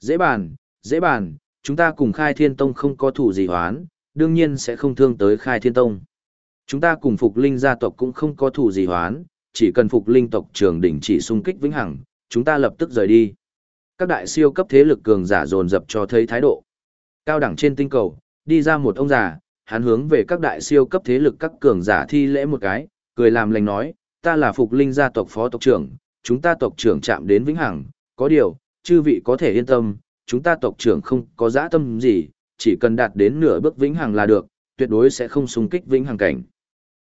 Dễ bàn, dễ bàn, chúng ta cùng khai thiên tông không có thủ gì hoán, đương nhiên sẽ không thương tới khai thiên tông. Chúng ta cùng phục linh gia tộc cũng không có thủ gì hoán, chỉ cần phục linh tộc trường đỉnh chỉ xung kích vĩnh hằng, chúng ta lập tức rời đi. Các đại siêu cấp thế lực cường giả dồn dập cho thấy thái độ. Cao đẳng trên tinh cầu, đi ra một ông già, hắn hướng về các đại siêu cấp thế lực các cường giả thi lễ một cái, cười làm lành nói, ta là phục linh gia tộc phó tộc trưởng, chúng ta tộc trưởng chạm đến vĩnh hằng, có điều, chư vị có thể yên tâm, chúng ta tộc trưởng không có dã tâm gì, chỉ cần đạt đến nửa bước vĩnh hằng là được, tuyệt đối sẽ không xung kích vĩnh hằng cảnh.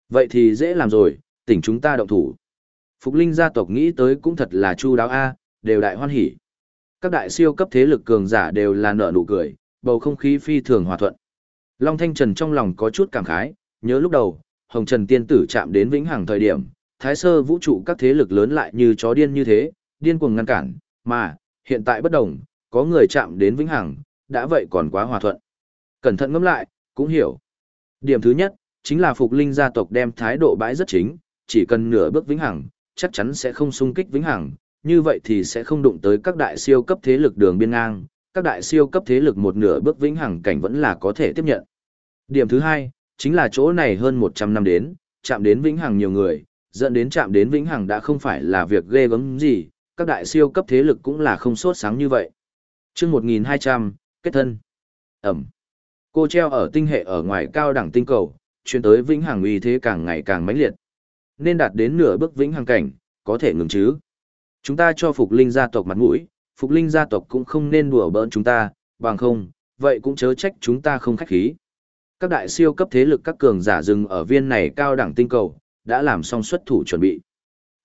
Vậy thì dễ làm rồi, tỉnh chúng ta động thủ. Phục Linh gia tộc nghĩ tới cũng thật là chu đáo a, đều đại hoan hỉ. Các đại siêu cấp thế lực cường giả đều là nở nụ cười, bầu không khí phi thường hòa thuận. Long Thanh Trần trong lòng có chút cảm khái, nhớ lúc đầu, Hồng Trần tiên tử chạm đến vĩnh hằng thời điểm, thái sơ vũ trụ các thế lực lớn lại như chó điên như thế, điên cuồng ngăn cản, mà, hiện tại bất đồng, có người chạm đến vĩnh hằng, đã vậy còn quá hòa thuận. Cẩn thận ngẫm lại, cũng hiểu. Điểm thứ nhất, chính là Phục Linh gia tộc đem thái độ bãi rất chính, chỉ cần nửa bước vĩnh hằng, chắc chắn sẽ không xung kích vĩnh hằng, như vậy thì sẽ không đụng tới các đại siêu cấp thế lực đường biên ngang, các đại siêu cấp thế lực một nửa bước vĩnh hằng cảnh vẫn là có thể tiếp nhận. Điểm thứ hai, chính là chỗ này hơn 100 năm đến, chạm đến vĩnh hằng nhiều người, dẫn đến chạm đến vĩnh hằng đã không phải là việc ghê gớm gì, các đại siêu cấp thế lực cũng là không sốt sáng như vậy. Chương 1200, kết thân. Ẩm. Cô treo ở tinh hệ ở ngoài cao đẳng tinh cầu, chuyên tới vĩnh hằng uy thế càng ngày càng mãnh liệt. Nên đạt đến nửa bước vĩnh hằng cảnh, có thể ngừng chứ. Chúng ta cho Phục Linh gia tộc mặt mũi, Phục Linh gia tộc cũng không nên đùa bỡn chúng ta, bằng không, vậy cũng chớ trách chúng ta không khách khí. Các đại siêu cấp thế lực các cường giả dừng ở viên này cao đẳng tinh cầu, đã làm xong xuất thủ chuẩn bị.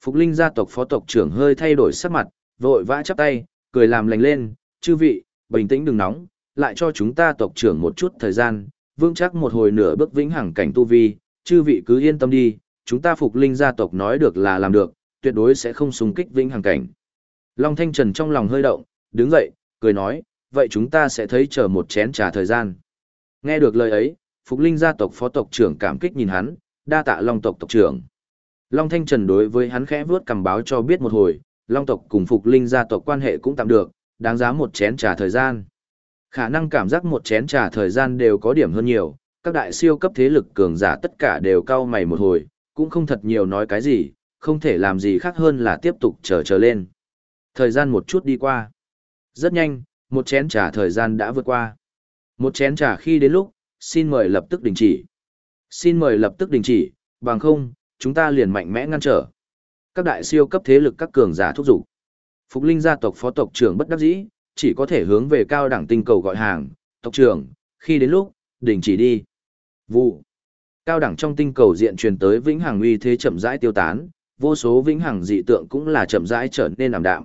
Phục Linh gia tộc phó tộc trưởng hơi thay đổi sắc mặt, vội vã chắp tay, cười làm lành lên, chư vị, bình tĩnh đừng nóng, lại cho chúng ta tộc trưởng một chút thời gian, vững chắc một hồi nửa bước vĩnh hằng cảnh tu vi, chư vị cứ yên tâm đi, chúng ta Phục Linh gia tộc nói được là làm được, tuyệt đối sẽ không xung kích vĩnh hằng cảnh. Long Thanh Trần trong lòng hơi động, đứng dậy, cười nói, vậy chúng ta sẽ thấy chờ một chén trà thời gian. Nghe được lời ấy, Phục Linh gia tộc phó tộc trưởng cảm kích nhìn hắn, đa tạ Long tộc tộc trưởng. Long Thanh Trần đối với hắn khẽ vuốt cầm báo cho biết một hồi, Long tộc cùng Phục Linh gia tộc quan hệ cũng tạm được, đáng giá một chén trà thời gian. Khả năng cảm giác một chén trà thời gian đều có điểm hơn nhiều, các đại siêu cấp thế lực cường giả tất cả đều cao mày một hồi, cũng không thật nhiều nói cái gì, không thể làm gì khác hơn là tiếp tục chờ chờ lên. Thời gian một chút đi qua. Rất nhanh, một chén trà thời gian đã vượt qua. Một chén trà khi đến lúc, xin mời lập tức đình chỉ. Xin mời lập tức đình chỉ, bằng không, chúng ta liền mạnh mẽ ngăn trở. Các đại siêu cấp thế lực các cường giả thúc giục. Phục Linh gia tộc phó tộc trưởng bất đắc dĩ, chỉ có thể hướng về cao đẳng tinh cầu gọi hàng, tộc trưởng, khi đến lúc, đình chỉ đi. Vụ. Cao đẳng trong tinh cầu diện truyền tới vĩnh hằng uy thế chậm rãi tiêu tán, vô số vĩnh hằng dị tượng cũng là chậm rãi trở nên ảm đạm.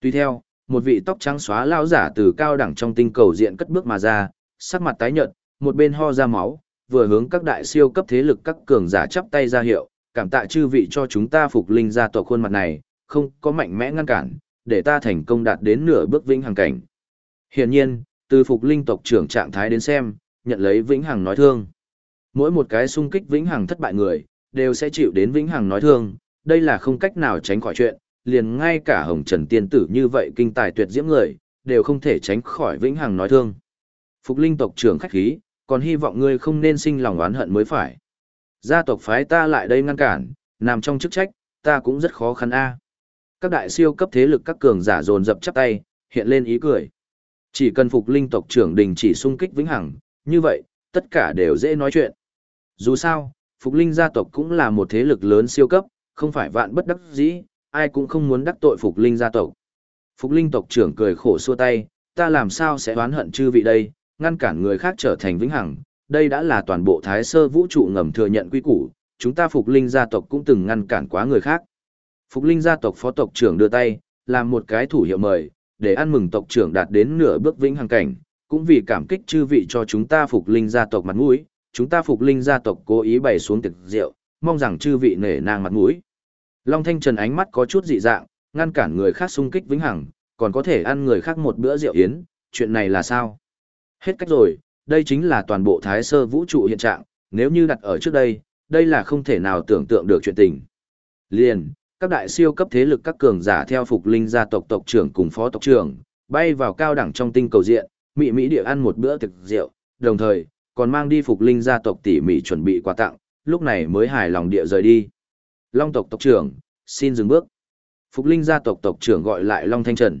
Tuy theo, một vị tóc trắng xóa lão giả từ cao đẳng trong tinh cầu diện cất bước mà ra, sắc mặt tái nhợt, một bên ho ra máu, vừa hướng các đại siêu cấp thế lực các cường giả chắp tay ra hiệu, cảm tạ chư vị cho chúng ta phục linh gia tộc khuôn mặt này, không có mạnh mẽ ngăn cản, để ta thành công đạt đến nửa bước vĩnh hằng cảnh. Hiển nhiên, từ phục linh tộc trưởng trạng thái đến xem, nhận lấy vĩnh hằng nói thương. Mỗi một cái xung kích vĩnh hằng thất bại người, đều sẽ chịu đến vĩnh hằng nói thương, đây là không cách nào tránh khỏi chuyện, liền ngay cả hồng trần tiên tử như vậy kinh tài tuyệt diễm người, đều không thể tránh khỏi vĩnh hằng nói thương. Phục linh tộc trưởng khách khí, còn hy vọng ngươi không nên sinh lòng oán hận mới phải. Gia tộc phái ta lại đây ngăn cản, nằm trong chức trách, ta cũng rất khó khăn a. Các đại siêu cấp thế lực các cường giả dồn dập chắp tay, hiện lên ý cười. Chỉ cần phục linh tộc trưởng đình chỉ xung kích vĩnh hằng, như vậy, tất cả đều dễ nói chuyện. Dù sao, phục linh gia tộc cũng là một thế lực lớn siêu cấp, không phải vạn bất đắc dĩ, ai cũng không muốn đắc tội phục linh gia tộc. Phục linh tộc trưởng cười khổ xua tay, ta làm sao sẽ oán hận chư vị đây, ngăn cản người khác trở thành vĩnh hằng, đây đã là toàn bộ thái sơ vũ trụ ngầm thừa nhận quy củ, chúng ta phục linh gia tộc cũng từng ngăn cản quá người khác. Phục linh gia tộc phó tộc trưởng đưa tay, làm một cái thủ hiệu mời, để ăn mừng tộc trưởng đạt đến nửa bước vĩnh hằng cảnh, cũng vì cảm kích chư vị cho chúng ta phục linh gia tộc mặt mũi, chúng ta phục linh gia tộc cố ý bày xuống tiệc rượu, mong rằng chư vị nể nang mặt mũi. Long Thanh Trần ánh mắt có chút dị dạng, ngăn cản người khác xung kích vĩnh hằng, còn có thể ăn người khác một bữa rượu yến, chuyện này là sao? Hết cách rồi, đây chính là toàn bộ thái sơ vũ trụ hiện trạng, nếu như đặt ở trước đây, đây là không thể nào tưởng tượng được chuyện tình. Liền, các đại siêu cấp thế lực các cường giả theo phục linh gia tộc tộc trưởng cùng phó tộc trưởng, bay vào cao đẳng trong tinh cầu diện, mỹ mỹ địa ăn một bữa thực rượu, đồng thời, còn mang đi phục linh gia tộc tỉ mỉ chuẩn bị quà tặng, lúc này mới hài lòng địa rời đi. Long tộc tộc trưởng, xin dừng bước. Phục linh gia tộc tộc trưởng gọi lại Long Thanh Trần.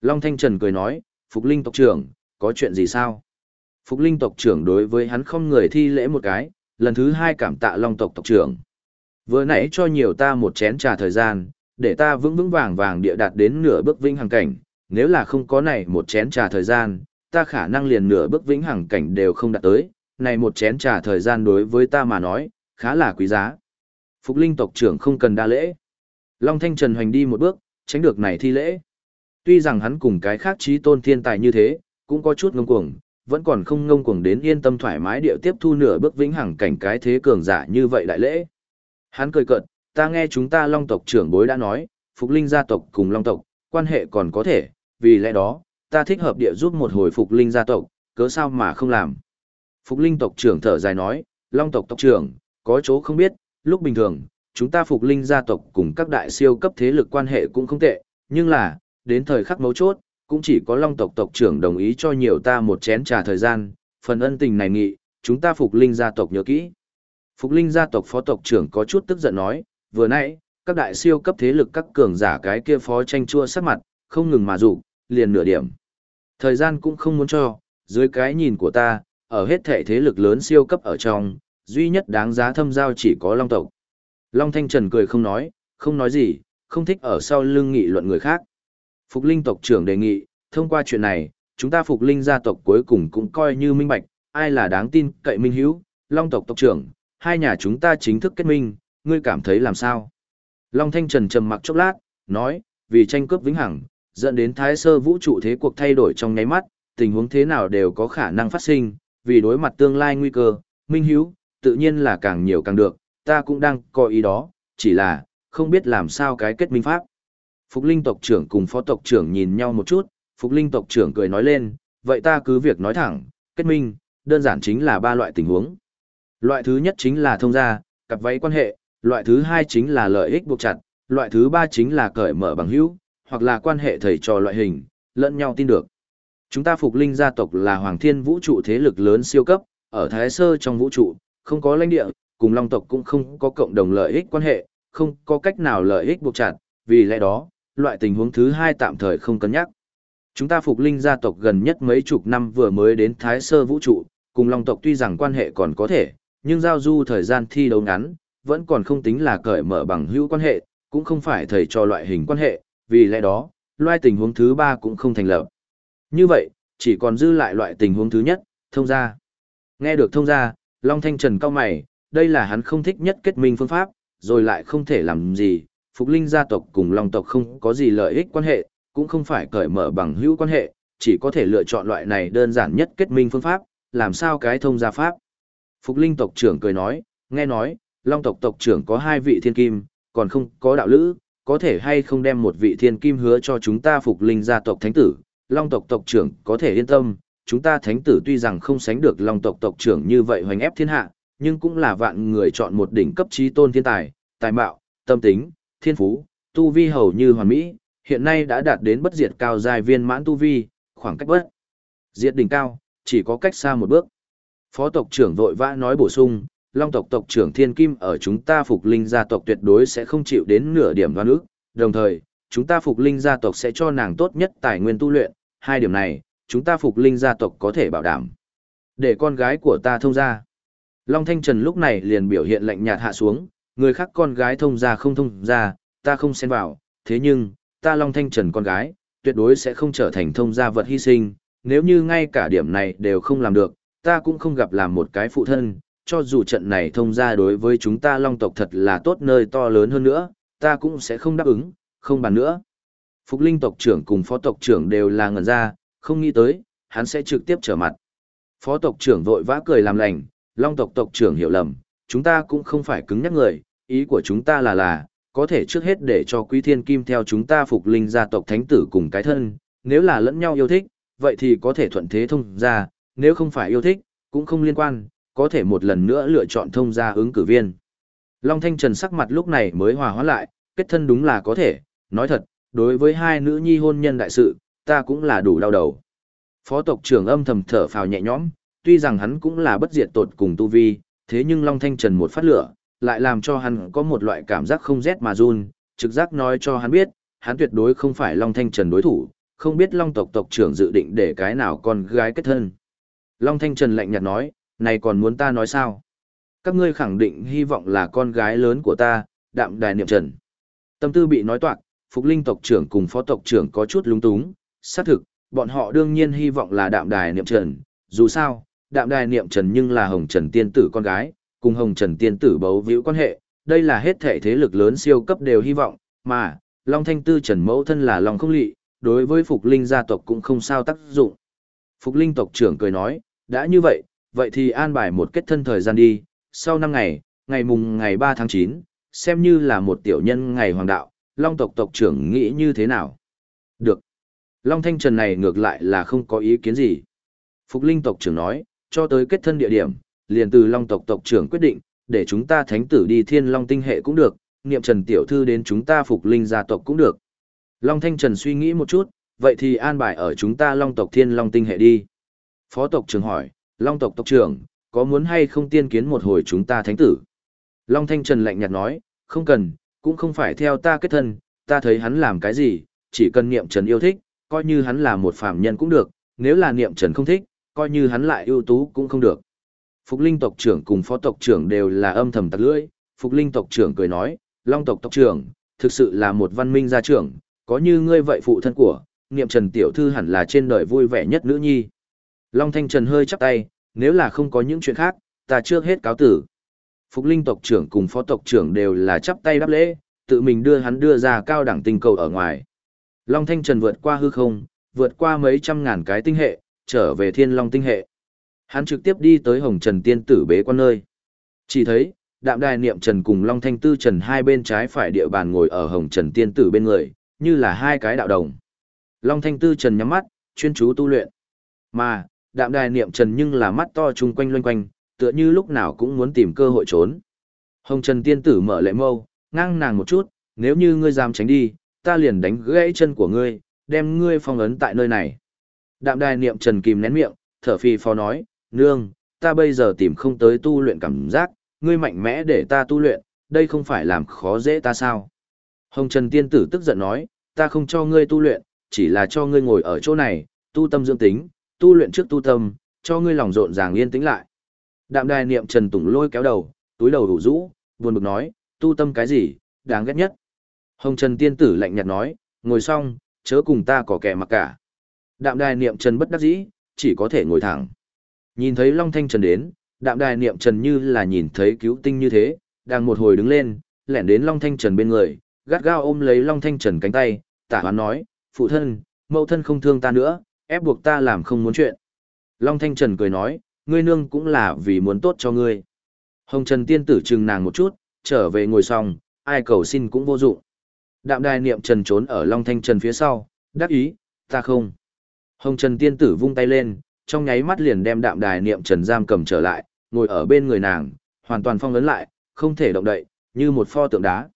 Long Thanh Trần cười nói, Phục linh tộc trưởng, có chuyện gì sao? Phục linh tộc trưởng đối với hắn không người thi lễ một cái, lần thứ hai cảm tạ Long tộc tộc trưởng. Vừa nãy cho nhiều ta một chén trà thời gian, để ta vững vững vàng vàng địa đạt đến nửa bước vĩnh hằng cảnh, nếu là không có này một chén trà thời gian, ta khả năng liền nửa bước vĩnh hằng cảnh đều không đạt tới, này một chén trà thời gian đối với ta mà nói, khá là quý giá. Phục linh tộc trưởng không cần đa lễ. Long Thanh Trần hoành đi một bước, tránh được này thi lễ. Tuy rằng hắn cùng cái khác trí tôn thiên tài như thế, cũng có chút ngông cuồng, vẫn còn không ngông cuồng đến yên tâm thoải mái địa tiếp thu nửa bước vĩnh hằng cảnh cái thế cường giả như vậy đại lễ. Hắn cười cợt, ta nghe chúng ta long tộc trưởng bối đã nói, phục linh gia tộc cùng long tộc, quan hệ còn có thể, vì lẽ đó, ta thích hợp địa giúp một hồi phục linh gia tộc, cớ sao mà không làm. Phục linh tộc trưởng thở dài nói, long tộc tộc trưởng, có chỗ không biết, lúc bình thường, chúng ta phục linh gia tộc cùng các đại siêu cấp thế lực quan hệ cũng không tệ, nhưng là, đến thời khắc mấu chốt, cũng chỉ có long tộc tộc trưởng đồng ý cho nhiều ta một chén trà thời gian, phần ân tình này nghị, chúng ta phục linh gia tộc nhớ kỹ. Phục linh gia tộc phó tộc trưởng có chút tức giận nói, vừa nãy, các đại siêu cấp thế lực các cường giả cái kia phó tranh chua sắc mặt, không ngừng mà rủ, liền nửa điểm. Thời gian cũng không muốn cho, dưới cái nhìn của ta, ở hết thể thế lực lớn siêu cấp ở trong, duy nhất đáng giá thâm giao chỉ có Long tộc. Long Thanh Trần cười không nói, không nói gì, không thích ở sau lưng nghị luận người khác. Phục Linh tộc trưởng đề nghị, thông qua chuyện này, chúng ta Phục Linh gia tộc cuối cùng cũng coi như minh bạch, ai là đáng tin cậy minh hiếu, Long tộc tộc trưởng, hai nhà chúng ta chính thức kết minh, ngươi cảm thấy làm sao? Long Thanh Trần trầm mặc chốc lát, nói, vì tranh cướp vĩnh hằng, dẫn đến thái sơ vũ trụ thế cuộc thay đổi trong nháy mắt, tình huống thế nào đều có khả năng phát sinh, vì đối mặt tương lai nguy cơ, minh hiếu, tự nhiên là càng nhiều càng được, ta cũng đang có ý đó, chỉ là, không biết làm sao cái kết minh pháp. Phục Linh tộc trưởng cùng phó tộc trưởng nhìn nhau một chút, Phục Linh tộc trưởng cười nói lên, vậy ta cứ việc nói thẳng, kết minh, đơn giản chính là ba loại tình huống. Loại thứ nhất chính là thông gia, cặp váy quan hệ, loại thứ hai chính là lợi ích buộc chặt, loại thứ ba chính là cởi mở bằng hữu, hoặc là quan hệ thầy trò loại hình, lẫn nhau tin được. Chúng ta Phục Linh gia tộc là Hoàng Thiên vũ trụ thế lực lớn siêu cấp, ở Thái Sơ trong vũ trụ, không có lãnh địa, cùng Long tộc cũng không có cộng đồng lợi ích quan hệ, không có cách nào lợi ích buộc chặt, vì lẽ đó, loại tình huống thứ hai tạm thời không cân nhắc. Chúng ta Phục Linh gia tộc gần nhất mấy chục năm vừa mới đến Thái Sơ vũ trụ, cùng Long tộc tuy rằng quan hệ còn có thể, nhưng giao du thời gian thi đấu ngắn, vẫn còn không tính là cởi mở bằng hữu quan hệ, cũng không phải thầy cho loại hình quan hệ, vì lẽ đó, loại tình huống thứ ba cũng không thành lập. Như vậy, chỉ còn dư lại loại tình huống thứ nhất, thông gia. Nghe được thông gia, Long Thanh Trần cao mày, đây là hắn không thích nhất kết minh phương pháp, rồi lại không thể làm gì, Phục Linh gia tộc cùng Long tộc không có gì lợi ích quan hệ, cũng không phải cởi mở bằng hữu quan hệ, chỉ có thể lựa chọn loại này đơn giản nhất kết minh phương pháp, làm sao cái thông gia pháp. Phục Linh tộc trưởng cười nói, nghe nói, Long tộc tộc trưởng có hai vị thiên kim, còn không có đạo lữ, có thể hay không đem một vị thiên kim hứa cho chúng ta Phục Linh gia tộc thánh tử, Long tộc tộc trưởng có thể yên tâm, chúng ta thánh tử tuy rằng không sánh được Long tộc tộc trưởng như vậy hoành ép thiên hạ, nhưng cũng là vạn người chọn một đỉnh cấp trí tôn thiên tài, tài mạo, tâm tính, thiên phú, tu vi hầu như hoàn mỹ, hiện nay đã đạt đến bất diệt cao giai viên mãn tu vi, khoảng cách bất diệt đỉnh cao, chỉ có cách xa một bước. Phó tộc trưởng vội vã nói bổ sung, Long tộc tộc trưởng Thiên Kim ở chúng ta Phục Linh gia tộc tuyệt đối sẽ không chịu đến nửa điểm đoan ức, đồng thời, chúng ta Phục Linh gia tộc sẽ cho nàng tốt nhất tài nguyên tu luyện, hai điểm này, chúng ta Phục Linh gia tộc có thể bảo đảm. Để con gái của ta thông ra. Long Thanh Trần lúc này liền biểu hiện lạnh nhạt hạ xuống, người khác con gái thông ra không thông ra, ta không xen vào, thế nhưng, ta Long Thanh Trần con gái, tuyệt đối sẽ không trở thành thông gia vật hy sinh, nếu như ngay cả điểm này đều không làm được, ta cũng không gặp làm một cái phụ thân, cho dù trận này thông ra đối với chúng ta long tộc thật là tốt nơi to lớn hơn nữa, ta cũng sẽ không đáp ứng, không bàn nữa. Phục linh tộc trưởng cùng phó tộc trưởng đều là ngẩn ra, không nghĩ tới, hắn sẽ trực tiếp trở mặt. Phó tộc trưởng vội vã cười làm lành, long tộc tộc trưởng hiểu lầm, chúng ta cũng không phải cứng nhắc người, ý của chúng ta là là, có thể trước hết để cho quý thiên kim theo chúng ta phục linh gia tộc thánh tử cùng cái thân, nếu là lẫn nhau yêu thích, vậy thì có thể thuận thế thông ra, nếu không phải yêu thích, cũng không liên quan, có thể một lần nữa lựa chọn thông gia ứng cử viên. Long Thanh Trần sắc mặt lúc này mới hòa hóa lại, kết thân đúng là có thể, nói thật, đối với hai nữ nhi hôn nhân đại sự, ta cũng là đủ đau đầu. Phó tộc trưởng âm thầm thở phào nhẹ nhõm, tuy rằng hắn cũng là bất diệt tột cùng tu vi, thế nhưng Long Thanh Trần một phát lửa, lại làm cho hắn có một loại cảm giác không rét mà run, trực giác nói cho hắn biết, hắn tuyệt đối không phải Long Thanh Trần đối thủ, không biết Long tộc tộc trưởng dự định để cái nào con gái kết thân. Long Thanh Trần lạnh nhạt nói, này còn muốn ta nói sao? Các ngươi khẳng định hy vọng là con gái lớn của ta, đạm đài niệm trần. Tâm tư bị nói toạc, Phục Linh tộc trưởng cùng phó tộc trưởng có chút lúng túng, xác thực, bọn họ đương nhiên hy vọng là đạm đài niệm trần, dù sao, đạm đài niệm trần nhưng là hồng trần tiên tử con gái, cùng hồng trần tiên tử bấu víu quan hệ, đây là hết thể thế lực lớn siêu cấp đều hy vọng, mà, Long Thanh Tư trần mẫu thân là Long không lị, đối với Phục Linh gia tộc cũng không sao tác dụng. Phục Linh tộc trưởng cười nói, đã như vậy, vậy thì an bài một kết thân thời gian đi, sau năm ngày, ngày mùng ngày 3 tháng 9, xem như là một tiểu nhân ngày hoàng đạo, Long tộc tộc trưởng nghĩ như thế nào? Được. Long Thanh Trần này ngược lại là không có ý kiến gì. Phục Linh tộc trưởng nói, cho tới kết thân địa điểm, liền từ Long tộc tộc trưởng quyết định, để chúng ta thánh tử đi thiên Long tinh hệ cũng được, niệm Trần tiểu thư đến chúng ta Phục Linh gia tộc cũng được. Long Thanh Trần suy nghĩ một chút, vậy thì an bài ở chúng ta Long tộc thiên Long tinh hệ đi. Phó tộc trưởng hỏi, Long tộc tộc trưởng, có muốn hay không tiên kiến một hồi chúng ta thánh tử? Long Thanh Trần lạnh nhạt nói, không cần, cũng không phải theo ta kết thân, ta thấy hắn làm cái gì, chỉ cần niệm Trần yêu thích, coi như hắn là một phàm nhân cũng được, nếu là niệm Trần không thích, coi như hắn lại ưu tú cũng không được. Phục Linh tộc trưởng cùng phó tộc trưởng đều là âm thầm tặc lưỡi, Phục Linh tộc trưởng cười nói, Long tộc tộc trưởng, thực sự là một văn minh gia trưởng, có như ngươi vậy phụ thân của, niệm Trần tiểu thư hẳn là trên đời vui vẻ nhất nữ nhi. Long Thanh Trần hơi chắp tay, nếu là không có những chuyện khác, ta trước hết cáo tử. Phục Linh tộc trưởng cùng phó tộc trưởng đều là chắp tay đáp lễ, tự mình đưa hắn đưa ra cao đẳng tinh cầu ở ngoài. Long Thanh Trần vượt qua hư không, vượt qua mấy trăm ngàn cái tinh hệ, trở về thiên long tinh hệ. Hắn trực tiếp đi tới Hồng Trần Tiên Tử bế quan nơi. Chỉ thấy, đạm đài niệm Trần cùng Long Thanh Tư Trần hai bên trái phải địa bàn ngồi ở Hồng Trần Tiên Tử bên người, như là hai cái đạo đồng. Long Thanh Tư Trần nhắm mắt, chuyên chú tu luyện. Mà, đạm đài niệm Trần nhưng là mắt to chung quanh loanh quanh, tựa như lúc nào cũng muốn tìm cơ hội trốn. Hồng Trần Tiên Tử mở lệ mâu, ngang nàng một chút, nếu như ngươi dám tránh đi, ta liền đánh gãy chân của ngươi, đem ngươi phong ấn tại nơi này. Đạm đài niệm trần kìm nén miệng, thở phì phò nói, nương, ta bây giờ tìm không tới tu luyện cảm giác, ngươi mạnh mẽ để ta tu luyện, đây không phải làm khó dễ ta sao. Hồng Trần Tiên Tử tức giận nói, ta không cho ngươi tu luyện, chỉ là cho ngươi ngồi ở chỗ này, tu tâm dưỡng tính, tu luyện trước tu tâm, cho ngươi lòng rộn ràng yên tĩnh lại. Đạm đài niệm Trần Tùng lôi kéo đầu, túi đầu đủ rũ, buồn bực nói, tu tâm cái gì, đáng ghét nhất. Hồng Trần Tiên Tử lạnh nhạt nói, ngồi xong, chớ cùng ta có kẻ mặc cả. Đạm đài niệm trần bất đắc dĩ, chỉ có thể ngồi thẳng. Nhìn thấy Long Thanh Trần đến, đạm đài niệm trần như là nhìn thấy cứu tinh như thế, đang một hồi đứng lên, lẻn đến Long Thanh Trần bên người, gắt gao ôm lấy Long Thanh Trần cánh tay, tả hoán nói, phụ thân, mẫu thân không thương ta nữa, ép buộc ta làm không muốn chuyện. Long Thanh Trần cười nói, ngươi nương cũng là vì muốn tốt cho ngươi. Hồng Trần tiên tử chừng nàng một chút, trở về ngồi xong, ai cầu xin cũng vô dụng. Đạm đài niệm trần trốn ở Long Thanh Trần phía sau, đắc ý, ta không. Hồng Trần tiên tử vung tay lên, trong nháy mắt liền đem đạm đài niệm trần giam cầm trở lại, ngồi ở bên người nàng, hoàn toàn phong ấn lại, không thể động đậy, như một pho tượng đá.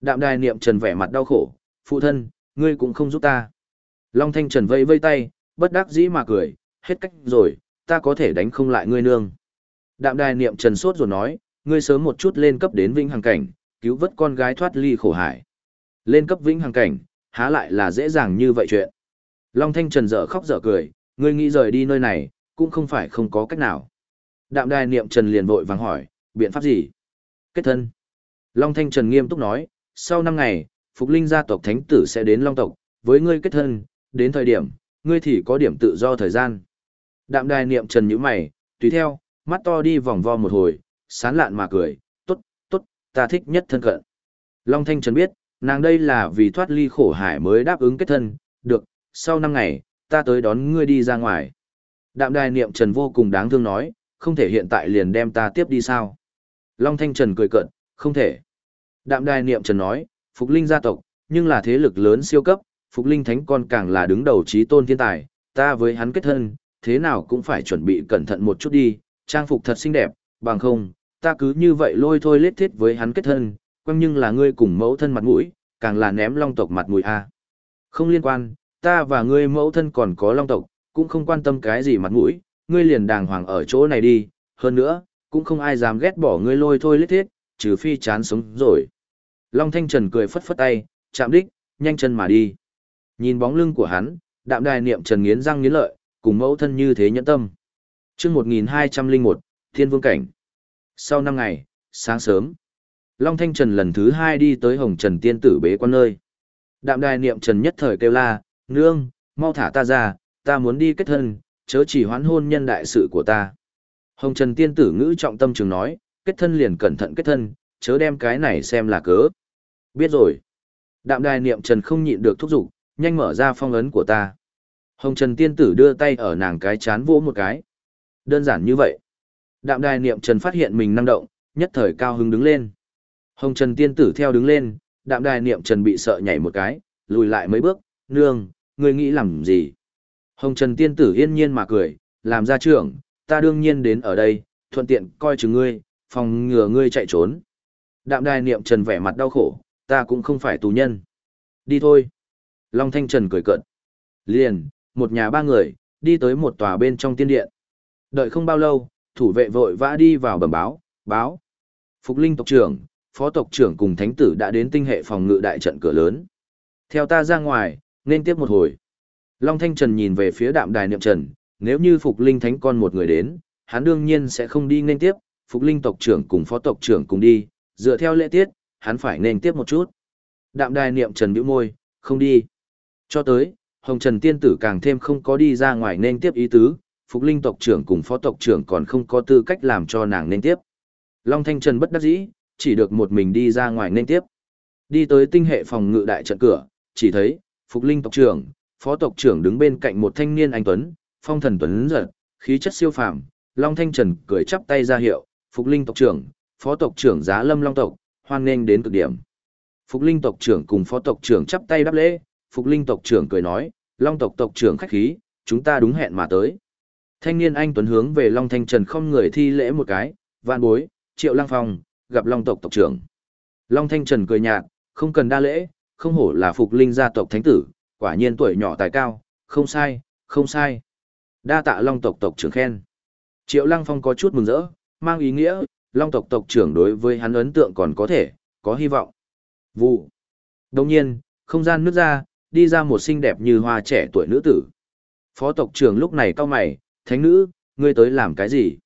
Đạm đài niệm trần vẻ mặt đau khổ, phụ thân, ngươi cũng không giúp ta. Long Thanh Trần vây vây tay, bất đắc dĩ mà cười, hết cách rồi, ta có thể đánh không lại ngươi nương. Đạm đài niệm trần sốt rồi nói, ngươi sớm một chút lên cấp đến vĩnh hằng cảnh, cứu vớt con gái thoát ly khổ hải. Lên cấp vĩnh hằng cảnh, há lại là dễ dàng như vậy chuyện. Long Thanh Trần dở khóc dở cười, ngươi nghĩ rời đi nơi này, cũng không phải không có cách nào. Đạm đài niệm Trần liền vội vàng hỏi, biện pháp gì? Kết thân. Long Thanh Trần nghiêm túc nói, sau 5 ngày, Phục Linh gia tộc thánh tử sẽ đến Long tộc, với ngươi kết thân, đến thời điểm, ngươi thì có điểm tự do thời gian. Đạm đài niệm Trần nhíu mày, tùy theo, mắt to đi vòng vo một hồi, sán lạn mà cười, tốt, tốt, ta thích nhất thân cận. Long Thanh Trần biết, nàng đây là vì thoát ly khổ hải mới đáp ứng kết thân, được, sau năm ngày, ta tới đón ngươi đi ra ngoài. Đạm đài niệm trần vô cùng đáng thương nói, không thể hiện tại liền đem ta tiếp đi sao. Long Thanh Trần cười cận, không thể. Đạm đài niệm trần nói, Phục Linh gia tộc, nhưng là thế lực lớn siêu cấp, Phục Linh thánh con càng là đứng đầu trí tôn thiên tài, ta với hắn kết thân, thế nào cũng phải chuẩn bị cẩn thận một chút đi, trang phục thật xinh đẹp, bằng không, ta cứ như vậy lôi thôi lết thiết với hắn kết thân, quăng nhưng là ngươi cùng mẫu thân mặt mũi, càng là ném long tộc mặt mũi a. Không liên quan, ta và ngươi mẫu thân còn có long tộc, cũng không quan tâm cái gì mặt mũi, ngươi liền đàng hoàng ở chỗ này đi, hơn nữa, cũng không ai dám ghét bỏ ngươi lôi thôi lết thiết, trừ phi chán sống rồi. Long Thanh Trần cười phất phất tay, chạm đích, nhanh chân mà đi. Nhìn bóng lưng của hắn, đạm đài niệm Trần nghiến răng nghiến lợi, cùng mẫu thân như thế nhẫn tâm. chương 1201, Thiên Vương Cảnh. Sau 5 ngày, sáng sớm, Long Thanh Trần lần thứ 2 đi tới Hồng Trần Tiên Tử bế quan nơi. Đạm đài niệm Trần nhất thời kêu la, nương, mau thả ta ra, ta muốn đi kết thân, chớ chỉ hoãn hôn nhân đại sự của ta. Hồng Trần Tiên Tử ngữ trọng tâm trường nói, kết thân liền cẩn thận kết thân, chớ đem cái này xem là cớ. Biết rồi. Đạm đài niệm Trần không nhịn được thúc giục, nhanh mở ra phong ấn của ta. Hồng Trần Tiên Tử đưa tay ở nàng cái chán vỗ một cái. Đơn giản như vậy. Đạm đài niệm Trần phát hiện mình năng động, nhất thời cao hứng đứng lên. Hồng Trần Tiên Tử theo đứng lên, đạm đài niệm Trần bị sợ nhảy một cái, lùi lại mấy bước, nương, ngươi nghĩ làm gì? Hồng Trần Tiên Tử yên nhiên mà cười, làm ra trưởng, ta đương nhiên đến ở đây, thuận tiện coi chừng ngươi, phòng ngừa ngươi chạy trốn. Đạm đài niệm Trần vẻ mặt đau khổ, ta cũng không phải tù nhân. Đi thôi. Long Thanh Trần cười cợt. Liền, một nhà ba người, đi tới một tòa bên trong tiên điện. Đợi không bao lâu, thủ vệ vội vã đi vào bẩm báo, báo. Phục Linh tộc trưởng, phó tộc trưởng cùng thánh tử đã đến tinh hệ phòng ngự đại trận cửa lớn. Theo ta ra ngoài, nên tiếp một hồi. Long Thanh Trần nhìn về phía đạm đài niệm trần, nếu như Phục Linh thánh con một người đến, hắn đương nhiên sẽ không đi nên tiếp, Phục Linh tộc trưởng cùng phó tộc trưởng cùng đi, dựa theo lễ tiết, hắn phải nên tiếp một chút. Đạm đài niệm trần bĩu môi, không đi. Cho tới, Hồng Trần Tiên Tử càng thêm không có đi ra ngoài nên tiếp ý tứ, Phục Linh tộc trưởng cùng phó tộc trưởng còn không có tư cách làm cho nàng nên tiếp. Long Thanh Trần bất đắc dĩ, chỉ được một mình đi ra ngoài nên tiếp. Đi tới tinh hệ phòng ngự đại trận cửa, chỉ thấy, Phục Linh tộc trưởng, phó tộc trưởng đứng bên cạnh một thanh niên anh Tuấn, phong thần Tuấn giật, khí chất siêu phàm. Long Thanh Trần cười chắp tay ra hiệu, Phục Linh tộc trưởng, phó tộc trưởng giá lâm Long tộc, hoan nghênh đến cực điểm. Phục Linh tộc trưởng cùng phó tộc trưởng chắp tay đáp lễ, Phục Linh tộc trưởng cười nói, Long tộc tộc trưởng khách khí, chúng ta đúng hẹn mà tới. Thanh niên anh Tuấn hướng về Long Thanh Trần không người thi lễ một cái, vạn bối, triệu lăng phong, gặp Long tộc tộc trưởng. Long Thanh Trần cười nhạt, không cần đa lễ, không hổ là Phục Linh gia tộc thánh tử, quả nhiên tuổi nhỏ tài cao, không sai, không sai. Đa tạ Long tộc tộc trưởng khen. Triệu Lăng Phong có chút mừng rỡ, mang ý nghĩa, Long tộc tộc trưởng đối với hắn ấn tượng còn có thể, có hy vọng. Vụ. Đồng nhiên, không gian nước ra, đi ra một xinh đẹp như hoa trẻ tuổi nữ tử. Phó tộc trưởng lúc này cao mày, thánh nữ, ngươi tới làm cái gì?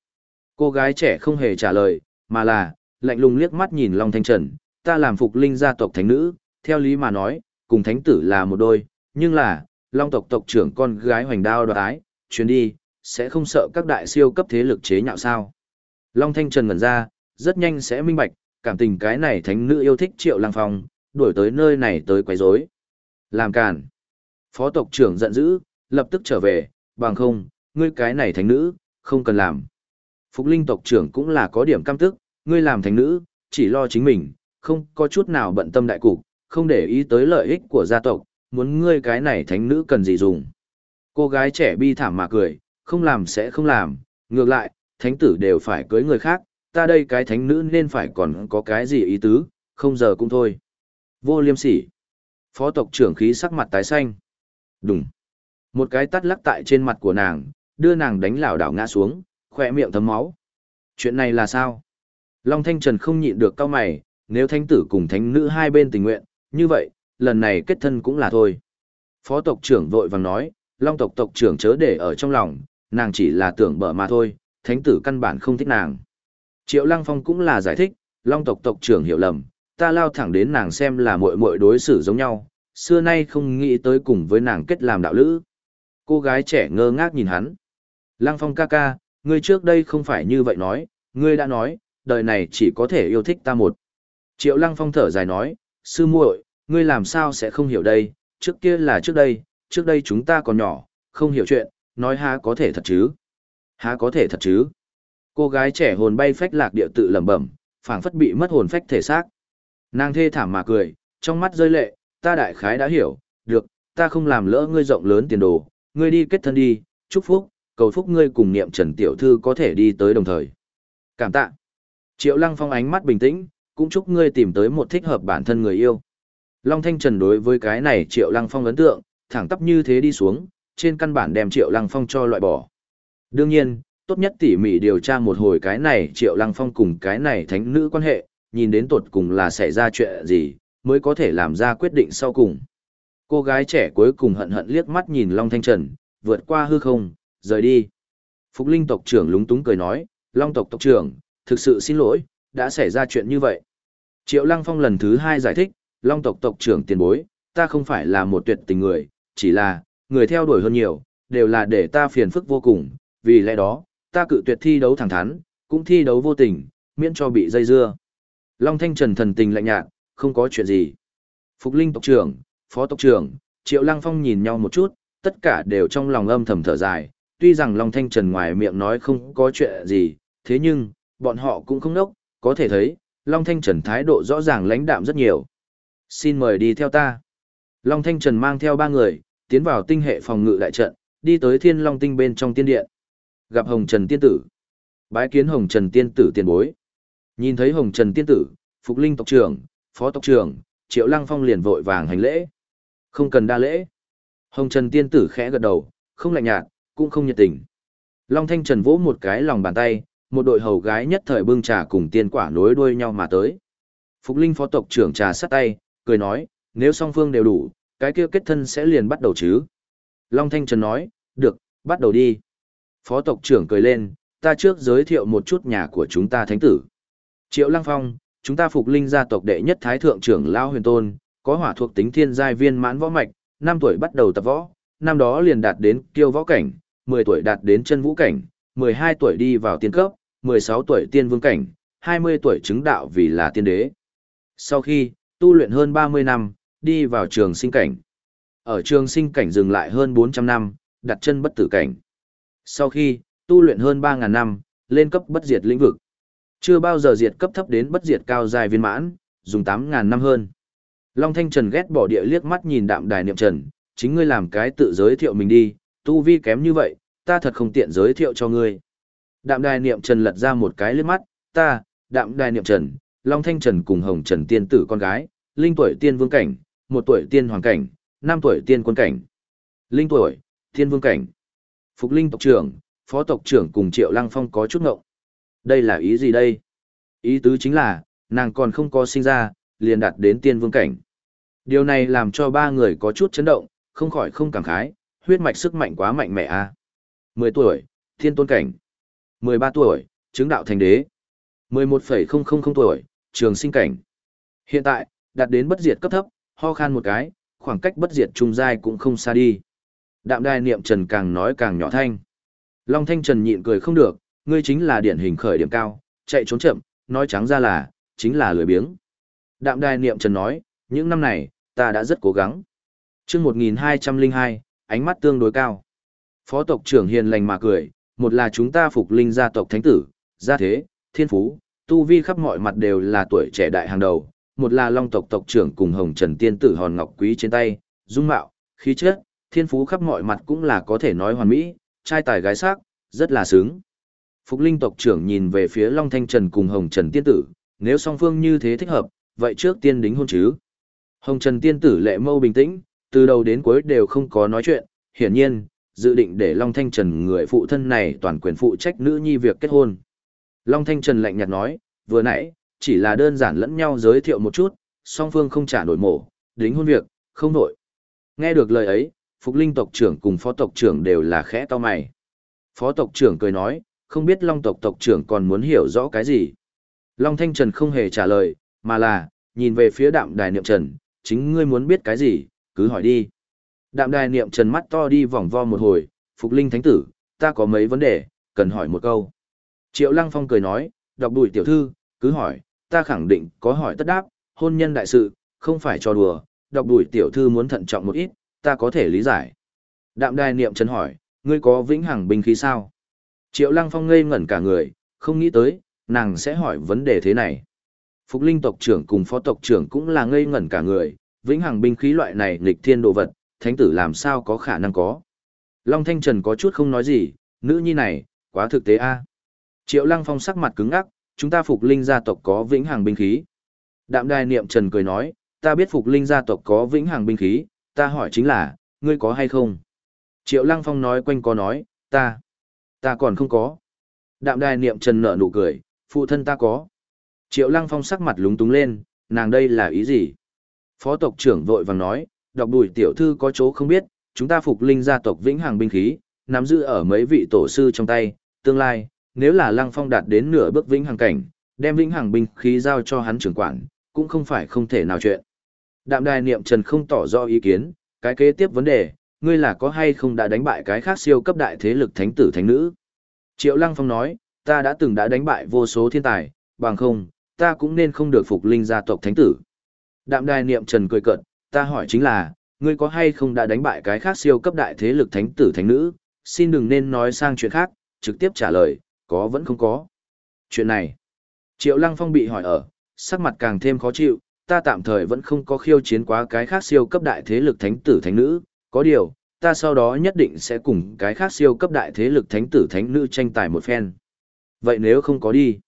Cô gái trẻ không hề trả lời, mà là, lạnh lùng liếc mắt nhìn Long Thanh Trần, ta làm phục linh gia tộc thánh nữ, theo lý mà nói, cùng thánh tử là một đôi, nhưng là, Long tộc tộc trưởng con gái hoành đao đoái, ái, chuyến đi, sẽ không sợ các đại siêu cấp thế lực chế nhạo sao. Long Thanh Trần ngẩn ra, rất nhanh sẽ minh bạch, cảm tình cái này thánh nữ yêu thích triệu Lang phong, đuổi tới nơi này tới quấy rối. Làm càn. Phó tộc trưởng giận dữ, lập tức trở về, bằng không, ngươi cái này thánh nữ, không cần làm. Phục linh tộc trưởng cũng là có điểm cam tức, ngươi làm thánh nữ, chỉ lo chính mình, không có chút nào bận tâm đại cục, không để ý tới lợi ích của gia tộc, muốn ngươi cái này thánh nữ cần gì dùng. Cô gái trẻ bi thảm mà cười, không làm sẽ không làm, ngược lại, thánh tử đều phải cưới người khác, ta đây cái thánh nữ nên phải còn có cái gì ý tứ, không giờ cũng thôi. Vô liêm sỉ. Phó tộc trưởng khí sắc mặt tái xanh. Đúng. Một cái tắt lắc tại trên mặt của nàng, đưa nàng đánh lảo đảo ngã xuống, khỏe miệng thấm máu. Chuyện này là sao? Long Thanh Trần không nhịn được cao mày, nếu thánh tử cùng thánh nữ hai bên tình nguyện, như vậy, lần này kết thân cũng là thôi. Phó tộc trưởng vội vàng nói, Long tộc tộc trưởng chớ để ở trong lòng, nàng chỉ là tưởng bở mà thôi, thánh tử căn bản không thích nàng. Triệu Lăng Phong cũng là giải thích, Long tộc tộc trưởng hiểu lầm, ta lao thẳng đến nàng xem là muội muội đối xử giống nhau, xưa nay không nghĩ tới cùng với nàng kết làm đạo lữ. Cô gái trẻ ngơ ngác nhìn hắn. Lăng Phong ca ca, ngươi trước đây không phải như vậy nói, ngươi đã nói, đời này chỉ có thể yêu thích ta một. Triệu Lăng Phong thở dài nói, sư muội, ngươi làm sao sẽ không hiểu đây, trước kia là trước đây, trước đây chúng ta còn nhỏ, không hiểu chuyện, nói há có thể thật chứ. Há có thể thật chứ. Cô gái trẻ hồn bay phách lạc địa tự lẩm bẩm, phảng phất bị mất hồn phách thể xác. Nàng thê thảm mà cười, trong mắt rơi lệ, ta đại khái đã hiểu, được, ta không làm lỡ ngươi rộng lớn tiền đồ, ngươi đi kết thân đi, chúc phúc, cầu phúc ngươi cùng niệm Trần tiểu thư có thể đi tới đồng thời. Cảm tạ. Triệu Lăng Phong ánh mắt bình tĩnh, cũng chúc ngươi tìm tới một thích hợp bản thân người yêu. Long Thanh Trần đối với cái này Triệu Lăng Phong ấn tượng, thẳng tắp như thế đi xuống, trên căn bản đem Triệu Lăng Phong cho loại bỏ. Đương nhiên, tốt nhất tỉ mỉ điều tra một hồi cái này Triệu Lăng Phong cùng cái này thánh nữ quan hệ, nhìn đến tột cùng là xảy ra chuyện gì, mới có thể làm ra quyết định sau cùng. Cô gái trẻ cuối cùng hận hận liếc mắt nhìn Long Thanh Trần, vượt qua hư không, rời đi. Phục Linh tộc trưởng lúng túng cười nói, Long tộc tộc trưởng, thực sự xin lỗi, đã xảy ra chuyện như vậy. Triệu Lăng Phong lần thứ hai giải thích, Long tộc tộc trưởng tiền bối, ta không phải là một tuyệt tình người, chỉ là, người theo đuổi hơn nhiều, đều là để ta phiền phức vô cùng, vì lẽ đó, ta cự tuyệt thi đấu thẳng thắn, cũng thi đấu vô tình, miễn cho bị dây dưa. Long Thanh Trần thần tình lạnh nhạt, không có chuyện gì. Phục Linh tộc trưởng, phó tộc trưởng, Triệu Lăng Phong nhìn nhau một chút, tất cả đều trong lòng âm thầm thở dài, tuy rằng Long Thanh Trần ngoài miệng nói không có chuyện gì, thế nhưng, bọn họ cũng không nốc, có thể thấy, Long Thanh Trần thái độ rõ ràng lãnh đạm rất nhiều. Xin mời đi theo ta. Long Thanh Trần mang theo ba người, tiến vào tinh hệ phòng ngự đại trận, đi tới thiên long tinh bên trong tiên điện. Gặp Hồng Trần Tiên Tử. Bái kiến Hồng Trần Tiên Tử tiền bối. Nhìn thấy Hồng Trần Tiên Tử, Phục Linh tộc trưởng, Phó tộc trưởng, Triệu Lăng Phong liền vội vàng hành lễ. Không cần đa lễ. Hồng Trần Tiên Tử khẽ gật đầu, không lạnh nhạt, cũng không nhiệt tình. Long Thanh Trần vỗ một cái lòng bàn tay, một đội hầu gái nhất thời bưng trà cùng tiên quả nối đuôi nhau mà tới. Phục Linh phó tộc trưởng trà sát tay, cười nói, nếu song phương đều đủ, cái kia kết thân sẽ liền bắt đầu chứ. Long Thanh Trần nói, được, bắt đầu đi. Phó tộc trưởng cười lên, ta trước giới thiệu một chút nhà của chúng ta thánh tử. Triệu Lăng Phong, chúng ta Phục Linh gia tộc đệ nhất thái thượng trưởng Lao Huyền Tôn, có hỏa thuộc tính thiên giai viên mãn võ mạch, 5 tuổi bắt đầu tập võ, năm đó liền đạt đến kiêu võ cảnh, 10 tuổi đạt đến chân vũ cảnh, 12 tuổi đi vào tiên cấp, 16 tuổi tiên vương cảnh, 20 tuổi chứng đạo vì là tiên đế. Sau khi, tu luyện hơn 30 năm, đi vào trường sinh cảnh. Ở trường sinh cảnh dừng lại hơn 400 năm, đặt chân bất tử cảnh. Sau khi, tu luyện hơn 3.000 năm, lên cấp bất diệt lĩnh vực. Chưa bao giờ diệt cấp thấp đến bất diệt cao dài viên mãn, dùng 8.000 năm hơn. Long Thanh Trần ghét bỏ địa liếc mắt nhìn đạm đài niệm trần, chính ngươi làm cái tự giới thiệu mình đi, tu vi kém như vậy, ta thật không tiện giới thiệu cho ngươi. Đạm đài niệm trần lật ra một cái liếc mắt, ta, đạm đài niệm trần, Long Thanh Trần cùng Hồng Trần tiên tử con gái, linh tuổi tiên vương cảnh, một tuổi tiên hoàng cảnh, năm tuổi tiên quân cảnh. Linh tuổi, tiên vương cảnh. Phục linh tộc trưởng, phó tộc trưởng cùng Triệu Lăng Phong có chút ngộng. Đây là ý gì đây? Ý tứ chính là, nàng còn không có sinh ra, liền đạt đến tiên vương cảnh. Điều này làm cho ba người có chút chấn động, không khỏi không cảm khái, huyết mạch sức mạnh quá mạnh mẽ a. À? 10 tuổi, thiên tôn cảnh. 13 tuổi, chứng đạo thành đế. 11,000 tuổi, trường sinh cảnh. Hiện tại, đạt đến bất diệt cấp thấp, ho khan một cái, khoảng cách bất diệt trung giai cũng không xa đi. Đạm đài niệm trần càng nói càng nhỏ thanh. Long thanh trần nhịn cười không được, ngươi chính là điển hình khởi điểm cao, chạy trốn chậm, nói trắng ra là, chính là lười biếng. Đạm đài niệm trần nói, những năm này, ta đã rất cố gắng. chương 1202, ánh mắt tương đối cao. Phó tộc trưởng hiền lành mà cười, một là chúng ta phục linh gia tộc thánh tử, gia thế, thiên phú, tu vi khắp mọi mặt đều là tuổi trẻ đại hàng đầu, một là long tộc tộc trưởng cùng hồng trần tiên tử hòn ngọc quý trên tay, dung mạo, khí chất, thiên phú khắp mọi mặt cũng là có thể nói hoàn mỹ, trai tài gái sắc, rất là sướng. Phục linh tộc trưởng nhìn về phía long thanh trần cùng hồng trần tiên tử, nếu song phương như thế thích hợp, vậy trước tiên đính hôn chứ. Hồng trần tiên tử lệ mâu bình tĩnh, từ đầu đến cuối đều không có nói chuyện, hiển nhiên, dự định để Long Thanh Trần người phụ thân này toàn quyền phụ trách nữ nhi việc kết hôn. Long Thanh Trần lạnh nhạt nói, vừa nãy, chỉ là đơn giản lẫn nhau giới thiệu một chút, song phương không trả nổi mổ, đính hôn việc, không nổi. Nghe được lời ấy, Phục Linh tộc trưởng cùng phó tộc trưởng đều là khẽ to mày. Phó tộc trưởng cười nói, không biết Long tộc tộc trưởng còn muốn hiểu rõ cái gì. Long Thanh Trần không hề trả lời, mà là, nhìn về phía đạm đài niệm trần, chính ngươi muốn biết cái gì, cứ hỏi đi. Đạm đài niệm trần mắt to đi vòng vo một hồi, Phục Linh Thánh Tử, ta có mấy vấn đề, cần hỏi một câu. Triệu Lăng Phong cười nói, đọc đuổi tiểu thư, cứ hỏi, ta khẳng định có hỏi tất đáp, hôn nhân đại sự, không phải cho đùa, đọc đuổi tiểu thư muốn thận trọng một ít, ta có thể lý giải. Đạm đài niệm chân hỏi, ngươi có vĩnh hằng binh khí sao? Triệu Lăng Phong ngây ngẩn cả người, không nghĩ tới, nàng sẽ hỏi vấn đề thế này. Phục Linh tộc trưởng cùng phó tộc trưởng cũng là ngây ngẩn cả người, vĩnh hằng binh khí loại này nghịch thiên đồ vật, thánh tử làm sao có khả năng có. Long Thanh Trần có chút không nói gì, nữ nhi này, quá thực tế a. Triệu Lăng Phong sắc mặt cứng ngắc, chúng ta Phục Linh gia tộc có vĩnh hằng binh khí. Đạm Đài Niệm Trần cười nói, ta biết Phục Linh gia tộc có vĩnh hằng binh khí, ta hỏi chính là, ngươi có hay không? Triệu Lăng Phong nói quanh có nói, ta, ta còn không có. Đạm đài niệm trần nở nụ cười, phụ thân ta có. Triệu Lăng Phong sắc mặt lúng túng lên, nàng đây là ý gì? Phó tộc trưởng vội vàng nói, đọc đùi tiểu thư có chỗ không biết, chúng ta phục linh gia tộc vĩnh hằng binh khí, nắm giữ ở mấy vị tổ sư trong tay, tương lai, nếu là Lăng Phong đạt đến nửa bước vĩnh hằng cảnh, đem vĩnh hằng binh khí giao cho hắn trưởng quản, cũng không phải không thể nào chuyện. Đạm đài niệm trần không tỏ rõ ý kiến, cái kế tiếp vấn đề, ngươi là có hay không đã đánh bại cái khác siêu cấp đại thế lực thánh tử thánh nữ. Triệu Lăng Phong nói, ta đã từng đã đánh bại vô số thiên tài, bằng không, ta cũng nên không được phục linh gia tộc thánh tử. Đạm đài niệm trần cười cợt, ta hỏi chính là, ngươi có hay không đã đánh bại cái khác siêu cấp đại thế lực thánh tử thánh nữ, xin đừng nên nói sang chuyện khác, trực tiếp trả lời, có vẫn không có. Chuyện này, Triệu Lăng Phong bị hỏi ở, sắc mặt càng thêm khó chịu, ta tạm thời vẫn không có khiêu chiến quá cái khác siêu cấp đại thế lực thánh tử thánh nữ, có điều, ta sau đó nhất định sẽ cùng cái khác siêu cấp đại thế lực thánh tử thánh nữ tranh tài một phen. Vậy nếu không có đi,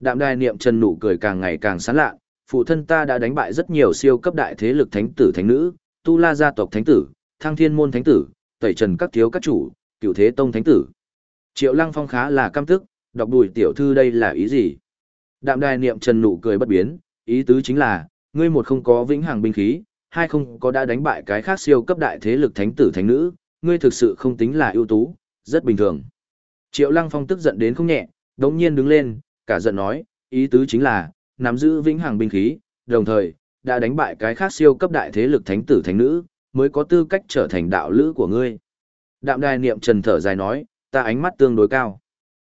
đạm đài niệm trần nụ cười càng ngày càng sán lạ, phụ thân ta đã đánh bại rất nhiều siêu cấp đại thế lực thánh tử thánh nữ, tu la gia tộc thánh tử, thăng thiên môn thánh tử, tẩy trần các thiếu các chủ, cựu thế tông thánh tử. Triệu lăng phong khá là căm tức, đọc đùi tiểu thư đây là ý gì? Đạm đài niệm trần nụ cười bất biến, ý tứ chính là, ngươi một không có vĩnh hằng binh khí, hai không có đã đánh bại cái khác siêu cấp đại thế lực thánh tử thánh nữ, ngươi thực sự không tính là ưu tú, rất bình thường. Triệu Lăng Phong tức giận đến không nhẹ, đống nhiên đứng lên, cả giận nói, ý tứ chính là, nắm giữ vĩnh hằng binh khí, đồng thời, đã đánh bại cái khác siêu cấp đại thế lực thánh tử thánh nữ, mới có tư cách trở thành đạo lữ của ngươi. Đạm đài niệm trần thở dài nói, ta ánh mắt tương đối cao.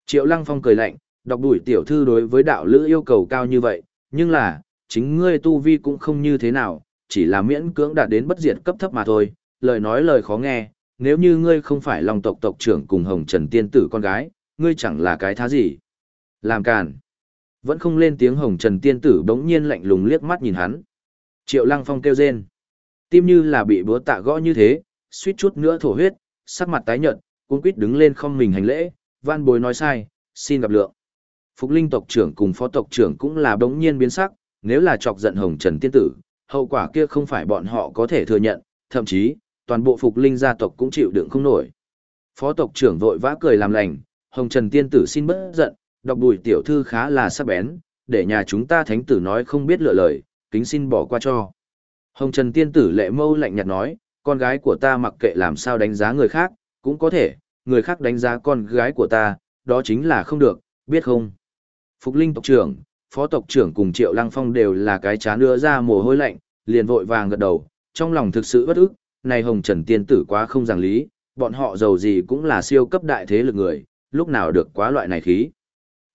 Triệu Lăng Phong cười lạnh, đọc đuổi tiểu thư đối với đạo lữ yêu cầu cao như vậy, nhưng là, chính ngươi tu vi cũng không như thế nào, chỉ là miễn cưỡng đạt đến bất diệt cấp thấp mà thôi, lời nói lời khó nghe, nếu như ngươi không phải lòng tộc tộc trưởng cùng Hồng Trần Tiên Tử con gái, ngươi chẳng là cái thá gì. Làm càn. Vẫn không lên tiếng Hồng Trần Tiên Tử bỗng nhiên lạnh lùng liếc mắt nhìn hắn. Triệu Lăng Phong kêu rên. Tim như là bị búa tạ gõ như thế, suýt chút nữa thổ huyết, sắc mặt tái nhợt, cuống quýt đứng lên không mình hành lễ, van bối nói sai, xin gặp lượng. Phục Linh tộc trưởng cùng phó tộc trưởng cũng là bỗng nhiên biến sắc, nếu là chọc giận Hồng Trần Tiên Tử, hậu quả kia không phải bọn họ có thể thừa nhận, thậm chí, toàn bộ Phục Linh gia tộc cũng chịu đựng không nổi. Phó tộc trưởng vội vã cười làm lành, Hồng Trần Tiên Tử xin bớt giận, đọc bùi tiểu thư khá là sắc bén, để nhà chúng ta thánh tử nói không biết lựa lời, kính xin bỏ qua cho. Hồng Trần Tiên Tử lệ mâu lạnh nhạt nói, con gái của ta mặc kệ làm sao đánh giá người khác, cũng có thể, người khác đánh giá con gái của ta, đó chính là không được, biết không? Phục Linh tộc trưởng, phó tộc trưởng cùng Triệu Lăng Phong đều là cái chán đưa ra mồ hôi lạnh, liền vội vàng gật đầu, trong lòng thực sự bất ức, này Hồng Trần Tiên Tử quá không giảng lý, bọn họ giàu gì cũng là siêu cấp đại thế lực người, lúc nào được quá loại này khí.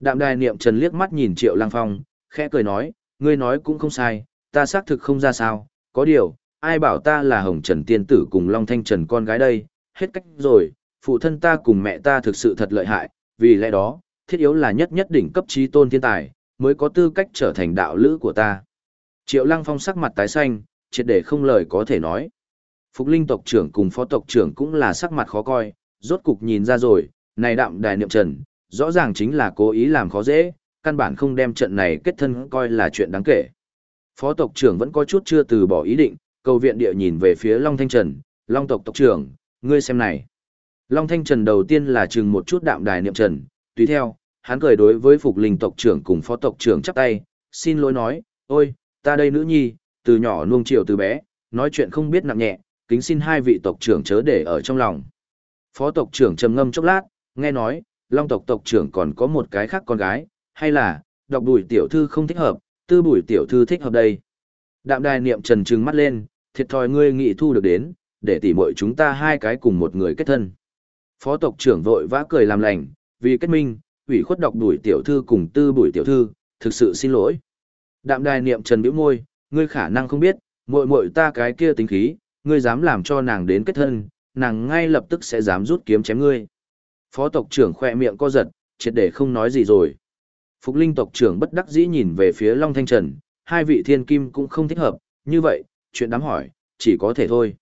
Đạm đài niệm Trần liếc mắt nhìn Triệu Lăng Phong, khẽ cười nói, ngươi nói cũng không sai, ta xác thực không ra sao, có điều, ai bảo ta là Hồng Trần Tiên Tử cùng Long Thanh Trần con gái đây, hết cách rồi, phụ thân ta cùng mẹ ta thực sự thật lợi hại, vì lẽ đó, thiết yếu là nhất nhất đỉnh cấp trí tôn thiên tài, mới có tư cách trở thành đạo lữ của ta. Triệu Lăng Phong sắc mặt tái xanh, triệt để không lời có thể nói. Phục Linh tộc trưởng cùng phó tộc trưởng cũng là sắc mặt khó coi, rốt cục nhìn ra rồi, này đạm đài niệm trần, rõ ràng chính là cố ý làm khó dễ, căn bản không đem trận này kết thân coi là chuyện đáng kể. Phó tộc trưởng vẫn có chút chưa từ bỏ ý định, cầu viện địa nhìn về phía Long Thanh Trần, Long tộc tộc trưởng, ngươi xem này. Long Thanh Trần đầu tiên là chừng một chút đạm đài niệm trần, tùy theo, hắn cười đối với Phục Linh tộc trưởng cùng phó tộc trưởng chắp tay, xin lỗi nói, ôi, ta đây nữ nhi, từ nhỏ nuông chiều từ bé, nói chuyện không biết nặng nhẹ, kính xin hai vị tộc trưởng chớ để ở trong lòng. Phó tộc trưởng trầm ngâm chốc lát, nghe nói, Long tộc tộc trưởng còn có một cái khác con gái, hay là, đọc bùi tiểu thư không thích hợp, tư bùi tiểu thư thích hợp đây. Đạm đài niệm trần trừng mắt lên, thiệt thòi ngươi nghị thu được đến, để tỉ muội chúng ta hai cái cùng một người kết thân. Phó tộc trưởng vội vã cười làm lành, vì kết minh, ủy khuất đọc đuổi tiểu thư cùng tư bùi tiểu thư, thực sự xin lỗi. Đạm đài niệm trần bĩu môi, ngươi khả năng không biết, muội muội ta cái kia tính khí, ngươi dám làm cho nàng đến kết thân, nàng ngay lập tức sẽ dám rút kiếm chém ngươi. Phó tộc trưởng khoe miệng co giật, triệt để không nói gì rồi. Phục linh tộc trưởng bất đắc dĩ nhìn về phía Long Thanh Trần, hai vị thiên kim cũng không thích hợp, như vậy, chuyện đám hỏi, chỉ có thể thôi.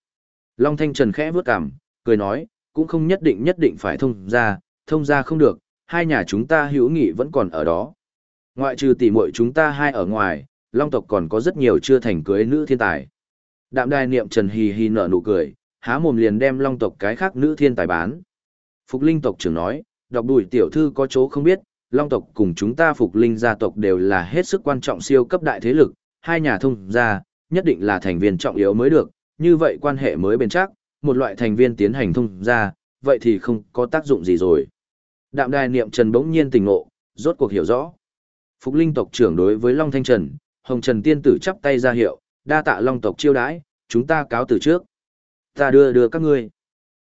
Long Thanh Trần khẽ vướt cằm, cười nói, cũng không nhất định nhất định phải thông ra, thông ra không được, hai nhà chúng ta hữu nghị vẫn còn ở đó. Ngoại trừ tỷ muội chúng ta hai ở ngoài, Long tộc còn có rất nhiều chưa thành cưới nữ thiên tài. Đạm đài niệm Trần hì hì nở nụ cười, há mồm liền đem long tộc cái khác nữ thiên tài bán. Phục linh tộc trưởng nói, đọc đuổi tiểu thư có chỗ không biết, long tộc cùng chúng ta phục linh gia tộc đều là hết sức quan trọng siêu cấp đại thế lực, hai nhà thông gia, nhất định là thành viên trọng yếu mới được, như vậy quan hệ mới bền chắc, một loại thành viên tiến hành thông gia, vậy thì không có tác dụng gì rồi. Đạm đài niệm trần bỗng nhiên tỉnh ngộ, rốt cuộc hiểu rõ. Phục linh tộc trưởng đối với Long Thanh Trần, Hồng Trần tiên tử chắp tay ra hiệu, đa tạ Long tộc chiêu đãi, chúng ta cáo từ trước. Ta đưa đưa các ngươi.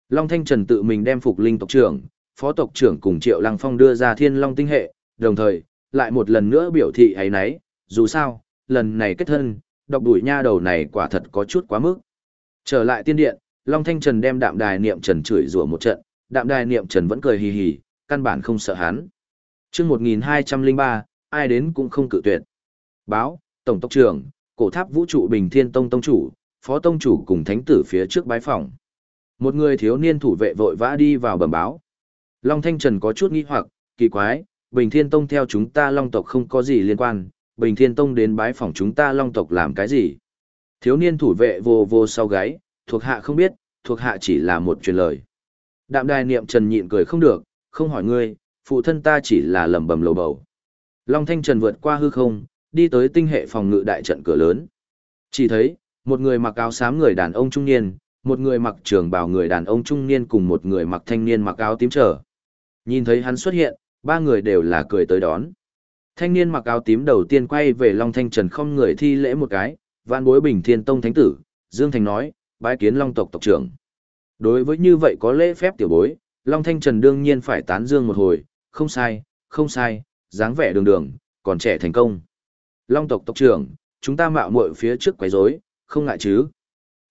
Long Thanh Trần tự mình đem Phục linh tộc trưởng, phó tộc trưởng cùng Triệu Lăng Phong đưa ra thiên long tinh hệ, đồng thời, lại một lần nữa biểu thị ấy nấy, dù sao, lần này kết thân, độc đuổi nha đầu này quả thật có chút quá mức. Trở lại tiên điện, Long Thanh Trần đem đạm đài niệm trần chửi rủa một trận, đạm đài niệm trần vẫn cười hì hì, căn bản không sợ hắn. chương 1203, ai đến cũng không cự tuyệt. Báo, Tổng tốc trưởng, cổ tháp vũ trụ Bình Thiên Tông Tông chủ, Phó Tông chủ cùng Thánh tử phía trước bái phòng. Một người thiếu niên thủ vệ vội vã đi vào bẩm báo. Long Thanh Trần có chút nghi hoặc, kỳ quái, Bình Thiên Tông theo chúng ta Long tộc không có gì liên quan, Bình Thiên Tông đến bái phòng chúng ta Long tộc làm cái gì? Thiếu niên thủ vệ vô vô sau gáy, thuộc hạ không biết, thuộc hạ chỉ là một truyền lời. Đạm đài niệm Trần nhịn cười không được, không hỏi ngươi, phụ thân ta chỉ là lẩm bẩm lầu bầu. Long Thanh Trần vượt qua hư không, đi tới tinh hệ phòng ngự đại trận cửa lớn. Chỉ thấy, một người mặc áo xám người đàn ông trung niên, một người mặc trường bào người đàn ông trung niên cùng một người mặc thanh niên mặc áo tím trở. Nhìn thấy hắn xuất hiện, ba người đều là cười tới đón. Thanh niên mặc áo tím đầu tiên quay về Long Thanh Trần không người thi lễ một cái, vạn bối bình thiên tông thánh tử, Dương Thành nói, bái kiến Long tộc tộc trưởng. Đối với như vậy có lễ phép tiểu bối, Long Thanh Trần đương nhiên phải tán dương một hồi, không sai, không sai, dáng vẻ đường đường, còn trẻ thành công. Long tộc tộc trưởng, chúng ta mạo muội phía trước quấy rối, không ngại chứ.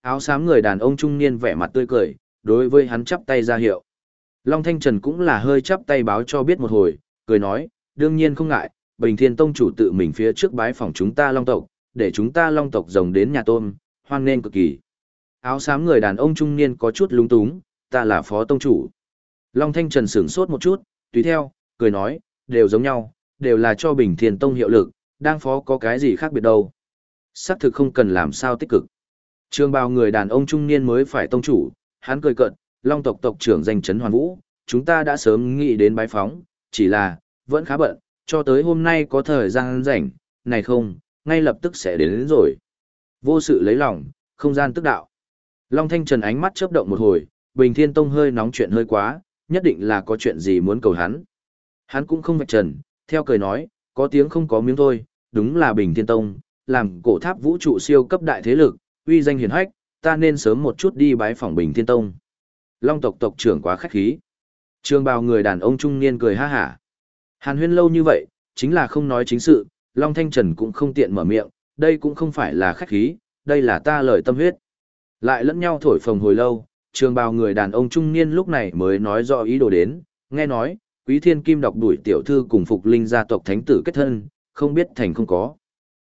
Áo xám người đàn ông trung niên vẻ mặt tươi cười, đối với hắn chắp tay ra hiệu. Long Thanh Trần cũng là hơi chắp tay báo cho biết một hồi, cười nói, đương nhiên không ngại, Bình Thiên Tông chủ tự mình phía trước bái phòng chúng ta Long tộc, để chúng ta Long tộc rồng đến nhà tôm, hoan nên cực kỳ. Áo xám người đàn ông trung niên có chút lúng túng, ta là phó tông chủ. Long Thanh Trần sửng sốt một chút, tùy theo, cười nói, đều giống nhau, đều là cho Bình Thiên Tông hiệu lực, đang phó có cái gì khác biệt đâu. Sắc thực không cần làm sao tích cực. Trường bào người đàn ông trung niên mới phải tông chủ, hắn cười cận, Long tộc tộc trưởng danh chấn hoàn vũ, chúng ta đã sớm nghĩ đến bái phóng, chỉ là, vẫn khá bận, cho tới hôm nay có thời gian rảnh, này không, ngay lập tức sẽ đến, đến rồi. Vô sự lấy lòng, không gian tức đạo. Long Thanh Trần ánh mắt chớp động một hồi, Bình Thiên Tông hơi nóng chuyện hơi quá, nhất định là có chuyện gì muốn cầu hắn. Hắn cũng không vạch trần, theo cười nói, có tiếng không có miếng thôi, đúng là Bình Thiên Tông, làm cổ tháp vũ trụ siêu cấp đại thế lực, uy danh hiển hách, ta nên sớm một chút đi bái phỏng Bình Thiên Tông. Long tộc tộc trưởng quá khách khí. Trường bào người đàn ông trung niên cười ha hả. Hàn huyên lâu như vậy, chính là không nói chính sự, Long Thanh Trần cũng không tiện mở miệng, đây cũng không phải là khách khí, đây là ta lời tâm huyết. Lại lẫn nhau thổi phồng hồi lâu, trường bào người đàn ông trung niên lúc này mới nói rõ ý đồ đến, nghe nói, quý thiên kim đọc đuổi tiểu thư cùng phục linh gia tộc thánh tử kết thân, không biết thành không có.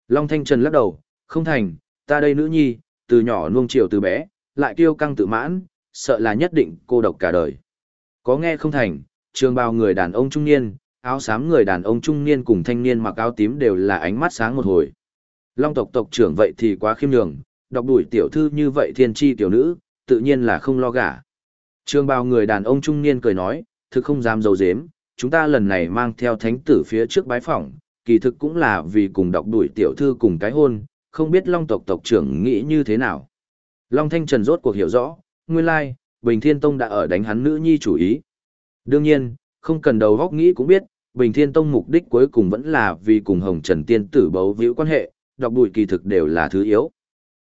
Long Thanh Trần lắc đầu, không thành, ta đây nữ nhi, từ nhỏ nuông chiều từ bé, lại kiêu căng tự mãn, sợ là nhất định cô độc cả đời. Có nghe không thành, trường bào người đàn ông trung niên, áo xám người đàn ông trung niên cùng thanh niên mặc áo tím đều là ánh mắt sáng một hồi. Long tộc tộc trưởng vậy thì quá khiêm nhường, đọc đuổi tiểu thư như vậy thiên chi tiểu nữ, tự nhiên là không lo gả. Trương bào người đàn ông trung niên cười nói, thực không dám dấu dếm, chúng ta lần này mang theo thánh tử phía trước bái phỏng, kỳ thực cũng là vì cùng đọc đuổi tiểu thư cùng cái hôn, không biết long tộc tộc trưởng nghĩ như thế nào. Long Thanh Trần rốt cuộc hiểu rõ, nguyên lai, Bình Thiên Tông đã ở đánh hắn nữ nhi chủ ý. Đương nhiên, không cần đầu góc nghĩ cũng biết, Bình Thiên Tông mục đích cuối cùng vẫn là vì cùng Hồng Trần Tiên tử bấu víu quan hệ, đọc bụi kỳ thực đều là thứ yếu.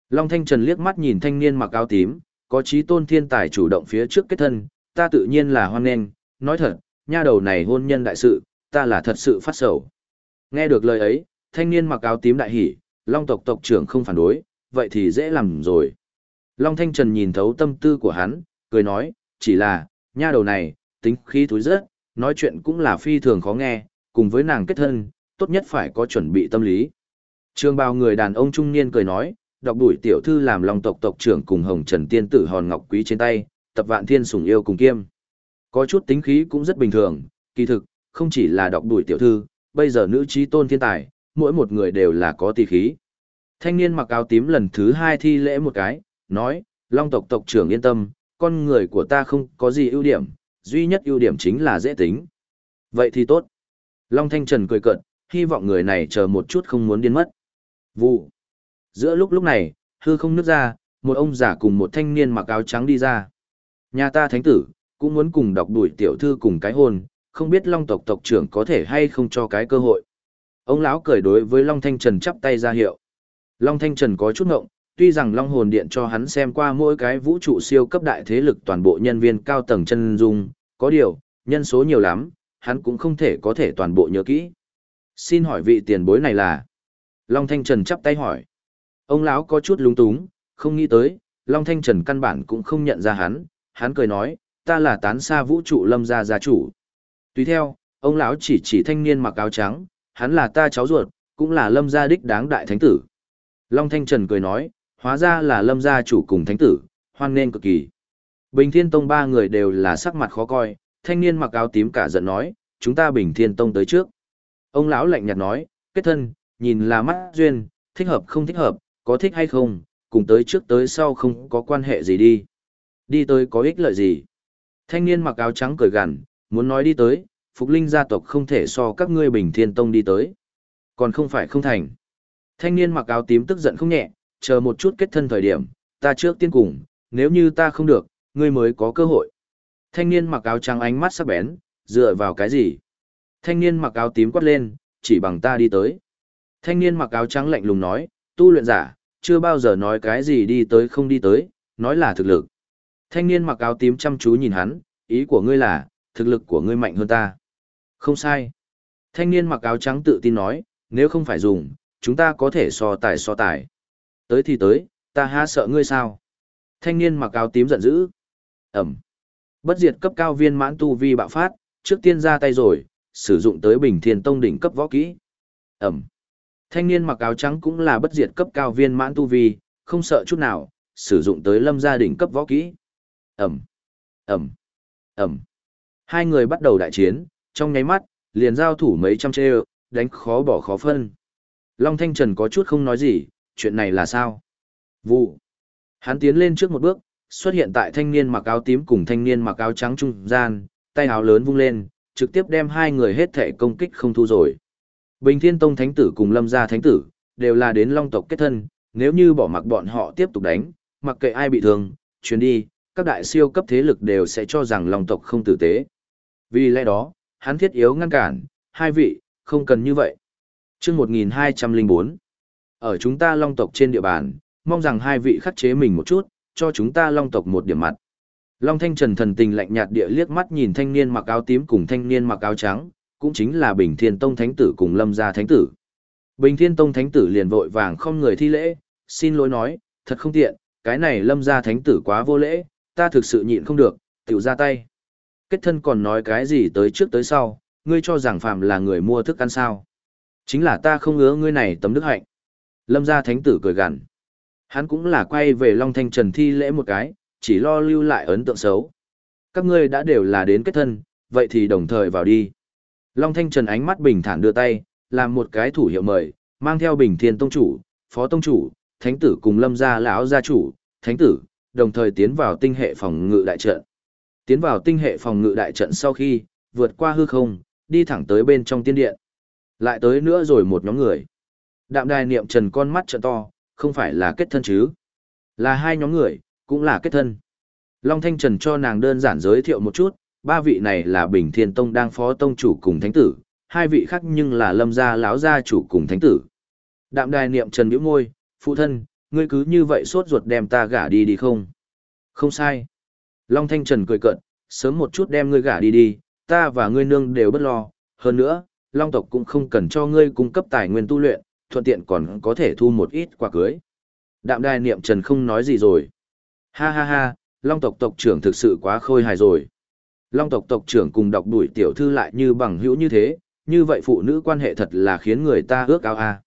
Long Thanh Trần liếc mắt nhìn thanh niên mặc áo tím, có trí tôn thiên tài chủ động phía trước kết thân, ta tự nhiên là hoan nghênh, nói thật, nha đầu này hôn nhân đại sự, ta là thật sự phát sầu. Nghe được lời ấy, thanh niên mặc áo tím đại hỉ, Long tộc tộc trưởng không phản đối, vậy thì dễ làm rồi. Long Thanh Trần nhìn thấu tâm tư của hắn, cười nói, chỉ là, nha đầu này, tính khí thúi rất, nói chuyện cũng là phi thường khó nghe, cùng với nàng kết thân, tốt nhất phải có chuẩn bị tâm lý. Trường bào người đàn ông trung niên cười nói, đọc đuổi tiểu thư làm lòng tộc tộc trưởng cùng hồng trần tiên tử hòn ngọc quý trên tay, tập vạn thiên sủng yêu cùng kiêm. Có chút tính khí cũng rất bình thường, kỳ thực, không chỉ là đọc đuổi tiểu thư, bây giờ nữ trí tôn thiên tài, mỗi một người đều là có tỷ khí. Thanh niên mặc áo tím lần thứ hai thi lễ một cái, nói, Long tộc tộc trưởng yên tâm, con người của ta không có gì ưu điểm, duy nhất ưu điểm chính là dễ tính. Vậy thì tốt. Long Thanh Trần cười cợt, hy vọng người này chờ một chút không muốn điên mất. Vụ. Giữa lúc lúc này, hư không nứt ra, một ông già cùng một thanh niên mặc áo trắng đi ra. Nhà ta thánh tử, cũng muốn cùng đọc đuổi tiểu thư cùng cái hôn, không biết Long tộc tộc trưởng có thể hay không cho cái cơ hội. Ông lão cười đối với Long Thanh Trần chắp tay ra hiệu. Long Thanh Trần có chút ngộng, tuy rằng Long Hồn Điện cho hắn xem qua mỗi cái vũ trụ siêu cấp đại thế lực toàn bộ nhân viên cao tầng chân dung, có điều, nhân số nhiều lắm, hắn cũng không thể có thể toàn bộ nhớ kỹ. Xin hỏi vị tiền bối này là? Long Thanh Trần chắp tay hỏi. Ông lão có chút lúng túng, không nghĩ tới, Long Thanh Trần căn bản cũng không nhận ra hắn, hắn cười nói, ta là tán xa vũ trụ lâm gia gia chủ. Tùy theo, ông lão chỉ chỉ thanh niên mặc áo trắng, hắn là ta cháu ruột, cũng là lâm gia đích đáng đại thánh tử. Long Thanh Trần cười nói, hóa ra là lâm gia chủ cùng thánh tử, hoan nên cực kỳ. Bình Thiên Tông ba người đều là sắc mặt khó coi, thanh niên mặc áo tím cả giận nói, chúng ta Bình Thiên Tông tới trước. Ông lão lạnh nhạt nói, kết thân, nhìn là mắt duyên, thích hợp không thích hợp, có thích hay không, cùng tới trước tới sau không có quan hệ gì đi. Đi tới có ích lợi gì? Thanh niên mặc áo trắng cười gằn, muốn nói đi tới, Phục Linh gia tộc không thể so các ngươi Bình Thiên Tông đi tới. Còn không phải không thành. Thanh niên mặc áo tím tức giận không nhẹ, chờ một chút kết thân thời điểm, ta trước tiên cùng, nếu như ta không được, ngươi mới có cơ hội. Thanh niên mặc áo trắng ánh mắt sắc bén, dựa vào cái gì? Thanh niên mặc áo tím quát lên, chỉ bằng ta đi tới. Thanh niên mặc áo trắng lạnh lùng nói, tu luyện giả, chưa bao giờ nói cái gì đi tới không đi tới, nói là thực lực. Thanh niên mặc áo tím chăm chú nhìn hắn, ý của ngươi là, thực lực của ngươi mạnh hơn ta. Không sai. Thanh niên mặc áo trắng tự tin nói, nếu không phải dùng, chúng ta có thể so tài so tài. Tới thì tới, ta há sợ ngươi sao? Thanh niên mặc áo tím giận dữ. Ẩm. Bất diệt cấp cao viên mãn tu vi bạo phát, trước tiên ra tay rồi, sử dụng tới bình thiên tông đỉnh cấp võ kỹ. Ẩm. Thanh niên mặc áo trắng cũng là bất diệt cấp cao viên mãn tu vi, không sợ chút nào, sử dụng tới lâm gia đỉnh cấp võ kỹ. Ẩm. Ẩm. Ẩm. Hai người bắt đầu đại chiến, trong nháy mắt, liền giao thủ mấy trăm chê đánh khó bỏ khó phân. Long Thanh Trần có chút không nói gì, chuyện này là sao? Vụ. Hắn tiến lên trước một bước, xuất hiện tại thanh niên mặc áo tím cùng thanh niên mặc áo trắng trung gian, tay áo lớn vung lên, trực tiếp đem hai người hết thể công kích không thu rồi. Bình Thiên Tông Thánh Tử cùng Lâm Gia Thánh Tử, đều là đến Long tộc kết thân, nếu như bỏ mặc bọn họ tiếp tục đánh, mặc kệ ai bị thương, chuyến đi, các đại siêu cấp thế lực đều sẽ cho rằng Long tộc không tử tế. Vì lẽ đó, hắn thiết yếu ngăn cản, hai vị, không cần như vậy. Trước 1204, ở chúng ta Long tộc trên địa bàn, mong rằng hai vị khắc chế mình một chút, cho chúng ta Long tộc một điểm mặt. Long Thanh Trần thần tình lạnh nhạt địa liếc mắt nhìn thanh niên mặc áo tím cùng thanh niên mặc áo trắng, cũng chính là Bình Thiên Tông Thánh Tử cùng Lâm Gia Thánh Tử. Bình Thiên Tông Thánh Tử liền vội vàng không người thi lễ, xin lỗi nói, thật không tiện, cái này Lâm Gia Thánh Tử quá vô lễ, ta thực sự nhịn không được, tiểu ra tay. Kết thân còn nói cái gì tới trước tới sau, ngươi cho rằng phạm là người mua thức ăn sao. Chính là ta không ngứa ngươi này tấm đức hạnh. Lâm Gia Thánh Tử cười gằn. Hắn cũng là quay về Long Thanh Trần thi lễ một cái, chỉ lo lưu lại ấn tượng xấu. Các ngươi đã đều là đến kết thân, vậy thì đồng thời vào đi. Long Thanh Trần ánh mắt bình thản đưa tay, làm một cái thủ hiệu mời, mang theo Bình Thiên Tông chủ, Phó Tông chủ, Thánh tử cùng Lâm gia lão gia chủ, Thánh tử, đồng thời tiến vào tinh hệ phòng ngự đại trận. Tiến vào tinh hệ phòng ngự đại trận sau khi, vượt qua hư không, đi thẳng tới bên trong tiên điện. Lại tới nữa rồi một nhóm người. Đạm đài niệm trần con mắt trợ to, không phải là kết thân chứ. Là hai nhóm người, cũng là kết thân. Long Thanh Trần cho nàng đơn giản giới thiệu một chút, ba vị này là Bình Thiên Tông đang phó tông chủ cùng thánh tử, hai vị khác nhưng là Lâm gia lão gia chủ cùng thánh tử. Đạm đài niệm Trần bĩu môi, phụ thân, ngươi cứ như vậy sốt ruột đem ta gả đi đi không? Không sai. Long Thanh Trần cười cợt, sớm một chút đem ngươi gả đi đi, ta và ngươi nương đều bất lo, hơn nữa, Long tộc cũng không cần cho ngươi cung cấp tài nguyên tu luyện, thuận tiện còn có thể thu một ít quà cưới. Đạm đài niệm Trần không nói gì rồi. Ha ha ha, Long tộc tộc trưởng thực sự quá khôi hài rồi. Long tộc tộc trưởng cùng đọc đuổi tiểu thư lại như bằng hữu như thế, như vậy phụ nữ quan hệ thật là khiến người ta ước ao a.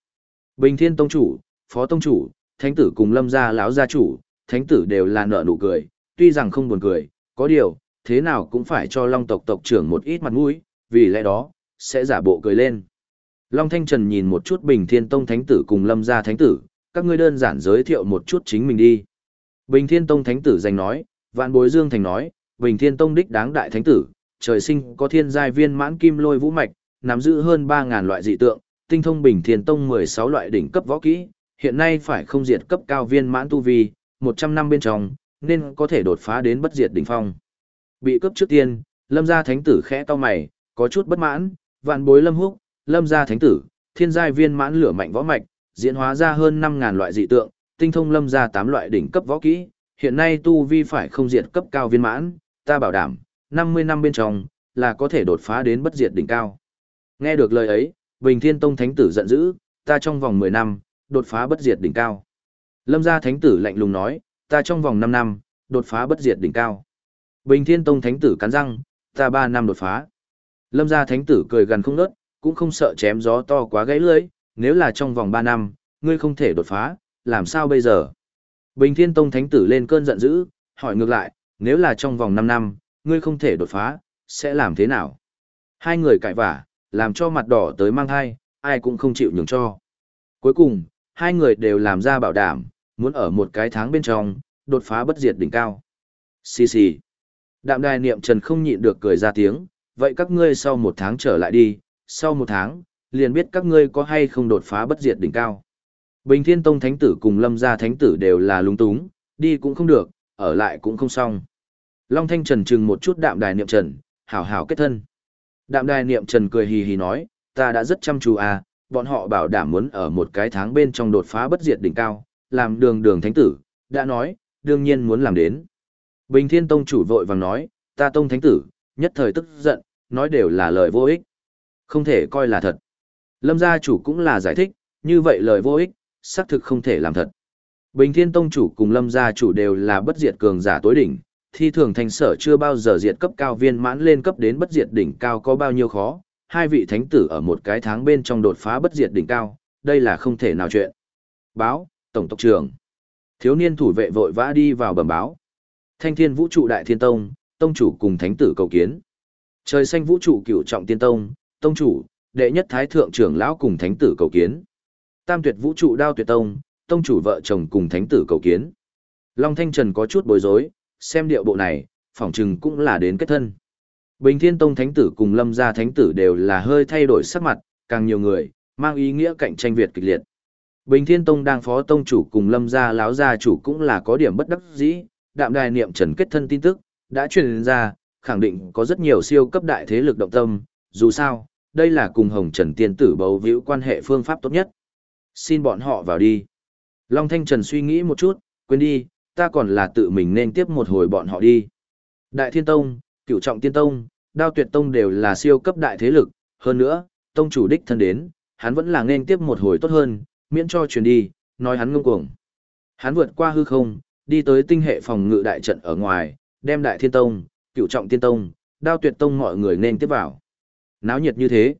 Bình Thiên tông chủ, phó tông chủ, thánh tử cùng Lâm gia lão gia chủ, thánh tử đều là nợ nụ cười, tuy rằng không buồn cười, có điều, thế nào cũng phải cho Long tộc tộc trưởng một ít mặt mũi, vì lẽ đó, sẽ giả bộ cười lên. Long Thanh Trần nhìn một chút Bình Thiên Tông Thánh Tử cùng Lâm Gia Thánh Tử, các ngươi đơn giản giới thiệu một chút chính mình đi. Bình Thiên Tông Thánh tử giành nói, Vạn Bối Dương Thành nói, Bình Thiên Tông đích đáng đại thánh tử, trời sinh có thiên giai viên mãn kim lôi vũ mạch, nắm giữ hơn 3000 loại dị tượng, tinh thông Bình Thiên Tông 16 loại đỉnh cấp võ kỹ, hiện nay phải không diệt cấp cao viên mãn tu vi, 100 năm bên trong, nên có thể đột phá đến bất diệt đỉnh phong. Bị cấp trước tiên, Lâm gia thánh tử khẽ to mày, có chút bất mãn, Vạn Bối Lâm Húc, Lâm gia thánh tử, thiên giai viên mãn lửa mạnh võ mạch, diễn hóa ra hơn 5000 loại dị tượng, tinh thông lâm gia 8 loại đỉnh cấp võ kỹ, hiện nay tu vi phải không diệt cấp cao viên mãn, ta bảo đảm, 50 năm bên trong là có thể đột phá đến bất diệt đỉnh cao. Nghe được lời ấy, Bình Thiên Tông thánh tử giận dữ, ta trong vòng 10 năm, đột phá bất diệt đỉnh cao. Lâm gia thánh tử lạnh lùng nói, ta trong vòng 5 năm, đột phá bất diệt đỉnh cao. Bình Thiên Tông thánh tử cắn răng, ta 3 năm đột phá. Lâm gia thánh tử cười gần không nớt, cũng không sợ chém gió to quá gãy lưỡi, nếu là trong vòng 3 năm, ngươi không thể đột phá, làm sao bây giờ? Bình Thiên Tông Thánh Tử lên cơn giận dữ, hỏi ngược lại, nếu là trong vòng 5 năm, ngươi không thể đột phá, sẽ làm thế nào? Hai người cãi vả, làm cho mặt đỏ tới mang thai, ai cũng không chịu nhường cho. Cuối cùng, hai người đều làm ra bảo đảm, muốn ở một cái tháng bên trong, đột phá bất diệt đỉnh cao. Xì xì. Đạm đài niệm trần không nhịn được cười ra tiếng, vậy các ngươi sau một tháng trở lại đi, sau một tháng, liền biết các ngươi có hay không đột phá bất diệt đỉnh cao. Bình Thiên Tông Thánh Tử cùng Lâm Gia Thánh Tử đều là lúng túng, đi cũng không được, ở lại cũng không xong. Long Thanh Trần chừng một chút đạm đài niệm trần, hảo hảo kết thân. Đạm đài niệm trần cười hì hì nói, ta đã rất chăm chú à, bọn họ bảo đảm muốn ở một cái tháng bên trong đột phá bất diệt đỉnh cao, làm đường đường thánh tử, đã nói, đương nhiên muốn làm đến. Bình Thiên Tông chủ vội vàng nói, ta Tông Thánh Tử, nhất thời tức giận, nói đều là lời vô ích. Không thể coi là thật. Lâm gia chủ cũng là giải thích, như vậy lời vô ích, xác thực không thể làm thật. Bình Thiên Tông chủ cùng Lâm gia chủ đều là bất diệt cường giả tối đỉnh, thi thường thành sở chưa bao giờ diệt cấp cao viên mãn lên cấp đến bất diệt đỉnh cao có bao nhiêu khó, hai vị thánh tử ở một cái tháng bên trong đột phá bất diệt đỉnh cao, đây là không thể nào chuyện. Báo, Tổng tộc trưởng. Thiếu niên thủ vệ vội vã đi vào bẩm báo. Thanh thiên vũ trụ đại thiên tông, tông chủ cùng thánh tử cầu kiến. Trời xanh vũ trụ cửu trọng tiên tông, tông chủ, đệ nhất thái thượng trưởng lão cùng thánh tử cầu kiến. Tam tuyệt vũ trụ đao tuyệt tông, tông chủ vợ chồng cùng thánh tử cầu kiến. Long Thanh Trần có chút bối rối, xem điệu bộ này, phỏng chừng cũng là đến kết thân. Bình Thiên Tông thánh tử cùng Lâm gia thánh tử đều là hơi thay đổi sắc mặt, càng nhiều người, mang ý nghĩa cạnh tranh Việt kịch liệt. Bình Thiên Tông đang phó tông chủ cùng Lâm gia láo gia chủ cũng là có điểm bất đắc dĩ, đạm đài niệm trần kết thân tin tức, đã truyền ra, khẳng định có rất nhiều siêu cấp đại thế lực động tâm, dù sao, đây là cùng Hồng Trần Tiên Tử bầu víu quan hệ phương pháp tốt nhất. Xin bọn họ vào đi. Long Thanh Trần suy nghĩ một chút, quên đi, ta còn là tự mình nên tiếp một hồi bọn họ đi. Đại Thiên Tông, Cựu Trọng Tiên Tông, Đao Tuyệt Tông đều là siêu cấp đại thế lực, hơn nữa, Tông chủ đích thân đến, hắn vẫn là nên tiếp một hồi tốt hơn, miễn cho truyền đi, nói hắn ngông cuồng. Hắn vượt qua hư không, đi tới tinh hệ phòng ngự đại trận ở ngoài, đem Đại Thiên Tông, Cựu Trọng Tiên Tông, Đao Tuyệt Tông mọi người nên tiếp vào. Náo nhiệt như thế.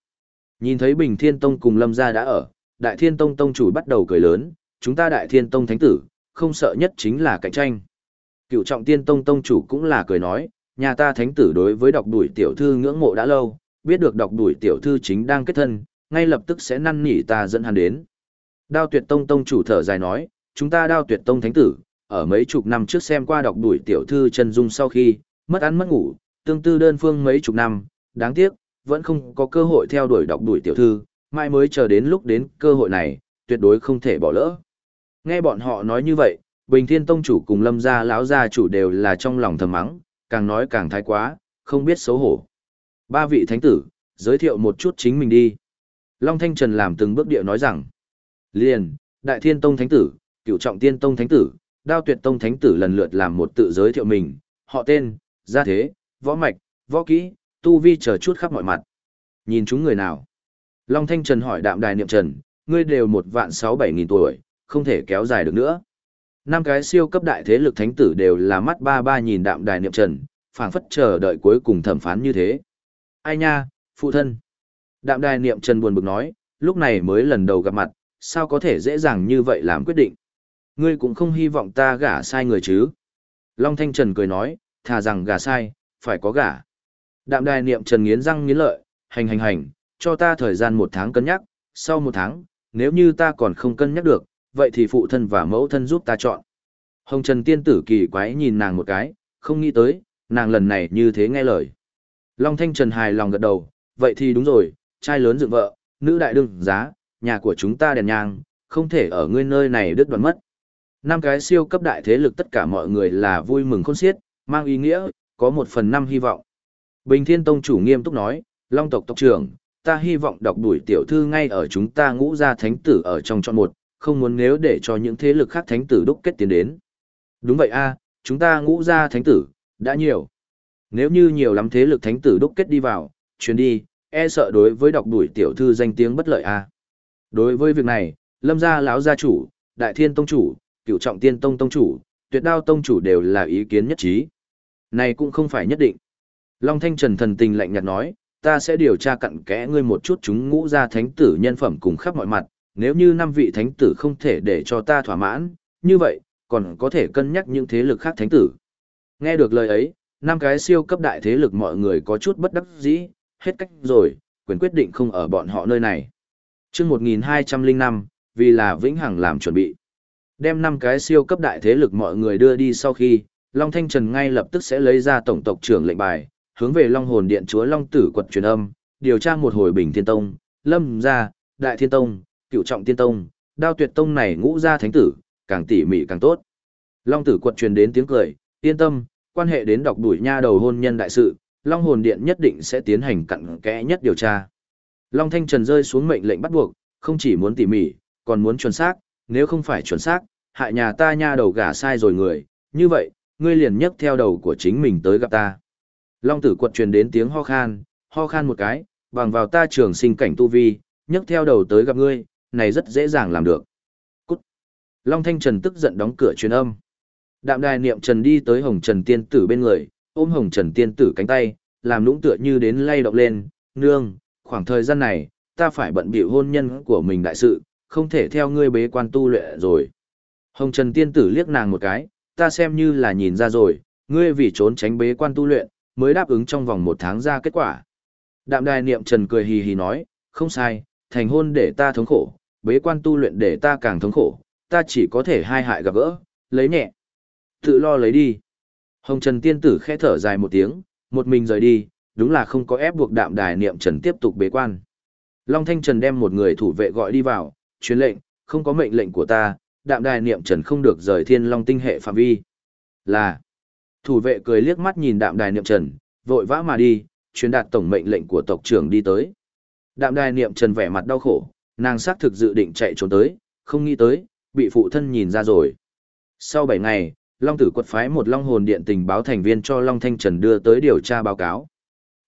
Nhìn thấy Bình Thiên Tông cùng Lâm gia đã ở, Đại Thiên Tông Tông chủ bắt đầu cười lớn, chúng ta Đại Thiên Tông Thánh Tử, không sợ nhất chính là cạnh tranh. Cựu trọng tiên Tông Tông chủ cũng là cười nói, nhà ta Thánh Tử đối với đọc đuổi tiểu thư ngưỡng mộ đã lâu, biết được đọc đuổi tiểu thư chính đang kết thân, ngay lập tức sẽ năn nỉ ta dẫn hắn đến. Đao tuyệt Tông Tông chủ thở dài nói, chúng ta đao tuyệt Tông Thánh Tử, ở mấy chục năm trước xem qua đọc đuổi tiểu thư chân dung sau khi, mất ăn mất ngủ, tương tư đơn phương mấy chục năm, đáng tiếc, vẫn không có cơ hội theo đuổi đọc đuổi tiểu thư, mai mới chờ đến lúc đến cơ hội này, tuyệt đối không thể bỏ lỡ. Nghe bọn họ nói như vậy, Bình Thiên Tông chủ cùng Lâm gia lão gia chủ đều là trong lòng thầm mắng, càng nói càng thái quá, không biết xấu hổ. Ba vị thánh tử, giới thiệu một chút chính mình đi. Long Thanh Trần làm từng bước điệu nói rằng, liền, Đại Thiên Tông thánh tử, Cửu Trọng Tiên Tông thánh tử, Đao Tuyệt Tông thánh tử lần lượt làm một tự giới thiệu mình, họ tên, gia thế, võ mạch, võ kỹ, tu vi chờ chút khắp mọi mặt. Nhìn chúng người nào? Long Thanh Trần hỏi đạm đài niệm trần, ngươi đều một vạn sáu bảy nghìn tuổi, không thể kéo dài được nữa. Năm cái siêu cấp đại thế lực thánh tử đều là mắt ba ba nhìn đạm đài niệm trần, phảng phất chờ đợi cuối cùng thẩm phán như thế. Ai nha, phụ thân. Đạm đài niệm trần buồn bực nói, lúc này mới lần đầu gặp mặt, sao có thể dễ dàng như vậy làm quyết định. Ngươi cũng không hy vọng ta gả sai người chứ. Long Thanh Trần cười nói, thà rằng gả sai, phải có gả. Đạm đài niệm trần nghiến răng nghiến lợi, hành hành hành, cho ta thời gian một tháng cân nhắc, sau một tháng, nếu như ta còn không cân nhắc được, vậy thì phụ thân và mẫu thân giúp ta chọn. Hồng Trần tiên tử kỳ quái nhìn nàng một cái, không nghĩ tới, nàng lần này như thế nghe lời. Long Thanh Trần hài lòng gật đầu, vậy thì đúng rồi, trai lớn dựng vợ, nữ đại đương giá, nhà của chúng ta đèn nhang, không thể ở ngươi nơi này đứt đoạn mất. Năm cái siêu cấp đại thế lực tất cả mọi người là vui mừng khôn xiết, mang ý nghĩa, có một phần năm hy vọng. Bình Thiên Tông chủ nghiêm túc nói, Long tộc tộc trưởng, ta hy vọng đọc đuổi tiểu thư ngay ở chúng ta ngũ gia thánh tử ở trong chọn một, không muốn nếu để cho những thế lực khác thánh tử đúc kết tiến đến. Đúng vậy a, chúng ta ngũ gia thánh tử, đã nhiều. Nếu như nhiều lắm thế lực thánh tử đúc kết đi vào, chuyến đi, e sợ đối với đọc đuổi tiểu thư danh tiếng bất lợi a. Đối với việc này, Lâm gia lão gia chủ, Đại Thiên tông chủ, Cửu Trọng Tiên tông tông chủ, Tuyệt Đao tông chủ đều là ý kiến nhất trí. Này cũng không phải nhất định. Long Thanh Trần thần tình lạnh nhạt nói, ta sẽ điều tra cặn kẽ ngươi một chút chúng ngũ gia thánh tử nhân phẩm cùng khắp mọi mặt, nếu như năm vị thánh tử không thể để cho ta thỏa mãn, như vậy, còn có thể cân nhắc những thế lực khác thánh tử. Nghe được lời ấy, năm cái siêu cấp đại thế lực mọi người có chút bất đắc dĩ, hết cách rồi, quyền quyết định không ở bọn họ nơi này. Trước 1205, vì là vĩnh hằng làm chuẩn bị. Đem năm cái siêu cấp đại thế lực mọi người đưa đi sau khi, Long Thanh Trần ngay lập tức sẽ lấy ra tổng tộc trưởng lệnh bài, hướng về Long Hồn Điện chúa Long Tử quật truyền âm, điều tra một hồi Bình Thiên Tông, Lâm gia, Đại Thiên Tông, Cựu Trọng Tiên Tông, Đao Tuyệt Tông này ngũ gia thánh tử, càng tỉ mỉ càng tốt. Long Tử quật truyền đến tiếng cười, yên tâm, quan hệ đến đọc đuổi nha đầu hôn nhân đại sự, Long Hồn Điện nhất định sẽ tiến hành cặn kẽ nhất điều tra. Long Thanh Trần rơi xuống mệnh lệnh bắt buộc, không chỉ muốn tỉ mỉ, còn muốn chuẩn xác, nếu không phải chuẩn xác, hại nhà ta nha đầu gả sai rồi người, như vậy, ngươi liền nhấc theo đầu của chính mình tới gặp ta. Long tử quật truyền đến tiếng ho khan, ho khan một cái, bằng vào ta trường sinh cảnh tu vi, nhấc theo đầu tới gặp ngươi, này rất dễ dàng làm được. Cút. Long Thanh Trần tức giận đóng cửa truyền âm. Đạm đài niệm Trần đi tới Hồng Trần Tiên Tử bên người, ôm Hồng Trần Tiên Tử cánh tay, làm lũng tựa như đến lay động lên, nương, khoảng thời gian này, ta phải bận bịu hôn nhân của mình đại sự, không thể theo ngươi bế quan tu luyện rồi. Hồng Trần Tiên Tử liếc nàng một cái, ta xem như là nhìn ra rồi, ngươi vì trốn tránh bế quan tu luyện, mới đáp ứng trong vòng một tháng ra kết quả. Đạm đài niệm trần cười hì hì nói, không sai, thành hôn để ta thống khổ, bế quan tu luyện để ta càng thống khổ, ta chỉ có thể hai hại gặp gỡ, lấy nhẹ. Tự lo lấy đi. Hồng Trần Tiên Tử khẽ thở dài một tiếng, một mình rời đi, đúng là không có ép buộc đạm đài niệm trần tiếp tục bế quan. Long Thanh Trần đem một người thủ vệ gọi đi vào, truyền lệnh, không có mệnh lệnh của ta, đạm đài niệm trần không được rời thiên long tinh hệ phạm vi. Là, thủ vệ cười liếc mắt nhìn đạm đài niệm trần, vội vã mà đi, truyền đạt tổng mệnh lệnh của tộc trưởng đi tới. Đạm đài niệm trần vẻ mặt đau khổ, nàng xác thực dự định chạy trốn tới, không nghĩ tới, bị phụ thân nhìn ra rồi. Sau 7 ngày, Long tử quật phái một Long hồn điện tình báo thành viên cho Long Thanh Trần đưa tới điều tra báo cáo.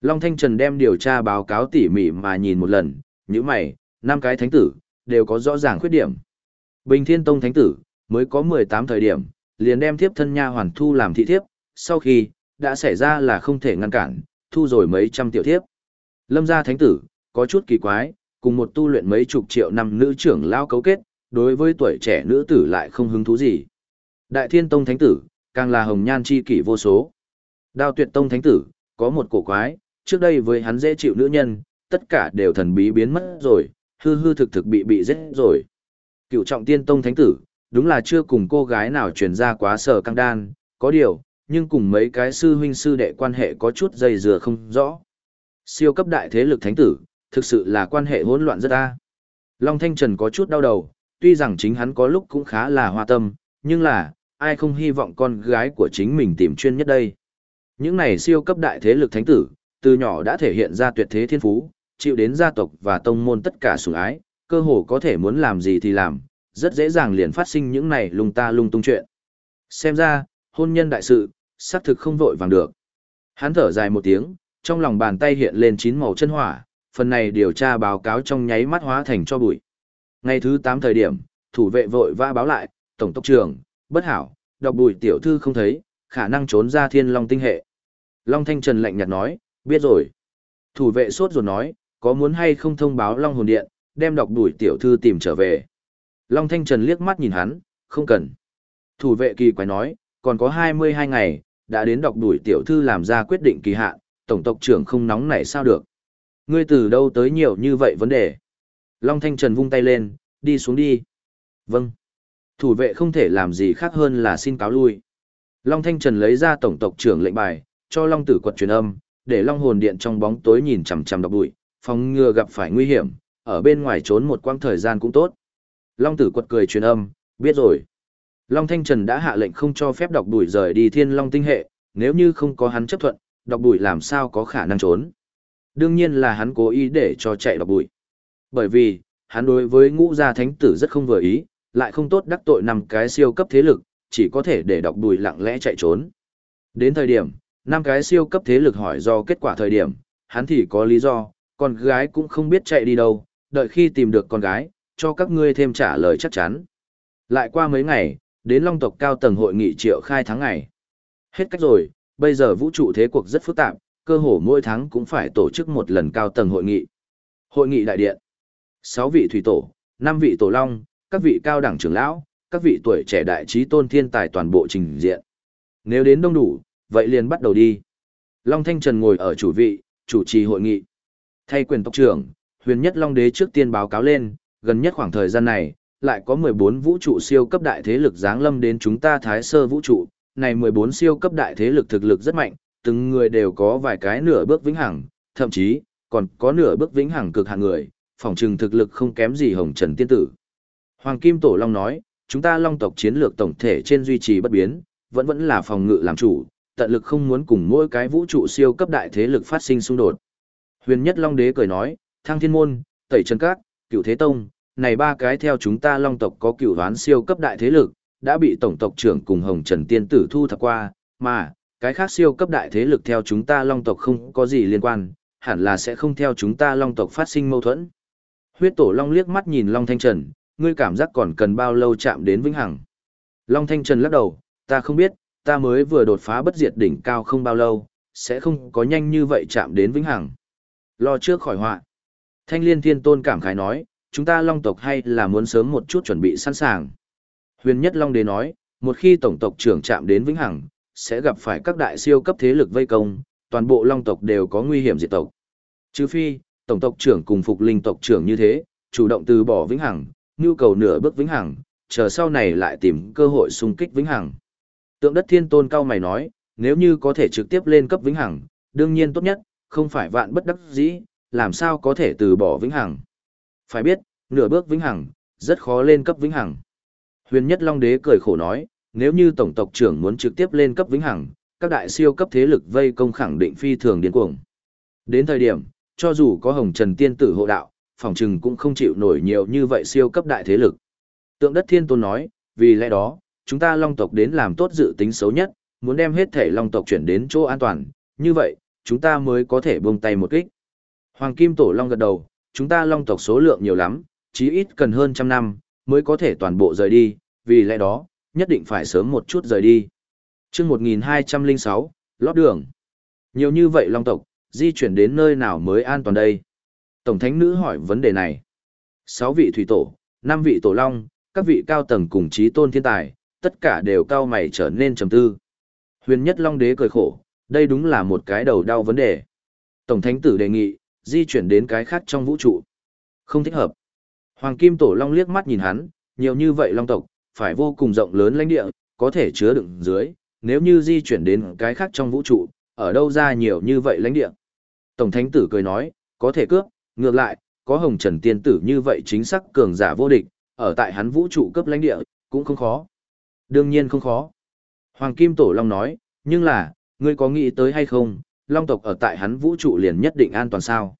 Long Thanh Trần đem điều tra báo cáo tỉ mỉ mà nhìn một lần, như mày, năm cái thánh tử, đều có rõ ràng khuyết điểm. Bình Thiên Tông Thánh Tử, mới có 18 thời điểm, liền đem thiếp thân nha hoàn thu làm thị thiếp, sau khi, đã xảy ra là không thể ngăn cản, thu rồi mấy trăm tiểu thiếp. Lâm gia Thánh Tử, có chút kỳ quái, cùng một tu luyện mấy chục triệu năm nữ trưởng lao cấu kết, đối với tuổi trẻ nữ tử lại không hứng thú gì. Đại Thiên Tông Thánh Tử, càng là hồng nhan chi kỷ vô số. Đao Tuyệt Tông Thánh Tử, có một cổ quái, trước đây với hắn dễ chịu nữ nhân, tất cả đều thần bí biến mất rồi, hư hư thực thực bị bị giết rồi. Cựu trọng tiên tông thánh tử, đúng là chưa cùng cô gái nào truyền ra quá sở căng đan, có điều, nhưng cùng mấy cái sư huynh sư đệ quan hệ có chút dây dừa không rõ. Siêu cấp đại thế lực thánh tử, thực sự là quan hệ hỗn loạn rất ta. Long Thanh Trần có chút đau đầu, tuy rằng chính hắn có lúc cũng khá là hoa tâm, nhưng là, ai không hy vọng con gái của chính mình tìm chuyên nhất đây. Những này siêu cấp đại thế lực thánh tử, từ nhỏ đã thể hiện ra tuyệt thế thiên phú, chịu đến gia tộc và tông môn tất cả sủng ái, cơ hồ có thể muốn làm gì thì làm, rất dễ dàng liền phát sinh những này lung ta lung tung chuyện. Xem ra, hôn nhân đại sự, xác thực không vội vàng được. Hắn thở dài một tiếng, trong lòng bàn tay hiện lên chín màu chân hỏa, phần này điều tra báo cáo trong nháy mắt hóa thành cho bụi. Ngày thứ 8 thời điểm, thủ vệ vội vã báo lại, tổng tốc trưởng, bất hảo, đọc bụi tiểu thư không thấy, khả năng trốn ra thiên long tinh hệ. Long Thanh Trần lạnh nhạt nói, biết rồi. Thủ vệ sốt rồi nói, có muốn hay không thông báo Long Hồn Điện, đem đọc đuổi tiểu thư tìm trở về. Long Thanh Trần liếc mắt nhìn hắn, không cần. Thủ vệ kỳ quái nói, còn có 22 ngày, đã đến đọc đuổi tiểu thư làm ra quyết định kỳ hạn, tổng tộc trưởng không nóng nảy sao được. Ngươi từ đâu tới nhiều như vậy vấn đề. Long Thanh Trần vung tay lên, đi xuống đi. Vâng. Thủ vệ không thể làm gì khác hơn là xin cáo lui. Long Thanh Trần lấy ra tổng tộc trưởng lệnh bài, cho Long Tử quật truyền âm, để Long hồn điện trong bóng tối nhìn chằm chằm đọc bụi, phòng ngừa gặp phải nguy hiểm, ở bên ngoài trốn một quãng thời gian cũng tốt. Long Tử quật cười truyền âm, biết rồi. Long Thanh Trần đã hạ lệnh không cho phép độc đuổi rời đi Thiên Long tinh hệ, nếu như không có hắn chấp thuận, độc đuổi làm sao có khả năng trốn. Đương nhiên là hắn cố ý để cho chạy độc đuổi. Bởi vì, hắn đối với ngũ gia thánh tử rất không vừa ý, lại không tốt đắc tội năm cái siêu cấp thế lực, chỉ có thể để độc đuổi lặng lẽ chạy trốn. Đến thời điểm, năm cái siêu cấp thế lực hỏi do kết quả thời điểm, hắn thì có lý do, con gái cũng không biết chạy đi đâu, đợi khi tìm được con gái, cho các ngươi thêm trả lời chắc chắn. Lại qua mấy ngày, đến long tộc cao tầng hội nghị triệu khai tháng ngày. Hết cách rồi, bây giờ vũ trụ thế cuộc rất phức tạp, cơ hồ mỗi tháng cũng phải tổ chức một lần cao tầng hội nghị. Hội nghị đại điện. 6 vị thủy tổ, 5 vị tổ long, các vị cao đẳng trưởng lão, các vị tuổi trẻ đại trí tôn thiên tài toàn bộ trình diện. Nếu đến đông đủ, vậy liền bắt đầu đi. Long Thanh Trần ngồi ở chủ vị, chủ trì hội nghị. Thay quyền tộc trưởng, huyền nhất Long Đế trước tiên báo cáo lên, gần nhất khoảng thời gian này, lại có 14 vũ trụ siêu cấp đại thế lực giáng lâm đến chúng ta thái sơ vũ trụ. Này 14 siêu cấp đại thế lực thực lực rất mạnh, từng người đều có vài cái nửa bước vĩnh hằng, thậm chí, còn có nửa bước vĩnh hằng cực hạn người, phòng trường thực lực không kém gì hồng trần tiên tử. Hoàng Kim Tổ Long nói, chúng ta long tộc chiến lược tổng thể trên duy trì bất biến, vẫn vẫn là phòng ngự làm chủ, tận lực không muốn cùng mỗi cái vũ trụ siêu cấp đại thế lực phát sinh xung đột. Huyền Nhất Long Đế cười nói, Thang Thiên Môn, Tẩy Trần Các, Cựu Thế Tông, này ba cái theo chúng ta long tộc có cựu đoán siêu cấp đại thế lực, đã bị tổng tộc trưởng cùng Hồng Trần Tiên Tử thu thập qua, mà, cái khác siêu cấp đại thế lực theo chúng ta long tộc không có gì liên quan, hẳn là sẽ không theo chúng ta long tộc phát sinh mâu thuẫn. Huyết tổ long liếc mắt nhìn Long Thanh Trần, ngươi cảm giác còn cần bao lâu chạm đến vĩnh hằng. Long Thanh Trần lắc đầu, ta không biết, ta mới vừa đột phá bất diệt đỉnh cao không bao lâu, sẽ không có nhanh như vậy chạm đến vĩnh hằng. Lo trước khỏi họa. Thanh Liên Thiên Tôn cảm khái nói, chúng ta Long tộc hay là muốn sớm một chút chuẩn bị sẵn sàng. Huyền Nhất Long Đế nói, một khi tổng tộc trưởng chạm đến vĩnh hằng, sẽ gặp phải các đại siêu cấp thế lực vây công, toàn bộ Long tộc đều có nguy hiểm diệt tộc. Trừ phi, tổng tộc trưởng cùng phục linh tộc trưởng như thế, chủ động từ bỏ vĩnh hằng, nhu cầu nửa bước vĩnh hằng, chờ sau này lại tìm cơ hội xung kích vĩnh hằng. Tượng đất thiên tôn cao mày nói, nếu như có thể trực tiếp lên cấp vĩnh hằng, đương nhiên tốt nhất, không phải vạn bất đắc dĩ, làm sao có thể từ bỏ vĩnh hằng. Phải biết, nửa bước vĩnh hằng, rất khó lên cấp vĩnh hằng. Huyền Nhất Long Đế cười khổ nói, nếu như tổng tộc trưởng muốn trực tiếp lên cấp vĩnh hằng, các đại siêu cấp thế lực vây công khẳng định phi thường điên cuồng. Đến thời điểm, cho dù có Hồng Trần Tiên tử hộ đạo, phòng trừng cũng không chịu nổi nhiều như vậy siêu cấp đại thế lực. Tượng đất thiên tôn nói, vì lẽ đó, chúng ta long tộc đến làm tốt dự tính xấu nhất, muốn đem hết thể long tộc chuyển đến chỗ an toàn, như vậy, chúng ta mới có thể buông tay một kích. Hoàng Kim Tổ Long gật đầu, chúng ta long tộc số lượng nhiều lắm, chí ít cần hơn trăm năm, mới có thể toàn bộ rời đi, vì lẽ đó, nhất định phải sớm một chút rời đi. chương 1206, lót đường. Nhiều như vậy long tộc, di chuyển đến nơi nào mới an toàn đây? Tổng thánh nữ hỏi vấn đề này. Sáu vị thủy tổ, năm vị tổ long, các vị cao tầng cùng trí tôn thiên tài, tất cả đều cao mày trở nên trầm tư. Huyền nhất long đế cười khổ, đây đúng là một cái đầu đau vấn đề. Tổng thánh tử đề nghị, di chuyển đến cái khác trong vũ trụ. Không thích hợp. Hoàng kim tổ long liếc mắt nhìn hắn, nhiều như vậy long tộc, phải vô cùng rộng lớn lãnh địa, có thể chứa đựng dưới, nếu như di chuyển đến cái khác trong vũ trụ, ở đâu ra nhiều như vậy lãnh địa. Tổng thánh tử cười nói, có thể cướp, ngược lại, có hồng trần tiên tử như vậy chính xác cường giả vô địch, ở tại hắn vũ trụ cấp lãnh địa, cũng không khó. Đương nhiên không khó. Hoàng Kim Tổ Long nói, nhưng là, ngươi có nghĩ tới hay không, Long tộc ở tại hắn vũ trụ liền nhất định an toàn sao?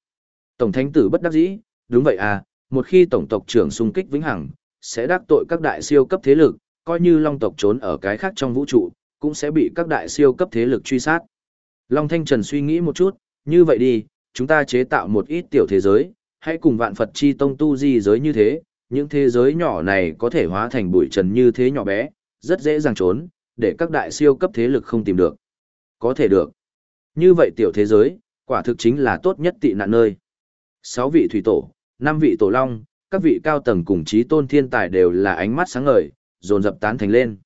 Tổng thánh tử bất đắc dĩ, đúng vậy à, một khi tổng tộc trưởng xung kích vĩnh hằng, sẽ đắc tội các đại siêu cấp thế lực, coi như Long tộc trốn ở cái khác trong vũ trụ, cũng sẽ bị các đại siêu cấp thế lực truy sát. Long Thanh Trần suy nghĩ một chút, như vậy đi, chúng ta chế tạo một ít tiểu thế giới, hãy cùng vạn Phật chi tông tu di giới như thế, những thế giới nhỏ này có thể hóa thành bụi trần như thế nhỏ bé, rất dễ dàng trốn, để các đại siêu cấp thế lực không tìm được. Có thể được. Như vậy tiểu thế giới, quả thực chính là tốt nhất tị nạn nơi. Sáu vị thủy tổ, năm vị tổ long, các vị cao tầng cùng trí tôn thiên tài đều là ánh mắt sáng ngời, dồn dập tán thành lên.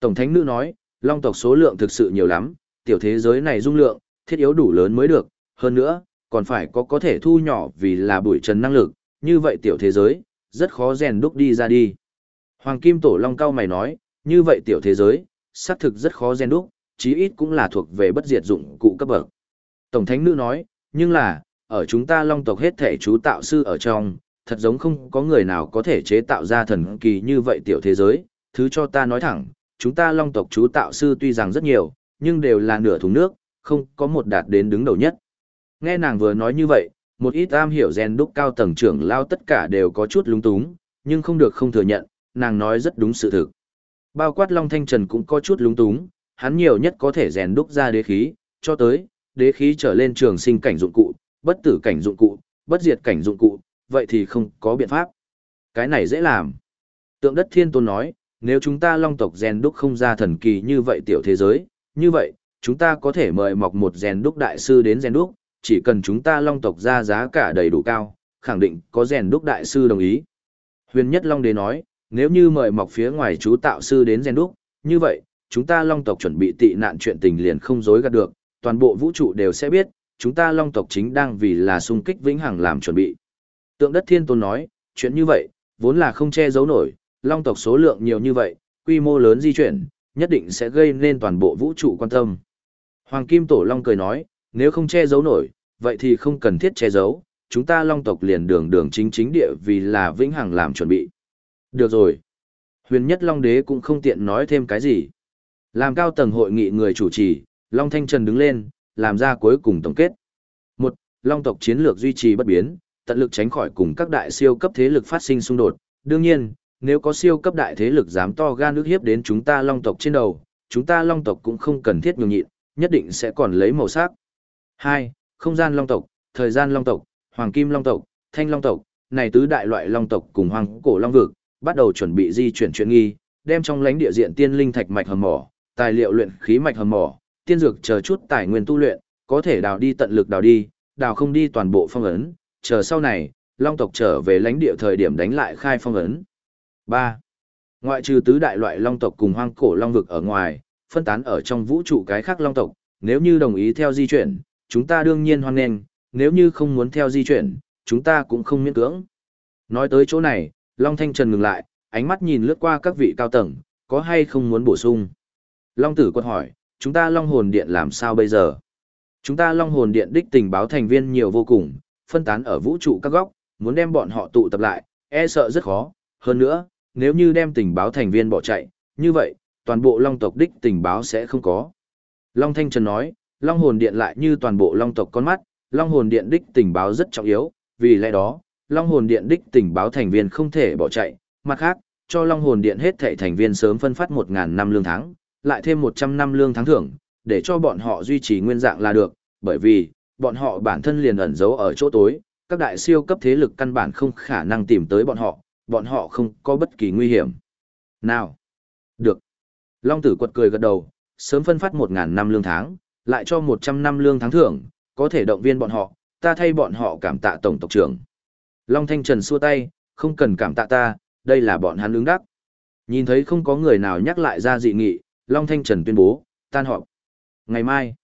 Tổng thánh nữ nói, long tộc số lượng thực sự nhiều lắm, tiểu thế giới này dung lượng, thiết yếu đủ lớn mới được, hơn nữa, còn phải có có thể thu nhỏ vì là bụi trần năng lực, như vậy tiểu thế giới, rất khó rèn đúc đi ra đi. Hoàng Kim Tổ Long cao mày nói, như vậy tiểu thế giới, xác thực rất khó rèn đúc, chí ít cũng là thuộc về bất diệt dụng cụ cấp bậc. Tổng Thánh Nữ nói, nhưng là, ở chúng ta long tộc hết thể chú tạo sư ở trong, thật giống không có người nào có thể chế tạo ra thần kỳ như vậy tiểu thế giới, thứ cho ta nói thẳng, chúng ta long tộc chú tạo sư tuy rằng rất nhiều, nhưng đều là nửa thùng nước, không có một đạt đến đứng đầu nhất. Nghe nàng vừa nói như vậy, một ít am hiểu gen đúc cao tầng trưởng lao tất cả đều có chút lung túng, nhưng không được không thừa nhận, nàng nói rất đúng sự thực. Bao quát Long Thanh Trần cũng có chút lung túng, hắn nhiều nhất có thể rèn đúc ra đế khí, cho tới, đế khí trở lên trường sinh cảnh dụng cụ, bất tử cảnh dụng cụ, bất diệt cảnh dụng cụ, vậy thì không có biện pháp. Cái này dễ làm. Tượng đất thiên tôn nói, nếu chúng ta long tộc rèn đúc không ra thần kỳ như vậy tiểu thế giới, như vậy, chúng ta có thể mời mọc một rèn đúc đại sư đến rèn đúc, chỉ cần chúng ta long tộc ra giá cả đầy đủ cao, khẳng định có rèn đúc đại sư đồng ý. Huyền Nhất Long Đế nói, nếu như mời mọc phía ngoài chú tạo sư đến rèn đúc, như vậy, chúng ta long tộc chuẩn bị tị nạn chuyện tình liền không dối gạt được, toàn bộ vũ trụ đều sẽ biết, chúng ta long tộc chính đang vì là xung kích vĩnh hằng làm chuẩn bị. Tượng đất thiên tôn nói, chuyện như vậy, vốn là không che giấu nổi, long tộc số lượng nhiều như vậy, quy mô lớn di chuyển, nhất định sẽ gây nên toàn bộ vũ trụ quan tâm. Hoàng Kim Tổ Long cười nói, nếu không che giấu nổi, vậy thì không cần thiết che giấu, chúng ta long tộc liền đường đường chính chính địa vì là vĩnh hằng làm chuẩn bị. Được rồi. Huyền nhất long đế cũng không tiện nói thêm cái gì. Làm cao tầng hội nghị người chủ trì, Long Thanh Trần đứng lên, làm ra cuối cùng tổng kết. Một, Long tộc chiến lược duy trì bất biến, tận lực tránh khỏi cùng các đại siêu cấp thế lực phát sinh xung đột. Đương nhiên, nếu có siêu cấp đại thế lực dám to gan nước hiếp đến chúng ta Long tộc trên đầu, chúng ta Long tộc cũng không cần thiết nhường nhịn, nhất định sẽ còn lấy màu sắc. Hai, Không gian Long tộc, thời gian Long tộc, Hoàng Kim Long tộc, Thanh Long tộc, này tứ đại loại Long tộc cùng Hoàng Cổ Long vực, bắt đầu chuẩn bị di chuyển chuyện nghi, đem trong lãnh địa diện tiên linh thạch mạch hầm mỏ, tài liệu luyện khí mạch hầm mỏ, tiên dược chờ chút tài nguyên tu luyện, có thể đào đi tận lực đào đi, đào không đi toàn bộ phong ấn, chờ sau này, long tộc trở về lãnh địa thời điểm đánh lại khai phong ấn. 3. Ngoại trừ tứ đại loại long tộc cùng hoang cổ long vực ở ngoài, phân tán ở trong vũ trụ cái khác long tộc, nếu như đồng ý theo di chuyển, chúng ta đương nhiên hoan nghênh, nếu như không muốn theo di chuyển, chúng ta cũng không miễn cưỡng. Nói tới chỗ này, Long Thanh Trần ngừng lại, ánh mắt nhìn lướt qua các vị cao tầng, có hay không muốn bổ sung. Long Tử quật hỏi, chúng ta Long Hồn Điện làm sao bây giờ? Chúng ta Long Hồn Điện đích tình báo thành viên nhiều vô cùng, phân tán ở vũ trụ các góc, muốn đem bọn họ tụ tập lại, e sợ rất khó. Hơn nữa, nếu như đem tình báo thành viên bỏ chạy, như vậy, toàn bộ Long tộc đích tình báo sẽ không có. Long Thanh Trần nói, Long Hồn Điện lại như toàn bộ Long tộc con mắt, Long Hồn Điện đích tình báo rất trọng yếu, vì lẽ đó, Long Hồn Điện đích tình báo thành viên không thể bỏ chạy, mặt khác, cho Long Hồn Điện hết thảy thành viên sớm phân phát 1000 năm lương tháng, lại thêm 100 năm lương tháng thưởng, để cho bọn họ duy trì nguyên dạng là được, bởi vì, bọn họ bản thân liền ẩn giấu ở chỗ tối, các đại siêu cấp thế lực căn bản không khả năng tìm tới bọn họ, bọn họ không có bất kỳ nguy hiểm. Nào? Được. Long tử quật cười gật đầu, sớm phân phát 1000 năm lương tháng, lại cho 100 năm lương tháng thưởng, có thể động viên bọn họ, ta thay bọn họ cảm tạ tổng tộc trưởng. Long Thanh Trần xua tay, không cần cảm tạ ta, đây là bọn hắn ứng đắc. Nhìn thấy không có người nào nhắc lại ra dị nghị, Long Thanh Trần tuyên bố, tan họp. Ngày mai,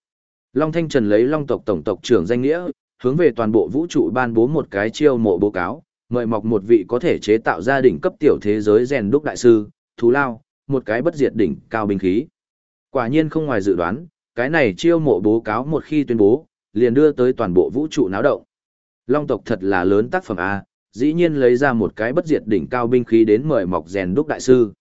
Long Thanh Trần lấy Long tộc tổng tộc trưởng danh nghĩa, hướng về toàn bộ vũ trụ ban bố một cái chiêu mộ báo cáo, mời mọc một vị có thể chế tạo gia đình cấp tiểu thế giới rèn đúc đại sư, thú lao, một cái bất diệt đỉnh cao binh khí. Quả nhiên không ngoài dự đoán, cái này chiêu mộ báo cáo một khi tuyên bố, liền đưa tới toàn bộ vũ trụ náo động. Long tộc thật là lớn tác phẩm A, dĩ nhiên lấy ra một cái bất diệt đỉnh cao binh khí đến mời mọc rèn đúc đại sư.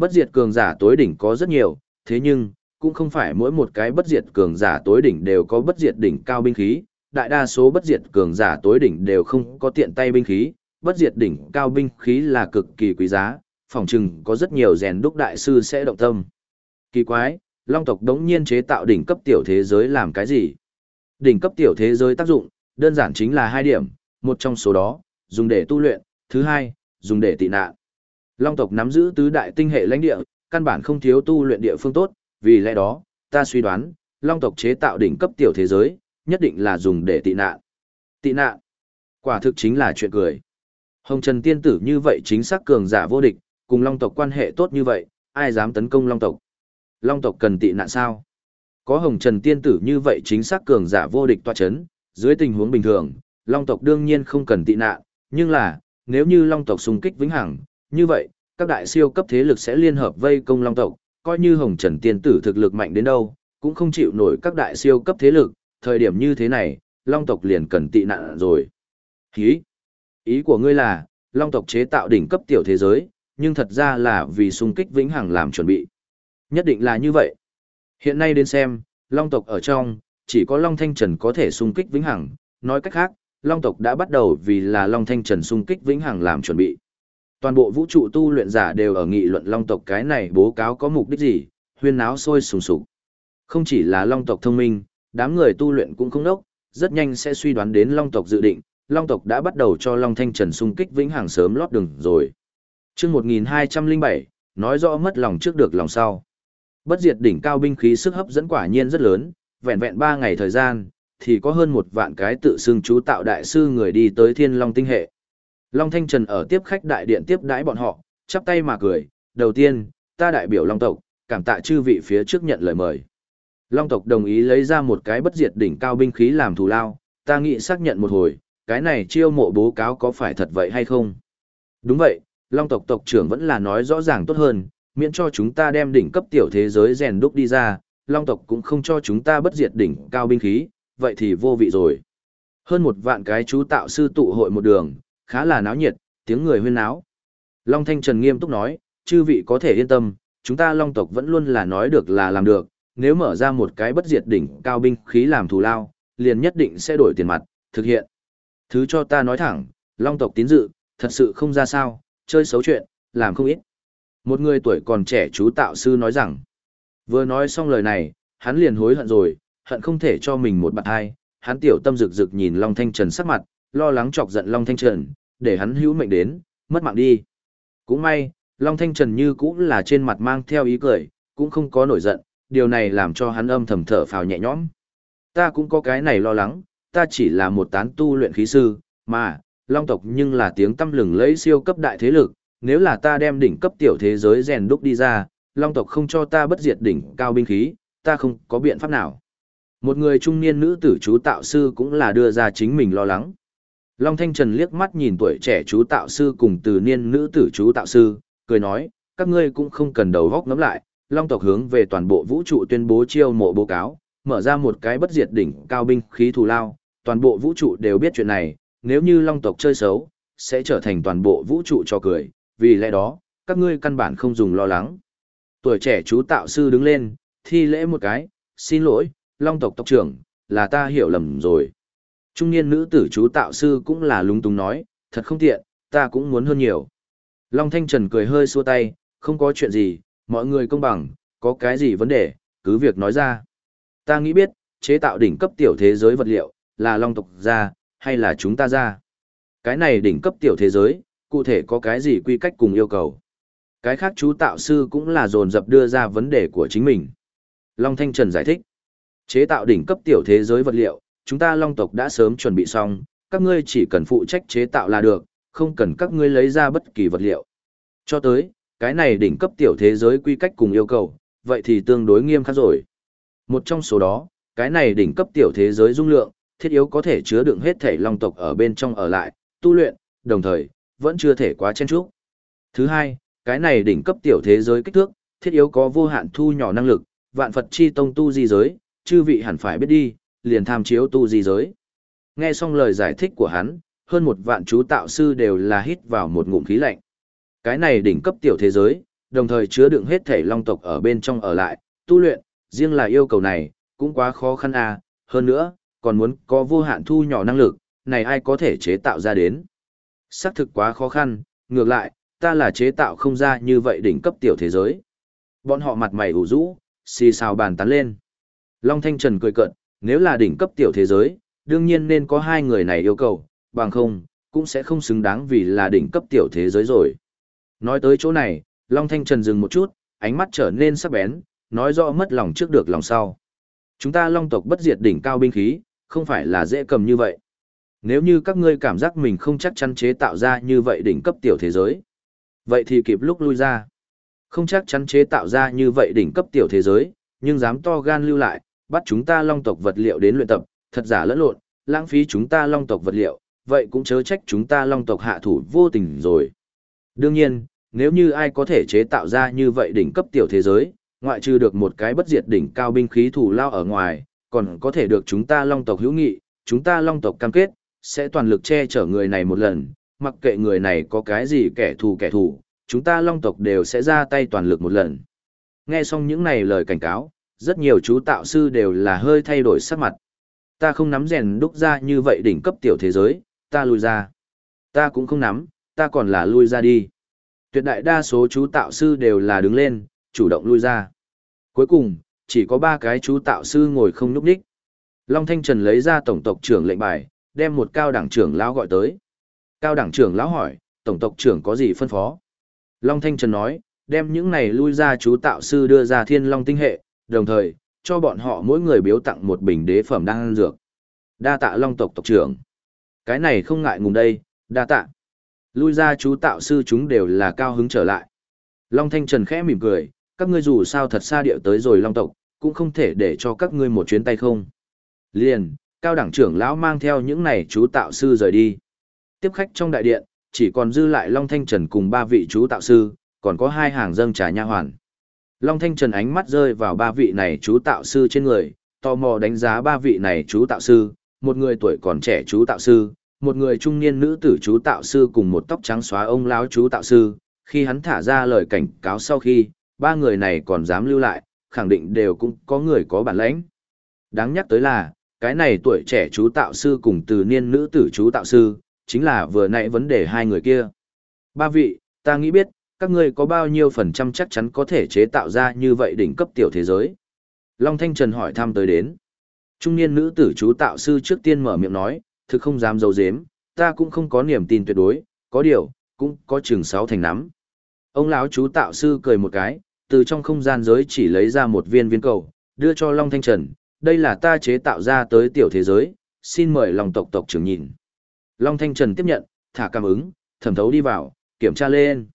Bất diệt cường giả tối đỉnh có rất nhiều, thế nhưng, cũng không phải mỗi một cái bất diệt cường giả tối đỉnh đều có bất diệt đỉnh cao binh khí, đại đa số bất diệt cường giả tối đỉnh đều không có tiện tay binh khí, bất diệt đỉnh cao binh khí là cực kỳ quý giá, phòng chừng có rất nhiều rèn đúc đại sư sẽ động tâm. Kỳ quái, long tộc đống nhiên chế tạo đỉnh cấp tiểu thế giới làm cái gì? Đỉnh cấp tiểu thế giới tác dụng, đơn giản chính là hai điểm, một trong số đó, dùng để tu luyện, thứ hai, dùng để tị nạn. Long tộc nắm giữ tứ đại tinh hệ lãnh địa, căn bản không thiếu tu luyện địa phương tốt, vì lẽ đó, ta suy đoán, Long tộc chế tạo đỉnh cấp tiểu thế giới, nhất định là dùng để tị nạn. Tị nạn, quả thực chính là chuyện cười. Hồng Trần tiên tử như vậy chính xác cường giả vô địch, cùng Long tộc quan hệ tốt như vậy, ai dám tấn công Long tộc? Long tộc cần tị nạn sao? Có Hồng Trần tiên tử như vậy chính xác cường giả vô địch toa chấn, dưới tình huống bình thường, Long tộc đương nhiên không cần tị nạn, nhưng là, nếu như Long tộc xung kích vĩnh hằng, như vậy, các đại siêu cấp thế lực sẽ liên hợp vây công Long tộc, coi như Hồng Trần Tiên Tử thực lực mạnh đến đâu, cũng không chịu nổi các đại siêu cấp thế lực, thời điểm như thế này, Long tộc liền cần tị nạn rồi. Ý, ý của ngươi là, Long tộc chế tạo đỉnh cấp tiểu thế giới, nhưng thật ra là vì xung kích vĩnh hằng làm chuẩn bị. Nhất định là như vậy. Hiện nay đến xem, Long tộc ở trong, chỉ có Long Thanh Trần có thể xung kích vĩnh hằng, nói cách khác, Long tộc đã bắt đầu vì là Long Thanh Trần xung kích vĩnh hằng làm chuẩn bị. Toàn bộ vũ trụ tu luyện giả đều ở nghị luận Long tộc cái này bố cáo có mục đích gì, huyên náo sôi sùng sục. Không chỉ là Long tộc thông minh, đám người tu luyện cũng không đốc, rất nhanh sẽ suy đoán đến Long tộc dự định, Long tộc đã bắt đầu cho Long Thanh Trần xung kích vĩnh hằng sớm lót đường rồi. Chương 1207, nói rõ mất lòng trước được lòng sau. Bất diệt đỉnh cao binh khí sức hấp dẫn quả nhiên rất lớn, vẹn vẹn 3 ngày thời gian, thì có hơn một vạn cái tự xưng chú tạo đại sư người đi tới Thiên Long tinh hệ. Long Thanh Trần ở tiếp khách đại điện tiếp đãi bọn họ, chắp tay mà cười, đầu tiên, ta đại biểu Long tộc, cảm tạ chư vị phía trước nhận lời mời. Long tộc đồng ý lấy ra một cái bất diệt đỉnh cao binh khí làm thù lao, ta nghĩ xác nhận một hồi, cái này chiêu mộ bố cáo có phải thật vậy hay không? Đúng vậy, Long tộc tộc trưởng vẫn là nói rõ ràng tốt hơn, miễn cho chúng ta đem đỉnh cấp tiểu thế giới rèn đúc đi ra, Long tộc cũng không cho chúng ta bất diệt đỉnh cao binh khí, vậy thì vô vị rồi. Hơn một vạn cái chú tạo sư tụ hội một đường, khá là náo nhiệt, tiếng người huyên náo. Long Thanh Trần nghiêm túc nói, chư vị có thể yên tâm, chúng ta Long tộc vẫn luôn là nói được là làm được, nếu mở ra một cái bất diệt đỉnh cao binh khí làm thù lao, liền nhất định sẽ đổi tiền mặt, thực hiện. Thứ cho ta nói thẳng, Long tộc tín dự, thật sự không ra sao, chơi xấu chuyện, làm không ít. Một người tuổi còn trẻ chú tạo sư nói rằng, vừa nói xong lời này, hắn liền hối hận rồi, hận không thể cho mình một bạn hai, hắn tiểu tâm rực rực nhìn Long Thanh Trần sắc mặt, lo lắng chọc giận Long Thanh Trần, để hắn hữu mệnh đến, mất mạng đi. Cũng may, Long Thanh Trần như cũng là trên mặt mang theo ý cười, cũng không có nổi giận, điều này làm cho hắn âm thầm thở phào nhẹ nhõm. Ta cũng có cái này lo lắng, ta chỉ là một tán tu luyện khí sư, mà, Long tộc nhưng là tiếng tâm lừng lấy siêu cấp đại thế lực, nếu là ta đem đỉnh cấp tiểu thế giới rèn đúc đi ra, Long tộc không cho ta bất diệt đỉnh cao binh khí, ta không có biện pháp nào. Một người trung niên nữ tử chú tạo sư cũng là đưa ra chính mình lo lắng. Long Thanh Trần liếc mắt nhìn tuổi trẻ chú tạo sư cùng từ niên nữ tử chú tạo sư, cười nói, các ngươi cũng không cần đầu góc ngắm lại, Long tộc hướng về toàn bộ vũ trụ tuyên bố chiêu mộ báo cáo, mở ra một cái bất diệt đỉnh cao binh khí thù lao, toàn bộ vũ trụ đều biết chuyện này, nếu như Long tộc chơi xấu, sẽ trở thành toàn bộ vũ trụ cho cười, vì lẽ đó, các ngươi căn bản không dùng lo lắng. Tuổi trẻ chú tạo sư đứng lên, thi lễ một cái, xin lỗi, Long tộc tộc trưởng, là ta hiểu lầm rồi. Trung niên nữ tử chú tạo sư cũng là lúng túng nói, thật không tiện, ta cũng muốn hơn nhiều. Long Thanh Trần cười hơi xua tay, không có chuyện gì, mọi người công bằng, có cái gì vấn đề, cứ việc nói ra. Ta nghĩ biết, chế tạo đỉnh cấp tiểu thế giới vật liệu, là Long tộc ra, hay là chúng ta ra. Cái này đỉnh cấp tiểu thế giới, cụ thể có cái gì quy cách cùng yêu cầu. Cái khác chú tạo sư cũng là dồn dập đưa ra vấn đề của chính mình. Long Thanh Trần giải thích. Chế tạo đỉnh cấp tiểu thế giới vật liệu, chúng ta long tộc đã sớm chuẩn bị xong, các ngươi chỉ cần phụ trách chế tạo là được, không cần các ngươi lấy ra bất kỳ vật liệu. Cho tới, cái này đỉnh cấp tiểu thế giới quy cách cùng yêu cầu, vậy thì tương đối nghiêm khắc rồi. Một trong số đó, cái này đỉnh cấp tiểu thế giới dung lượng, thiết yếu có thể chứa đựng hết thể long tộc ở bên trong ở lại, tu luyện, đồng thời, vẫn chưa thể quá chen chúc. Thứ hai, cái này đỉnh cấp tiểu thế giới kích thước, thiết yếu có vô hạn thu nhỏ năng lực, vạn Phật chi tông tu di giới, chư vị hẳn phải biết đi, liền tham chiếu tu di giới. Nghe xong lời giải thích của hắn, hơn một vạn chú tạo sư đều là hít vào một ngụm khí lạnh. Cái này đỉnh cấp tiểu thế giới, đồng thời chứa đựng hết thể long tộc ở bên trong ở lại, tu luyện, riêng là yêu cầu này, cũng quá khó khăn à, hơn nữa, còn muốn có vô hạn thu nhỏ năng lực, này ai có thể chế tạo ra đến. Xác thực quá khó khăn, ngược lại, ta là chế tạo không ra như vậy đỉnh cấp tiểu thế giới. Bọn họ mặt mày ủ rũ, xì xào bàn tán lên. Long Thanh Trần cười cợt, nếu là đỉnh cấp tiểu thế giới, đương nhiên nên có hai người này yêu cầu, bằng không, cũng sẽ không xứng đáng vì là đỉnh cấp tiểu thế giới rồi. Nói tới chỗ này, Long Thanh Trần dừng một chút, ánh mắt trở nên sắc bén, nói rõ mất lòng trước được lòng sau. Chúng ta Long tộc bất diệt đỉnh cao binh khí, không phải là dễ cầm như vậy. Nếu như các ngươi cảm giác mình không chắc chắn chế tạo ra như vậy đỉnh cấp tiểu thế giới, vậy thì kịp lúc lui ra. Không chắc chắn chế tạo ra như vậy đỉnh cấp tiểu thế giới, nhưng dám to gan lưu lại, bắt chúng ta long tộc vật liệu đến luyện tập, thật giả lẫn lộn, lãng phí chúng ta long tộc vật liệu, vậy cũng chớ trách chúng ta long tộc hạ thủ vô tình rồi. Đương nhiên, nếu như ai có thể chế tạo ra như vậy đỉnh cấp tiểu thế giới, ngoại trừ được một cái bất diệt đỉnh cao binh khí thủ lao ở ngoài, còn có thể được chúng ta long tộc hữu nghị, chúng ta long tộc cam kết, sẽ toàn lực che chở người này một lần, mặc kệ người này có cái gì kẻ thù kẻ thù, chúng ta long tộc đều sẽ ra tay toàn lực một lần. Nghe xong những này lời cảnh cáo, rất nhiều chú tạo sư đều là hơi thay đổi sắc mặt. Ta không nắm rèn đúc ra như vậy đỉnh cấp tiểu thế giới, ta lui ra. Ta cũng không nắm, ta còn là lui ra đi. Tuyệt đại đa số chú tạo sư đều là đứng lên, chủ động lui ra. Cuối cùng, chỉ có ba cái chú tạo sư ngồi không núp đích. Long Thanh Trần lấy ra tổng tộc trưởng lệnh bài, đem một cao đẳng trưởng lão gọi tới. Cao đẳng trưởng lão hỏi, tổng tộc trưởng có gì phân phó? Long Thanh Trần nói, đem những này lui ra chú tạo sư đưa ra thiên long tinh hệ, đồng thời, cho bọn họ mỗi người biếu tặng một bình đế phẩm đang ăn dược. Đa tạ long tộc tộc trưởng. Cái này không ngại ngùng đây, đa tạ. Lui ra chú tạo sư chúng đều là cao hứng trở lại. Long Thanh Trần khẽ mỉm cười, các ngươi dù sao thật xa điệu tới rồi long tộc, cũng không thể để cho các ngươi một chuyến tay không. Liền, cao đẳng trưởng lão mang theo những này chú tạo sư rời đi. Tiếp khách trong đại điện, chỉ còn dư lại Long Thanh Trần cùng ba vị chú tạo sư, còn có hai hàng dâng trà nha hoàn. Long Thanh Trần ánh mắt rơi vào ba vị này chú tạo sư trên người, tò mò đánh giá ba vị này chú tạo sư, một người tuổi còn trẻ chú tạo sư, một người trung niên nữ tử chú tạo sư cùng một tóc trắng xóa ông lão chú tạo sư, khi hắn thả ra lời cảnh cáo sau khi, ba người này còn dám lưu lại, khẳng định đều cũng có người có bản lãnh. Đáng nhắc tới là, cái này tuổi trẻ chú tạo sư cùng từ niên nữ tử chú tạo sư, chính là vừa nãy vấn đề hai người kia. Ba vị, ta nghĩ biết, các ngươi có bao nhiêu phần trăm chắc chắn có thể chế tạo ra như vậy đỉnh cấp tiểu thế giới? Long Thanh Trần hỏi thăm tới đến. Trung niên nữ tử chú tạo sư trước tiên mở miệng nói, thực không dám dấu dếm, ta cũng không có niềm tin tuyệt đối, có điều, cũng có chừng sáu thành nắm. Ông lão chú tạo sư cười một cái, từ trong không gian giới chỉ lấy ra một viên viên cầu, đưa cho Long Thanh Trần, đây là ta chế tạo ra tới tiểu thế giới, xin mời lòng tộc tộc trưởng nhìn. Long Thanh Trần tiếp nhận, thả cảm ứng, thẩm thấu đi vào, kiểm tra lên.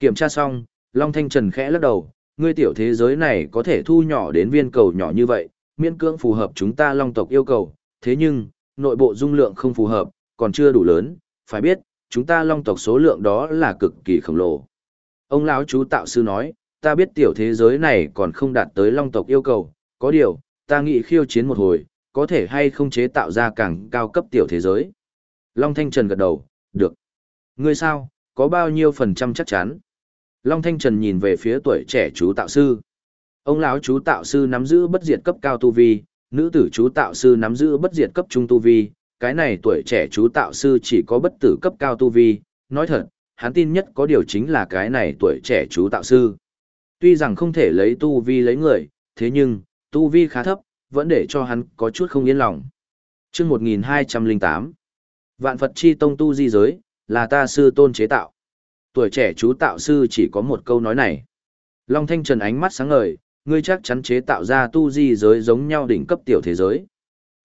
Kiểm tra xong, Long Thanh Trần khẽ lắc đầu, ngươi tiểu thế giới này có thể thu nhỏ đến viên cầu nhỏ như vậy, miễn cưỡng phù hợp chúng ta Long tộc yêu cầu, thế nhưng, nội bộ dung lượng không phù hợp, còn chưa đủ lớn, phải biết, chúng ta Long tộc số lượng đó là cực kỳ khổng lồ. Ông lão chú tạo sư nói, ta biết tiểu thế giới này còn không đạt tới Long tộc yêu cầu, có điều, ta nghĩ khiêu chiến một hồi, có thể hay không chế tạo ra càng cao cấp tiểu thế giới. Long Thanh Trần gật đầu, được. Ngươi sao, có bao nhiêu phần trăm chắc chắn? Long Thanh Trần nhìn về phía tuổi trẻ chú tạo sư. Ông lão chú tạo sư nắm giữ bất diệt cấp cao tu vi, nữ tử chú tạo sư nắm giữ bất diệt cấp trung tu vi, cái này tuổi trẻ chú tạo sư chỉ có bất tử cấp cao tu vi, nói thật, hắn tin nhất có điều chính là cái này tuổi trẻ chú tạo sư. Tuy rằng không thể lấy tu vi lấy người, thế nhưng, tu vi khá thấp, vẫn để cho hắn có chút không yên lòng. chương 1208, Vạn Phật chi tông tu di giới, là ta sư tôn chế tạo. Tuổi trẻ chú tạo sư chỉ có một câu nói này. Long Thanh Trần ánh mắt sáng ngời, ngươi chắc chắn chế tạo ra tu di giới giống nhau đỉnh cấp tiểu thế giới.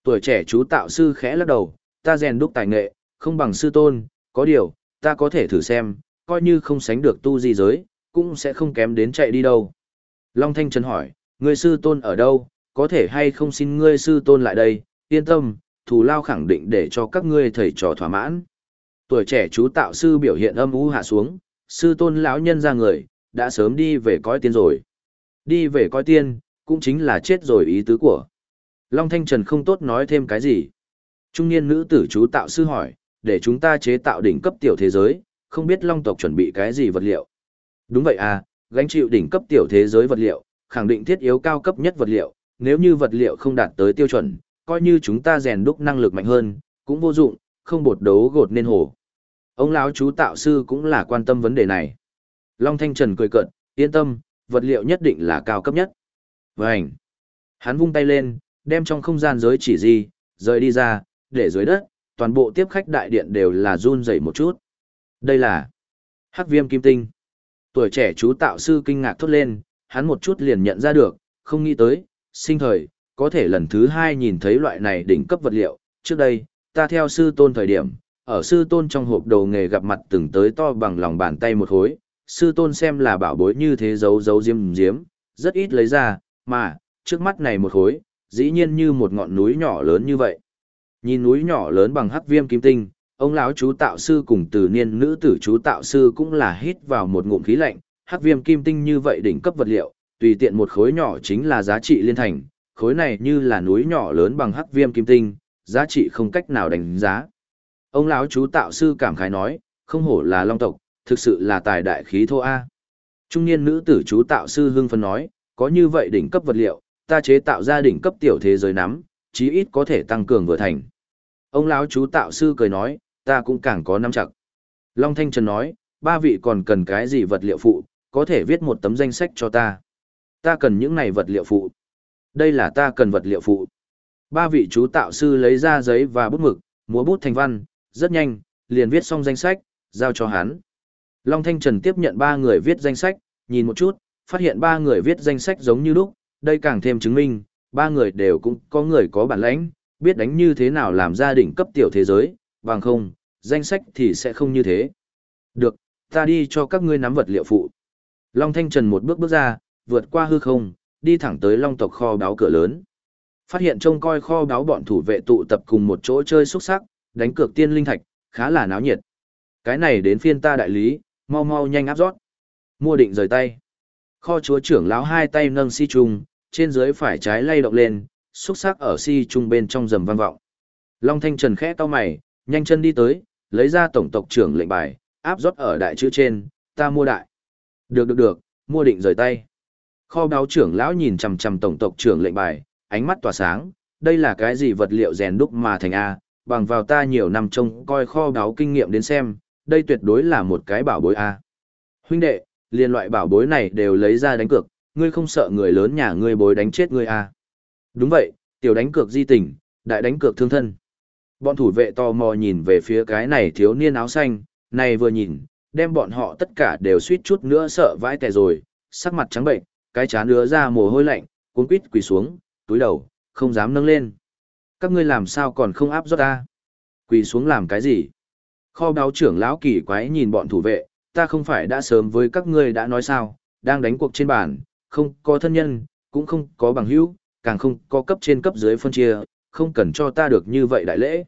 Tuổi trẻ chú tạo sư khẽ lắc đầu, ta rèn đúc tài nghệ, không bằng sư tôn, có điều, ta có thể thử xem, coi như không sánh được tu di giới, cũng sẽ không kém đến chạy đi đâu. Long Thanh Trần hỏi, ngươi sư tôn ở đâu, có thể hay không xin ngươi sư tôn lại đây, yên tâm, thù lao khẳng định để cho các ngươi thầy trò thỏa mãn. Tuổi trẻ chú tạo sư biểu hiện âm u hạ xuống, sư tôn lão nhân ra người, đã sớm đi về coi tiên rồi. Đi về coi tiên, cũng chính là chết rồi ý tứ của. Long Thanh Trần không tốt nói thêm cái gì. Trung niên nữ tử chú tạo sư hỏi, để chúng ta chế tạo đỉnh cấp tiểu thế giới, không biết Long tộc chuẩn bị cái gì vật liệu. Đúng vậy à, gánh chịu đỉnh cấp tiểu thế giới vật liệu, khẳng định thiết yếu cao cấp nhất vật liệu, nếu như vật liệu không đạt tới tiêu chuẩn, coi như chúng ta rèn đúc năng lực mạnh hơn, cũng vô dụng, không bột đấu gột nên hổ. Ông lão chú tạo sư cũng là quan tâm vấn đề này. Long Thanh Trần cười cợt, yên tâm, vật liệu nhất định là cao cấp nhất. Vânh! Hắn vung tay lên, đem trong không gian giới chỉ gì, rời đi ra, để dưới đất, toàn bộ tiếp khách đại điện đều là run rẩy một chút. Đây là Hắc Viêm Kim Tinh. Tuổi trẻ chú tạo sư kinh ngạc thốt lên, hắn một chút liền nhận ra được, không nghĩ tới, sinh thời, có thể lần thứ hai nhìn thấy loại này đỉnh cấp vật liệu. Trước đây, ta theo sư tôn thời điểm, ở sư tôn trong hộp đồ nghề gặp mặt từng tới to bằng lòng bàn tay một khối, sư tôn xem là bảo bối như thế giấu giấu diếm diếm, rất ít lấy ra, mà, trước mắt này một khối, dĩ nhiên như một ngọn núi nhỏ lớn như vậy. Nhìn núi nhỏ lớn bằng hắc viêm kim tinh, Ông lão chú tạo sư cùng từ niên nữ tử chú tạo sư cũng là hít vào một ngụm khí lạnh, hắc viêm kim tinh như vậy đỉnh cấp vật liệu, tùy tiện một khối nhỏ chính là giá trị liên thành, khối này như là núi nhỏ lớn bằng hắc viêm kim tinh, giá trị không cách nào đánh giá. Ông lão chú tạo sư cảm khái nói, không hổ là long tộc, thực sự là tài đại khí thô A. Trung niên nữ tử chú tạo sư hưng phấn nói, có như vậy đỉnh cấp vật liệu, ta chế tạo ra đỉnh cấp tiểu thế giới nắm, chí ít có thể tăng cường vừa thành. Ông lão chú tạo sư cười nói, ta cũng càng có nắm chặt. Long Thanh Trần nói, ba vị còn cần cái gì vật liệu phụ, có thể viết một tấm danh sách cho ta. Ta cần những này vật liệu phụ. Đây là ta cần vật liệu phụ. Ba vị chú tạo sư lấy ra giấy và bút mực, múa bút thành văn, rất nhanh, liền viết xong danh sách, giao cho hắn. Long Thanh Trần tiếp nhận ba người viết danh sách, nhìn một chút, phát hiện ba người viết danh sách giống như lúc, đây càng thêm chứng minh, ba người đều cũng có người có bản lãnh, biết đánh như thế nào làm gia đình cấp tiểu thế giới, bằng không, danh sách thì sẽ không như thế. Được, ta đi cho các ngươi nắm vật liệu phụ. Long Thanh Trần một bước bước ra, vượt qua hư không, đi thẳng tới Long tộc kho báo cửa lớn. Phát hiện trông coi kho báo bọn thủ vệ tụ tập cùng một chỗ chơi xúc sắc, đánh cược tiên linh thạch, khá là náo nhiệt. Cái này đến phiên ta đại lý, mau mau nhanh áp rót. Mua định rời tay. Kho chúa trưởng lão hai tay nâng si trung, trên dưới phải trái lay động lên, xúc sắc ở si trung bên trong rầm vang vọng. Long Thanh Trần khẽ cau mày, nhanh chân đi tới, lấy ra tổng tộc trưởng lệnh bài, áp rót ở đại chữ trên, ta mua đại. Được được được, mua định rời tay. Kho báo trưởng lão nhìn chằm chằm tổng tộc trưởng lệnh bài, ánh mắt tỏa sáng, đây là cái gì vật liệu rèn đúc mà thành A, bằng vào ta nhiều năm trông coi kho báu kinh nghiệm đến xem, đây tuyệt đối là một cái bảo bối A. Huynh đệ, liên loại bảo bối này đều lấy ra đánh cược, ngươi không sợ người lớn nhà ngươi bối đánh chết ngươi A. Đúng vậy, tiểu đánh cược di tình, đại đánh cược thương thân. Bọn thủ vệ tò mò nhìn về phía cái này thiếu niên áo xanh, này vừa nhìn, đem bọn họ tất cả đều suýt chút nữa sợ vãi tè rồi, sắc mặt trắng bệnh, cái chán đứa ra mồ hôi lạnh, cuốn quýt quỳ xuống, túi đầu, không dám nâng lên. Các ngươi làm sao còn không áp rót ta? Quỳ xuống làm cái gì? Kho báo trưởng lão kỳ quái nhìn bọn thủ vệ, ta không phải đã sớm với các ngươi đã nói sao, đang đánh cuộc trên bàn, không có thân nhân, cũng không có bằng hữu, càng không có cấp trên cấp dưới phân chia, không cần cho ta được như vậy đại lễ.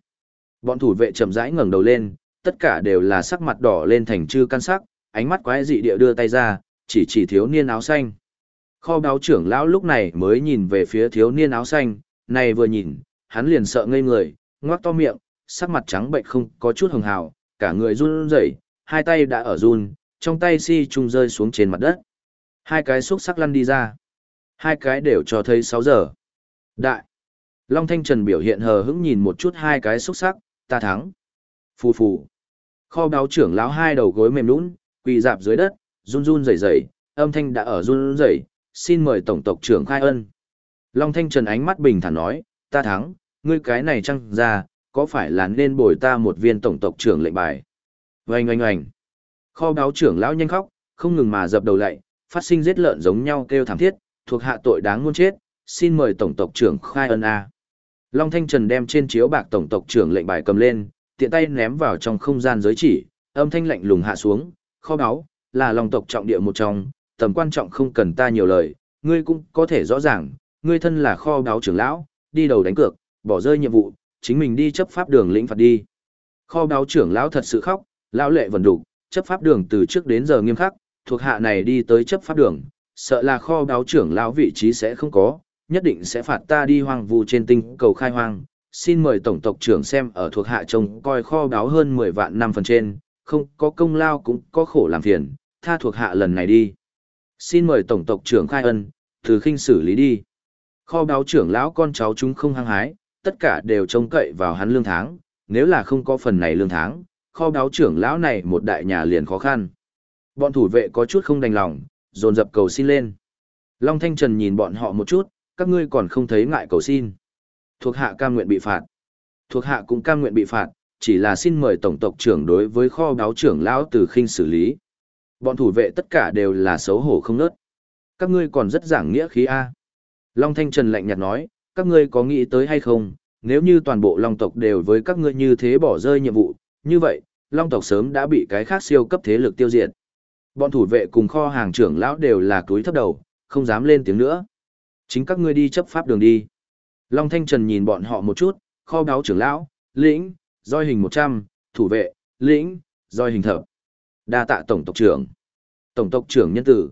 Bọn thủ vệ chậm rãi ngẩng đầu lên, tất cả đều là sắc mặt đỏ lên thành chư căn sắc, ánh mắt quái dị địa đưa tay ra, chỉ chỉ thiếu niên áo xanh. Kho báo trưởng lão lúc này mới nhìn về phía thiếu niên áo xanh, này vừa nhìn, hắn liền sợ ngây người, ngoác to miệng, sắc mặt trắng bệnh không có chút hồng hào, cả người run rẩy, hai tay đã ở run, trong tay si trùng rơi xuống trên mặt đất. Hai cái xúc sắc lăn đi ra. Hai cái đều cho thấy 6 giờ. Đại. Long Thanh Trần biểu hiện hờ hững nhìn một chút hai cái xúc sắc, ta thắng. Phù phù. Kho báo trưởng lão hai đầu gối mềm nũng, quỳ dạp dưới đất, run run rẩy rẩy, âm thanh đã ở run rẩy, xin mời tổng tộc trưởng khai ân. Long Thanh Trần ánh mắt bình thản nói, ta thắng, ngươi cái này chăng ra, có phải là nên bồi ta một viên tổng tộc trưởng lệnh bài? Oanh oanh oanh. Kho báo trưởng lão nhanh khóc, không ngừng mà dập đầu lại, phát sinh giết lợn giống nhau kêu thảm thiết, thuộc hạ tội đáng muôn chết, xin mời tổng tộc trưởng khai ân a. Long Thanh Trần đem trên chiếu bạc tổng tộc trưởng lệnh bài cầm lên, tiện tay ném vào trong không gian giới chỉ, âm thanh lạnh lùng hạ xuống, kho báo, là long tộc trọng địa một trong, tầm quan trọng không cần ta nhiều lời, ngươi cũng có thể rõ ràng, ngươi thân là kho báo trưởng lão, đi đầu đánh cược, bỏ rơi nhiệm vụ, chính mình đi chấp pháp đường lĩnh phạt đi. Kho báo trưởng lão thật sự khóc, lão lệ vần đủ, chấp pháp đường từ trước đến giờ nghiêm khắc, thuộc hạ này đi tới chấp pháp đường, sợ là kho báo trưởng lão vị trí sẽ không có, nhất định sẽ phạt ta đi hoang vu trên tinh cầu khai hoang. Xin mời tổng tộc trưởng xem ở thuộc hạ trông coi kho báo hơn 10 vạn năm phần trên, không có công lao cũng có khổ làm phiền, tha thuộc hạ lần này đi. Xin mời tổng tộc trưởng khai ân, từ khinh xử lý đi. Kho báo trưởng lão con cháu chúng không hăng hái, tất cả đều trông cậy vào hắn lương tháng, nếu là không có phần này lương tháng, kho báo trưởng lão này một đại nhà liền khó khăn. Bọn thủ vệ có chút không đành lòng, dồn dập cầu xin lên. Long Thanh Trần nhìn bọn họ một chút, các ngươi còn không thấy ngại cầu xin. Thuộc hạ cam nguyện bị phạt. Thuộc hạ cũng cam nguyện bị phạt, chỉ là xin mời tổng tộc trưởng đối với kho báo trưởng lão từ khinh xử lý. Bọn thủ vệ tất cả đều là xấu hổ không nớt. Các ngươi còn rất giảng nghĩa khí A. Long Thanh Trần lạnh nhạt nói, các ngươi có nghĩ tới hay không, nếu như toàn bộ Long tộc đều với các ngươi như thế bỏ rơi nhiệm vụ, như vậy, Long tộc sớm đã bị cái khác siêu cấp thế lực tiêu diệt. Bọn thủ vệ cùng kho hàng trưởng lão đều là túi thấp đầu, không dám lên tiếng nữa. Chính các ngươi đi chấp pháp đường đi. Long Thanh Trần nhìn bọn họ một chút, kho báo trưởng lão, lĩnh, roi hình 100, thủ vệ, lĩnh, roi hình thập. Đa tạ tổng tộc trưởng. Tổng tộc trưởng nhân tử.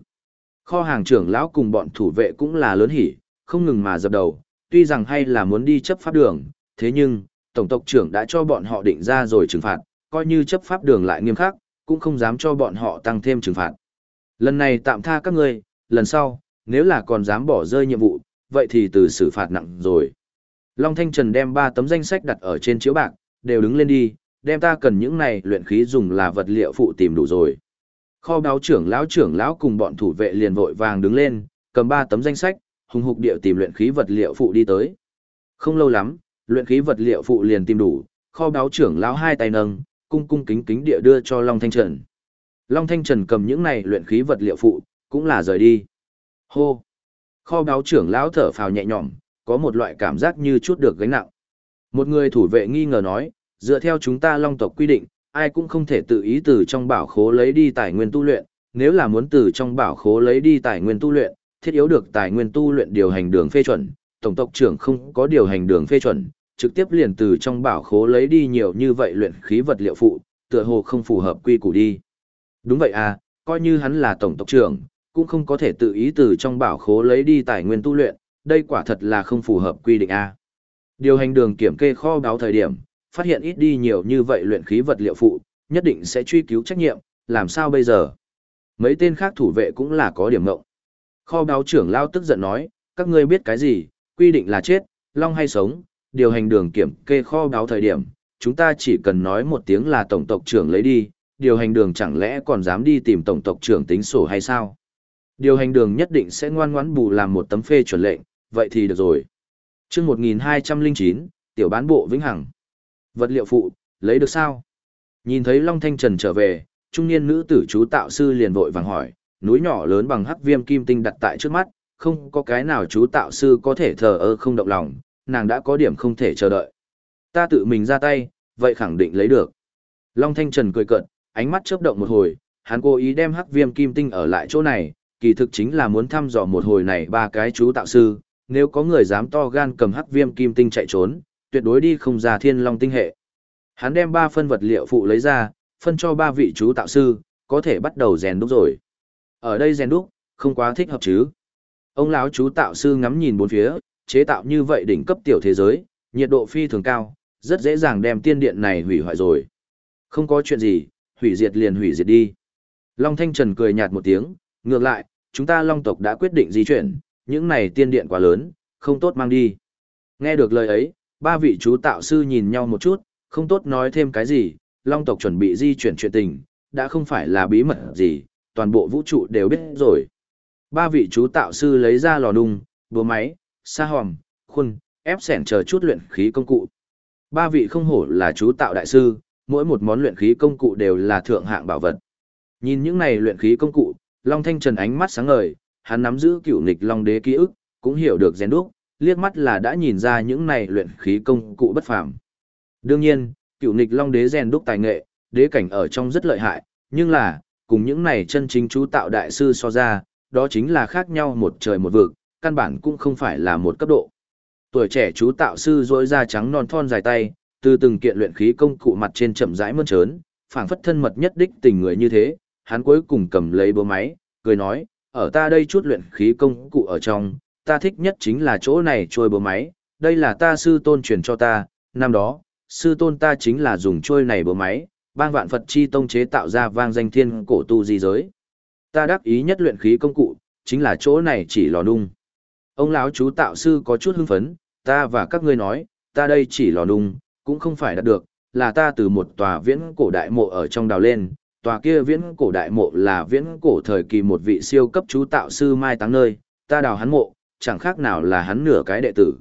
Kho hàng trưởng lão cùng bọn thủ vệ cũng là lớn hỉ, không ngừng mà dập đầu, tuy rằng hay là muốn đi chấp pháp đường, thế nhưng, tổng tộc trưởng đã cho bọn họ định ra rồi trừng phạt, coi như chấp pháp đường lại nghiêm khắc, cũng không dám cho bọn họ tăng thêm trừng phạt. Lần này tạm tha các ngươi, lần sau, nếu là còn dám bỏ rơi nhiệm vụ, vậy thì từ xử phạt nặng rồi. Long Thanh Trần đem ba tấm danh sách đặt ở trên chiếu bạc, đều đứng lên đi, đem ta cần những này luyện khí dùng là vật liệu phụ tìm đủ rồi. Kho báo trưởng lão trưởng lão cùng bọn thủ vệ liền vội vàng đứng lên, cầm ba tấm danh sách, hùng hục điệu tìm luyện khí vật liệu phụ đi tới. Không lâu lắm, luyện khí vật liệu phụ liền tìm đủ, kho báo trưởng lão hai tay nâng, cung cung kính kính địa đưa cho Long Thanh Trần. Long Thanh Trần cầm những này luyện khí vật liệu phụ, cũng là rời đi. Hô! Kho báo trưởng lão thở phào nhẹ nhõm, có một loại cảm giác như chút được gánh nặng. Một người thủ vệ nghi ngờ nói, dựa theo chúng ta long tộc quy định, ai cũng không thể tự ý từ trong bảo khố lấy đi tài nguyên tu luyện, nếu là muốn từ trong bảo khố lấy đi tài nguyên tu luyện, thiết yếu được tài nguyên tu luyện điều hành đường phê chuẩn, tổng tộc trưởng không có điều hành đường phê chuẩn, trực tiếp liền từ trong bảo khố lấy đi nhiều như vậy luyện khí vật liệu phụ, tựa hồ không phù hợp quy củ đi. Đúng vậy à, coi như hắn là tổng tộc trưởng, cũng không có thể tự ý từ trong bảo khố lấy đi tài nguyên tu luyện, đây quả thật là không phù hợp quy định a. Điều hành đường kiểm kê kho báo thời điểm, phát hiện ít đi nhiều như vậy luyện khí vật liệu phụ, nhất định sẽ truy cứu trách nhiệm, làm sao bây giờ? Mấy tên khác thủ vệ cũng là có điểm ngộng. Kho báo trưởng lao tức giận nói, các ngươi biết cái gì, quy định là chết, long hay sống, điều hành đường kiểm kê kho báo thời điểm, chúng ta chỉ cần nói một tiếng là tổng tộc trưởng lấy đi, điều hành đường chẳng lẽ còn dám đi tìm tổng tộc trưởng tính sổ hay sao? Điều hành đường nhất định sẽ ngoan ngoãn bù làm một tấm phê chuẩn lệnh, vậy thì được rồi. chương 1209, tiểu bán bộ vĩnh hằng. Vật liệu phụ, lấy được sao? Nhìn thấy Long Thanh Trần trở về, trung niên nữ tử chú tạo sư liền vội vàng hỏi, núi nhỏ lớn bằng hắc viêm kim tinh đặt tại trước mắt, không có cái nào chú tạo sư có thể thờ ơ không động lòng, nàng đã có điểm không thể chờ đợi. Ta tự mình ra tay, vậy khẳng định lấy được. Long Thanh Trần cười cợt, ánh mắt chớp động một hồi, hắn cố ý đem hắc viêm kim tinh ở lại chỗ này, kỳ thực chính là muốn thăm dò một hồi này ba cái chú tạo sư, nếu có người dám to gan cầm hắc viêm kim tinh chạy trốn, tuyệt đối đi không ra thiên long tinh hệ. Hắn đem ba phân vật liệu phụ lấy ra, phân cho ba vị chú tạo sư, có thể bắt đầu rèn đúc rồi. Ở đây rèn đúc, không quá thích hợp chứ. Ông lão chú tạo sư ngắm nhìn bốn phía, chế tạo như vậy đỉnh cấp tiểu thế giới, nhiệt độ phi thường cao, rất dễ dàng đem tiên điện này hủy hoại rồi. Không có chuyện gì, hủy diệt liền hủy diệt đi. Long Thanh Trần cười nhạt một tiếng, ngược lại, chúng ta Long tộc đã quyết định di chuyển, những này tiên điện quá lớn, không tốt mang đi. Nghe được lời ấy, ba vị chú tạo sư nhìn nhau một chút, không tốt nói thêm cái gì, Long tộc chuẩn bị di chuyển chuyện tình, đã không phải là bí mật gì, toàn bộ vũ trụ đều biết rồi. Ba vị chú tạo sư lấy ra lò nung, búa máy, sa hòm, khuôn, ép sẻn chờ chút luyện khí công cụ. Ba vị không hổ là chú tạo đại sư, mỗi một món luyện khí công cụ đều là thượng hạng bảo vật. Nhìn những này luyện khí công cụ, Long Thanh Trần ánh mắt sáng ngời, hắn nắm giữ cựu nghịch Long Đế ký ức, cũng hiểu được rèn đúc, liếc mắt là đã nhìn ra những này luyện khí công cụ bất phàm. Đương nhiên, cựu nghịch Long Đế rèn đúc tài nghệ, đế cảnh ở trong rất lợi hại, nhưng là, cùng những này chân chính chú tạo đại sư so ra, đó chính là khác nhau một trời một vực, căn bản cũng không phải là một cấp độ. Tuổi trẻ chú tạo sư rỗi da trắng non thon dài tay, từ từng kiện luyện khí công cụ mặt trên chậm rãi mơn trớn, phảng phất thân mật nhất đích tình người như thế, hắn cuối cùng cầm lấy búa máy, cười nói, ở ta đây chút luyện khí công cụ ở trong, ta thích nhất chính là chỗ này trôi búa máy, đây là ta sư tôn truyền cho ta, năm đó, sư tôn ta chính là dùng trôi này búa máy, bang vạn Phật chi tông chế tạo ra vang danh thiên cổ tu di giới. Ta đắc ý nhất luyện khí công cụ, chính là chỗ này chỉ lò nung. Ông lão chú tạo sư có chút hưng phấn, ta và các ngươi nói, ta đây chỉ lò nung, cũng không phải đạt được, là ta từ một tòa viễn cổ đại mộ ở trong đào lên, tòa kia viễn cổ đại mộ là viễn cổ thời kỳ một vị siêu cấp chú tạo sư mai táng nơi, ta đào hắn mộ, chẳng khác nào là hắn nửa cái đệ tử.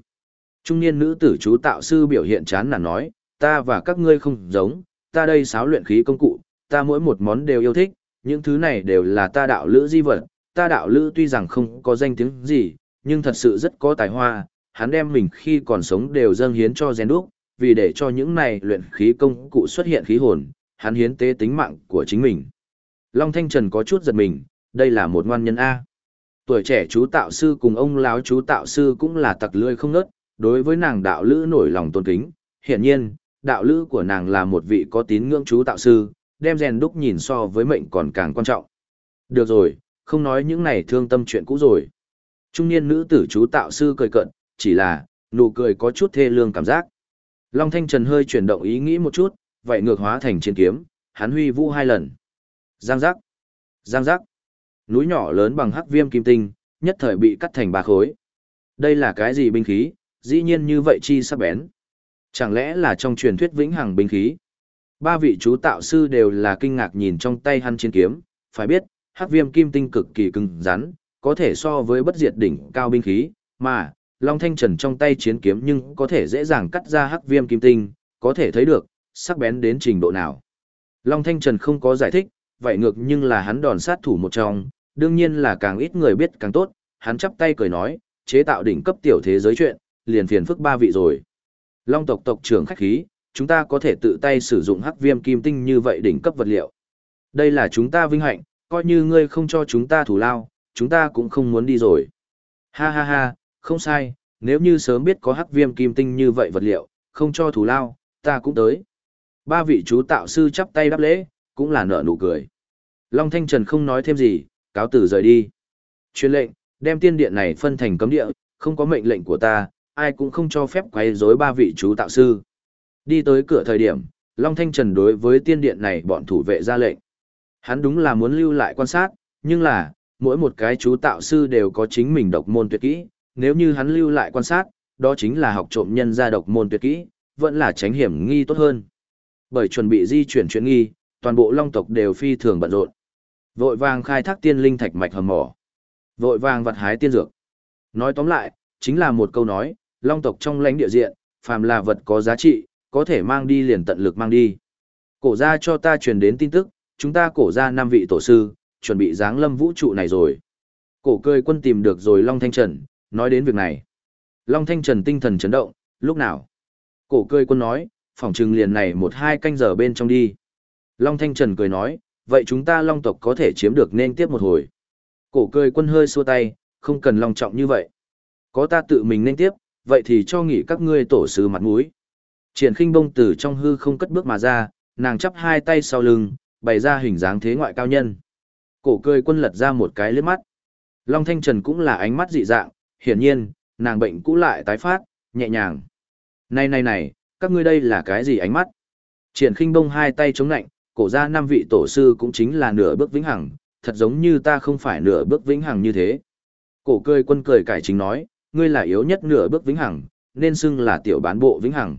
Trung niên nữ tử chú tạo sư biểu hiện chán nản nói, ta và các ngươi không giống, ta đây sáo luyện khí công cụ, ta mỗi một món đều yêu thích, những thứ này đều là ta đạo lữ di vật, ta đạo lữ tuy rằng không có danh tiếng gì, nhưng thật sự rất có tài hoa, hắn đem mình khi còn sống đều dâng hiến cho rèn đúc, vì để cho những này luyện khí công cụ xuất hiện khí hồn, hắn hiến tế tính mạng của chính mình. Long Thanh Trần có chút giật mình, đây là một ngoan nhân A. Tuổi trẻ chú tạo sư cùng ông lão chú tạo sư cũng là tặc lươi không nớt, đối với nàng đạo lữ nổi lòng tôn kính, hiện nhiên, đạo lữ của nàng là một vị có tín ngưỡng chú tạo sư, đem rèn đúc nhìn so với mệnh còn càng quan trọng. Được rồi, không nói những này thương tâm chuyện cũ rồi. Trung niên nữ tử chú tạo sư cười cận, chỉ là, nụ cười có chút thê lương cảm giác. Long Thanh Trần hơi chuyển động ý nghĩ một chút, vậy ngược hóa thành chiến kiếm, hắn huy vũ hai lần. Giang giác, giang giác. Núi nhỏ lớn bằng hắc viêm kim tinh, nhất thời bị cắt thành ba khối. Đây là cái gì binh khí, dĩ nhiên như vậy chi sắp bén. Chẳng lẽ là trong truyền thuyết vĩnh hằng binh khí? Ba vị chú tạo sư đều là kinh ngạc nhìn trong tay hắn chiến kiếm, phải biết, hắc viêm kim tinh cực kỳ cứng rắn, có thể so với bất diệt đỉnh cao binh khí, mà, Long Thanh Trần trong tay chiến kiếm nhưng có thể dễ dàng cắt ra hắc viêm kim tinh, có thể thấy được, sắc bén đến trình độ nào. Long Thanh Trần không có giải thích, vậy ngược nhưng là hắn đòn sát thủ một trong, đương nhiên là càng ít người biết càng tốt, hắn chắp tay cười nói, chế tạo đỉnh cấp tiểu thế giới chuyện, liền phiền phức ba vị rồi. Long tộc tộc trưởng khách khí, chúng ta có thể tự tay sử dụng hắc viêm kim tinh như vậy đỉnh cấp vật liệu. Đây là chúng ta vinh hạnh, coi như ngươi không cho chúng ta thủ lao, chúng ta cũng không muốn đi rồi. Ha ha ha, không sai, nếu như sớm biết có hắc viêm kim tinh như vậy vật liệu, không cho thủ lao, ta cũng tới. Ba vị chú tạo sư chắp tay đáp lễ, cũng là nở nụ cười. Long Thanh Trần không nói thêm gì, cáo tử rời đi. Chuyên lệnh, đem tiên điện này phân thành cấm địa, không có mệnh lệnh của ta, ai cũng không cho phép quấy rối ba vị chú tạo sư. Đi tới cửa thời điểm, Long Thanh Trần đối với tiên điện này bọn thủ vệ ra lệnh. Hắn đúng là muốn lưu lại quan sát, nhưng là, mỗi một cái chú tạo sư đều có chính mình độc môn tuyệt kỹ, nếu như hắn lưu lại quan sát, đó chính là học trộm nhân ra độc môn tuyệt kỹ, vẫn là tránh hiểm nghi tốt hơn. Bởi chuẩn bị di chuyển chuyện nghi, toàn bộ long tộc đều phi thường bận rộn. Vội vàng khai thác tiên linh thạch mạch hầm mỏ. Vội vàng vặt hái tiên dược. Nói tóm lại, chính là một câu nói, long tộc trong lãnh địa diện, phàm là vật có giá trị, có thể mang đi liền tận lực mang đi. Cổ gia cho ta truyền đến tin tức, chúng ta cổ gia năm vị tổ sư, chuẩn bị giáng lâm vũ trụ này rồi. Cổ cười quân tìm được rồi Long Thanh Trần, nói đến việc này. Long Thanh Trần tinh thần chấn động, lúc nào? Cổ cười quân nói, phòng trừng liền này một hai canh giờ bên trong đi. Long Thanh Trần cười nói, vậy chúng ta Long tộc có thể chiếm được nên tiếp một hồi. Cổ cười quân hơi xua tay, không cần long trọng như vậy. Có ta tự mình nên tiếp, vậy thì cho nghỉ các ngươi tổ sư mặt mũi. Triển khinh bông từ trong hư không cất bước mà ra, nàng chắp hai tay sau lưng, bày ra hình dáng thế ngoại cao nhân. Cổ cười quân lật ra một cái lướt mắt. Long Thanh Trần cũng là ánh mắt dị dạng, hiển nhiên, nàng bệnh cũ lại tái phát, nhẹ nhàng. Này này này, các ngươi đây là cái gì ánh mắt? Triển khinh bông hai tay chống lạnh cổ ra năm vị tổ sư cũng chính là nửa bước vĩnh hằng, thật giống như ta không phải nửa bước vĩnh hằng như thế. Cổ cười quân cười cải chính nói, ngươi là yếu nhất nửa bước vĩnh hằng, nên xưng là tiểu bán bộ vĩnh hằng.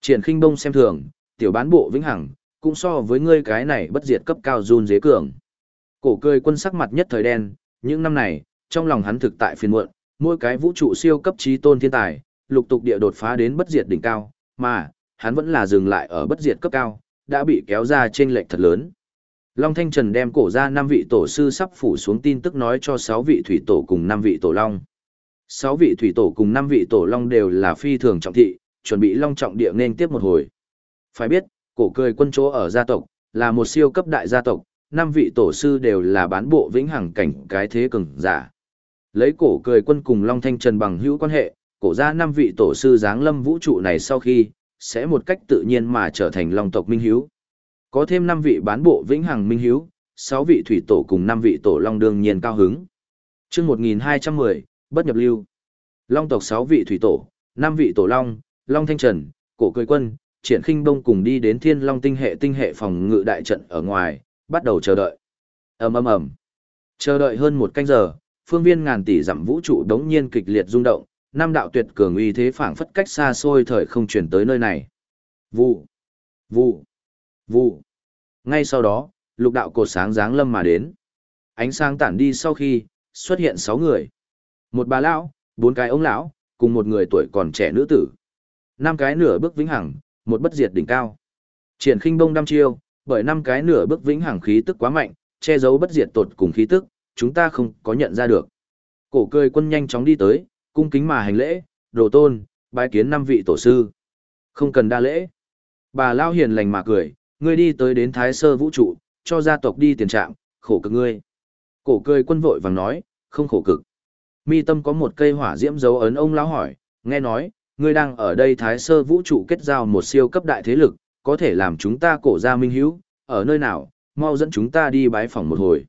Triển khinh bông xem thường, tiểu bán bộ vĩnh hằng, cũng so với ngươi cái này bất diệt cấp cao run dế cường. Cổ cười quân sắc mặt nhất thời đen, những năm này, trong lòng hắn thực tại phiền muộn, mỗi cái vũ trụ siêu cấp trí tôn thiên tài, lục tục địa đột phá đến bất diệt đỉnh cao, mà, hắn vẫn là dừng lại ở bất diệt cấp cao, đã bị kéo ra trên lệch thật lớn. Long Thanh Trần đem cổ ra năm vị tổ sư sắp phủ xuống tin tức nói cho sáu vị thủy tổ cùng năm vị tổ long. Sáu vị thủy tổ cùng năm vị tổ long đều là phi thường trọng thị, chuẩn bị long trọng địa nên tiếp một hồi. Phải biết, cổ cười quân chỗ ở gia tộc, là một siêu cấp đại gia tộc, năm vị tổ sư đều là bán bộ vĩnh hằng cảnh cái thế cường giả. Lấy cổ cười quân cùng Long Thanh Trần bằng hữu quan hệ, cổ ra năm vị tổ sư giáng lâm vũ trụ này sau khi, sẽ một cách tự nhiên mà trở thành Long tộc minh hữu. Có thêm năm vị bán bộ vĩnh hằng minh hữu, sáu vị thủy tổ cùng năm vị tổ Long đương nhiên cao hứng. chương 1210, bất nhập lưu. Long tộc sáu vị thủy tổ, năm vị tổ Long, Long Thanh Trần, cổ cười quân, triển khinh đông cùng đi đến thiên long tinh hệ tinh hệ phòng ngự đại trận ở ngoài, bắt đầu chờ đợi. ầm ầm ầm Chờ đợi hơn một canh giờ, phương viên ngàn tỷ dặm vũ trụ đống nhiên kịch liệt rung động, năm đạo tuyệt cường uy thế phảng phất cách xa xôi thời không chuyển tới nơi này. Vụ, vụ, vụ. Ngay sau đó, lục đạo cột sáng dáng lâm mà đến. Ánh sáng tản đi sau khi, xuất hiện sáu người. Một bà lão, bốn cái ông lão, cùng một người tuổi còn trẻ nữ tử. Năm cái nửa bước vĩnh hằng, một bất diệt đỉnh cao. Triển khinh bông đăm chiêu, bởi năm cái nửa bước vĩnh hằng khí tức quá mạnh, che giấu bất diệt tột cùng khí tức, chúng ta không có nhận ra được. Cổ cười quân nhanh chóng đi tới, cung kính mà hành lễ, đồ tôn, bái kiến năm vị tổ sư. Không cần đa lễ. Bà Lao hiền lành mà cười, ngươi đi tới đến thái sơ vũ trụ, cho gia tộc đi tiền trạng, khổ cực ngươi. Cổ cười quân vội vàng nói, không khổ cực. Mi tâm có một cây hỏa diễm dấu ấn ông lão hỏi, nghe nói, ngươi đang ở đây thái sơ vũ trụ kết giao một siêu cấp đại thế lực, có thể làm chúng ta cổ ra minh hiếu, ở nơi nào, mau dẫn chúng ta đi bái phỏng một hồi.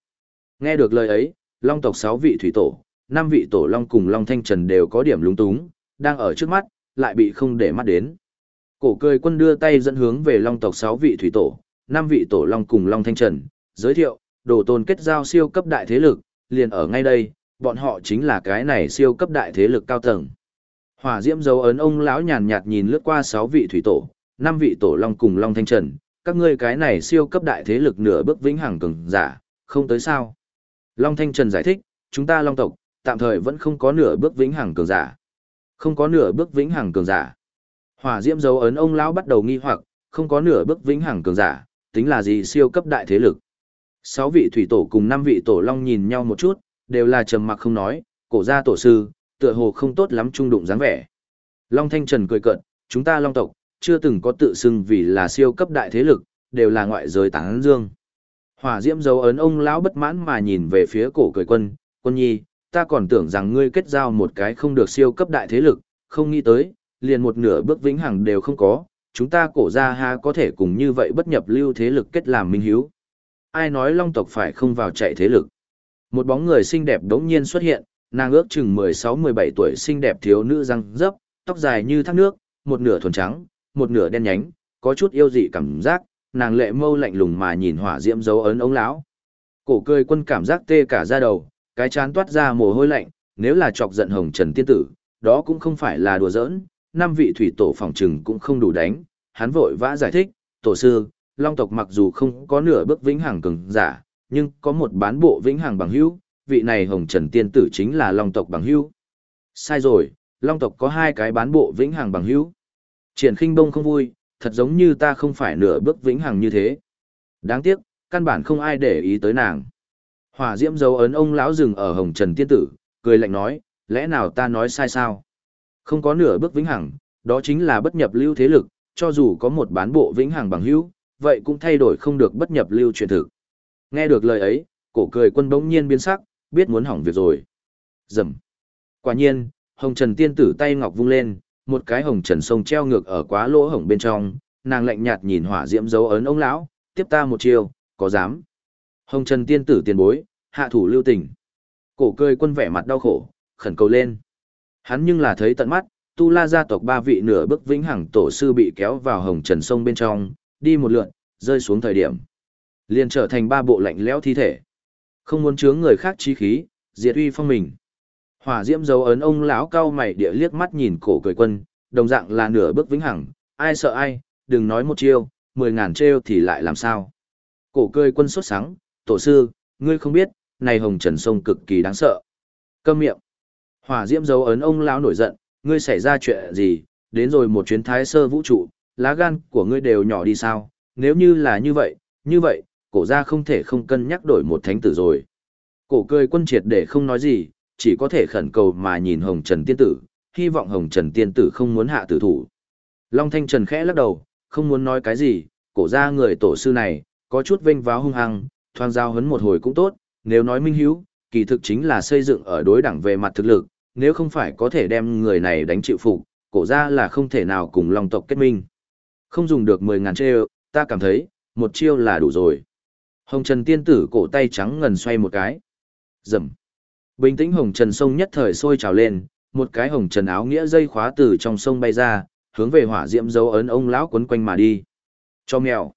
Nghe được lời ấy, long tộc sáu vị thủy tổ, năm vị tổ long cùng long thanh trần đều có điểm lúng túng, đang ở trước mắt, lại bị không để mắt đến. Cổ cười quân đưa tay dẫn hướng về long tộc sáu vị thủy tổ, năm vị tổ long cùng long thanh trần, giới thiệu, đồ tôn kết giao siêu cấp đại thế lực, liền ở ngay đây, bọn họ chính là cái này siêu cấp đại thế lực cao tầng. Hỏa diễm dấu ấn ông lão nhàn nhạt nhìn lướt qua 6 vị thủy tổ, 5 vị tổ long cùng long thanh trần, các ngươi cái này siêu cấp đại thế lực nửa bước vĩnh hằng cường giả, không tới sao? Long Thanh Trần giải thích, chúng ta Long tộc, tạm thời vẫn không có nửa bước vĩnh hằng cường giả. Không có nửa bước vĩnh hằng cường giả. Hỏa Diễm dấu ấn ông lão bắt đầu nghi hoặc, không có nửa bước vĩnh hằng cường giả, tính là gì siêu cấp đại thế lực? Sáu vị thủy tổ cùng năm vị tổ long nhìn nhau một chút, đều là trầm mặc không nói, cổ gia tổ sư, tựa hồ không tốt lắm trung đụng dáng vẻ. Long Thanh Trần cười cợt, chúng ta Long tộc, chưa từng có tự xưng vì là siêu cấp đại thế lực, đều là ngoại giới tán dương. Hỏa diễm dấu ấn ông lão bất mãn mà nhìn về phía cổ cười quân, quân nhi, ta còn tưởng rằng ngươi kết giao một cái không được siêu cấp đại thế lực, không nghĩ tới, liền một nửa bước vĩnh hằng đều không có, chúng ta cổ ra ha có thể cùng như vậy bất nhập lưu thế lực kết làm minh hiếu. Ai nói long tộc phải không vào chạy thế lực. Một bóng người xinh đẹp đống nhiên xuất hiện, nàng ước chừng 16-17 tuổi xinh đẹp thiếu nữ răng dấp, tóc dài như thác nước, một nửa thuần trắng, một nửa đen nhánh, có chút yêu dị cảm giác, nàng lệ mâu lạnh lùng mà nhìn hỏa diễm dấu ấn ống lão. Cổ cười quân cảm giác tê cả da đầu, cái chán toát ra mồ hôi lạnh, nếu là chọc giận hồng trần tiên tử, đó cũng không phải là đùa giỡn, năm vị thủy tổ phòng trừng cũng không đủ đánh, hắn vội vã giải thích, tổ sư, long tộc mặc dù không có nửa bước vĩnh hằng cường giả, nhưng có một bán bộ vĩnh hằng bằng hữu, vị này hồng trần tiên tử chính là long tộc bằng hữu. Sai rồi, long tộc có hai cái bán bộ vĩnh hằng bằng hữu. Triển khinh bông không vui, thật giống như ta không phải nửa bước vĩnh hằng như thế. Đáng tiếc, căn bản không ai để ý tới nàng. Hỏa diễm dấu ấn ông lão dừng ở hồng trần tiên tử, cười lạnh nói, lẽ nào ta nói sai sao? Không có nửa bước vĩnh hằng, đó chính là bất nhập lưu thế lực, cho dù có một bán bộ vĩnh hằng bằng hữu, vậy cũng thay đổi không được bất nhập lưu truyền thực. Nghe được lời ấy, cổ cười quân bỗng nhiên biến sắc, biết muốn hỏng việc rồi. Dầm. Quả nhiên, hồng trần tiên tử tay ngọc vung lên, một cái hồng trần sông treo ngược ở quá lỗ hổng bên trong, nàng lạnh nhạt nhìn hỏa diễm dấu ấn ông lão, tiếp ta một chiêu, có dám. Hồng trần tiên tử tiền bối, hạ thủ lưu tình. Cổ cười quân vẻ mặt đau khổ, khẩn cầu lên. Hắn nhưng là thấy tận mắt, tu la gia tộc ba vị nửa bức vĩnh hằng tổ sư bị kéo vào hồng trần sông bên trong, đi một lượn, rơi xuống thời điểm liền trở thành ba bộ lạnh lẽo thi thể. Không muốn chướng người khác chi khí, diệt uy phong mình. Hỏa diễm dấu ấn ông lão cao mày địa liếc mắt nhìn cổ cười quân, đồng dạng là nửa bước vĩnh hằng, ai sợ ai, đừng nói một chiêu, mười ngàn trêu thì lại làm sao. Cổ cười quân sốt sáng, tổ sư, ngươi không biết, này hồng trần sông cực kỳ đáng sợ. Câm miệng. Hỏa diễm dấu ấn ông lão nổi giận, ngươi xảy ra chuyện gì, đến rồi một chuyến thái sơ vũ trụ, lá gan của ngươi đều nhỏ đi sao, nếu như là như vậy, như vậy, cổ ra không thể không cân nhắc đổi một thánh tử rồi. Cổ cười quân triệt để không nói gì, chỉ có thể khẩn cầu mà nhìn Hồng Trần Tiên Tử, hy vọng Hồng Trần Tiên Tử không muốn hạ tử thủ. Long Thanh Trần khẽ lắc đầu, không muốn nói cái gì, cổ ra người tổ sư này, có chút vênh váo hung hăng, thoang giao hấn một hồi cũng tốt, nếu nói minh hiếu, kỳ thực chính là xây dựng ở đối đẳng về mặt thực lực, nếu không phải có thể đem người này đánh chịu phục, cổ ra là không thể nào cùng Long tộc kết minh. Không dùng được 10 ngàn trêu, ta cảm thấy, một chiêu là đủ rồi. Hồng Trần Tiên Tử cổ tay trắng ngần xoay một cái. Dầm. Bình tĩnh hồng trần sông nhất thời sôi trào lên, một cái hồng trần áo nghĩa dây khóa từ trong sông bay ra, hướng về hỏa diễm dấu ấn ông lão quấn quanh mà đi. Cho mèo.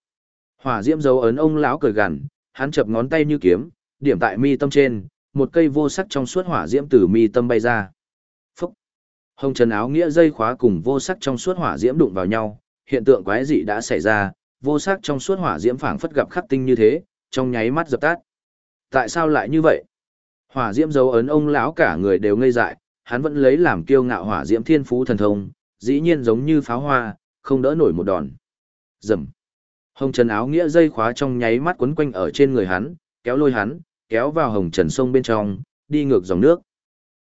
Hỏa diễm dấu ấn ông lão cười gằn, hắn chập ngón tay như kiếm, điểm tại mi tâm trên, một cây vô sắc trong suốt hỏa diễm từ mi tâm bay ra. Phúc. Hồng trần áo nghĩa dây khóa cùng vô sắc trong suốt hỏa diễm đụng vào nhau, hiện tượng quái dị đã xảy ra, vô sắc trong suốt hỏa diễm phảng phất gặp khắc tinh như thế, trong nháy mắt dập tắt. Tại sao lại như vậy? Hỏa diễm dấu ấn ông lão cả người đều ngây dại, hắn vẫn lấy làm kiêu ngạo hỏa diễm thiên phú thần thông, dĩ nhiên giống như pháo hoa, không đỡ nổi một đòn. Rầm. Hồng trần áo nghĩa dây khóa trong nháy mắt quấn quanh ở trên người hắn, kéo lôi hắn, kéo vào hồng trần sông bên trong, đi ngược dòng nước.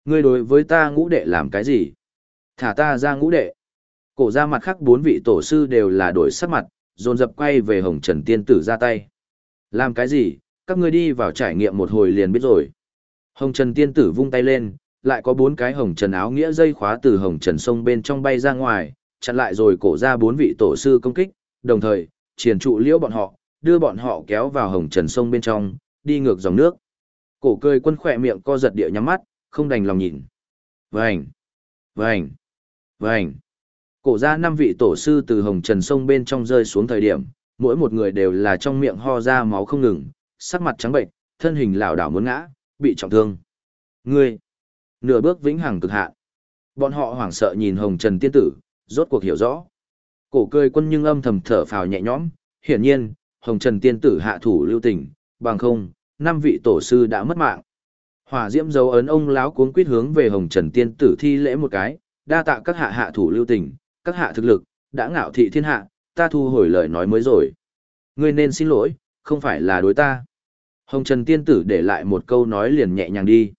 Ngươi đối với ta ngũ đệ làm cái gì? Thả ta ra ngũ đệ. Cổ ra mặt khác bốn vị tổ sư đều là đổi sắc mặt, dồn dập quay về hồng trần tiên tử ra tay. Làm cái gì? Các ngươi đi vào trải nghiệm một hồi liền biết rồi. Hồng Trần Tiên Tử vung tay lên, lại có bốn cái hồng trần áo nghĩa dây khóa từ hồng trần sông bên trong bay ra ngoài, chặn lại rồi cổ ra bốn vị tổ sư công kích, đồng thời, triển trụ liễu bọn họ, đưa bọn họ kéo vào hồng trần sông bên trong, đi ngược dòng nước. Cổ cười quân khỏe miệng co giật địa nhắm mắt, không đành lòng nhìn. Vành, vành, vành. Cổ ra năm vị tổ sư từ hồng trần sông bên trong rơi xuống thời điểm, mỗi một người đều là trong miệng ho ra máu không ngừng, sắc mặt trắng bệnh, thân hình lảo đảo muốn ngã, bị trọng thương. Ngươi, nửa bước vĩnh hằng cực hạn. Bọn họ hoảng sợ nhìn hồng trần tiên tử, rốt cuộc hiểu rõ. Cổ cười quân nhưng âm thầm thở phào nhẹ nhõm, hiển nhiên, hồng trần tiên tử hạ thủ lưu tình, bằng không, năm vị tổ sư đã mất mạng. Hỏa diễm dấu ấn ông lão cuống quýt hướng về hồng trần tiên tử thi lễ một cái, đa tạ các hạ hạ thủ lưu tình, các hạ thực lực, đã ngạo thị thiên hạ, ta thu hồi lời nói mới rồi. Ngươi nên xin lỗi, không phải là đối ta. Hồng Trần tiên tử để lại một câu nói liền nhẹ nhàng đi.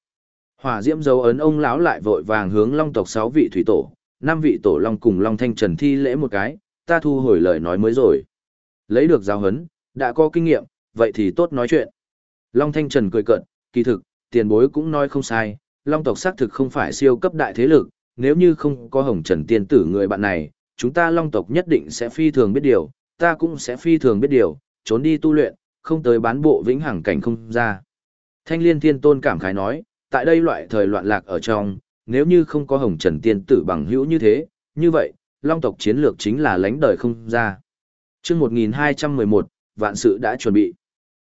Hỏa diễm dấu ấn ông lão lại vội vàng hướng Long tộc sáu vị thủy tổ, năm vị tổ long cùng Long Thanh Trần thi lễ một cái, ta thu hồi lời nói mới rồi. Lấy được giáo hấn, đã có kinh nghiệm, vậy thì tốt nói chuyện. Long Thanh Trần cười cợt, kỳ thực, tiền bối cũng nói không sai, Long tộc xác thực không phải siêu cấp đại thế lực, nếu như không có Hồng Trần tiên tử người bạn này, chúng ta Long tộc nhất định sẽ phi thường biết điều, ta cũng sẽ phi thường biết điều, trốn đi tu luyện, không tới bán bộ vĩnh hằng cảnh không ra. Thanh Liên Thiên Tôn cảm khái nói, tại đây loại thời loạn lạc ở trong, nếu như không có Hồng Trần tiên tử bằng hữu như thế, như vậy, Long tộc chiến lược chính là lánh đời không ra. Chương 1211, vạn sự đã chuẩn bị.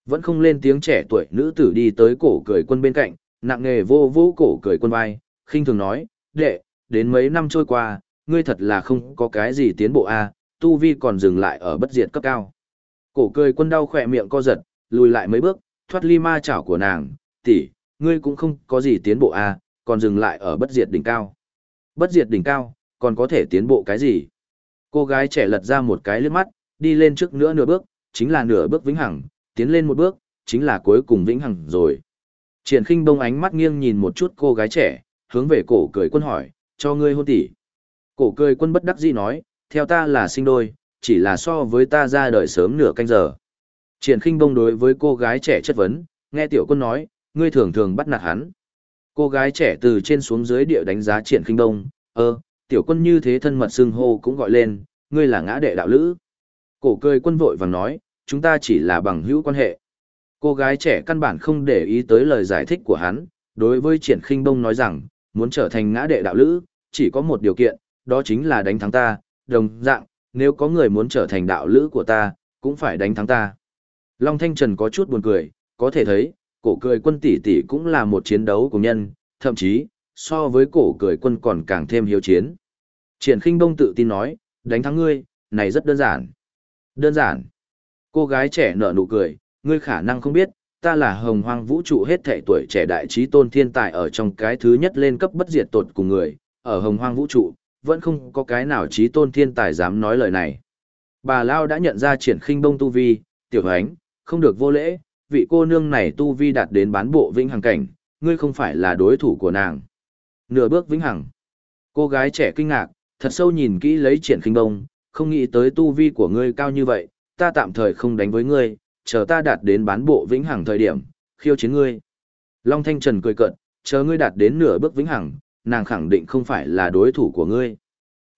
Vẫn không lên tiếng trẻ tuổi nữ tử đi tới cổ cười quân bên cạnh, nặng nghề vô vô cổ cười quân vai, khinh thường nói, đệ, đến mấy năm trôi qua, ngươi thật là không có cái gì tiến bộ a, tu vi còn dừng lại ở bất diệt cấp cao. Cổ cười quân đau khỏe miệng co giật, lùi lại mấy bước, thoát ly ma chảo của nàng, tỷ, ngươi cũng không có gì tiến bộ a, còn dừng lại ở bất diệt đỉnh cao. Bất diệt đỉnh cao, còn có thể tiến bộ cái gì? Cô gái trẻ lật ra một cái liếc mắt, đi lên trước nữa nửa bước, chính là nửa bước vĩnh hằng, tiến lên một bước, chính là cuối cùng vĩnh hằng rồi. Triển khinh bông ánh mắt nghiêng nhìn một chút cô gái trẻ, hướng về cổ cười quân hỏi, cho ngươi hôn tỷ. Cổ cười quân bất đắc dĩ nói, theo ta là sinh đôi, chỉ là so với ta ra đời sớm nửa canh giờ. Triển khinh bông đối với cô gái trẻ chất vấn, nghe tiểu quân nói, ngươi thường thường bắt nạt hắn. Cô gái trẻ từ trên xuống dưới địa đánh giá triển khinh bông, ơ, tiểu quân như thế thân mật xưng hô cũng gọi lên, ngươi là ngã đệ đạo lữ. Cổ cười quân vội vàng nói, chúng ta chỉ là bằng hữu quan hệ. Cô gái trẻ căn bản không để ý tới lời giải thích của hắn, đối với triển khinh bông nói rằng, muốn trở thành ngã đệ đạo lữ, chỉ có một điều kiện, đó chính là đánh thắng ta, đồng dạng, nếu có người muốn trở thành đạo lữ của ta, cũng phải đánh thắng ta. Long Thanh Trần có chút buồn cười, có thể thấy, cổ cười quân tỷ tỷ cũng là một chiến đấu của nhân, thậm chí, so với cổ cười quân còn càng thêm hiếu chiến. Triển khinh bông tự tin nói, đánh thắng ngươi, này rất đơn giản. Đơn giản. Cô gái trẻ nở nụ cười, ngươi khả năng không biết, ta là hồng hoang vũ trụ hết thể tuổi trẻ đại trí tôn thiên tài ở trong cái thứ nhất lên cấp bất diệt tột cùng người, ở hồng hoang vũ trụ, vẫn không có cái nào trí tôn thiên tài dám nói lời này. Bà Lao đã nhận ra triển khinh bông tu vi, tiểu ánh, không được vô lễ, vị cô nương này tu vi đạt đến bán bộ vĩnh hằng cảnh, ngươi không phải là đối thủ của nàng. Nửa bước vĩnh hằng. Cô gái trẻ kinh ngạc, thật sâu nhìn kỹ lấy triển khinh bông, không nghĩ tới tu vi của ngươi cao như vậy, ta tạm thời không đánh với ngươi, chờ ta đạt đến bán bộ vĩnh hằng thời điểm, khiêu chiến ngươi. Long Thanh Trần cười cợt, chờ ngươi đạt đến nửa bước vĩnh hằng, nàng khẳng định không phải là đối thủ của ngươi.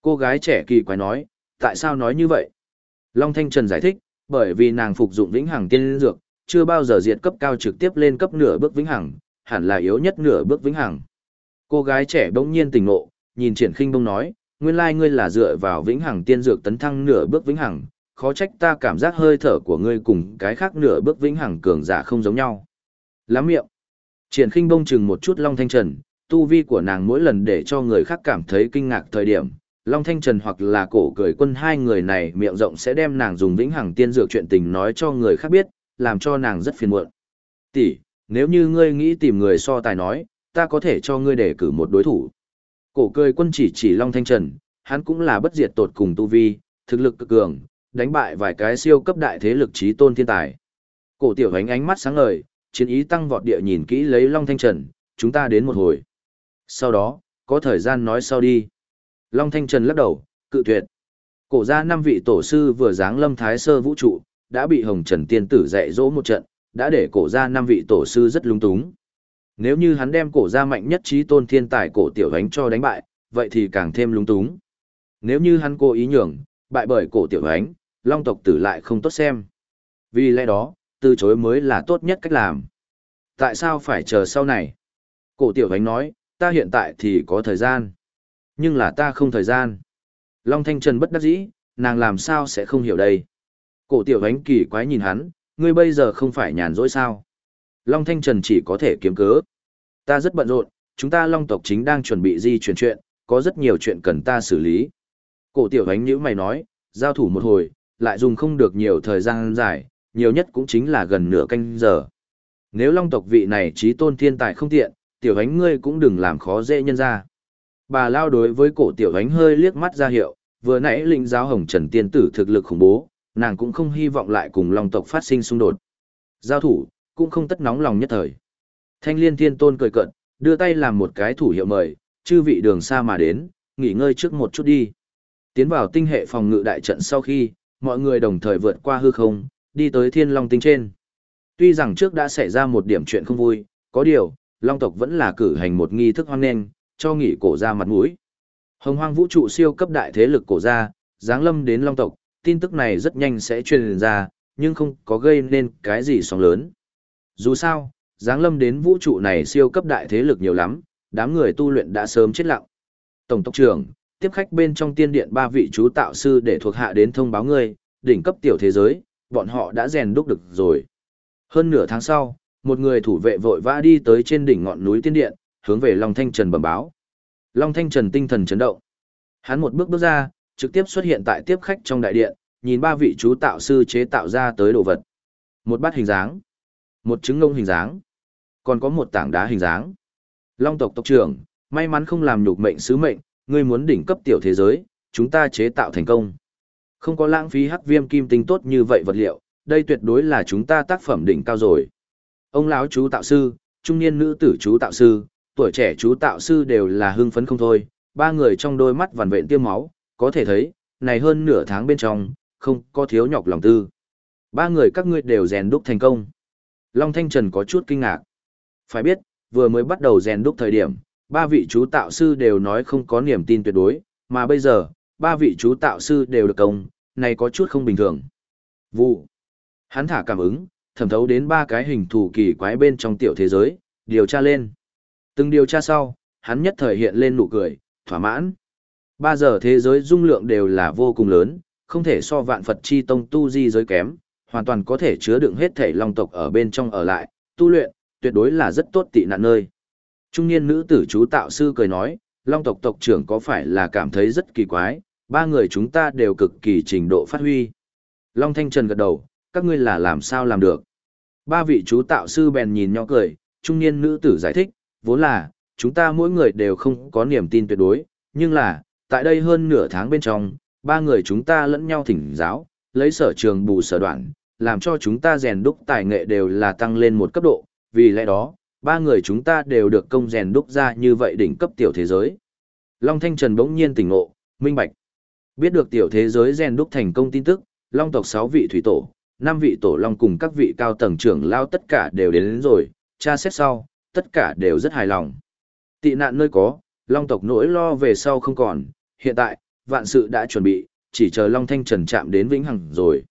Cô gái trẻ kỳ quái nói, tại sao nói như vậy? Long Thanh Trần giải thích, bởi vì nàng phục dụng vĩnh hằng tiên dược, chưa bao giờ diệt cấp cao trực tiếp lên cấp nửa bước vĩnh hằng, hẳn là yếu nhất nửa bước vĩnh hằng. Cô gái trẻ bỗng nhiên tỉnh ngộ, nhìn Triển Khinh Bông nói, nguyên lai ngươi là dựa vào vĩnh hằng tiên dược tấn thăng nửa bước vĩnh hằng, khó trách ta cảm giác hơi thở của ngươi cùng cái khác nửa bước vĩnh hằng cường giả không giống nhau. Lắm miệng. Triển Khinh Bông chừng một chút Long Thanh Trần, tu vi của nàng mỗi lần để cho người khác cảm thấy kinh ngạc thời điểm, Long Thanh Trần hoặc là cổ cười quân hai người này miệng rộng sẽ đem nàng dùng vĩnh hằng tiên dược chuyện tình nói cho người khác biết, làm cho nàng rất phiền muộn. Tỷ, nếu như ngươi nghĩ tìm người so tài nói, ta có thể cho ngươi đề cử một đối thủ. Cổ cười quân chỉ chỉ Long Thanh Trần, hắn cũng là bất diệt tột cùng tu vi, thực lực cực cường, đánh bại vài cái siêu cấp đại thế lực trí tôn thiên tài. Cổ tiểu ánh ánh mắt sáng ngời, chiến ý tăng vọt địa nhìn kỹ lấy Long Thanh Trần, chúng ta đến một hồi. Sau đó, có thời gian nói sau đi. Long Thanh Trần lắc đầu, cự tuyệt. Cổ ra năm vị tổ sư vừa giáng lâm thái sơ vũ trụ, đã bị Hồng Trần Tiên Tử dạy dỗ một trận, đã để cổ ra năm vị tổ sư rất lung túng. Nếu như hắn đem cổ ra mạnh nhất trí tôn thiên tài cổ tiểu ánh cho đánh bại, vậy thì càng thêm lung túng. Nếu như hắn cố ý nhường, bại bởi cổ tiểu ánh, long tộc tử lại không tốt xem. Vì lẽ đó, từ chối mới là tốt nhất cách làm. Tại sao phải chờ sau này? Cổ tiểu ánh nói, ta hiện tại thì có thời gian. Nhưng là ta không thời gian. Long Thanh Trần bất đắc dĩ, nàng làm sao sẽ không hiểu đây. Cổ tiểu ánh kỳ quái nhìn hắn, ngươi bây giờ không phải nhàn rỗi sao. Long Thanh Trần chỉ có thể kiếm cớ. Ta rất bận rộn, chúng ta Long tộc chính đang chuẩn bị di chuyển chuyện, có rất nhiều chuyện cần ta xử lý. Cổ tiểu ánh nhữ mày nói, giao thủ một hồi, lại dùng không được nhiều thời gian dài, nhiều nhất cũng chính là gần nửa canh giờ. Nếu long tộc vị này trí tôn thiên tài không tiện, tiểu ánh ngươi cũng đừng làm khó dễ nhân ra. Bà lao đối với cổ tiểu ánh hơi liếc mắt ra hiệu, vừa nãy lĩnh giáo hồng trần tiên tử thực lực khủng bố, nàng cũng không hy vọng lại cùng long tộc phát sinh xung đột. Giao thủ, cũng không tất nóng lòng nhất thời. Thanh liên thiên tôn cười cận, đưa tay làm một cái thủ hiệu mời, chư vị đường xa mà đến, nghỉ ngơi trước một chút đi. Tiến vào tinh hệ phòng ngự đại trận sau khi, mọi người đồng thời vượt qua hư không, đi tới thiên long tinh trên. Tuy rằng trước đã xảy ra một điểm chuyện không vui, có điều, long tộc vẫn là cử hành một nghi thức hoang nghênh, cho nghỉ cổ ra mặt mũi. Hồng hoang vũ trụ siêu cấp đại thế lực cổ ra, giáng lâm đến long tộc, tin tức này rất nhanh sẽ truyền ra, nhưng không có gây nên cái gì sóng lớn. Dù sao, giáng lâm đến vũ trụ này siêu cấp đại thế lực nhiều lắm, đám người tu luyện đã sớm chết lặng. Tổng tộc trưởng, tiếp khách bên trong tiên điện ba vị chú tạo sư để thuộc hạ đến thông báo ngươi, đỉnh cấp tiểu thế giới, bọn họ đã rèn đúc được rồi. Hơn nửa tháng sau, một người thủ vệ vội vã đi tới trên đỉnh ngọn núi tiên điện, hướng về Long Thanh Trần bẩm báo. Long Thanh Trần tinh thần chấn động. Hắn một bước bước ra, trực tiếp xuất hiện tại tiếp khách trong đại điện, nhìn ba vị chú tạo sư chế tạo ra tới đồ vật. Một bát hình dáng, một trứng ngông hình dáng, còn có một tảng đá hình dáng. Long tộc tộc trưởng, may mắn không làm nhục mệnh sứ mệnh, ngươi muốn đỉnh cấp tiểu thế giới, chúng ta chế tạo thành công. Không có lãng phí hắc viêm kim tinh tốt như vậy vật liệu, đây tuyệt đối là chúng ta tác phẩm đỉnh cao rồi. Ông lão chú tạo sư, trung niên nữ tử chú tạo sư, tuổi trẻ chú tạo sư đều là hưng phấn không thôi, ba người trong đôi mắt vằn vện tiêm máu, có thể thấy, này hơn nửa tháng bên trong, không có thiếu nhọc lòng tư. Ba người các ngươi đều rèn đúc thành công. Long Thanh Trần có chút kinh ngạc. Phải biết, vừa mới bắt đầu rèn đúc thời điểm, ba vị chú tạo sư đều nói không có niềm tin tuyệt đối, mà bây giờ, ba vị chú tạo sư đều được công, này có chút không bình thường. Vụ. Hắn thả cảm ứng, thẩm thấu đến ba cái hình thù kỳ quái bên trong tiểu thế giới, điều tra lên. Từng điều tra sau, hắn nhất thời hiện lên nụ cười, thỏa mãn. Ba giờ thế giới dung lượng đều là vô cùng lớn, không thể so vạn Phật chi tông tu di giới kém, hoàn toàn có thể chứa đựng hết thể long tộc ở bên trong ở lại, tu luyện, tuyệt đối là rất tốt tị nạn nơi. Trung niên nữ tử chú tạo sư cười nói, long tộc tộc trưởng có phải là cảm thấy rất kỳ quái, ba người chúng ta đều cực kỳ trình độ phát huy. Long Thanh Trần gật đầu, các ngươi là làm sao làm được. Ba vị chú tạo sư bèn nhìn nhỏ cười, trung niên nữ tử giải thích, vốn là, chúng ta mỗi người đều không có niềm tin tuyệt đối, nhưng là, tại đây hơn nửa tháng bên trong, ba người chúng ta lẫn nhau thỉnh giáo, lấy sở trường bù sở đoạn, làm cho chúng ta rèn đúc tài nghệ đều là tăng lên một cấp độ, vì lẽ đó, ba người chúng ta đều được công rèn đúc ra như vậy đỉnh cấp tiểu thế giới. Long Thanh Trần bỗng nhiên tỉnh ngộ, minh bạch. Biết được tiểu thế giới rèn đúc thành công tin tức, Long tộc 6 vị thủy tổ, năm vị tổ long cùng các vị cao tầng trưởng lao tất cả đều đến, đến rồi, tra xét sau, tất cả đều rất hài lòng. Tị nạn nơi có, Long tộc nỗi lo về sau không còn, hiện tại, vạn sự đã chuẩn bị, chỉ chờ Long Thanh Trần chạm đến Vĩnh Hằng rồi.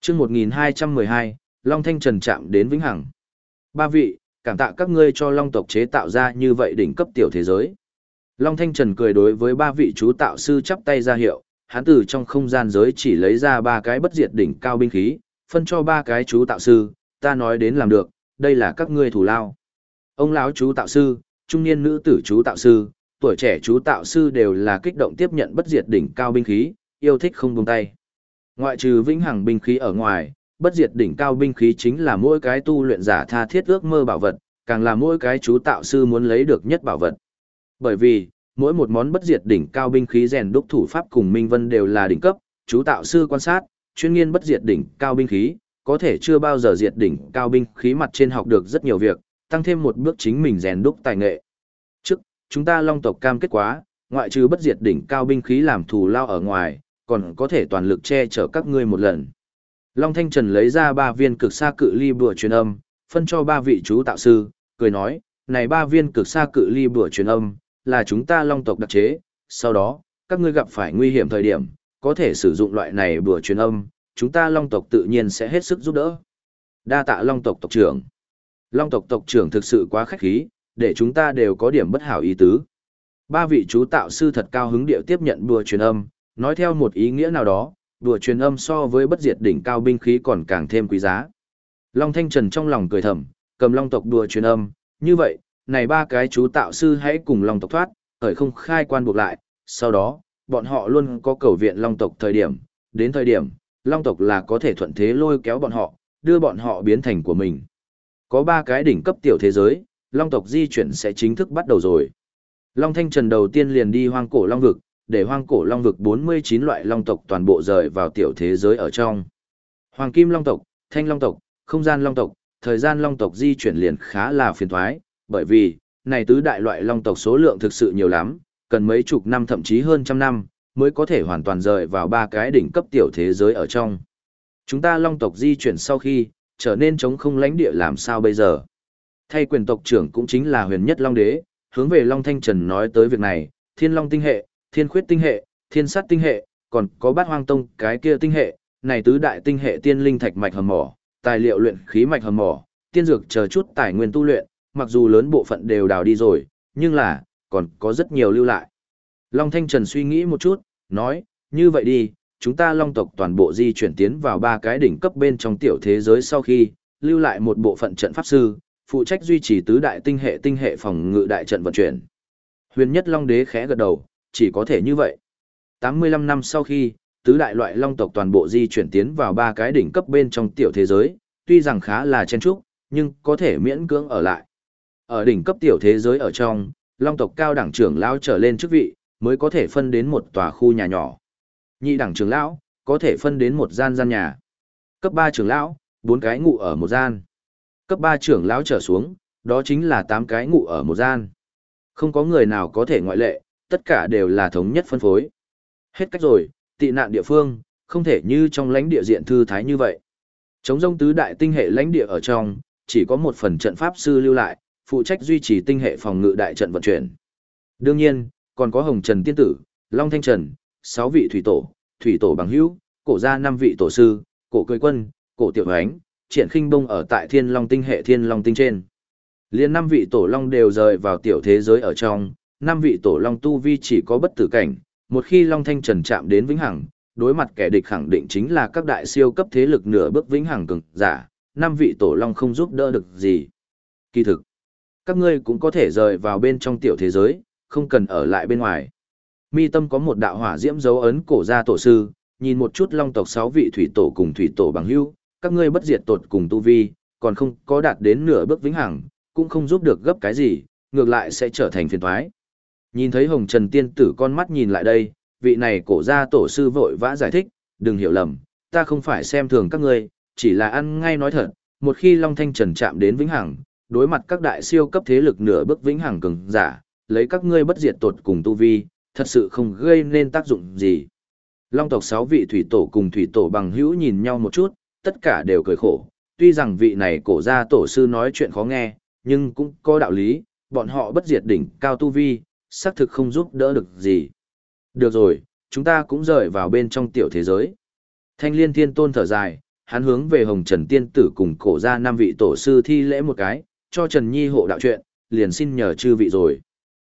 chương 1212, Long Thanh Trần chạm đến Vĩnh Hằng. Ba vị, cảm tạ các ngươi cho Long tộc chế tạo ra như vậy đỉnh cấp tiểu thế giới. Long Thanh Trần cười đối với ba vị chú tạo sư chắp tay ra hiệu, hắn từ trong không gian giới chỉ lấy ra ba cái bất diệt đỉnh cao binh khí, phân cho ba cái chú tạo sư, ta nói đến làm được, đây là các ngươi thủ lao. Ông lão chú tạo sư, trung niên nữ tử chú tạo sư, tuổi trẻ chú tạo sư đều là kích động tiếp nhận bất diệt đỉnh cao binh khí, yêu thích không buông tay. Ngoại trừ vĩnh hằng binh khí ở ngoài, bất diệt đỉnh cao binh khí chính là mỗi cái tu luyện giả tha thiết ước mơ bảo vật, càng là mỗi cái chú tạo sư muốn lấy được nhất bảo vật. Bởi vì, mỗi một món bất diệt đỉnh cao binh khí rèn đúc thủ pháp cùng minh vân đều là đỉnh cấp, chú tạo sư quan sát, chuyên nghiên bất diệt đỉnh cao binh khí, có thể chưa bao giờ diệt đỉnh cao binh khí mặt trên học được rất nhiều việc, tăng thêm một bước chính mình rèn đúc tài nghệ. Trước, chúng ta long tộc cam kết quá, ngoại trừ bất diệt đỉnh cao binh khí làm thù lao ở ngoài, còn có thể toàn lực che chở các ngươi một lần. Long Thanh Trần lấy ra ba viên cực xa cự ly bùa truyền âm, phân cho ba vị chú tạo sư, cười nói, này ba viên cực xa cự ly bùa truyền âm, là chúng ta long tộc đặc chế, sau đó, các ngươi gặp phải nguy hiểm thời điểm, có thể sử dụng loại này bùa truyền âm, chúng ta long tộc tự nhiên sẽ hết sức giúp đỡ. Đa tạ long tộc tộc trưởng. Long tộc tộc trưởng thực sự quá khách khí, để chúng ta đều có điểm bất hảo ý tứ. Ba vị chú tạo sư thật cao hứng điệu tiếp nhận bùa truyền âm, nói theo một ý nghĩa nào đó, bùa truyền âm so với bất diệt đỉnh cao binh khí còn càng thêm quý giá. Long Thanh Trần trong lòng cười thầm, cầm long tộc đùa truyền âm, như vậy, này ba cái chú tạo sư hãy cùng long tộc thoát, khởi không khai quan buộc lại, sau đó, bọn họ luôn có cầu viện long tộc thời điểm, đến thời điểm, long tộc là có thể thuận thế lôi kéo bọn họ, đưa bọn họ biến thành của mình. Có ba cái đỉnh cấp tiểu thế giới, long tộc di chuyển sẽ chính thức bắt đầu rồi. Long Thanh Trần đầu tiên liền đi hoang cổ long vực, để hoang cổ long vực 49 loại long tộc toàn bộ rời vào tiểu thế giới ở trong. Hoàng kim long tộc, thanh long tộc, không gian long tộc, thời gian long tộc di chuyển liền khá là phiền thoái, bởi vì, này tứ đại loại long tộc số lượng thực sự nhiều lắm, cần mấy chục năm thậm chí hơn trăm năm, mới có thể hoàn toàn rời vào ba cái đỉnh cấp tiểu thế giới ở trong. Chúng ta long tộc di chuyển sau khi, trở nên chống không lãnh địa làm sao bây giờ. Thay quyền tộc trưởng cũng chính là huyền nhất long đế, hướng về Long Thanh Trần nói tới việc này, thiên long tinh hệ, thiên khuyết tinh hệ, thiên sát tinh hệ, còn có bát hoang tông cái kia tinh hệ, này tứ đại tinh hệ tiên linh thạch mạch hầm mỏ, tài liệu luyện khí mạch hầm mỏ, tiên dược chờ chút tài nguyên tu luyện, mặc dù lớn bộ phận đều đào đi rồi, nhưng là, còn có rất nhiều lưu lại. Long Thanh Trần suy nghĩ một chút, nói, như vậy đi, chúng ta long tộc toàn bộ di chuyển tiến vào ba cái đỉnh cấp bên trong tiểu thế giới sau khi, lưu lại một bộ phận trận pháp sư, phụ trách duy trì tứ đại tinh hệ tinh hệ phòng ngự đại trận vận chuyển. Huyền nhất long đế khẽ gật đầu, chỉ có thể như vậy. 85 năm sau khi, tứ đại loại long tộc toàn bộ di chuyển tiến vào ba cái đỉnh cấp bên trong tiểu thế giới, tuy rằng khá là chen trúc, nhưng có thể miễn cưỡng ở lại. Ở đỉnh cấp tiểu thế giới ở trong, long tộc cao đẳng trưởng lão trở lên chức vị, mới có thể phân đến một tòa khu nhà nhỏ. Nhị đẳng trưởng lão, có thể phân đến một gian gian nhà. Cấp 3 trưởng lão, bốn cái ngủ ở một gian. Cấp 3 trưởng lão trở xuống, đó chính là 8 cái ngủ ở một gian. Không có người nào có thể ngoại lệ, tất cả đều là thống nhất phân phối. Hết cách rồi, tị nạn địa phương, không thể như trong lãnh địa diện thư thái như vậy. Chống rông tứ đại tinh hệ lãnh địa ở trong, chỉ có một phần trận pháp sư lưu lại, phụ trách duy trì tinh hệ phòng ngự đại trận vận chuyển. Đương nhiên, còn có Hồng Trần Tiên Tử, Long Thanh Trần, 6 vị thủy tổ, thủy tổ bằng hữu, cổ gia 5 vị tổ sư, cổ cười quân, cổ tiểu ánh, triển khinh bông ở tại Thiên Long tinh hệ Thiên Long tinh trên. Liên năm vị tổ long đều rời vào tiểu thế giới ở trong, năm vị tổ long tu vi chỉ có bất tử cảnh, một khi long thanh trần chạm đến vĩnh hằng, đối mặt kẻ địch khẳng định chính là các đại siêu cấp thế lực nửa bước vĩnh hằng cường giả, năm vị tổ long không giúp đỡ được gì. Kỳ thực, các ngươi cũng có thể rời vào bên trong tiểu thế giới, không cần ở lại bên ngoài. Mi tâm có một đạo hỏa diễm dấu ấn cổ gia tổ sư, nhìn một chút long tộc sáu vị thủy tổ cùng thủy tổ bằng hữu, các ngươi bất diệt tột cùng tu vi, còn không có đạt đến nửa bước vĩnh hằng, cũng không giúp được gấp cái gì, ngược lại sẽ trở thành phiền toái. Nhìn thấy Hồng Trần Tiên Tử con mắt nhìn lại đây, vị này cổ gia tổ sư vội vã giải thích, đừng hiểu lầm, ta không phải xem thường các ngươi, chỉ là ăn ngay nói thật, một khi Long Thanh Trần chạm đến vĩnh hằng, đối mặt các đại siêu cấp thế lực nửa bước vĩnh hằng cường giả, lấy các ngươi bất diệt tột cùng tu vi, thật sự không gây nên tác dụng gì. Long tộc sáu vị thủy tổ cùng thủy tổ bằng hữu nhìn nhau một chút, tất cả đều cười khổ, tuy rằng vị này cổ gia tổ sư nói chuyện khó nghe, nhưng cũng có đạo lý, bọn họ bất diệt đỉnh cao tu vi, xác thực không giúp đỡ được gì. Được rồi, chúng ta cũng rời vào bên trong tiểu thế giới. Thanh liên thiên tôn thở dài, hắn hướng về hồng trần tiên tử cùng cổ gia năm vị tổ sư thi lễ một cái, cho Trần Nhi hộ đạo chuyện, liền xin nhờ chư vị rồi.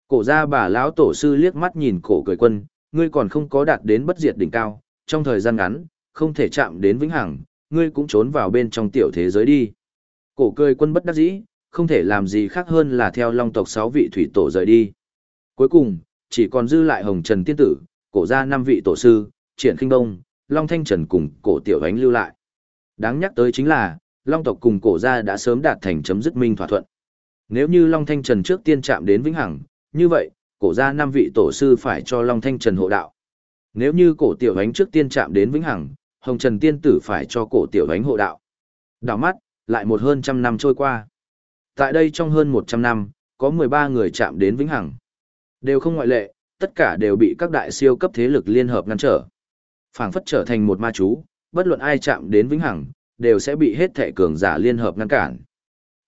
Cổ gia bà lão tổ sư liếc mắt nhìn cổ cười quân, ngươi còn không có đạt đến bất diệt đỉnh cao, trong thời gian ngắn, không thể chạm đến vĩnh hằng, ngươi cũng trốn vào bên trong tiểu thế giới đi. Cổ cười quân bất đắc dĩ, không thể làm gì khác hơn là theo long tộc sáu vị thủy tổ rời đi. Cuối cùng, chỉ còn dư lại Hồng Trần Tiên Tử, cổ gia năm vị tổ sư, Triển Kinh Đông, Long Thanh Trần cùng cổ tiểu ánh lưu lại. Đáng nhắc tới chính là, Long tộc cùng cổ gia đã sớm đạt thành chấm dứt minh thỏa thuận. Nếu như Long Thanh Trần trước tiên chạm đến vĩnh hằng, như vậy, cổ gia năm vị tổ sư phải cho Long Thanh Trần hộ đạo. Nếu như cổ tiểu ánh trước tiên chạm đến vĩnh hằng, Hồng Trần Tiên Tử phải cho cổ tiểu ánh hộ đạo. Đảo mắt, lại một hơn trăm năm trôi qua. Tại đây trong hơn 100 năm, có 13 người chạm đến vĩnh hằng. Đều không ngoại lệ, tất cả đều bị các đại siêu cấp thế lực liên hợp ngăn trở. phảng phất trở thành một ma chú, bất luận ai chạm đến vĩnh hằng, đều sẽ bị hết thể cường giả liên hợp ngăn cản.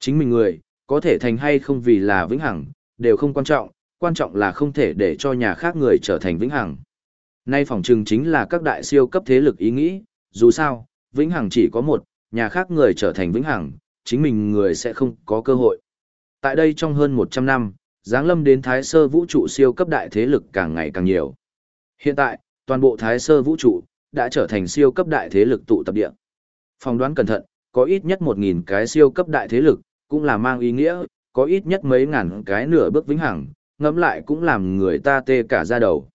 Chính mình người, có thể thành hay không vì là vĩnh hằng, đều không quan trọng, quan trọng là không thể để cho nhà khác người trở thành vĩnh hằng. Nay phòng trừng chính là các đại siêu cấp thế lực ý nghĩ, dù sao, vĩnh hằng chỉ có một, nhà khác người trở thành vĩnh hằng, chính mình người sẽ không có cơ hội. Tại đây trong hơn 100 năm, giáng lâm đến thái sơ vũ trụ siêu cấp đại thế lực càng ngày càng nhiều. Hiện tại, toàn bộ thái sơ vũ trụ đã trở thành siêu cấp đại thế lực tụ tập địa. Phòng đoán cẩn thận, có ít nhất 1.000 cái siêu cấp đại thế lực, cũng là mang ý nghĩa, có ít nhất mấy ngàn cái nửa bước vĩnh hằng, ngẫm lại cũng làm người ta tê cả da đầu.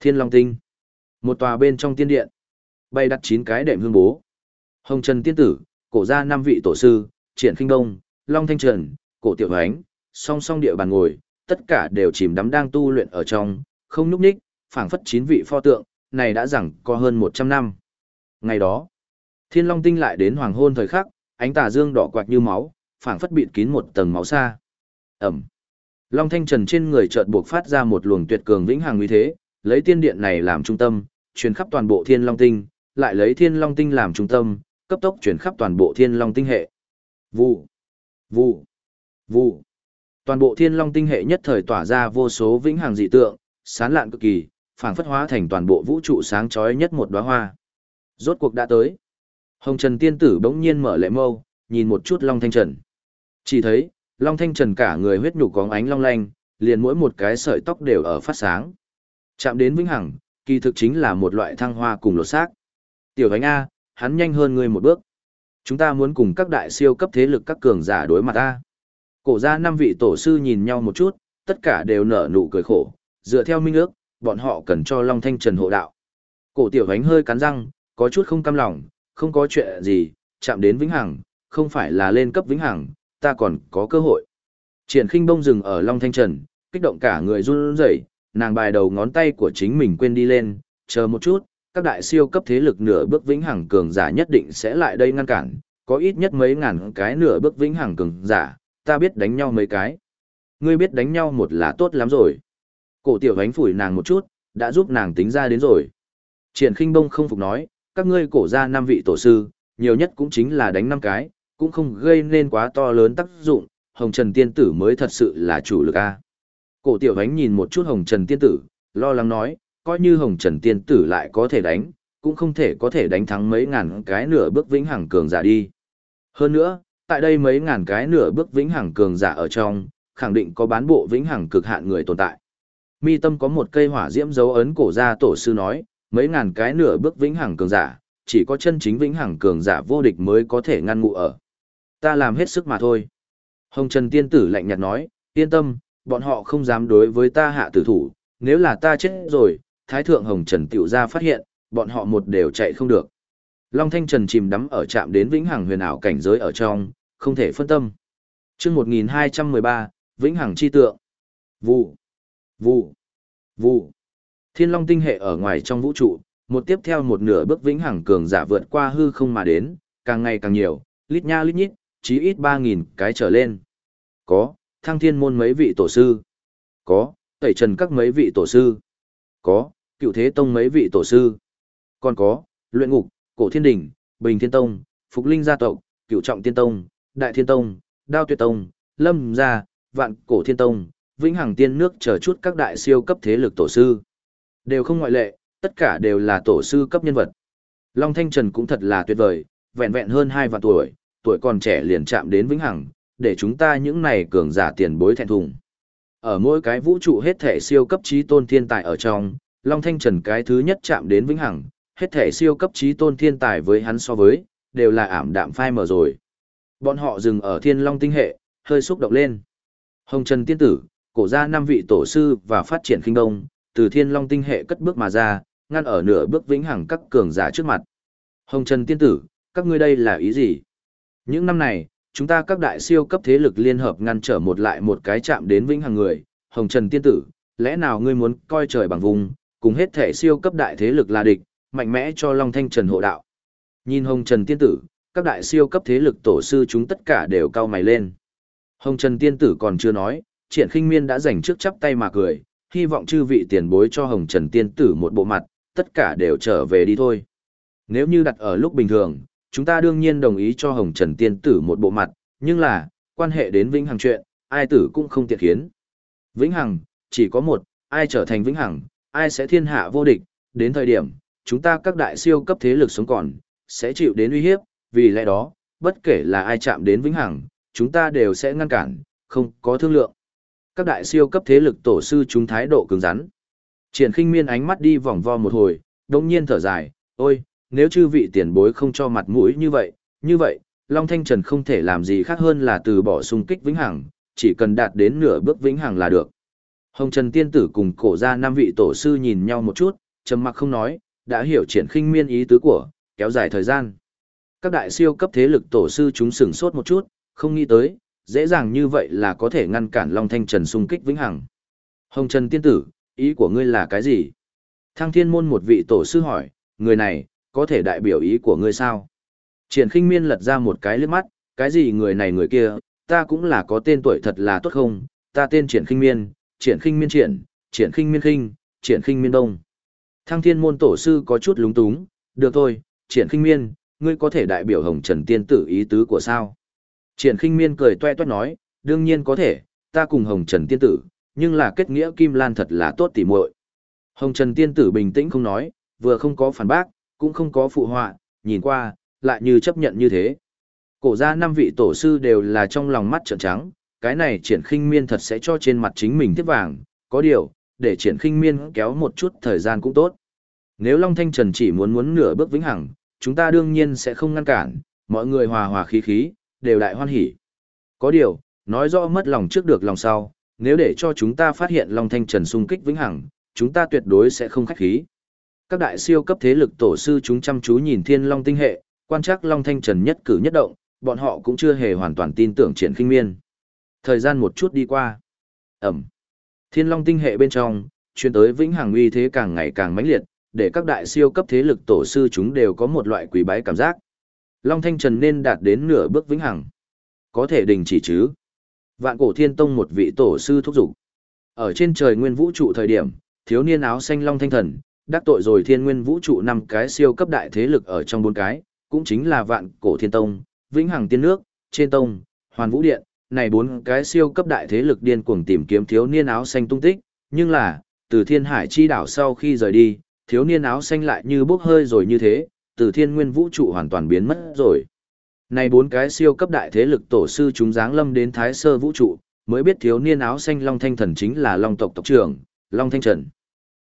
Thiên Long Tinh. Một tòa bên trong tiên điện. Bay đặt 9 cái đệm hương bố. Hồng Trần Tiên Tử, cổ gia năm vị tổ sư, Triển Kinh Đông, Long Thanh Trần, cổ tiểu hoánh, song song địa bàn ngồi, tất cả đều chìm đắm đang tu luyện ở trong, không nhúc nhích, phảng phất chín vị pho tượng, này đã rằng có hơn 100 năm. Ngày đó, Thiên Long Tinh lại đến hoàng hôn thời khắc, ánh tà dương đỏ quạt như máu, phảng phất bịt kín một tầng máu xa. Ẩm. Long Thanh Trần trên người chợt buộc phát ra một luồng tuyệt cường vĩnh hằng uy thế, lấy tiên điện này làm trung tâm, truyền khắp toàn bộ Thiên Long Tinh, lại lấy Thiên Long Tinh làm trung tâm, cấp tốc truyền khắp toàn bộ Thiên Long Tinh hệ. Vụ, vụ, vụ. Toàn bộ Thiên Long Tinh hệ nhất thời tỏa ra vô số vĩnh hằng dị tượng, sán lạn cực kỳ, phảng phất hóa thành toàn bộ vũ trụ sáng chói nhất một đóa hoa. Rốt cuộc đã tới. Hồng Trần tiên tử bỗng nhiên mở lệ mâu, nhìn một chút Long Thanh Trần. Chỉ thấy, Long Thanh Trần cả người huyết nhục có ánh long lanh, liền mỗi một cái sợi tóc đều ở phát sáng. Chạm đến vĩnh hằng, kỳ thực chính là một loại thăng hoa cùng lột xác. Tiểu Ánh A, hắn nhanh hơn ngươi một bước. Chúng ta muốn cùng các đại siêu cấp thế lực các cường giả đối mặt A. Cổ ra năm vị tổ sư nhìn nhau một chút, tất cả đều nở nụ cười khổ, dựa theo minh ước, bọn họ cần cho Long Thanh Trần hộ đạo. Cổ tiểu ánh hơi cắn răng, có chút không cam lòng, không có chuyện gì, chạm đến vĩnh hằng, không phải là lên cấp vĩnh hằng, ta còn có cơ hội. Triển khinh bông dừng ở Long Thanh Trần, kích động cả người run rẩy, nàng bài đầu ngón tay của chính mình quên đi lên, chờ một chút, các đại siêu cấp thế lực nửa bước vĩnh hằng cường giả nhất định sẽ lại đây ngăn cản, có ít nhất mấy ngàn cái nửa bước vĩnh hằng cường giả, ta biết đánh nhau mấy cái. Ngươi biết đánh nhau một là tốt lắm rồi. Cổ tiểu ánh phủi nàng một chút, đã giúp nàng tính ra đến rồi. Triển khinh bông không phục nói, các ngươi cổ ra năm vị tổ sư, nhiều nhất cũng chính là đánh năm cái, cũng không gây nên quá to lớn tác dụng, Hồng Trần Tiên Tử mới thật sự là chủ lực A. Cổ tiểu ánh nhìn một chút Hồng Trần Tiên Tử, lo lắng nói, coi như Hồng Trần Tiên Tử lại có thể đánh, cũng không thể có thể đánh thắng mấy ngàn cái nửa bước vĩnh hằng cường giả đi. Hơn nữa, tại đây mấy ngàn cái nửa bước vĩnh hằng cường giả ở trong, khẳng định có bán bộ vĩnh hằng cực hạn người tồn tại. Mi tâm có một cây hỏa diễm dấu ấn cổ ra tổ sư nói, mấy ngàn cái nửa bước vĩnh hằng cường giả, chỉ có chân chính vĩnh hằng cường giả vô địch mới có thể ngăn ngụ ở. Ta làm hết sức mà thôi. Hồng Trần Tiên Tử lạnh nhạt nói, yên tâm, bọn họ không dám đối với ta hạ tử thủ, nếu là ta chết rồi, Thái Thượng Hồng Trần tiểu ra phát hiện, bọn họ một đều chạy không được. Long Thanh Trần chìm đắm ở trạm đến vĩnh hằng huyền ảo cảnh giới ở trong, không thể phân tâm. Chương 1213, Vĩnh Hằng chi tượng. Vụ, vụ, vụ. Thiên Long tinh hệ ở ngoài trong vũ trụ, một tiếp theo một nửa bước vĩnh hằng cường giả vượt qua hư không mà đến, càng ngày càng nhiều, lít nha lít nhít, chí ít 3000 cái trở lên. Có, Thăng Thiên môn mấy vị tổ sư. Có, Tẩy Trần các mấy vị tổ sư. Có, Cựu Thế Tông mấy vị tổ sư. Còn có, Luyện Ngục, Cổ Thiên Đình, Bình Thiên Tông, Phục Linh gia tộc, Cựu Trọng Tiên Tông, Đại Thiên Tông, Đao Tuyệt Tông, Lâm Gia, Vạn Cổ Thiên Tông, Vĩnh Hằng Tiên Nước chờ chút các đại siêu cấp thế lực tổ sư. Đều không ngoại lệ, tất cả đều là tổ sư cấp nhân vật. Long Thanh Trần cũng thật là tuyệt vời, vẹn vẹn hơn hai vạn tuổi, tuổi còn trẻ liền chạm đến Vĩnh Hằng, để chúng ta những này cường giả tiền bối thẹn thùng. Ở mỗi cái vũ trụ hết thể siêu cấp trí tôn thiên tài ở trong, Long Thanh Trần cái thứ nhất chạm đến Vĩnh Hằng, hết thể siêu cấp trí tôn thiên tài với hắn so với, đều là ảm đạm phai mờ rồi. Bọn họ dừng ở thiên long tinh hệ, hơi xúc động lên. Hồng Trần Tiên Tử, cổ ra năm vị tổ sư và phát triển kinh đông, từ thiên long tinh hệ cất bước mà ra, ngăn ở nửa bước vĩnh hằng các cường giả trước mặt. Hồng Trần Tiên Tử, các ngươi đây là ý gì? Những năm này, chúng ta các đại siêu cấp thế lực liên hợp ngăn trở một lại một cái chạm đến vĩnh hằng người. Hồng Trần Tiên Tử, lẽ nào ngươi muốn coi trời bằng vùng, cùng hết thể siêu cấp đại thế lực là địch, mạnh mẽ cho Long Thanh Trần hộ đạo. Nhìn Hồng Trần Tiên Tử, các đại siêu cấp thế lực tổ sư chúng tất cả đều cao mày lên. Hồng Trần Tiên Tử còn chưa nói, triển khinh miên đã giành trước chắp tay mà cười, hy vọng chư vị tiền bối cho Hồng Trần Tiên Tử một bộ mặt, tất cả đều trở về đi thôi. Nếu như đặt ở lúc bình thường, chúng ta đương nhiên đồng ý cho Hồng Trần Tiên Tử một bộ mặt, nhưng là, quan hệ đến vĩnh hằng chuyện, ai tử cũng không tiện khiến. Vĩnh hằng, chỉ có một, ai trở thành vĩnh hằng, ai sẽ thiên hạ vô địch, đến thời điểm, chúng ta các đại siêu cấp thế lực sống còn, sẽ chịu đến uy hiếp, vì lẽ đó, bất kể là ai chạm đến vĩnh hằng, chúng ta đều sẽ ngăn cản, không có thương lượng. Các đại siêu cấp thế lực tổ sư chúng thái độ cứng rắn. Triển khinh miên ánh mắt đi vòng vo một hồi, đồng nhiên thở dài, ôi, nếu chư vị tiền bối không cho mặt mũi như vậy, như vậy, Long Thanh Trần không thể làm gì khác hơn là từ bỏ xung kích vĩnh hằng, chỉ cần đạt đến nửa bước vĩnh hằng là được. Hồng Trần Tiên Tử cùng cổ ra năm vị tổ sư nhìn nhau một chút, trầm mặc không nói, đã hiểu triển khinh miên ý tứ của, kéo dài thời gian. Các đại siêu cấp thế lực tổ sư chúng sửng sốt một chút, không nghĩ tới, dễ dàng như vậy là có thể ngăn cản Long Thanh Trần xung kích vĩnh hằng. Hồng Trần Tiên Tử, ý của ngươi là cái gì? Thăng Thiên Môn một vị tổ sư hỏi, người này, có thể đại biểu ý của ngươi sao? Triển khinh miên lật ra một cái liếc mắt, cái gì người này người kia, ta cũng là có tên tuổi thật là tốt không, ta tên triển khinh miên, triển khinh miên triển, triển khinh miên khinh, triển khinh miên đông. Thăng thiên môn tổ sư có chút lúng túng, được thôi, triển khinh miên, ngươi có thể đại biểu hồng trần tiên tử ý tứ của sao. Triển khinh miên cười toe toét nói, đương nhiên có thể, ta cùng hồng trần tiên tử, nhưng là kết nghĩa kim lan thật là tốt tỉ muội. Hồng trần tiên tử bình tĩnh không nói, vừa không có phản bác, cũng không có phụ họa, nhìn qua, lại như chấp nhận như thế. Cổ ra năm vị tổ sư đều là trong lòng mắt trợn trắng, cái này triển khinh miên thật sẽ cho trên mặt chính mình tiếp vàng, có điều, để triển khinh miên kéo một chút thời gian cũng tốt. Nếu Long Thanh Trần chỉ muốn muốn nửa bước vĩnh hằng, chúng ta đương nhiên sẽ không ngăn cản, mọi người hòa hòa khí khí, đều đại hoan hỉ. Có điều, nói rõ mất lòng trước được lòng sau, nếu để cho chúng ta phát hiện Long Thanh Trần xung kích vĩnh hằng, chúng ta tuyệt đối sẽ không khách khí. Các đại siêu cấp thế lực tổ sư chúng chăm chú nhìn Thiên Long tinh hệ, quan trắc Long Thanh Trần nhất cử nhất động, bọn họ cũng chưa hề hoàn toàn tin tưởng triển khinh miên. Thời gian một chút đi qua. Ẩm. Thiên Long tinh hệ bên trong, truyền tới vĩnh hằng uy thế càng ngày càng mãnh liệt, để các đại siêu cấp thế lực tổ sư chúng đều có một loại quỷ bái cảm giác. Long Thanh Trần nên đạt đến nửa bước vĩnh hằng. Có thể đình chỉ chứ. Vạn cổ thiên tông một vị tổ sư thúc giục. Ở trên trời nguyên vũ trụ thời điểm, thiếu niên áo xanh Long Thanh Thần, đắc tội rồi thiên nguyên vũ trụ năm cái siêu cấp đại thế lực ở trong bốn cái, cũng chính là vạn cổ thiên tông, vĩnh hằng tiên nước, trên tông, hoàn vũ điện, này bốn cái siêu cấp đại thế lực điên cuồng tìm kiếm thiếu niên áo xanh tung tích, nhưng là, từ thiên hải chi đảo sau khi rời đi, thiếu niên áo xanh lại như bốc hơi rồi như thế, từ thiên nguyên vũ trụ hoàn toàn biến mất rồi. Này bốn cái siêu cấp đại thế lực tổ sư chúng dáng lâm đến thái sơ vũ trụ, mới biết thiếu niên áo xanh Long Thanh Thần chính là Long tộc tộc trưởng, Long Thanh Trần.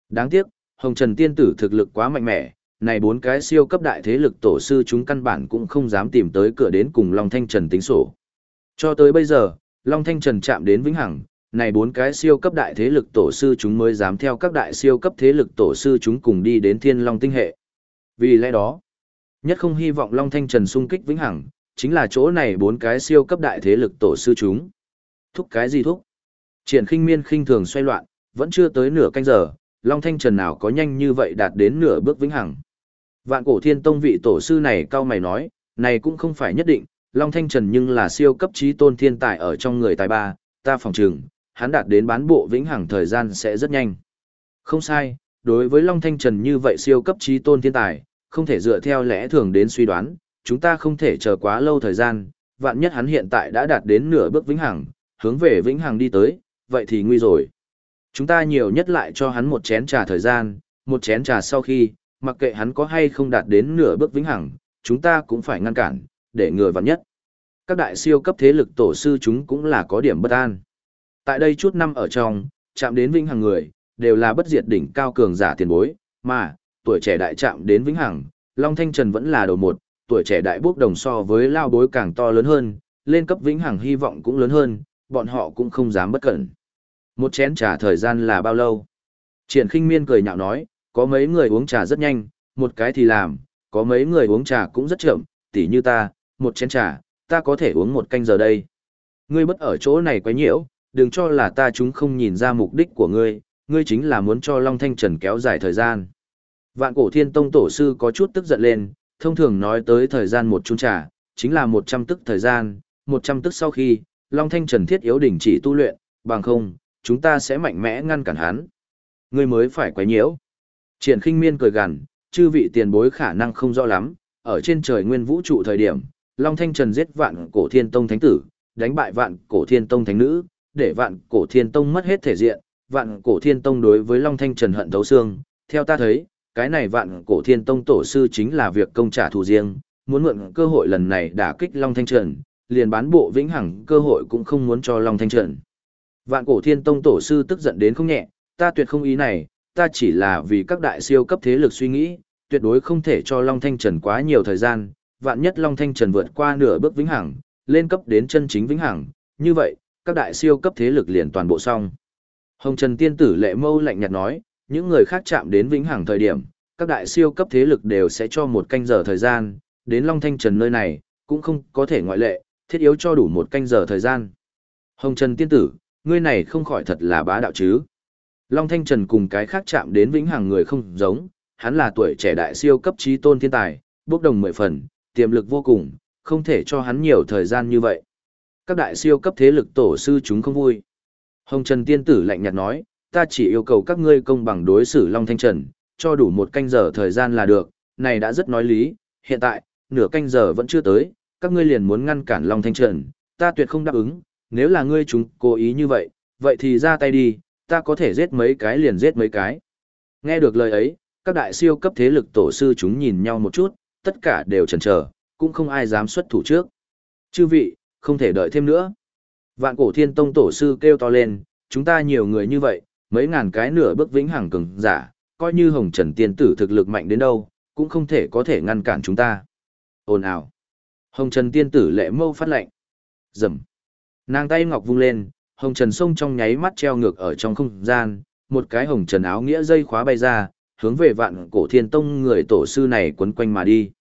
Đáng tiếc, Hồng Trần Tiên Tử thực lực quá mạnh mẽ, này bốn cái siêu cấp đại thế lực tổ sư chúng căn bản cũng không dám tìm tới cửa đến cùng Long Thanh Trần tính sổ. Cho tới bây giờ, Long Thanh Trần chạm đến vĩnh hằng, này bốn cái siêu cấp đại thế lực tổ sư chúng mới dám theo các đại siêu cấp thế lực tổ sư chúng cùng đi đến Thiên Long tinh hệ. Vì lẽ đó, nhất không hy vọng Long Thanh Trần sung kích vĩnh hằng, chính là chỗ này bốn cái siêu cấp đại thế lực tổ sư chúng. Thúc cái gì thúc? Triển khinh miên khinh thường xoay loạn, vẫn chưa tới nửa canh giờ, Long Thanh Trần nào có nhanh như vậy đạt đến nửa bước vĩnh hằng. Vạn cổ thiên tông vị tổ sư này cao mày nói, này cũng không phải nhất định, Long Thanh Trần nhưng là siêu cấp trí tôn thiên tài ở trong người tài ba, ta phòng trừng, hắn đạt đến bán bộ vĩnh hằng thời gian sẽ rất nhanh. Không sai, đối với Long Thanh Trần như vậy siêu cấp trí tôn thiên tài, không thể dựa theo lẽ thường đến suy đoán, chúng ta không thể chờ quá lâu thời gian, vạn nhất hắn hiện tại đã đạt đến nửa bước vĩnh hằng, hướng về vĩnh hằng đi tới, vậy thì nguy rồi. Chúng ta nhiều nhất lại cho hắn một chén trà thời gian, một chén trà sau khi, mặc kệ hắn có hay không đạt đến nửa bước vĩnh hằng, chúng ta cũng phải ngăn cản, để ngừa vạn nhất. Các đại siêu cấp thế lực tổ sư chúng cũng là có điểm bất an. Tại đây chút năm ở trong, chạm đến vĩnh hằng người, đều là bất diệt đỉnh cao cường giả tiền bối, mà, tuổi trẻ đại chạm đến vĩnh hằng, Long Thanh Trần vẫn là đầu một, tuổi trẻ đại bốc đồng so với lao bối càng to lớn hơn, lên cấp vĩnh hằng hy vọng cũng lớn hơn, bọn họ cũng không dám bất cẩn. Một chén trà thời gian là bao lâu? Triển khinh miên cười nhạo nói, có mấy người uống trà rất nhanh, một cái thì làm, có mấy người uống trà cũng rất chậm, tỉ như ta, một chén trà, ta có thể uống một canh giờ đây. Ngươi bất ở chỗ này quấy nhiễu, đừng cho là ta chúng không nhìn ra mục đích của ngươi, ngươi chính là muốn cho Long Thanh Trần kéo dài thời gian. Vạn cổ thiên tông tổ sư có chút tức giận lên, thông thường nói tới thời gian một chung trả, chính là 100 tức thời gian, 100 tức sau khi, Long Thanh Trần thiết yếu đỉnh chỉ tu luyện, bằng không, chúng ta sẽ mạnh mẽ ngăn cản hắn. Ngươi mới phải quấy nhiễu. Triển khinh miên cười gằn, chư vị tiền bối khả năng không rõ lắm, ở trên trời nguyên vũ trụ thời điểm, Long Thanh Trần giết vạn cổ thiên tông thánh tử, đánh bại vạn cổ thiên tông thánh nữ, để vạn cổ thiên tông mất hết thể diện, vạn cổ thiên tông đối với Long Thanh Trần hận thấu xương, theo ta thấy, cái này vạn cổ thiên tông tổ sư chính là việc công trả thù riêng, muốn mượn cơ hội lần này đả kích Long Thanh Trần, liền bán bộ vĩnh hằng cơ hội cũng không muốn cho Long Thanh Trần. Vạn cổ thiên tông tổ sư tức giận đến không nhẹ, ta tuyệt không ý này, ta chỉ là vì các đại siêu cấp thế lực suy nghĩ, tuyệt đối không thể cho Long Thanh Trần quá nhiều thời gian, vạn nhất Long Thanh Trần vượt qua nửa bước vĩnh hằng, lên cấp đến chân chính vĩnh hằng, như vậy, các đại siêu cấp thế lực liền toàn bộ xong. Hồng Trần Tiên Tử lệ mâu lạnh nhạt nói, những người khác chạm đến vĩnh hằng thời điểm, các đại siêu cấp thế lực đều sẽ cho một canh giờ thời gian, đến Long Thanh Trần nơi này, cũng không có thể ngoại lệ, thiết yếu cho đủ một canh giờ thời gian. Hồng Trần Tiên Tử, ngươi này không khỏi thật là bá đạo chứ. Long Thanh Trần cùng cái khác chạm đến vĩnh hằng người không giống, hắn là tuổi trẻ đại siêu cấp trí tôn thiên tài, bốc đồng mười phần, tiềm lực vô cùng, không thể cho hắn nhiều thời gian như vậy. Các đại siêu cấp thế lực tổ sư chúng không vui. Hồng Trần Tiên Tử lạnh nhạt nói, ta chỉ yêu cầu các ngươi công bằng đối xử Long Thanh Trần, cho đủ một canh giờ thời gian là được, này đã rất nói lý, hiện tại, nửa canh giờ vẫn chưa tới, các ngươi liền muốn ngăn cản Long Thanh Trần, ta tuyệt không đáp ứng, nếu là ngươi chúng cố ý như vậy, vậy thì ra tay đi, ta có thể giết mấy cái liền giết mấy cái. Nghe được lời ấy, các đại siêu cấp thế lực tổ sư chúng nhìn nhau một chút, tất cả đều chần chờ, cũng không ai dám xuất thủ trước. Chư vị, không thể đợi thêm nữa. Vạn cổ thiên tông tổ sư kêu to lên, chúng ta nhiều người như vậy, mấy ngàn cái nửa bước vĩnh hằng cường giả, coi như hồng trần tiên tử thực lực mạnh đến đâu, cũng không thể có thể ngăn cản chúng ta. Ồn ào. Hồng trần tiên tử lệ mâu phát lệnh. Dầm. Nàng tay ngọc vung lên, hồng trần sông trong nháy mắt treo ngược ở trong không gian, một cái hồng trần áo nghĩa dây khóa bay ra, hướng về vạn cổ thiên tông người tổ sư này quấn quanh mà đi.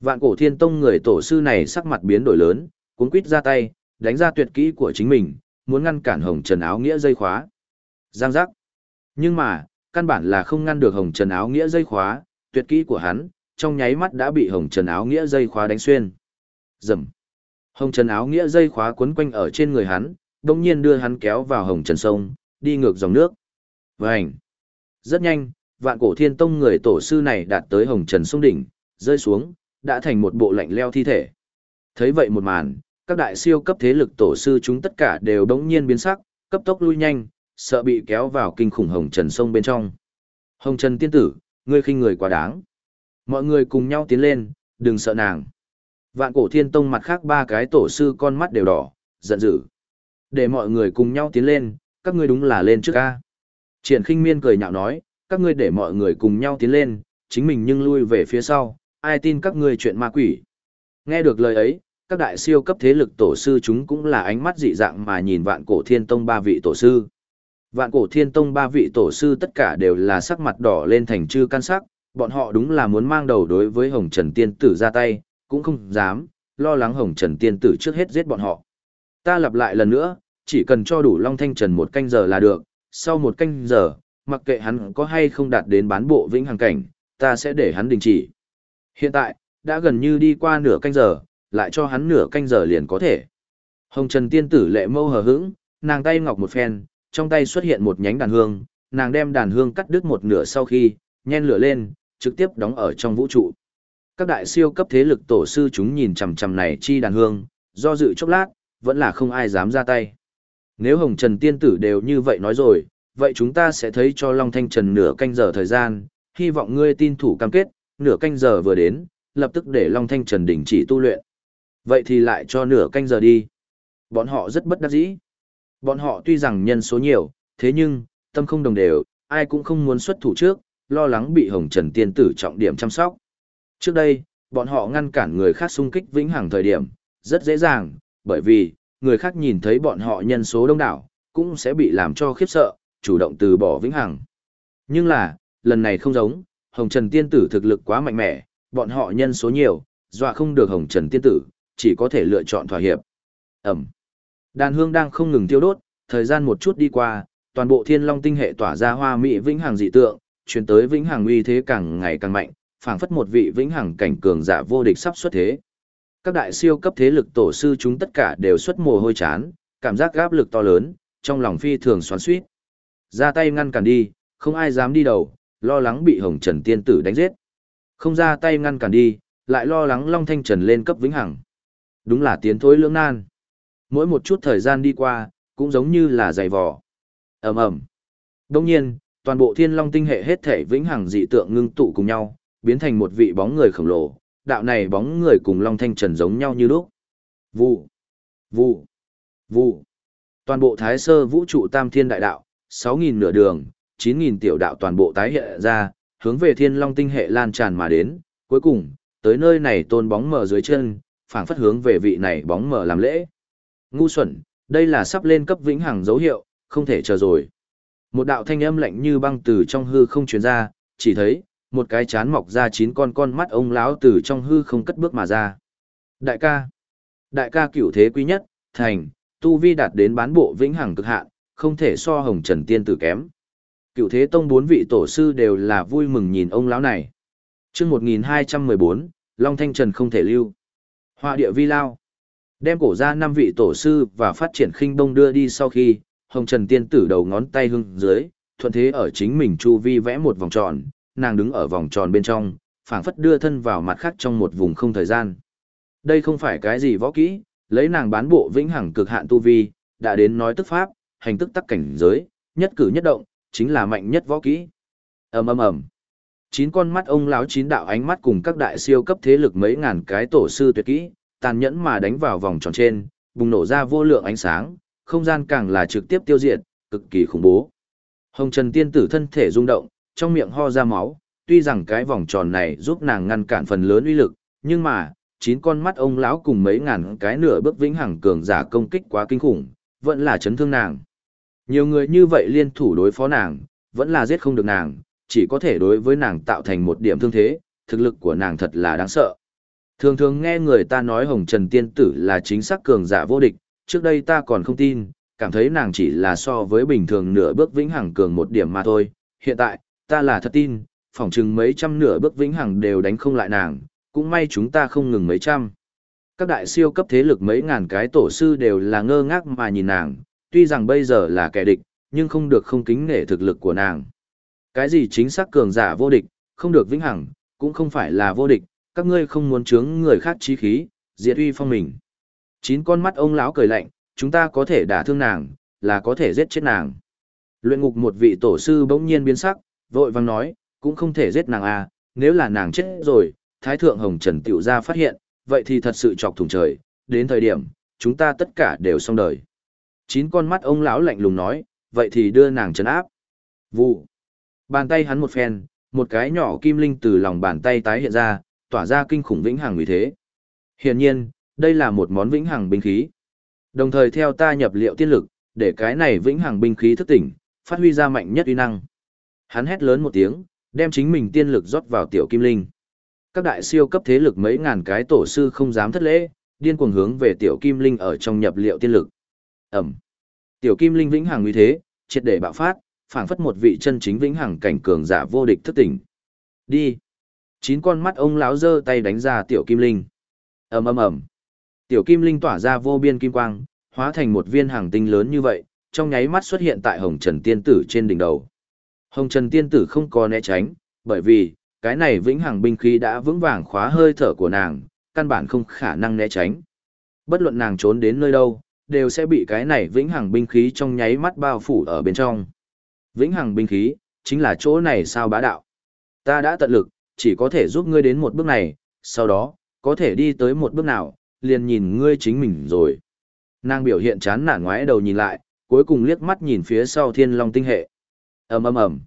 Vạn cổ thiên tông người tổ sư này sắc mặt biến đổi lớn, cuốn quít ra tay, đánh ra tuyệt kỹ của chính mình, muốn ngăn cản hồng trần áo nghĩa dây khóa. Giang giác. Nhưng mà, căn bản là không ngăn được hồng trần áo nghĩa dây khóa, tuyệt kỹ của hắn, trong nháy mắt đã bị hồng trần áo nghĩa dây khóa đánh xuyên. Dầm. Hồng trần áo nghĩa dây khóa quấn quanh ở trên người hắn, đồng nhiên đưa hắn kéo vào hồng trần sông, đi ngược dòng nước. Vành. Rất nhanh, vạn cổ thiên tông người tổ sư này đạt tới hồng trần sông đỉnh, rơi xuống, đã thành một bộ lạnh leo thi thể. Thấy vậy một màn, các đại siêu cấp thế lực tổ sư chúng tất cả đều đống nhiên biến sắc, cấp tốc lui nhanh, sợ bị kéo vào kinh khủng hồng trần sông bên trong. Hồng trần tiên tử, ngươi khinh người quá đáng. Mọi người cùng nhau tiến lên, đừng sợ nàng. Vạn cổ thiên tông mặt khác ba cái tổ sư con mắt đều đỏ, giận dữ. Để mọi người cùng nhau tiến lên, các ngươi đúng là lên trước ca. Triển khinh miên cười nhạo nói, các ngươi để mọi người cùng nhau tiến lên, chính mình nhưng lui về phía sau, ai tin các ngươi chuyện ma quỷ. Nghe được lời ấy, các đại siêu cấp thế lực tổ sư chúng cũng là ánh mắt dị dạng mà nhìn vạn cổ thiên tông ba vị tổ sư. Vạn cổ thiên tông ba vị tổ sư tất cả đều là sắc mặt đỏ lên thành chư căn sắc, bọn họ đúng là muốn mang đầu đối với Hồng Trần Tiên Tử ra tay, cũng không dám, lo lắng Hồng Trần Tiên Tử trước hết giết bọn họ. Ta lặp lại lần nữa, chỉ cần cho đủ Long Thanh Trần một canh giờ là được, sau một canh giờ, mặc kệ hắn có hay không đạt đến bán bộ vĩnh hằng cảnh, ta sẽ để hắn đình chỉ. Hiện tại, đã gần như đi qua nửa canh giờ, lại cho hắn nửa canh giờ liền có thể. Hồng Trần Tiên Tử lệ mâu hờ hững, nàng tay ngọc một phen, trong tay xuất hiện một nhánh đàn hương, nàng đem đàn hương cắt đứt một nửa sau khi, nhen lửa lên, trực tiếp đóng ở trong vũ trụ. Các đại siêu cấp thế lực tổ sư chúng nhìn chằm chằm này chi đàn hương, do dự chốc lát, vẫn là không ai dám ra tay. Nếu Hồng Trần Tiên Tử đều như vậy nói rồi, vậy chúng ta sẽ thấy cho Long Thanh Trần nửa canh giờ thời gian, hy vọng ngươi tin thủ cam kết, nửa canh giờ vừa đến, lập tức để Long Thanh Trần đình chỉ tu luyện. Vậy thì lại cho nửa canh giờ đi. Bọn họ rất bất đắc dĩ. Bọn họ tuy rằng nhân số nhiều, thế nhưng, tâm không đồng đều, ai cũng không muốn xuất thủ trước, lo lắng bị Hồng Trần Tiên Tử trọng điểm chăm sóc. Trước đây, bọn họ ngăn cản người khác xung kích vĩnh hằng thời điểm, rất dễ dàng, bởi vì, người khác nhìn thấy bọn họ nhân số đông đảo, cũng sẽ bị làm cho khiếp sợ, chủ động từ bỏ vĩnh hằng. Nhưng là, lần này không giống, Hồng Trần Tiên Tử thực lực quá mạnh mẽ, bọn họ nhân số nhiều, dọa không được Hồng Trần Tiên Tử, chỉ có thể lựa chọn thỏa hiệp. Ẩm. Đàn hương đang không ngừng tiêu đốt, thời gian một chút đi qua, toàn bộ thiên long tinh hệ tỏa ra hoa mỹ vĩnh hằng dị tượng, chuyển tới vĩnh hằng uy thế càng ngày càng mạnh, phảng phất một vị vĩnh hằng cảnh cường giả vô địch sắp xuất thế. Các đại siêu cấp thế lực tổ sư chúng tất cả đều xuất mồ hôi chán, cảm giác áp lực to lớn, trong lòng phi thường xoắn xuýt. Ra tay ngăn cản đi, không ai dám đi đầu, lo lắng bị Hồng Trần tiên tử đánh giết. Không ra tay ngăn cản đi, lại lo lắng Long Thanh Trần lên cấp vĩnh hằng. Đúng là tiến thối lưỡng nan. Mỗi một chút thời gian đi qua, cũng giống như là giày vò. ầm ầm. Đông nhiên, toàn bộ thiên long tinh hệ hết thể vĩnh hằng dị tượng ngưng tụ cùng nhau, biến thành một vị bóng người khổng lồ, đạo này bóng người cùng long thanh trần giống nhau như lúc. Vụ, vụ, vụ. Toàn bộ thái sơ vũ trụ tam thiên đại đạo, 6.000 nửa đường, 9.000 tiểu đạo toàn bộ tái hiện ra, hướng về thiên long tinh hệ lan tràn mà đến, cuối cùng, tới nơi này tôn bóng mở dưới chân, phảng phất hướng về vị này bóng mở làm lễ. Ngu xuẩn, đây là sắp lên cấp vĩnh hằng dấu hiệu, không thể chờ rồi. Một đạo thanh âm lạnh như băng từ trong hư không truyền ra, chỉ thấy, một cái chán mọc ra chín con con mắt ông lão từ trong hư không cất bước mà ra. Đại ca, đại ca cửu thế quý nhất, thành, tu vi đạt đến bán bộ vĩnh hằng cực hạn, không thể so hồng trần tiên tử kém. Cửu thế tông bốn vị tổ sư đều là vui mừng nhìn ông lão này. chương 1214, Long Thanh Trần không thể lưu. Hoa địa vi lao. Đem cổ ra năm vị tổ sư và phát triển khinh đông đưa đi sau khi, hồng trần tiên tử đầu ngón tay hưng dưới, thuận thế ở chính mình chu vi vẽ một vòng tròn, nàng đứng ở vòng tròn bên trong, phảng phất đưa thân vào mặt khác trong một vùng không thời gian. Đây không phải cái gì võ kỹ, lấy nàng bán bộ vĩnh hằng cực hạn tu vi, đã đến nói tức pháp, hành tức tắc cảnh giới, nhất cử nhất động, chính là mạnh nhất võ kỹ. Ầm ầm ầm. Chín con mắt ông lão chín đạo ánh mắt cùng các đại siêu cấp thế lực mấy ngàn cái tổ sư tuyệt kỹ, tàn nhẫn mà đánh vào vòng tròn trên, bùng nổ ra vô lượng ánh sáng, không gian càng là trực tiếp tiêu diệt, cực kỳ khủng bố. Hồng Trần tiên tử thân thể rung động, trong miệng ho ra máu, tuy rằng cái vòng tròn này giúp nàng ngăn cản phần lớn uy lực, nhưng mà, chín con mắt ông lão cùng mấy ngàn cái nửa bước vĩnh hằng cường giả công kích quá kinh khủng, vẫn là chấn thương nàng. Nhiều người như vậy liên thủ đối phó nàng, vẫn là giết không được nàng, chỉ có thể đối với nàng tạo thành một điểm thương thế, thực lực của nàng thật là đáng sợ. Thường thường nghe người ta nói Hồng Trần Tiên Tử là chính xác cường giả vô địch, trước đây ta còn không tin, cảm thấy nàng chỉ là so với bình thường nửa bước vĩnh hằng cường một điểm mà thôi. Hiện tại, ta là thật tin, phỏng chừng mấy trăm nửa bước vĩnh hằng đều đánh không lại nàng, cũng may chúng ta không ngừng mấy trăm. Các đại siêu cấp thế lực mấy ngàn cái tổ sư đều là ngơ ngác mà nhìn nàng, tuy rằng bây giờ là kẻ địch, nhưng không được không kính nể thực lực của nàng. Cái gì chính xác cường giả vô địch, không được vĩnh hằng, cũng không phải là vô địch, các ngươi không muốn chướng người khác chí khí, diệt uy phong mình. Chín con mắt ông lão cười lạnh, chúng ta có thể đả thương nàng, là có thể giết chết nàng. Luyện ngục một vị tổ sư bỗng nhiên biến sắc, vội vang nói, cũng không thể giết nàng à, nếu là nàng chết rồi, Thái Thượng Hồng Trần tiểu gia phát hiện, vậy thì thật sự chọc thủng trời, đến thời điểm, chúng ta tất cả đều xong đời. Chín con mắt ông lão lạnh lùng nói, vậy thì đưa nàng trấn áp. Vụ. Bàn tay hắn một phen, một cái nhỏ kim linh từ lòng bàn tay tái hiện ra, tỏa ra kinh khủng vĩnh hằng uy thế. Hiển nhiên, đây là một món vĩnh hằng binh khí. Đồng thời theo ta nhập liệu tiên lực, để cái này vĩnh hằng binh khí thức tỉnh, phát huy ra mạnh nhất uy năng. Hắn hét lớn một tiếng, đem chính mình tiên lực rót vào tiểu kim linh. Các đại siêu cấp thế lực mấy ngàn cái tổ sư không dám thất lễ, điên cuồng hướng về tiểu kim linh ở trong nhập liệu tiên lực. Ẩm. Tiểu kim linh vĩnh hằng uy thế, triệt để bạo phát, phảng phất một vị chân chính vĩnh hằng cảnh cường giả vô địch thức tỉnh. Đi. Chín con mắt ông lão giơ tay đánh ra tiểu kim linh. Ầm ầm ầm. Tiểu kim linh tỏa ra vô biên kim quang, hóa thành một viên hàng tinh lớn như vậy, trong nháy mắt xuất hiện tại Hồng Trần Tiên Tử trên đỉnh đầu. Hồng Trần Tiên Tử không có né tránh, bởi vì, cái này vĩnh hằng binh khí đã vững vàng khóa hơi thở của nàng, căn bản không khả năng né tránh. Bất luận nàng trốn đến nơi đâu, đều sẽ bị cái này vĩnh hằng binh khí trong nháy mắt bao phủ ở bên trong. Vĩnh hằng binh khí, chính là chỗ này sao bá đạo. Ta đã tận lực, chỉ có thể giúp ngươi đến một bước này, sau đó, có thể đi tới một bước nào, liền nhìn ngươi chính mình rồi. Nàng biểu hiện chán nản ngoái đầu nhìn lại, cuối cùng liếc mắt nhìn phía sau thiên long tinh hệ. ầm ầm ầm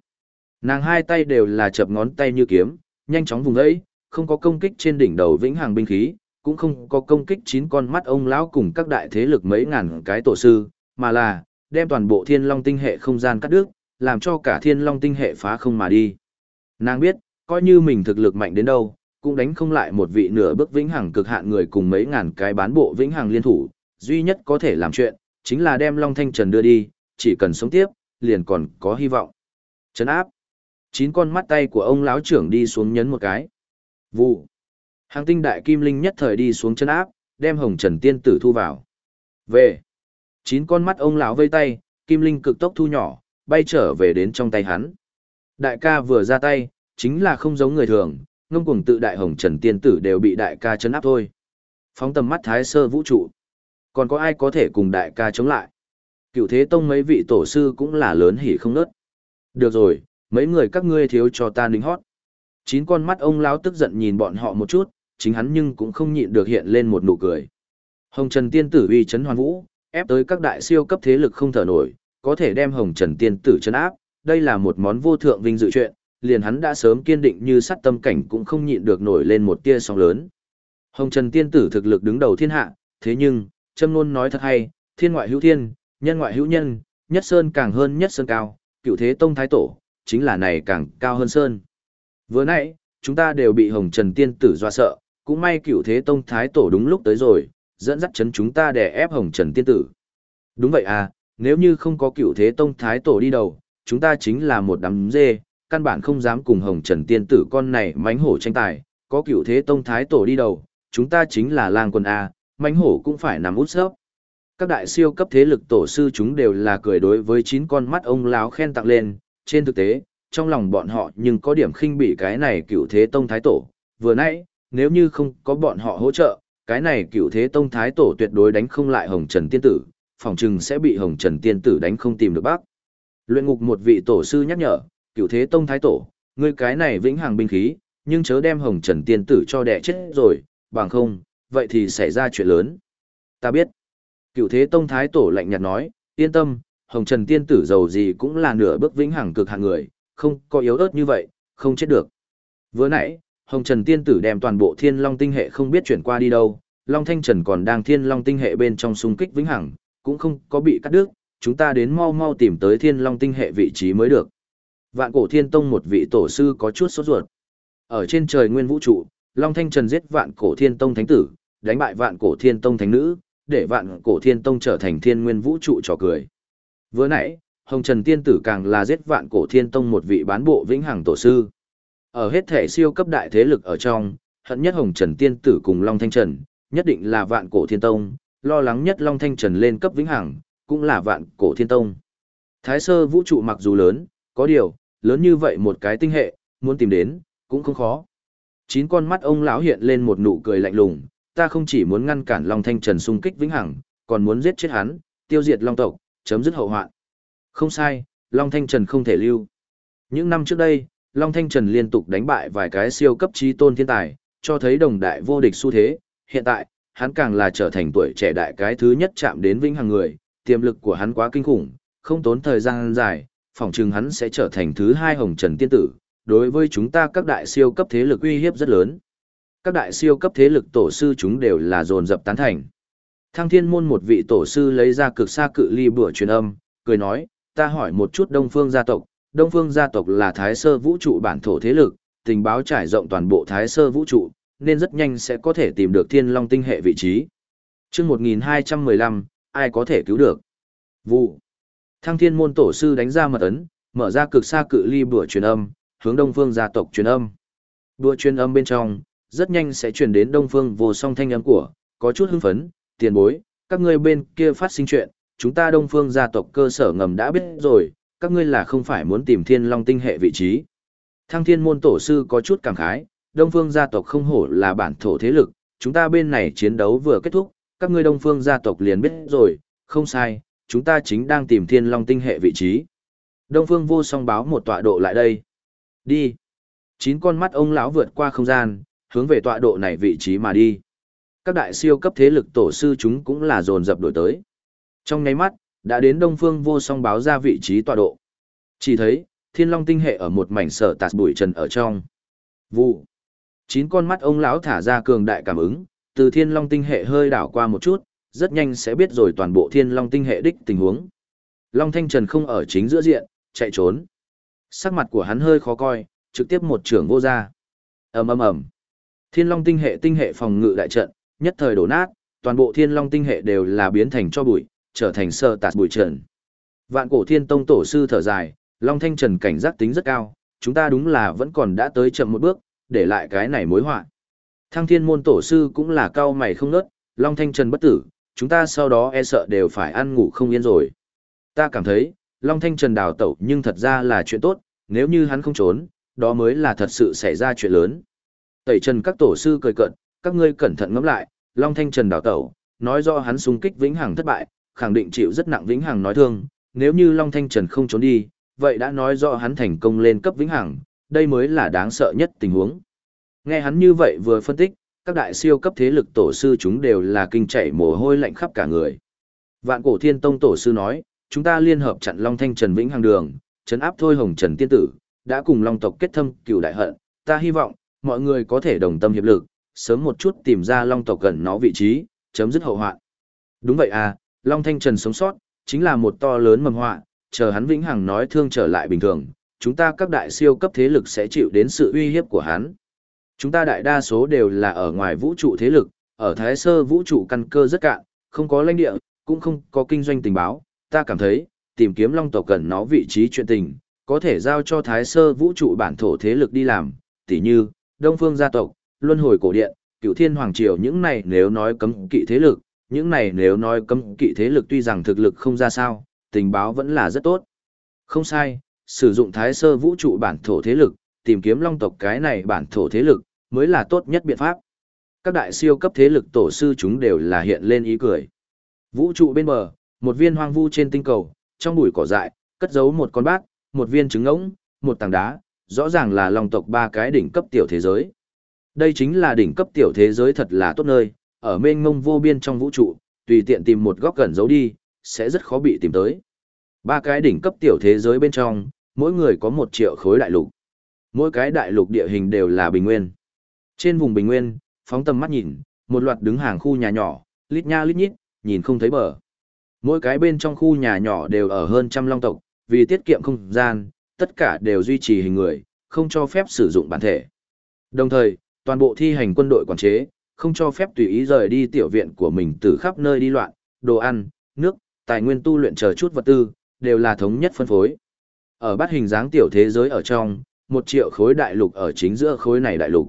Nàng hai tay đều là chập ngón tay như kiếm, nhanh chóng vùng ấy, không có công kích trên đỉnh đầu vĩnh hằng binh khí, cũng không có công kích chín con mắt ông lão cùng các đại thế lực mấy ngàn cái tổ sư, mà là đem toàn bộ thiên long tinh hệ không gian cắt đứt, làm cho cả thiên long tinh hệ phá không mà đi. Nàng biết, coi như mình thực lực mạnh đến đâu, cũng đánh không lại một vị nửa bước vĩnh hằng cực hạn người cùng mấy ngàn cái bán bộ vĩnh hằng liên thủ, duy nhất có thể làm chuyện, chính là đem Long Thanh Trần đưa đi, chỉ cần sống tiếp, liền còn có hy vọng. Trấn áp. Chín con mắt tay của ông lão trưởng đi xuống nhấn một cái. Vụ. Hàng tinh đại kim linh nhất thời đi xuống chân áp, đem hồng trần tiên tử thu vào. Về. Chín con mắt ông lão vây tay, kim linh cực tốc thu nhỏ, bay trở về đến trong tay hắn. Đại ca vừa ra tay, chính là không giống người thường, ngông cuồng tự đại hồng trần tiên tử đều bị đại ca chấn áp thôi. Phóng tầm mắt thái sơ vũ trụ. Còn có ai có thể cùng đại ca chống lại? Cựu thế tông mấy vị tổ sư cũng là lớn hỉ không nớt. Được rồi, mấy người các ngươi thiếu cho ta nính hót. Chín con mắt ông lão tức giận nhìn bọn họ một chút, chính hắn nhưng cũng không nhịn được hiện lên một nụ cười. Hồng Trần Tiên Tử uy chấn hoàn vũ, ép tới các đại siêu cấp thế lực không thở nổi, có thể đem Hồng Trần Tiên Tử chấn áp, đây là một món vô thượng vinh dự chuyện, liền hắn đã sớm kiên định như sắt tâm cảnh cũng không nhịn được nổi lên một tia sóng lớn. Hồng Trần Tiên Tử thực lực đứng đầu thiên hạ, thế nhưng, châm ngôn nói thật hay, thiên ngoại hữu thiên, nhân ngoại hữu nhân, nhất sơn càng hơn nhất sơn cao, cựu thế tông thái tổ, chính là này càng cao hơn sơn. Vừa nãy, chúng ta đều bị Hồng Trần Tiên Tử doa sợ, cũng may cựu thế tông thái tổ đúng lúc tới rồi, dẫn dắt chấn chúng ta để ép Hồng Trần Tiên Tử. Đúng vậy à, nếu như không có cựu thế tông thái tổ đi đầu, chúng ta chính là một đám dê, căn bản không dám cùng Hồng Trần Tiên Tử con này mánh hổ tranh tài, có cựu thế tông thái tổ đi đầu, chúng ta chính là lang quân A, mánh hổ cũng phải nằm út sấp. Các đại siêu cấp thế lực tổ sư chúng đều là cười đối với chín con mắt ông láo khen tặng lên, trên thực tế, trong lòng bọn họ nhưng có điểm khinh bị cái này cựu thế tông thái tổ, vừa nãy, nếu như không có bọn họ hỗ trợ, cái này cựu thế tông thái tổ tuyệt đối đánh không lại Hồng Trần Tiên Tử, phòng chừng sẽ bị Hồng Trần Tiên Tử đánh không tìm được bác. Luyện ngục một vị tổ sư nhắc nhở, cựu thế tông thái tổ, ngươi cái này vĩnh hằng binh khí, nhưng chớ đem Hồng Trần Tiên Tử cho đẻ chết rồi, bằng không, vậy thì xảy ra chuyện lớn. Ta biết. Cựu thế tông thái tổ lạnh nhạt nói, yên tâm, Hồng Trần Tiên Tử giàu gì cũng là nửa bước vĩnh hằng cực hạng người, không có yếu ớt như vậy, không chết được. Vừa nãy, Hồng Trần Tiên Tử đem toàn bộ Thiên Long tinh hệ không biết chuyển qua đi đâu, Long Thanh Trần còn đang Thiên Long tinh hệ bên trong xung kích vĩnh hằng, cũng không có bị cắt đứt, chúng ta đến mau mau tìm tới Thiên Long tinh hệ vị trí mới được. Vạn Cổ Thiên Tông một vị tổ sư có chút sốt ruột. Ở trên trời nguyên vũ trụ, Long Thanh Trần giết Vạn Cổ Thiên Tông thánh tử, đánh bại Vạn Cổ Thiên Tông thánh nữ, để Vạn Cổ Thiên Tông trở thành Thiên Nguyên vũ trụ trò cười. Vừa nãy, Hồng Trần Tiên Tử càng là giết Vạn Cổ Thiên Tông một vị bán bộ vĩnh hằng tổ sư. Ở hết thể siêu cấp đại thế lực ở trong, hận nhất Hồng Trần Tiên Tử cùng Long Thanh Trần, nhất định là Vạn Cổ Thiên Tông, lo lắng nhất Long Thanh Trần lên cấp vĩnh hằng, cũng là Vạn Cổ Thiên Tông. Thái sơ vũ trụ mặc dù lớn, có điều, lớn như vậy một cái tinh hệ, muốn tìm đến, cũng không khó. Chín con mắt ông lão hiện lên một nụ cười lạnh lùng, ta không chỉ muốn ngăn cản Long Thanh Trần xung kích vĩnh hằng, còn muốn giết chết hắn, tiêu diệt Long tộc, chấm dứt hậu hoạn. Không sai, Long Thanh Trần không thể lưu. Những năm trước đây, Long Thanh Trần liên tục đánh bại vài cái siêu cấp trí tôn thiên tài, cho thấy đồng đại vô địch xu thế. Hiện tại, hắn càng là trở thành tuổi trẻ đại cái thứ nhất chạm đến vĩnh hằng người, tiềm lực của hắn quá kinh khủng, không tốn thời gian dài, phỏng chừng hắn sẽ trở thành thứ hai hồng trần tiên tử, đối với chúng ta các đại siêu cấp thế lực uy hiếp rất lớn. Các đại siêu cấp thế lực tổ sư chúng đều là dồn dập tán thành. Thăng thiên môn một vị tổ sư lấy ra cực xa cự ly bữa truyền âm, cười nói, ta hỏi một chút đông phương gia tộc, đông phương gia tộc là thái sơ vũ trụ bản thổ thế lực, tình báo trải rộng toàn bộ thái sơ vũ trụ, nên rất nhanh sẽ có thể tìm được thiên long tinh hệ vị trí. Trước 1215, ai có thể cứu được? Vụ. Thăng thiên môn tổ sư đánh ra mật ấn, mở ra cực xa cự ly bùa truyền âm, hướng đông phương gia tộc truyền âm. Bùa truyền âm bên trong, rất nhanh sẽ truyền đến đông phương vô song thanh âm của, có chút hưng phấn, tiền bối, các ngươi bên kia phát sinh chuyện, chúng ta đông phương gia tộc cơ sở ngầm đã biết rồi, các ngươi là không phải muốn tìm thiên long tinh hệ vị trí. Thăng thiên môn tổ sư có chút cảm khái, đông phương gia tộc không hổ là bản thổ thế lực, chúng ta bên này chiến đấu vừa kết thúc, các ngươi đông phương gia tộc liền biết rồi, không sai, chúng ta chính đang tìm thiên long tinh hệ vị trí. Đông phương vô song báo một tọa độ lại đây. Đi. Chín con mắt ông lão vượt qua không gian, hướng về tọa độ này vị trí mà đi. Các đại siêu cấp thế lực tổ sư chúng cũng là dồn dập đổi tới. Trong nháy mắt, đã đến đông phương vô song báo ra vị trí tọa độ. Chỉ thấy, thiên long tinh hệ ở một mảnh sở tạt bụi trần ở trong. Vụ. Chín con mắt ông lão thả ra cường đại cảm ứng, từ thiên long tinh hệ hơi đảo qua một chút, rất nhanh sẽ biết rồi toàn bộ thiên long tinh hệ đích tình huống. Long Thanh Trần không ở chính giữa diện, chạy trốn. Sắc mặt của hắn hơi khó coi, trực tiếp một trưởng vô ra. ầm ầm ầm. Thiên long tinh hệ tinh hệ phòng ngự đại trận, nhất thời đổ nát, toàn bộ thiên long tinh hệ đều là biến thành cho bụi, trở thành sơ tạt bụi trần. Vạn cổ thiên tông tổ sư thở dài, Long Thanh Trần cảnh giác tính rất cao, chúng ta đúng là vẫn còn đã tới chậm một bước, để lại cái này mối họa. Thăng thiên môn tổ sư cũng là cao mày không nớt, Long Thanh Trần bất tử, chúng ta sau đó e sợ đều phải ăn ngủ không yên rồi. Ta cảm thấy, Long Thanh Trần đào tẩu nhưng thật ra là chuyện tốt, nếu như hắn không trốn, đó mới là thật sự xảy ra chuyện lớn. Tẩy Trần các tổ sư cười cận, các ngươi cẩn thận ngẫm lại, Long Thanh Trần đào tẩu, nói do hắn xung kích vĩnh hằng thất bại, khẳng định chịu rất nặng vĩnh hằng nói thương, nếu như Long Thanh Trần không trốn đi, vậy đã nói do hắn thành công lên cấp vĩnh hằng, đây mới là đáng sợ nhất tình huống. Nghe hắn như vậy vừa phân tích, các đại siêu cấp thế lực tổ sư chúng đều là kinh chảy mồ hôi lạnh khắp cả người. Vạn cổ thiên tông tổ sư nói, chúng ta liên hợp chặn Long Thanh Trần Vĩnh Hằng Đường, chấn áp thôi Hồng Trần Tiên Tử, đã cùng Long tộc kết thâm cựu đại hận, ta hy vọng, mọi người có thể đồng tâm hiệp lực, sớm một chút tìm ra Long tộc gần nó vị trí, chấm dứt hậu hoạn. Đúng vậy à, Long Thanh Trần sống sót, chính là một to lớn mầm họa, chờ hắn Vĩnh Hằng nói thương trở lại bình thường, chúng ta các đại siêu cấp thế lực sẽ chịu đến sự uy hiếp của hắn. Chúng ta đại đa số đều là ở ngoài vũ trụ thế lực, ở Thái Sơ vũ trụ căn cơ rất cạn, không có lãnh địa, cũng không có kinh doanh tình báo, ta cảm thấy, tìm kiếm long tộc cần nó vị trí chuyện tình, có thể giao cho Thái Sơ vũ trụ bản thổ thế lực đi làm, tỉ như, Đông Phương gia tộc, Luân hồi cổ điện, Cựu Thiên Hoàng Triều những này nếu nói cấm kỵ thế lực, những này nếu nói cấm kỵ thế lực tuy rằng thực lực không ra sao, tình báo vẫn là rất tốt. Không sai, sử dụng Thái Sơ vũ trụ bản thổ thế lực, tìm kiếm long tộc cái này bản thổ thế lực, mới là tốt nhất biện pháp. Các đại siêu cấp thế lực tổ sư chúng đều là hiện lên ý cười. Vũ trụ bên bờ, một viên hoang vu trên tinh cầu, trong bụi cỏ dại, cất giấu một con bát, một viên trứng ngỗng, một tảng đá, rõ ràng là long tộc ba cái đỉnh cấp tiểu thế giới. Đây chính là đỉnh cấp tiểu thế giới thật là tốt nơi, ở mênh mông vô biên trong vũ trụ, tùy tiện tìm một góc gần giấu đi, sẽ rất khó bị tìm tới. Ba cái đỉnh cấp tiểu thế giới bên trong, mỗi người có một triệu khối đại lục. Mỗi cái đại lục địa hình đều là bình nguyên. Trên vùng bình nguyên, phóng tầm mắt nhìn, một loạt đứng hàng khu nhà nhỏ, lít nha lít nhít, nhìn không thấy bờ. Mỗi cái bên trong khu nhà nhỏ đều ở hơn trăm long tộc, vì tiết kiệm không gian, tất cả đều duy trì hình người, không cho phép sử dụng bản thể. Đồng thời, toàn bộ thi hành quân đội quản chế, không cho phép tùy ý rời đi tiểu viện của mình từ khắp nơi đi loạn, đồ ăn, nước, tài nguyên tu luyện chờ chút vật tư, đều là thống nhất phân phối. Ở bát hình dáng tiểu thế giới ở trong, một triệu khối đại lục ở chính giữa khối này đại lục.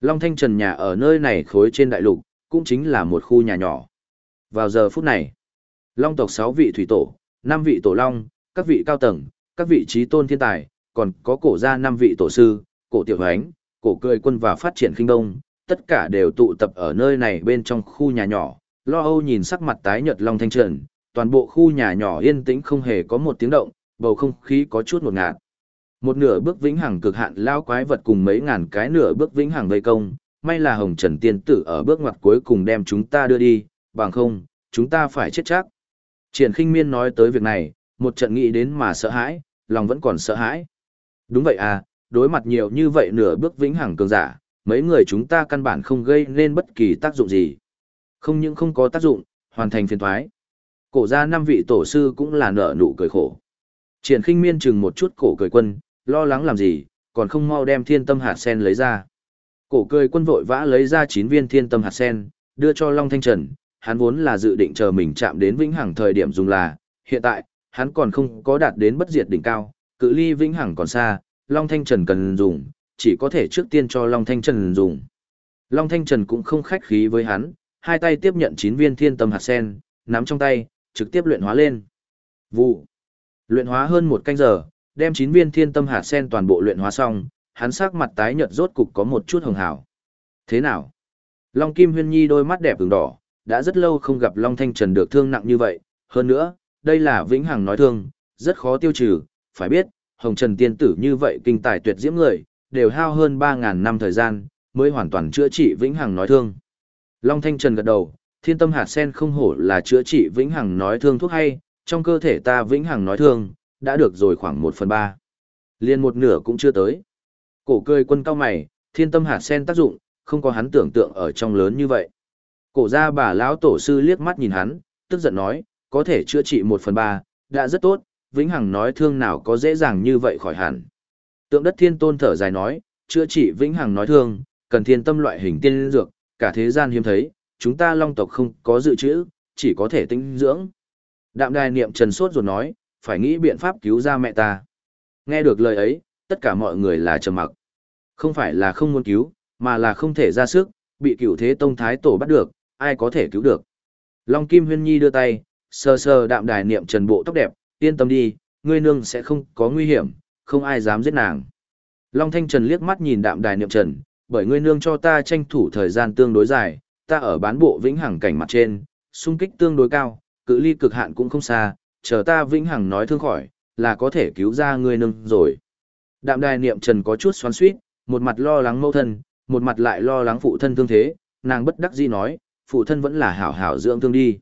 Long Thanh Trần nhà ở nơi này khối trên đại lục, cũng chính là một khu nhà nhỏ. Vào giờ phút này, Long tộc 6 vị thủy tổ, 5 vị tổ long, các vị cao tầng, các vị trí tôn thiên tài, còn có cổ gia 5 vị tổ sư, cổ tiểu hoánh, cổ cười quân và phát triển kinh đông, tất cả đều tụ tập ở nơi này bên trong khu nhà nhỏ. Lo âu nhìn sắc mặt tái nhợt Long Thanh Trần, toàn bộ khu nhà nhỏ yên tĩnh không hề có một tiếng động, bầu không khí có chút ngột ngạt. Một nửa bước vĩnh hằng cực hạn lao quái vật cùng mấy ngàn cái nửa bước vĩnh hằng vây công, may là Hồng Trần Tiên Tử ở bước ngoặt cuối cùng đem chúng ta đưa đi, bằng không, chúng ta phải chết chắc. Triển khinh miên nói tới việc này, một trận nghĩ đến mà sợ hãi, lòng vẫn còn sợ hãi. Đúng vậy à, đối mặt nhiều như vậy nửa bước vĩnh hằng cường giả, mấy người chúng ta căn bản không gây nên bất kỳ tác dụng gì. Không những không có tác dụng, hoàn thành phiền thoái. Cổ ra năm vị tổ sư cũng là nở nụ cười khổ. Triển khinh miên chừng một chút cổ cười quân, lo lắng làm gì, còn không mau đem thiên tâm hạt sen lấy ra. Cổ cười quân vội vã lấy ra 9 viên thiên tâm hạt sen, đưa cho Long Thanh Trần, hắn vốn là dự định chờ mình chạm đến vĩnh hằng thời điểm dùng là, hiện tại, hắn còn không có đạt đến bất diệt đỉnh cao, cự ly vĩnh hằng còn xa, Long Thanh Trần cần dùng, chỉ có thể trước tiên cho Long Thanh Trần dùng. Long Thanh Trần cũng không khách khí với hắn, hai tay tiếp nhận 9 viên thiên tâm hạt sen, nắm trong tay, trực tiếp luyện hóa lên. Vụ. Luyện hóa hơn một canh giờ, đem chín viên thiên tâm hạt sen toàn bộ luyện hóa xong, hắn sắc mặt tái nhợt rốt cục có một chút hồng hào. Thế nào? Long Kim Huyên Nhi đôi mắt đẹp ửng đỏ, đã rất lâu không gặp Long Thanh Trần được thương nặng như vậy, hơn nữa, đây là vĩnh hằng nói thương, rất khó tiêu trừ, phải biết, Hồng Trần tiên tử như vậy kinh tài tuyệt diễm người, đều hao hơn 3000 năm thời gian mới hoàn toàn chữa trị vĩnh hằng nói thương. Long Thanh Trần gật đầu, Thiên Tâm hạt sen không hổ là chữa trị vĩnh hằng nói thương thuốc hay, trong cơ thể ta vĩnh hằng nói thương, đã được rồi khoảng một phần ba Liên một nửa cũng chưa tới. Cổ cười quân cao mày, thiên tâm hạt sen tác dụng, không có hắn tưởng tượng ở trong lớn như vậy. Cổ ra bà lão tổ sư liếc mắt nhìn hắn, tức giận nói, có thể chữa trị một phần ba đã rất tốt, vĩnh hằng nói thương nào có dễ dàng như vậy khỏi hẳn. Tượng đất thiên tôn thở dài nói, chữa trị vĩnh hằng nói thương, cần thiên tâm loại hình tiên dược, cả thế gian hiếm thấy, chúng ta long tộc không có dự trữ, chỉ có thể tinh dưỡng. Đạm đài niệm trần sốt rồi nói, phải nghĩ biện pháp cứu ra mẹ ta. Nghe được lời ấy, tất cả mọi người là trầm mặc. Không phải là không muốn cứu, mà là không thể ra sức, bị cửu thế tông thái tổ bắt được, ai có thể cứu được. Long Kim Huyên Nhi đưa tay, sờ sờ đạm đài niệm trần bộ tóc đẹp, yên tâm đi, ngươi nương sẽ không có nguy hiểm, không ai dám giết nàng. Long Thanh Trần liếc mắt nhìn đạm đài niệm trần, bởi ngươi nương cho ta tranh thủ thời gian tương đối dài, ta ở bán bộ vĩnh hằng cảnh mặt trên, xung kích tương đối cao, cự ly cực hạn cũng không xa, chờ ta vĩnh hằng nói thương khỏi, là có thể cứu ra ngươi nương rồi. Đạm đài niệm trần có chút xoắn suýt, một mặt lo lắng mâu thân, một mặt lại lo lắng phụ thân thương thế, nàng bất đắc dĩ nói, phụ thân vẫn là hảo hảo dưỡng thương đi.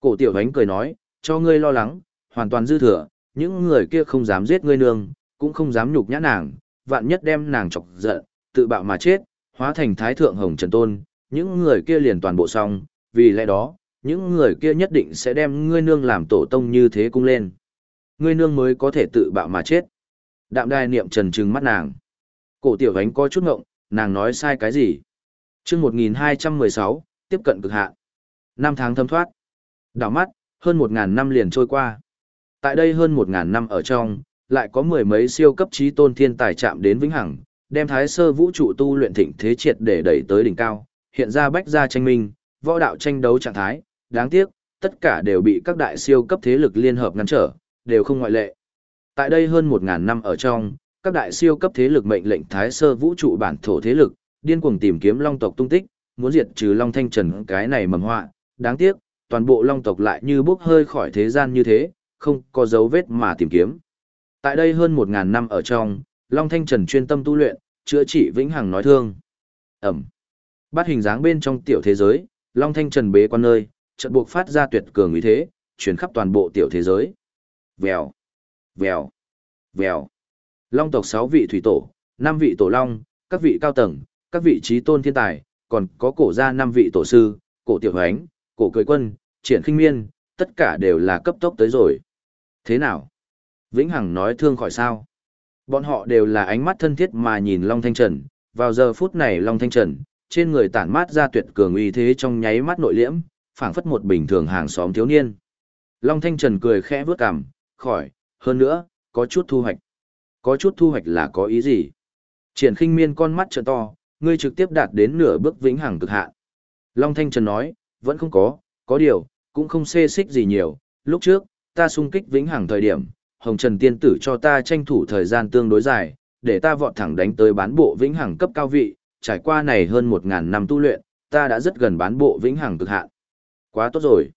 Cổ tiểu ánh cười nói, cho ngươi lo lắng, hoàn toàn dư thừa, những người kia không dám giết ngươi nương, cũng không dám nhục nhã nàng, vạn nhất đem nàng chọc giận, tự bạo mà chết, hóa thành thái thượng hồng trần tôn, những người kia liền toàn bộ xong, vì lẽ đó, những người kia nhất định sẽ đem ngươi nương làm tổ tông như thế cung lên. Ngươi nương mới có thể tự bạo mà chết. Đạm đài niệm trần trừng mắt nàng. Cổ tiểu ánh có chút ngộng, nàng nói sai cái gì? chương 1216, tiếp cận cực hạn. Năm tháng thâm thoát. Đảo mắt, hơn 1.000 năm liền trôi qua. Tại đây hơn 1.000 năm ở trong, lại có mười mấy siêu cấp trí tôn thiên tài chạm đến vĩnh hằng, đem thái sơ vũ trụ tu luyện thịnh thế triệt để đẩy tới đỉnh cao, hiện ra bách gia tranh minh, võ đạo tranh đấu trạng thái, đáng tiếc, tất cả đều bị các đại siêu cấp thế lực liên hợp ngăn trở, đều không ngoại lệ. Tại đây hơn 1.000 năm ở trong, các đại siêu cấp thế lực mệnh lệnh thái sơ vũ trụ bản thổ thế lực, điên cuồng tìm kiếm long tộc tung tích, muốn diệt trừ long thanh trần cái này mầm họa, đáng tiếc, toàn bộ long tộc lại như bốc hơi khỏi thế gian như thế, không có dấu vết mà tìm kiếm. Tại đây hơn 1.000 năm ở trong, Long Thanh Trần chuyên tâm tu luyện, chữa trị vĩnh hằng nói thương. Ẩm. bát hình dáng bên trong tiểu thế giới, Long Thanh Trần bế quan nơi, Trận buộc phát ra tuyệt cường uy thế, chuyển khắp toàn bộ tiểu thế giới. Vèo, vèo, vèo. Long tộc 6 vị thủy tổ, 5 vị tổ long, các vị cao tầng, các vị trí tôn thiên tài, còn có cổ gia 5 vị tổ sư, cổ tiểu hoánh, cổ cười quân, triển khinh miên, tất cả đều là cấp tốc tới rồi. Thế nào? Vĩnh Hằng nói thương khỏi sao? Bọn họ đều là ánh mắt thân thiết mà nhìn Long Thanh Trần, vào giờ phút này Long Thanh Trần, trên người tản mát ra tuyệt cường uy thế trong nháy mắt nội liễm, phảng phất một bình thường hàng xóm thiếu niên. Long Thanh Trần cười khẽ vướt cằm, khỏi, hơn nữa, có chút thu hoạch. Có chút thu hoạch là có ý gì? Triển khinh miên con mắt trợ to, ngươi trực tiếp đạt đến nửa bước vĩnh hằng cực hạn. Long Thanh Trần nói, vẫn không có, có điều, cũng không xê xích gì nhiều, lúc trước, ta sung kích vĩnh hằng thời điểm, Hồng Trần Tiên Tử cho ta tranh thủ thời gian tương đối dài, để ta vọt thẳng đánh tới bán bộ vĩnh hằng cấp cao vị, trải qua này hơn một ngàn năm tu luyện, ta đã rất gần bán bộ vĩnh hằng cực hạn. Quá tốt rồi.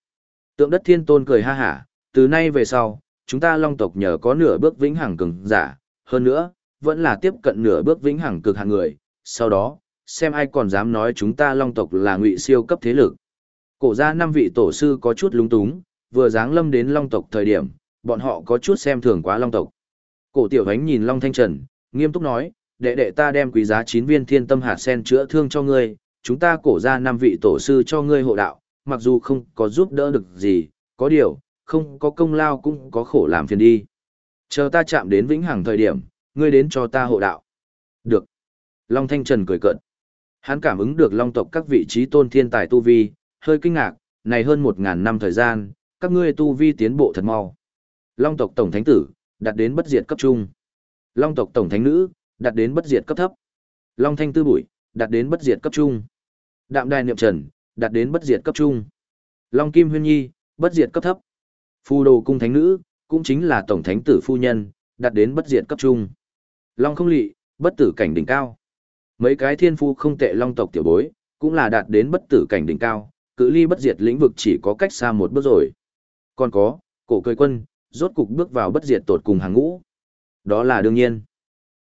Tượng đất thiên tôn cười ha hả, từ nay về sau, chúng ta long tộc nhờ có nửa bước vĩnh hằng cường giả, hơn nữa, vẫn là tiếp cận nửa bước vĩnh hằng cực hạng người, sau đó, xem ai còn dám nói chúng ta long tộc là ngụy siêu cấp thế lực. Cổ ra năm vị tổ sư có chút lúng túng, vừa dáng lâm đến long tộc thời điểm, bọn họ có chút xem thường quá long tộc. Cổ tiểu ánh nhìn long thanh trần, nghiêm túc nói, đệ đệ ta đem quý giá 9 viên thiên tâm hạt sen chữa thương cho ngươi, chúng ta cổ ra năm vị tổ sư cho ngươi hộ đạo, mặc dù không có giúp đỡ được gì, có điều, không có công lao cũng có khổ làm phiền đi. Chờ ta chạm đến vĩnh hằng thời điểm, ngươi đến cho ta hộ đạo. Được. Long Thanh Trần cười cợt. Hắn cảm ứng được long tộc các vị trí tôn thiên tài tu vi, hơi kinh ngạc, này hơn một ngàn năm thời gian, các ngươi tu vi tiến bộ thật mau. Long tộc tổng thánh tử, đạt đến bất diệt cấp trung. Long tộc tổng thánh nữ, đạt đến bất diệt cấp thấp. Long thanh tư bụi, đạt đến bất diệt cấp trung. Đạm đài niệm trần, đạt đến bất diệt cấp trung. Long kim huyên nhi, bất diệt cấp thấp. Phù đồ cung thánh nữ, cũng chính là tổng thánh tử phu nhân, đạt đến bất diệt cấp trung. Long không lị, bất tử cảnh đỉnh cao. Mấy cái thiên phu không tệ long tộc tiểu bối, cũng là đạt đến bất tử cảnh đỉnh cao, cự ly bất diệt lĩnh vực chỉ có cách xa một bước rồi. Còn có, cổ cười quân, rốt cục bước vào bất diệt tột cùng hàng ngũ. Đó là đương nhiên.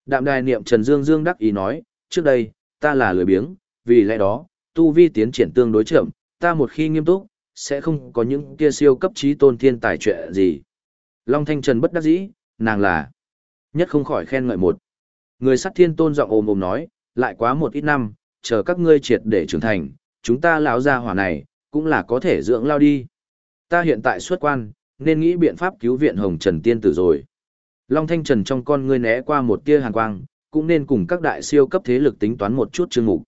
Đạm đài niệm Trần Dương Dương đắc ý nói, trước đây, ta là lười biếng, vì lẽ đó, tu vi tiến triển tương đối chậm, ta một khi nghiêm túc, sẽ không có những kia siêu cấp trí tôn thiên tài chuyện gì. Long Thanh Trần bất đắc dĩ, nàng là nhất không khỏi khen ngợi một. Người sát thiên tôn giọng ồm ồm nói, lại quá một ít năm, chờ các ngươi triệt để trưởng thành, chúng ta lão gia hỏa này, cũng là có thể dưỡng lao đi. Ta hiện tại xuất quan, nên nghĩ biện pháp cứu viện Hồng Trần Tiên Tử rồi. Long Thanh Trần trong con ngươi né qua một tia hàn quang, cũng nên cùng các đại siêu cấp thế lực tính toán một chút chương mục.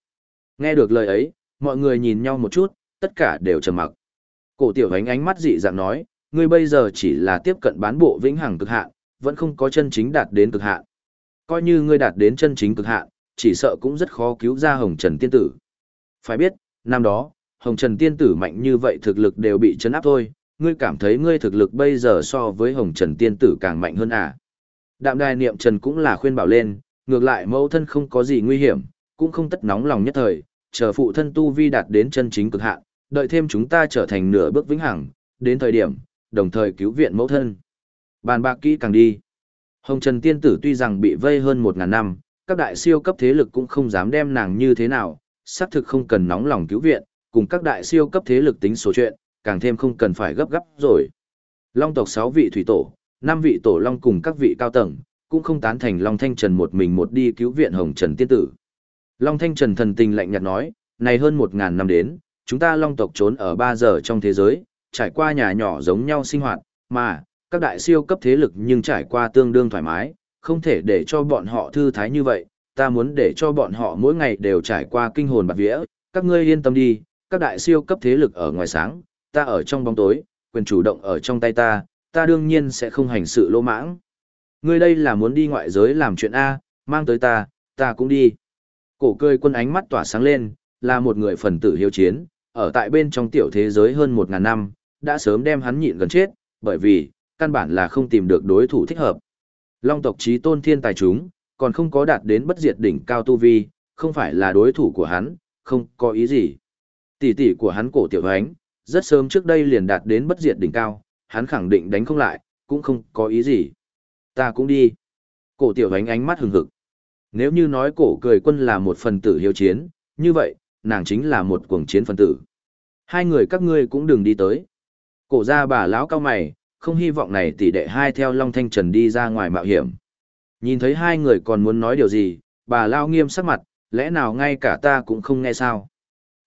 Nghe được lời ấy, mọi người nhìn nhau một chút, tất cả đều trầm mặc. Cổ tiểu ánh ánh mắt dị dạng nói, ngươi bây giờ chỉ là tiếp cận bán bộ vĩnh hằng cực hạn, vẫn không có chân chính đạt đến cực hạn. Coi như ngươi đạt đến chân chính cực hạn, chỉ sợ cũng rất khó cứu ra Hồng Trần Tiên Tử. Phải biết, năm đó, Hồng Trần Tiên Tử mạnh như vậy thực lực đều bị chấn áp thôi, ngươi cảm thấy ngươi thực lực bây giờ so với Hồng Trần Tiên Tử càng mạnh hơn à? Đạm đài niệm Trần cũng là khuyên bảo lên, ngược lại mẫu thân không có gì nguy hiểm, cũng không tất nóng lòng nhất thời, chờ phụ thân tu vi đạt đến chân chính cực hạn, đợi thêm chúng ta trở thành nửa bước vĩnh hằng, đến thời điểm, đồng thời cứu viện mẫu thân. Bàn bạc kỹ càng đi. Hồng Trần Tiên Tử tuy rằng bị vây hơn một ngàn năm, các đại siêu cấp thế lực cũng không dám đem nàng như thế nào, xác thực không cần nóng lòng cứu viện, cùng các đại siêu cấp thế lực tính số chuyện, càng thêm không cần phải gấp gáp rồi. Long tộc 6 vị thủy tổ, 5 vị tổ long cùng các vị cao tầng, cũng không tán thành Long Thanh Trần một mình một đi cứu viện Hồng Trần Tiên Tử. Long Thanh Trần thần tình lạnh nhạt nói, này hơn một ngàn năm đến, chúng ta Long tộc trốn ở ba giờ trong thế giới, trải qua nhà nhỏ giống nhau sinh hoạt, mà, các đại siêu cấp thế lực nhưng trải qua tương đương thoải mái, không thể để cho bọn họ thư thái như vậy, ta muốn để cho bọn họ mỗi ngày đều trải qua kinh hồn bạc vía, các ngươi yên tâm đi, các đại siêu cấp thế lực ở ngoài sáng, ta ở trong bóng tối, quyền chủ động ở trong tay ta, ta đương nhiên sẽ không hành sự lỗ mãng. Ngươi đây là muốn đi ngoại giới làm chuyện A, mang tới ta, ta cũng đi. Cổ cười quân ánh mắt tỏa sáng lên, là một người phần tử hiếu chiến, ở tại bên trong tiểu thế giới hơn một ngàn năm, đã sớm đem hắn nhịn gần chết, bởi vì, căn bản là không tìm được đối thủ thích hợp. Long tộc trí tôn thiên tài chúng, còn không có đạt đến bất diệt đỉnh cao tu vi, không phải là đối thủ của hắn, không có ý gì. Tỷ tỷ của hắn cổ tiểu ánh, rất sớm trước đây liền đạt đến bất diệt đỉnh cao, hắn khẳng định đánh không lại, cũng không có ý gì. Ta cũng đi. Cổ tiểu ánh ánh mắt hừng hực. Nếu như nói cổ cười quân là một phần tử hiếu chiến, như vậy, nàng chính là một cuồng chiến phần tử. Hai người các ngươi cũng đừng đi tới. Cổ ra bà lão cao mày, không hy vọng này tỷ đệ hai theo Long Thanh Trần đi ra ngoài mạo hiểm. Nhìn thấy hai người còn muốn nói điều gì, bà lao nghiêm sắc mặt, lẽ nào ngay cả ta cũng không nghe sao.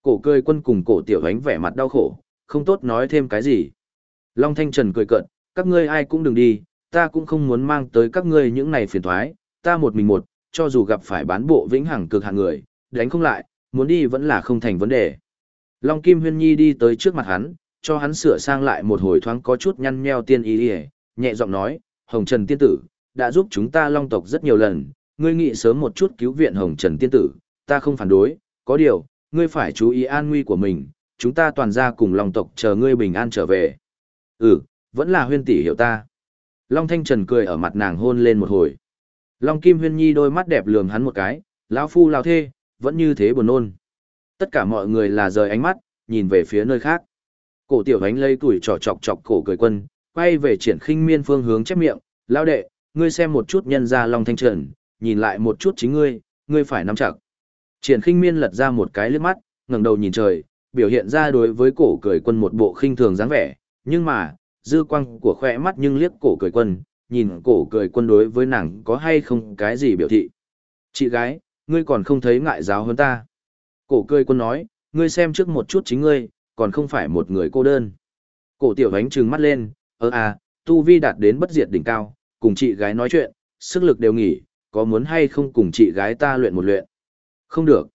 Cổ cười quân cùng cổ tiểu ánh vẻ mặt đau khổ, không tốt nói thêm cái gì. Long Thanh Trần cười cợt, các ngươi ai cũng đừng đi, ta cũng không muốn mang tới các ngươi những này phiền thoái, ta một mình một, cho dù gặp phải bán bộ vĩnh hằng cực hạng người, đánh không lại, muốn đi vẫn là không thành vấn đề. Long Kim Huyên Nhi đi tới trước mặt hắn, cho hắn sửa sang lại một hồi thoáng có chút nhăn nheo tiên ý đi nhẹ giọng nói, Hồng Trần Tiên Tử, đã giúp chúng ta long tộc rất nhiều lần, ngươi nghĩ sớm một chút cứu viện Hồng Trần Tiên Tử, ta không phản đối, có điều, ngươi phải chú ý an nguy của mình, chúng ta toàn ra cùng long tộc chờ ngươi bình an trở về. Ừ, vẫn là huyên tỷ hiểu ta. Long Thanh Trần cười ở mặt nàng hôn lên một hồi. Long Kim Huyên Nhi đôi mắt đẹp lườm hắn một cái, lão phu lão thê, vẫn như thế buồn nôn. Tất cả mọi người là rời ánh mắt, nhìn về phía nơi khác. Cổ tiểu ánh lây tuổi trò chọc chọc cổ cười quân, quay về triển khinh miên phương hướng chép miệng, lão đệ, ngươi xem một chút nhân ra Long Thanh Trần, nhìn lại một chút chính ngươi, ngươi phải nắm chặt. Triển khinh miên lật ra một cái liếc mắt, ngẩng đầu nhìn trời, biểu hiện ra đối với cổ cười quân một bộ khinh thường dáng vẻ, nhưng mà, dư quang của khỏe mắt nhưng liếc cổ cười quân, nhìn cổ cười quân đối với nàng có hay không cái gì biểu thị. Chị gái, ngươi còn không thấy ngại giáo hơn ta. Cổ cười quân nói, ngươi xem trước một chút chính ngươi, còn không phải một người cô đơn. Cổ tiểu ánh trừng mắt lên, ơ à, tu vi đạt đến bất diệt đỉnh cao, cùng chị gái nói chuyện, sức lực đều nghỉ, có muốn hay không cùng chị gái ta luyện một luyện? Không được.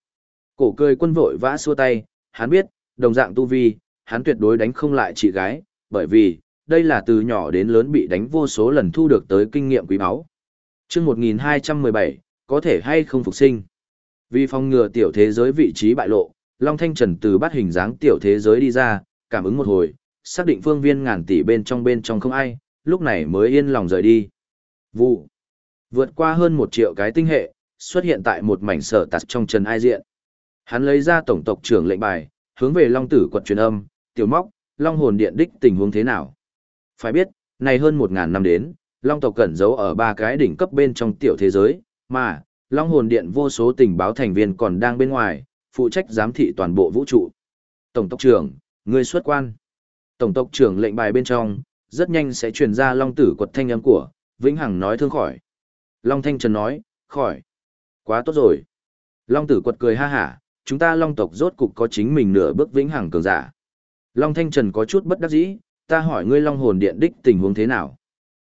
Cổ cười quân vội vã xua tay, hắn biết, đồng dạng tu vi, hắn tuyệt đối đánh không lại chị gái, bởi vì, đây là từ nhỏ đến lớn bị đánh vô số lần thu được tới kinh nghiệm quý báu. Trước 1217, có thể hay không phục sinh. Vì phòng ngừa tiểu thế giới vị trí bại lộ, Long Thanh Trần từ bắt hình dáng tiểu thế giới đi ra, cảm ứng một hồi, xác định phương viên ngàn tỷ bên trong bên trong không ai, lúc này mới yên lòng rời đi. Vụ. Vượt qua hơn một triệu cái tinh hệ, xuất hiện tại một mảnh sở tạt trong trần ai diện. Hắn lấy ra tổng tộc trưởng lệnh bài, hướng về Long Tử quật truyền âm, tiểu móc, Long hồn điện đích tình huống thế nào. Phải biết, này hơn một ngàn năm đến, Long tộc cẩn giấu ở ba cái đỉnh cấp bên trong tiểu thế giới, mà, Long hồn điện vô số tình báo thành viên còn đang bên ngoài, phụ trách giám thị toàn bộ vũ trụ. Tổng tộc trưởng, người xuất quan. Tổng tộc trưởng lệnh bài bên trong, rất nhanh sẽ truyền ra Long tử quật thanh âm của, Vĩnh Hằng nói thương khỏi. Long Thanh Trần nói, khỏi. Quá tốt rồi. Long tử quật cười ha hả, chúng ta Long tộc rốt cục có chính mình nửa bước Vĩnh Hằng cường giả. Long Thanh Trần có chút bất đắc dĩ, ta hỏi ngươi Long hồn điện đích tình huống thế nào.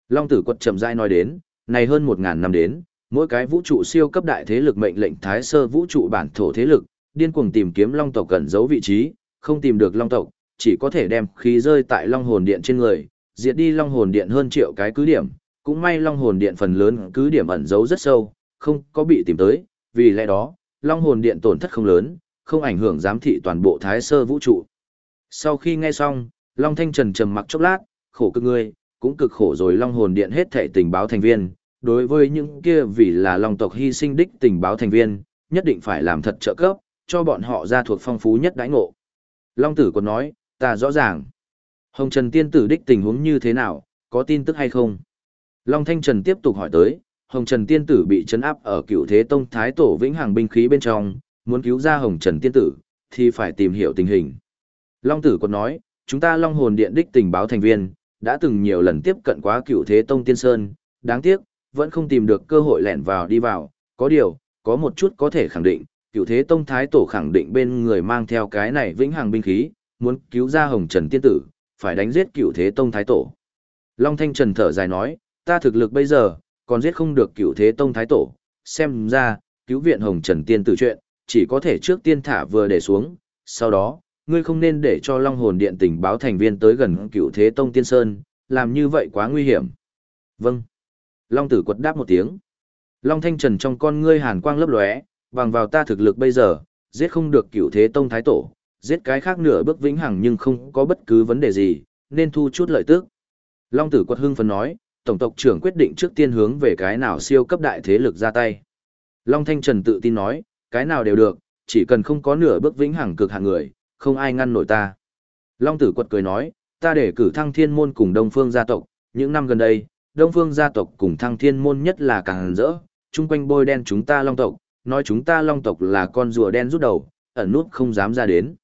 Long tử quật chậm rãi nói đến, này hơn một ngàn năm đến, mỗi cái vũ trụ siêu cấp đại thế lực mệnh lệnh thái sơ vũ trụ bản thổ thế lực, điên cuồng tìm kiếm long tộc cẩn giấu vị trí, không tìm được long tộc, chỉ có thể đem khí rơi tại long hồn điện trên người, diệt đi long hồn điện hơn triệu cái cứ điểm, cũng may long hồn điện phần lớn cứ điểm ẩn giấu rất sâu, không có bị tìm tới, vì lẽ đó, long hồn điện tổn thất không lớn, không ảnh hưởng giám thị toàn bộ thái sơ vũ trụ. Sau khi nghe xong, Long Thanh Trần trầm mặc chốc lát, khổ cực ngươi, cũng cực khổ rồi Long Hồn Điện hết thảy tình báo thành viên, đối với những kia vì là Long tộc hy sinh đích tình báo thành viên, nhất định phải làm thật trợ cấp, cho bọn họ ra thuộc phong phú nhất đãi ngộ. Long tử còn nói, ta rõ ràng. Hồng Trần tiên tử đích tình huống như thế nào, có tin tức hay không? Long Thanh Trần tiếp tục hỏi tới, Hồng Trần tiên tử bị chấn áp ở cựu thế tông thái tổ vĩnh hằng binh khí bên trong, muốn cứu ra Hồng Trần tiên tử, thì phải tìm hiểu tình hình. Long tử còn nói, chúng ta Long hồn điện đích tình báo thành viên, đã từng nhiều lần tiếp cận quá cựu thế tông tiên sơn, đáng tiếc, vẫn không tìm được cơ hội lẻn vào đi vào, có điều, có một chút có thể khẳng định, cựu thế tông thái tổ khẳng định bên người mang theo cái này vĩnh hằng binh khí, muốn cứu ra hồng trần tiên tử, phải đánh giết cựu thế tông thái tổ. Long Thanh Trần thở dài nói, ta thực lực bây giờ, còn giết không được cựu thế tông thái tổ, xem ra, cứu viện hồng trần tiên tử chuyện, chỉ có thể trước tiên thả vừa để xuống, sau đó, ngươi không nên để cho Long Hồn Điện tình báo thành viên tới gần cựu thế tông tiên sơn, làm như vậy quá nguy hiểm. Vâng. Long tử quật đáp một tiếng. Long Thanh Trần trong con ngươi hàn quang lấp lóe, bằng vào ta thực lực bây giờ, giết không được cựu thế tông thái tổ, giết cái khác nửa bước vĩnh hằng nhưng không có bất cứ vấn đề gì, nên thu chút lợi tức. Long tử quật hưng phấn nói, tổng tộc trưởng quyết định trước tiên hướng về cái nào siêu cấp đại thế lực ra tay. Long Thanh Trần tự tin nói, cái nào đều được, chỉ cần không có nửa bước vĩnh hằng cực hạng người, không ai ngăn nổi ta. Long tử quật cười nói, ta để cử thăng thiên môn cùng đông phương gia tộc, những năm gần đây, đông phương gia tộc cùng thăng thiên môn nhất là càng rỡ, chung quanh bôi đen chúng ta long tộc, nói chúng ta long tộc là con rùa đen rút đầu, ẩn nút không dám ra đến.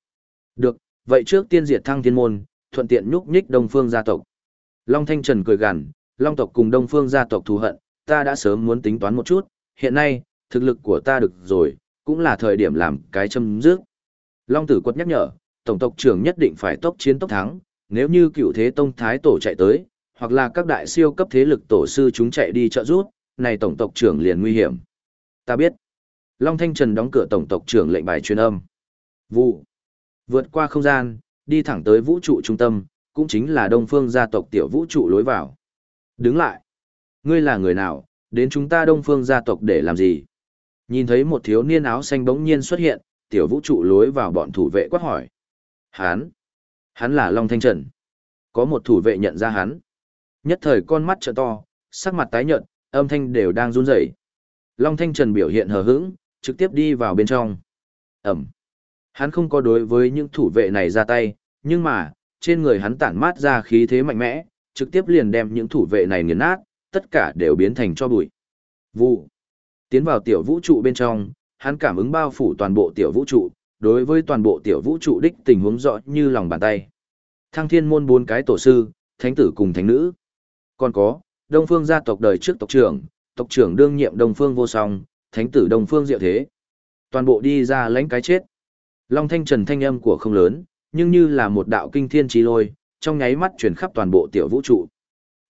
Được, vậy trước tiên diệt thăng thiên môn, thuận tiện nhúc nhích đông phương gia tộc. Long Thanh Trần cười gằn, long tộc cùng đông phương gia tộc thù hận, ta đã sớm muốn tính toán một chút, hiện nay, thực lực của ta được rồi, cũng là thời điểm làm cái châm dứt. Long tử quật nhắc nhở, tổng tộc trưởng nhất định phải tốc chiến tốc thắng, nếu như cựu thế tông thái tổ chạy tới, hoặc là các đại siêu cấp thế lực tổ sư chúng chạy đi trợ rút, này tổng tộc trưởng liền nguy hiểm. Ta biết. Long Thanh Trần đóng cửa tổng tộc trưởng lệnh bài truyền âm. Vụ. Vượt qua không gian, đi thẳng tới vũ trụ trung tâm, cũng chính là đông phương gia tộc tiểu vũ trụ lối vào. Đứng lại. Ngươi là người nào, đến chúng ta đông phương gia tộc để làm gì? Nhìn thấy một thiếu niên áo xanh bỗng nhiên xuất hiện, tiểu vũ trụ lối vào bọn thủ vệ quát hỏi. Hán! Hắn là Long Thanh Trần. Có một thủ vệ nhận ra hắn. Nhất thời con mắt trợ to, sắc mặt tái nhợt, âm thanh đều đang run rẩy. Long Thanh Trần biểu hiện hờ hững, trực tiếp đi vào bên trong. Ẩm. Hắn không có đối với những thủ vệ này ra tay, nhưng mà, trên người hắn tản mát ra khí thế mạnh mẽ, trực tiếp liền đem những thủ vệ này nghiền nát, tất cả đều biến thành cho bụi. Vụ. Tiến vào tiểu vũ trụ bên trong, hắn cảm ứng bao phủ toàn bộ tiểu vũ trụ, đối với toàn bộ tiểu vũ trụ đích tình huống rõ như lòng bàn tay. Thăng thiên môn bốn cái tổ sư, thánh tử cùng thánh nữ. Còn có, Đông Phương gia tộc đời trước tộc trưởng, tộc trưởng đương nhiệm Đông Phương vô song, thánh tử Đông Phương diệu thế. Toàn bộ đi ra lãnh cái chết. Long thanh trần thanh âm của không lớn, nhưng như là một đạo kinh thiên trí lôi, trong nháy mắt chuyển khắp toàn bộ tiểu vũ trụ.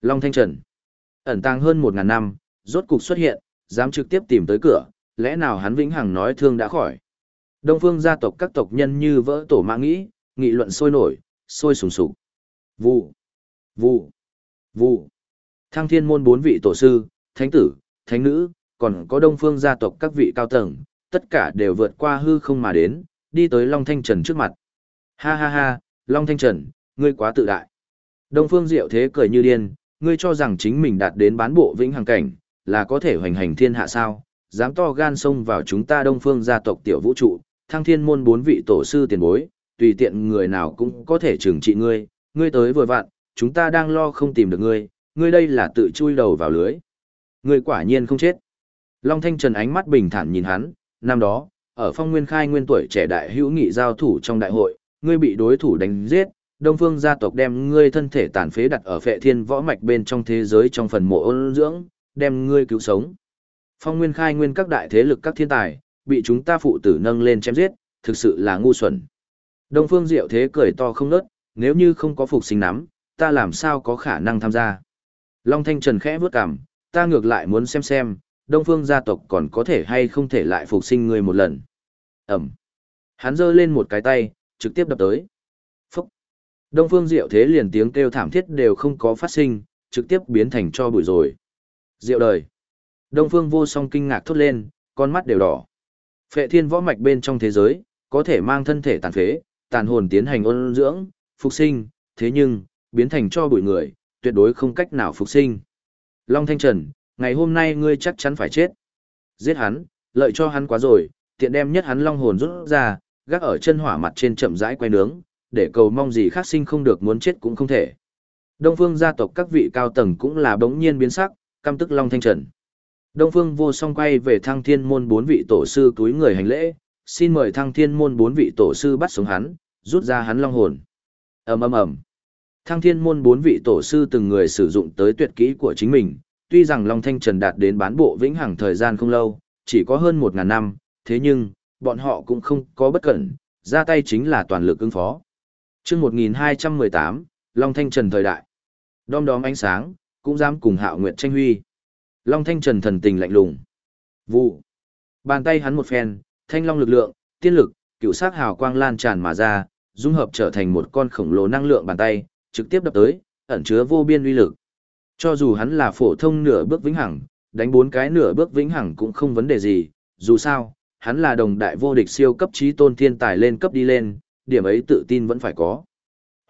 Long thanh trần, ẩn tàng hơn một ngàn năm, rốt cục xuất hiện, dám trực tiếp tìm tới cửa, lẽ nào hắn vĩnh hằng nói thương đã khỏi. Đông phương gia tộc các tộc nhân như vỡ tổ mạng nghĩ, nghị luận sôi nổi, sôi sùng sục. Vụ, vụ, vụ. Thăng thiên môn bốn vị tổ sư, thánh tử, thánh nữ, còn có đông phương gia tộc các vị cao tầng, tất cả đều vượt qua hư không mà đến, đi tới Long Thanh Trần trước mặt. Ha ha ha, Long Thanh Trần, ngươi quá tự đại. Đông phương diệu thế cười như điên, ngươi cho rằng chính mình đạt đến bán bộ vĩnh hằng cảnh, là có thể hoành hành thiên hạ sao, dám to gan xông vào chúng ta đông phương gia tộc tiểu vũ trụ, thăng thiên môn bốn vị tổ sư tiền bối, tùy tiện người nào cũng có thể trừng trị ngươi, ngươi tới vừa vặn, chúng ta đang lo không tìm được ngươi, ngươi đây là tự chui đầu vào lưới. Ngươi quả nhiên không chết. Long Thanh Trần ánh mắt bình thản nhìn hắn, năm đó, ở phong nguyên khai nguyên tuổi trẻ đại hữu nghị giao thủ trong đại hội, ngươi bị đối thủ đánh giết, Đông Phương gia tộc đem ngươi thân thể tàn phế đặt ở phệ thiên võ mạch bên trong thế giới trong phần mộ ôn dưỡng, đem ngươi cứu sống. Phong nguyên khai nguyên các đại thế lực các thiên tài, bị chúng ta phụ tử nâng lên chém giết, thực sự là ngu xuẩn. Đông Phương Diệu Thế cười to không nớt, nếu như không có phục sinh nắm, ta làm sao có khả năng tham gia. Long Thanh Trần khẽ vướt cằm, ta ngược lại muốn xem xem, Đông Phương gia tộc còn có thể hay không thể lại phục sinh người một lần. Ẩm. Hắn giơ lên một cái tay, trực tiếp đập tới. Phúc. Đông Phương Diệu Thế liền tiếng kêu thảm thiết đều không có phát sinh, trực tiếp biến thành cho bụi rồi. Diệu đời. Đông Phương vô song kinh ngạc thốt lên, con mắt đều đỏ. Phệ thiên võ mạch bên trong thế giới, có thể mang thân thể tàn phế, tàn hồn tiến hành ôn dưỡng, phục sinh, thế nhưng, biến thành cho bụi người, tuyệt đối không cách nào phục sinh. Long Thanh Trần, ngày hôm nay ngươi chắc chắn phải chết. Giết hắn, lợi cho hắn quá rồi, tiện đem nhất hắn long hồn rút ra, gác ở chân hỏa mặt trên chậm rãi quay nướng, để cầu mong gì khác sinh không được muốn chết cũng không thể. Đông phương gia tộc các vị cao tầng cũng là bỗng nhiên biến sắc, căm tức Long Thanh Trần. Đông phương vô song quay về thăng thiên môn bốn vị tổ sư túi người hành lễ, xin mời thăng thiên môn bốn vị tổ sư bắt sống hắn, rút ra hắn long hồn. ầm ầm ầm Thăng thiên môn bốn vị tổ sư từng người sử dụng tới tuyệt kỹ của chính mình, tuy rằng Long Thanh Trần đạt đến bán bộ vĩnh hằng thời gian không lâu, chỉ có hơn một ngàn năm, thế nhưng, bọn họ cũng không có bất cẩn, ra tay chính là toàn lực ứng phó. chương 1218, Long Thanh Trần thời đại. Đom đóm ánh sáng, cũng dám cùng hạo nguyệt tranh huy. Long Thanh Trần thần tình lạnh lùng. Vụ. Bàn tay hắn một phen, thanh long lực lượng, tiên lực, cựu sắc hào quang lan tràn mà ra, dung hợp trở thành một con khổng lồ năng lượng bàn tay, trực tiếp đập tới, ẩn chứa vô biên uy lực. Cho dù hắn là phổ thông nửa bước vĩnh hằng, đánh bốn cái nửa bước vĩnh hằng cũng không vấn đề gì, dù sao, hắn là đồng đại vô địch siêu cấp trí tôn thiên tài lên cấp đi lên, điểm ấy tự tin vẫn phải có.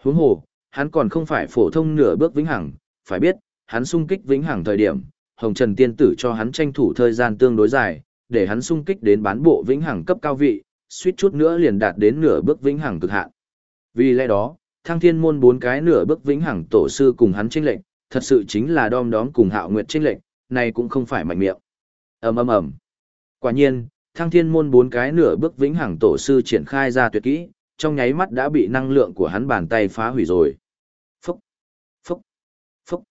Huống hồ, hắn còn không phải phổ thông nửa bước vĩnh hằng, phải biết, hắn sung kích vĩnh hằng thời điểm, Hồng Trần Tiên Tử cho hắn tranh thủ thời gian tương đối dài, để hắn sung kích đến bán bộ vĩnh hằng cấp cao vị, suýt chút nữa liền đạt đến nửa bước vĩnh hằng cực hạn. Vì lẽ đó, Thăng Thiên môn bốn cái nửa bước vĩnh hằng tổ sư cùng hắn chênh lệnh, thật sự chính là đom đóm cùng Hạo Nguyệt chênh lệnh, này cũng không phải mạnh miệng. Ầm ầm ầm. Quả nhiên, Thăng Thiên môn bốn cái nửa bước vĩnh hằng tổ sư triển khai ra tuyệt kỹ, trong nháy mắt đã bị năng lượng của hắn bàn tay phá hủy rồi. Phúc, phúc, phúc.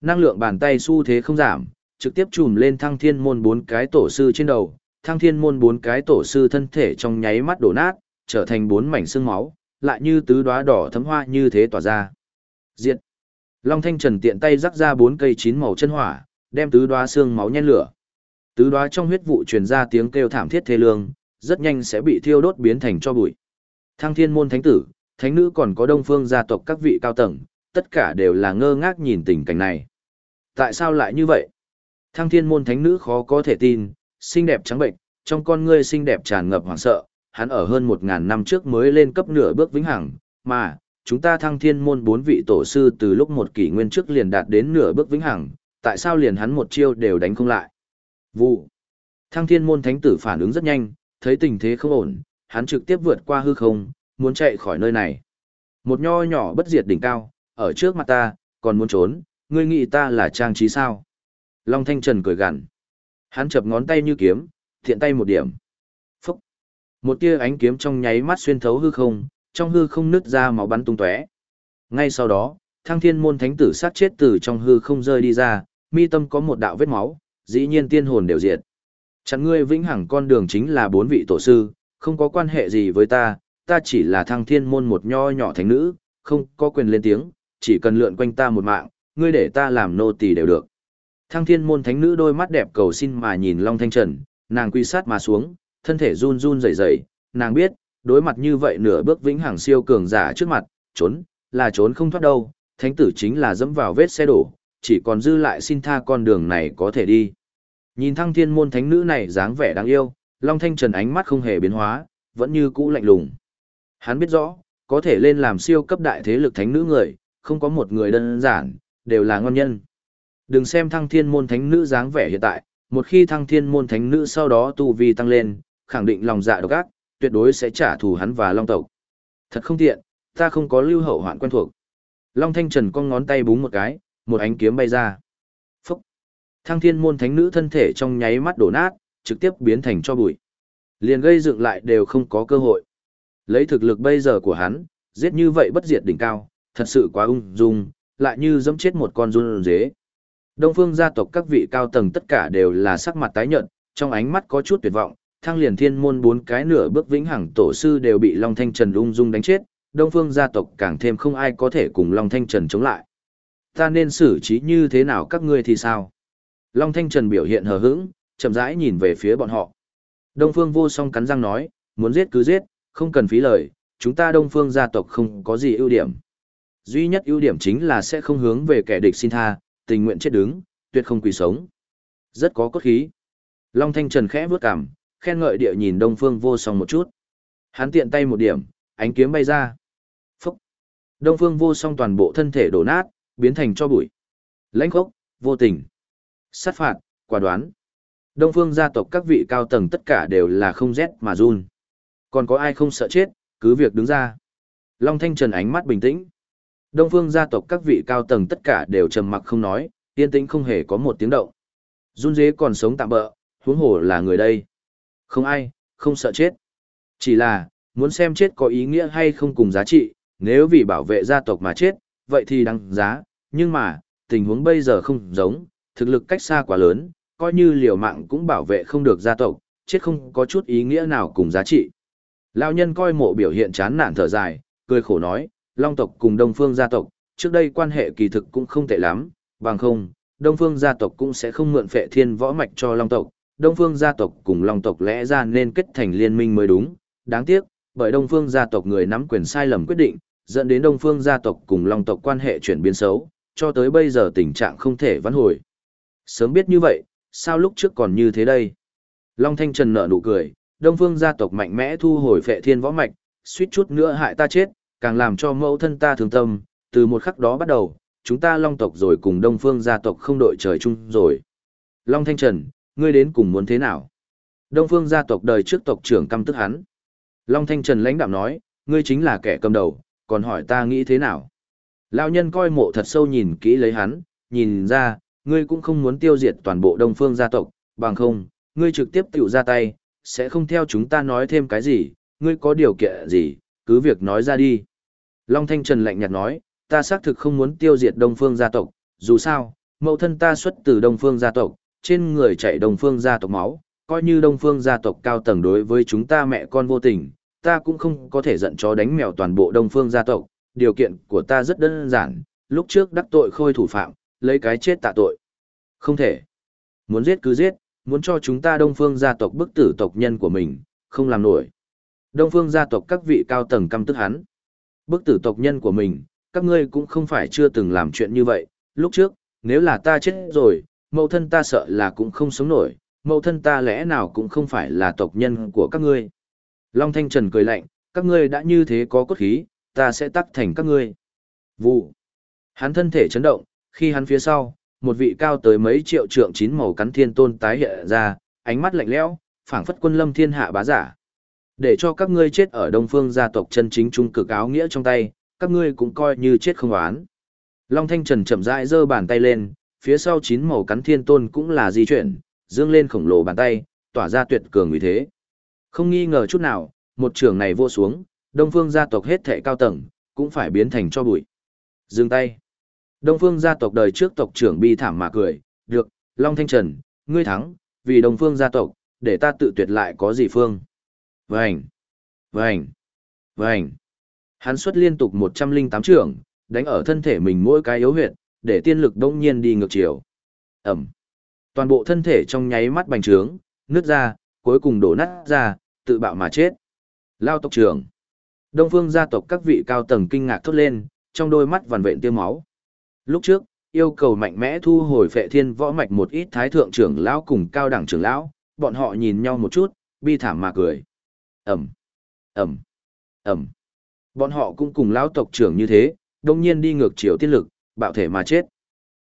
Năng lượng bàn tay xu thế không giảm, trực tiếp chùm lên thăng thiên môn bốn cái tổ sư trên đầu, thăng thiên môn bốn cái tổ sư thân thể trong nháy mắt đổ nát, trở thành bốn mảnh xương máu, lại như tứ đóa đỏ thấm hoa như thế tỏa ra. Diệt. Long Thanh Trần tiện tay rắc ra bốn cây chín màu chân hỏa, đem tứ đóa xương máu nhen lửa. Tứ đóa trong huyết vụ truyền ra tiếng kêu thảm thiết thê lương, rất nhanh sẽ bị thiêu đốt biến thành cho bụi. Thăng Thiên môn thánh tử, thánh nữ còn có Đông Phương gia tộc các vị cao tầng, tất cả đều là ngơ ngác nhìn tình cảnh này. Tại sao lại như vậy? Thăng thiên môn thánh nữ khó có thể tin, xinh đẹp trắng bệnh, trong con ngươi xinh đẹp tràn ngập hoảng sợ, hắn ở hơn một ngàn năm trước mới lên cấp nửa bước vĩnh hằng, mà, chúng ta thăng thiên môn bốn vị tổ sư từ lúc một kỷ nguyên trước liền đạt đến nửa bước vĩnh hằng, tại sao liền hắn một chiêu đều đánh không lại? Vụ. Thăng thiên môn thánh tử phản ứng rất nhanh, thấy tình thế không ổn, hắn trực tiếp vượt qua hư không, muốn chạy khỏi nơi này. Một nho nhỏ bất diệt đỉnh cao, ở trước mặt ta, còn muốn trốn, ngươi nghĩ ta là trang trí sao? Long Thanh Trần cười gằn. Hắn chập ngón tay như kiếm, thiện tay một điểm. Phúc. Một tia ánh kiếm trong nháy mắt xuyên thấu hư không, trong hư không nứt ra máu bắn tung tóe. Ngay sau đó, Thăng Thiên môn thánh tử sát chết từ trong hư không rơi đi ra, mi tâm có một đạo vết máu, dĩ nhiên tiên hồn đều diệt. Chẳng ngươi vĩnh hằng con đường chính là bốn vị tổ sư, không có quan hệ gì với ta, ta chỉ là Thăng Thiên môn một nho nhỏ thánh nữ, không có quyền lên tiếng, chỉ cần lượn quanh ta một mạng, ngươi để ta làm nô tỳ đều được. Thăng thiên môn thánh nữ đôi mắt đẹp cầu xin mà nhìn Long Thanh Trần, nàng quy sát mà xuống, thân thể run run rẩy rẩy, nàng biết, đối mặt như vậy nửa bước vĩnh hằng siêu cường giả trước mặt, trốn, là trốn không thoát đâu, thánh tử chính là dẫm vào vết xe đổ, chỉ còn dư lại xin tha con đường này có thể đi. Nhìn thăng thiên môn thánh nữ này dáng vẻ đáng yêu, Long Thanh Trần ánh mắt không hề biến hóa, vẫn như cũ lạnh lùng. Hắn biết rõ, có thể lên làm siêu cấp đại thế lực thánh nữ người, không có một người đơn giản, đều là ngon nhân. Đừng xem thăng thiên môn thánh nữ dáng vẻ hiện tại, một khi thăng thiên môn thánh nữ sau đó tu vi tăng lên, khẳng định lòng dạ độc ác, tuyệt đối sẽ trả thù hắn và long tộc. Thật không tiện, ta không có lưu hậu hoạn quen thuộc. Long thanh trần con ngón tay búng một cái, một ánh kiếm bay ra. Phúc! Thăng thiên môn thánh nữ thân thể trong nháy mắt đổ nát, trực tiếp biến thành cho bụi. Liền gây dựng lại đều không có cơ hội. Lấy thực lực bây giờ của hắn, giết như vậy bất diệt đỉnh cao, thật sự quá ung dung, lại như dẫm chết một con run dế. Đông phương gia tộc các vị cao tầng tất cả đều là sắc mặt tái nhợt, trong ánh mắt có chút tuyệt vọng, thăng liền thiên môn bốn cái nửa bước vĩnh hằng tổ sư đều bị Long Thanh Trần ung dung đánh chết, Đông phương gia tộc càng thêm không ai có thể cùng Long Thanh Trần chống lại. Ta nên xử trí như thế nào các ngươi thì sao? Long Thanh Trần biểu hiện hờ hững, chậm rãi nhìn về phía bọn họ. Đông phương vô song cắn răng nói, muốn giết cứ giết, không cần phí lời, chúng ta đông phương gia tộc không có gì ưu điểm. Duy nhất ưu điểm chính là sẽ không hướng về kẻ địch xin tha, tình nguyện chết đứng, tuyệt không quỳ sống. Rất có cốt khí. Long Thanh Trần khẽ bước cằm, khen ngợi địa nhìn Đông Phương Vô Song một chút. Hắn tiện tay một điểm, ánh kiếm bay ra. Phúc. Đông Phương Vô Song toàn bộ thân thể đổ nát, biến thành cho bụi. Lãnh khốc, vô tình. Sát phạt, quả đoán. Đông Phương gia tộc các vị cao tầng tất cả đều là không rét mà run. Còn có ai không sợ chết, cứ việc đứng ra. Long Thanh Trần ánh mắt bình tĩnh. Đông phương gia tộc các vị cao tầng tất cả đều trầm mặc không nói, yên tĩnh không hề có một tiếng động. Run dế còn sống tạm bỡ, huống hồ là người đây. Không ai, không sợ chết. Chỉ là, muốn xem chết có ý nghĩa hay không cùng giá trị, nếu vì bảo vệ gia tộc mà chết, vậy thì đáng giá, nhưng mà, tình huống bây giờ không giống, thực lực cách xa quá lớn, coi như liều mạng cũng bảo vệ không được gia tộc, chết không có chút ý nghĩa nào cùng giá trị. Lão nhân coi mộ biểu hiện chán nản thở dài, cười khổ nói, Long tộc cùng Đông Phương gia tộc, trước đây quan hệ kỳ thực cũng không tệ lắm, bằng không, Đông Phương gia tộc cũng sẽ không mượn phệ thiên võ mạch cho Long tộc, Đông Phương gia tộc cùng Long tộc lẽ ra nên kết thành liên minh mới đúng, đáng tiếc, bởi Đông Phương gia tộc người nắm quyền sai lầm quyết định, dẫn đến Đông Phương gia tộc cùng Long tộc quan hệ chuyển biến xấu, cho tới bây giờ tình trạng không thể vãn hồi. Sớm biết như vậy, sao lúc trước còn như thế đây? Long Thanh Trần nở nụ cười, Đông Phương gia tộc mạnh mẽ thu hồi phệ thiên võ mạch, suýt chút nữa hại ta chết, càng làm cho mẫu thân ta thương tâm, từ một khắc đó bắt đầu, chúng ta Long tộc rồi cùng Đông Phương gia tộc không đội trời chung rồi. Long Thanh Trần, ngươi đến cùng muốn thế nào? Đông Phương gia tộc đời trước tộc trưởng căm tức hắn. Long Thanh Trần lãnh đạm nói, ngươi chính là kẻ cầm đầu, còn hỏi ta nghĩ thế nào? Lão nhân coi mộ thật sâu nhìn kỹ lấy hắn, nhìn ra, ngươi cũng không muốn tiêu diệt toàn bộ Đông Phương gia tộc, bằng không, ngươi trực tiếp tiểu ra tay, sẽ không theo chúng ta nói thêm cái gì, ngươi có điều kiện gì, cứ việc nói ra đi. Long Thanh Trần lạnh nhạt nói, ta xác thực không muốn tiêu diệt Đông Phương gia tộc, dù sao, mẫu thân ta xuất từ Đông Phương gia tộc, trên người chạy Đông Phương gia tộc máu, coi như Đông Phương gia tộc cao tầng đối với chúng ta mẹ con vô tình, ta cũng không có thể giận chó đánh mèo toàn bộ Đông Phương gia tộc, điều kiện của ta rất đơn giản, lúc trước đắc tội khôi thủ phạm, lấy cái chết tạ tội. Không thể. Muốn giết cứ giết, muốn cho chúng ta Đông Phương gia tộc bức tử tộc nhân của mình, không làm nổi. Đông Phương gia tộc các vị cao tầng căm tức hắn. Bức tử tộc nhân của mình, các ngươi cũng không phải chưa từng làm chuyện như vậy, lúc trước, nếu là ta chết rồi, mẫu thân ta sợ là cũng không sống nổi, mẫu thân ta lẽ nào cũng không phải là tộc nhân của các ngươi. Long Thanh Trần cười lạnh, các ngươi đã như thế có cốt khí, ta sẽ tắc thành các ngươi. Vụ. Hắn thân thể chấn động, khi hắn phía sau, một vị cao tới mấy triệu trượng chín màu cắn thiên tôn tái hiện ra, ánh mắt lạnh lẽo, phảng phất quân lâm thiên hạ bá giả. Để cho các ngươi chết ở Đông Phương gia tộc chân chính trung cực áo nghĩa trong tay, các ngươi cũng coi như chết không oán. Long Thanh Trần chậm rãi giơ bàn tay lên, phía sau chín màu cắn thiên tôn cũng là di chuyển, dương lên khổng lồ bàn tay, tỏa ra tuyệt cường uy thế. Không nghi ngờ chút nào, một trường này vô xuống, Đông Phương gia tộc hết thệ cao tầng, cũng phải biến thành cho bụi. Dừng tay. Đông Phương gia tộc đời trước tộc trưởng bi thảm mà cười, được, Long Thanh Trần, ngươi thắng, vì Đông Phương gia tộc, để ta tự tuyệt lại có gì phương. Vành, vành, vành. Hắn xuất liên tục 108 trưởng, đánh ở thân thể mình mỗi cái yếu huyệt, để tiên lực đông nhiên đi ngược chiều. Ẩm. Toàn bộ thân thể trong nháy mắt bành trướng, nứt ra, cuối cùng đổ nát ra, tự bạo mà chết. Lao tộc trưởng. Đông phương gia tộc các vị cao tầng kinh ngạc thốt lên, trong đôi mắt vằn vện tiêu máu. Lúc trước, yêu cầu mạnh mẽ thu hồi phệ thiên võ mạch một ít thái thượng trưởng lão cùng cao đẳng trưởng lão, bọn họ nhìn nhau một chút, bi thảm mà cười. Ẩm, Ẩm, Ẩm. Bọn họ cũng cùng lão tộc trưởng như thế, đông nhiên đi ngược chiều tiết lực, bạo thể mà chết.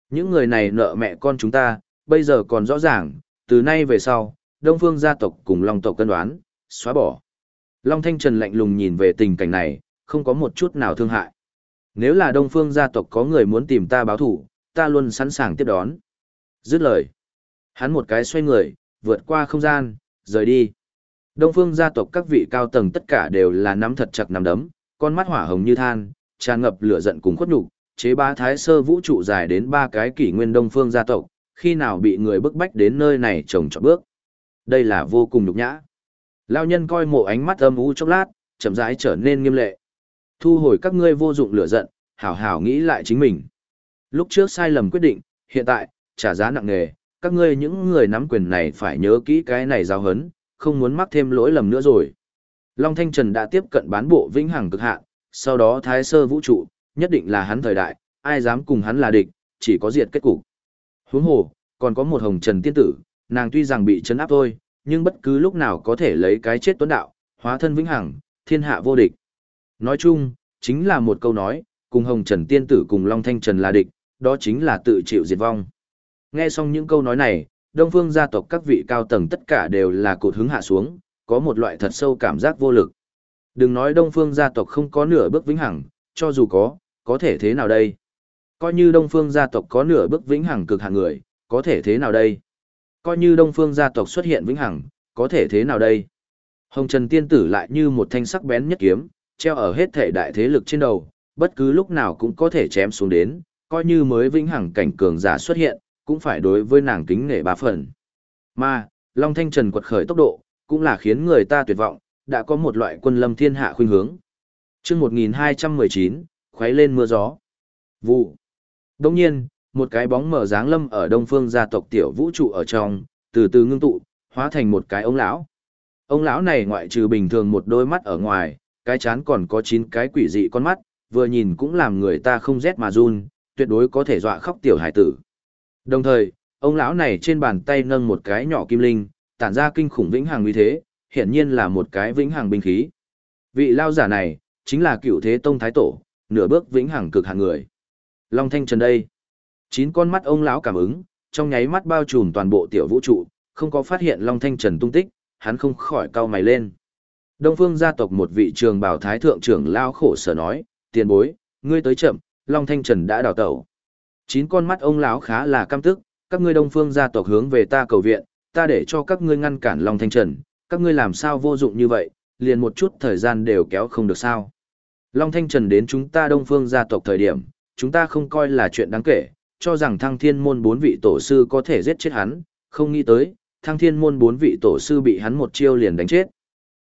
Những người này nợ mẹ con chúng ta, bây giờ còn rõ ràng, từ nay về sau, Đông Phương gia tộc cùng Long tộc cân đoán, xóa bỏ. Long Thanh Trần lạnh lùng nhìn về tình cảnh này, không có một chút nào thương hại. Nếu là Đông Phương gia tộc có người muốn tìm ta báo thủ, ta luôn sẵn sàng tiếp đón. Dứt lời. Hắn một cái xoay người, vượt qua không gian, rời đi. Đông Phương gia tộc các vị cao tầng tất cả đều là nắm thật chặt nắm đấm, con mắt hỏa hồng như than, tràn ngập lửa giận cùng khuất nhục, chế ba thái sơ vũ trụ dài đến ba cái kỷ nguyên Đông Phương gia tộc, khi nào bị người bức bách đến nơi này trồng trọt bước. Đây là vô cùng nhục nhã. Lao nhân coi mộ ánh mắt âm u chốc lát, chậm rãi trở nên nghiêm lệ. Thu hồi các ngươi vô dụng lửa giận, hảo hảo nghĩ lại chính mình. Lúc trước sai lầm quyết định, hiện tại, trả giá nặng nề, các ngươi những người nắm quyền này phải nhớ kỹ cái này giao hấn, không muốn mắc thêm lỗi lầm nữa rồi. Long Thanh Trần đã tiếp cận bán bộ vĩnh hằng cực hạn, sau đó thái sơ vũ trụ, nhất định là hắn thời đại, ai dám cùng hắn là địch, chỉ có diệt kết cục. Huống hồ, còn có một hồng trần tiên tử, nàng tuy rằng bị chấn áp thôi, nhưng bất cứ lúc nào có thể lấy cái chết tuấn đạo, hóa thân vĩnh hằng, thiên hạ vô địch. Nói chung, chính là một câu nói, cùng hồng trần tiên tử cùng Long Thanh Trần là địch, đó chính là tự chịu diệt vong. Nghe xong những câu nói này, Đông Phương gia tộc các vị cao tầng tất cả đều là cột hứng hạ xuống, có một loại thật sâu cảm giác vô lực. Đừng nói Đông Phương gia tộc không có nửa bước vĩnh hằng, cho dù có, có thể thế nào đây? Coi như Đông Phương gia tộc có nửa bước vĩnh hằng cực hạn người, có thể thế nào đây? Coi như Đông Phương gia tộc xuất hiện vĩnh hằng, có thể thế nào đây? Hồng Trần Tiên Tử lại như một thanh sắc bén nhất kiếm, treo ở hết thể đại thế lực trên đầu, bất cứ lúc nào cũng có thể chém xuống đến, coi như mới vĩnh hằng cảnh cường giả xuất hiện, cũng phải đối với nàng kính nể ba phần. Mà, Long Thanh Trần quật khởi tốc độ, cũng là khiến người ta tuyệt vọng, đã có một loại quân lâm thiên hạ khuynh hướng. chương 1219, khuấy lên mưa gió. Vụ. Đông nhiên, một cái bóng mở dáng lâm ở đông phương gia tộc tiểu vũ trụ ở trong, từ từ ngưng tụ, hóa thành một cái ông lão. Ông lão này ngoại trừ bình thường một đôi mắt ở ngoài, cái chán còn có 9 cái quỷ dị con mắt, vừa nhìn cũng làm người ta không rét mà run, tuyệt đối có thể dọa khóc tiểu hải tử. Đồng thời, ông lão này trên bàn tay nâng một cái nhỏ kim linh, tản ra kinh khủng vĩnh hằng uy thế, hiển nhiên là một cái vĩnh hằng binh khí. Vị lao giả này, chính là cựu thế tông thái tổ, nửa bước vĩnh hằng cực hạng người. Long Thanh Trần đây. Chín con mắt ông lão cảm ứng, trong nháy mắt bao trùm toàn bộ tiểu vũ trụ, không có phát hiện Long Thanh Trần tung tích, hắn không khỏi cau mày lên. Đông Phương gia tộc một vị trường bảo thái thượng trưởng lao khổ sở nói, tiền bối, ngươi tới chậm, Long Thanh Trần đã đào tẩu. Chín con mắt ông lão khá là căm tức, các ngươi Đông Phương gia tộc hướng về ta cầu viện, ta để cho các ngươi ngăn cản Long Thanh Trần, các ngươi làm sao vô dụng như vậy, liền một chút thời gian đều kéo không được sao. Long Thanh Trần đến chúng ta Đông Phương gia tộc thời điểm, chúng ta không coi là chuyện đáng kể, cho rằng thăng thiên môn bốn vị tổ sư có thể giết chết hắn, không nghĩ tới, thăng thiên môn bốn vị tổ sư bị hắn một chiêu liền đánh chết.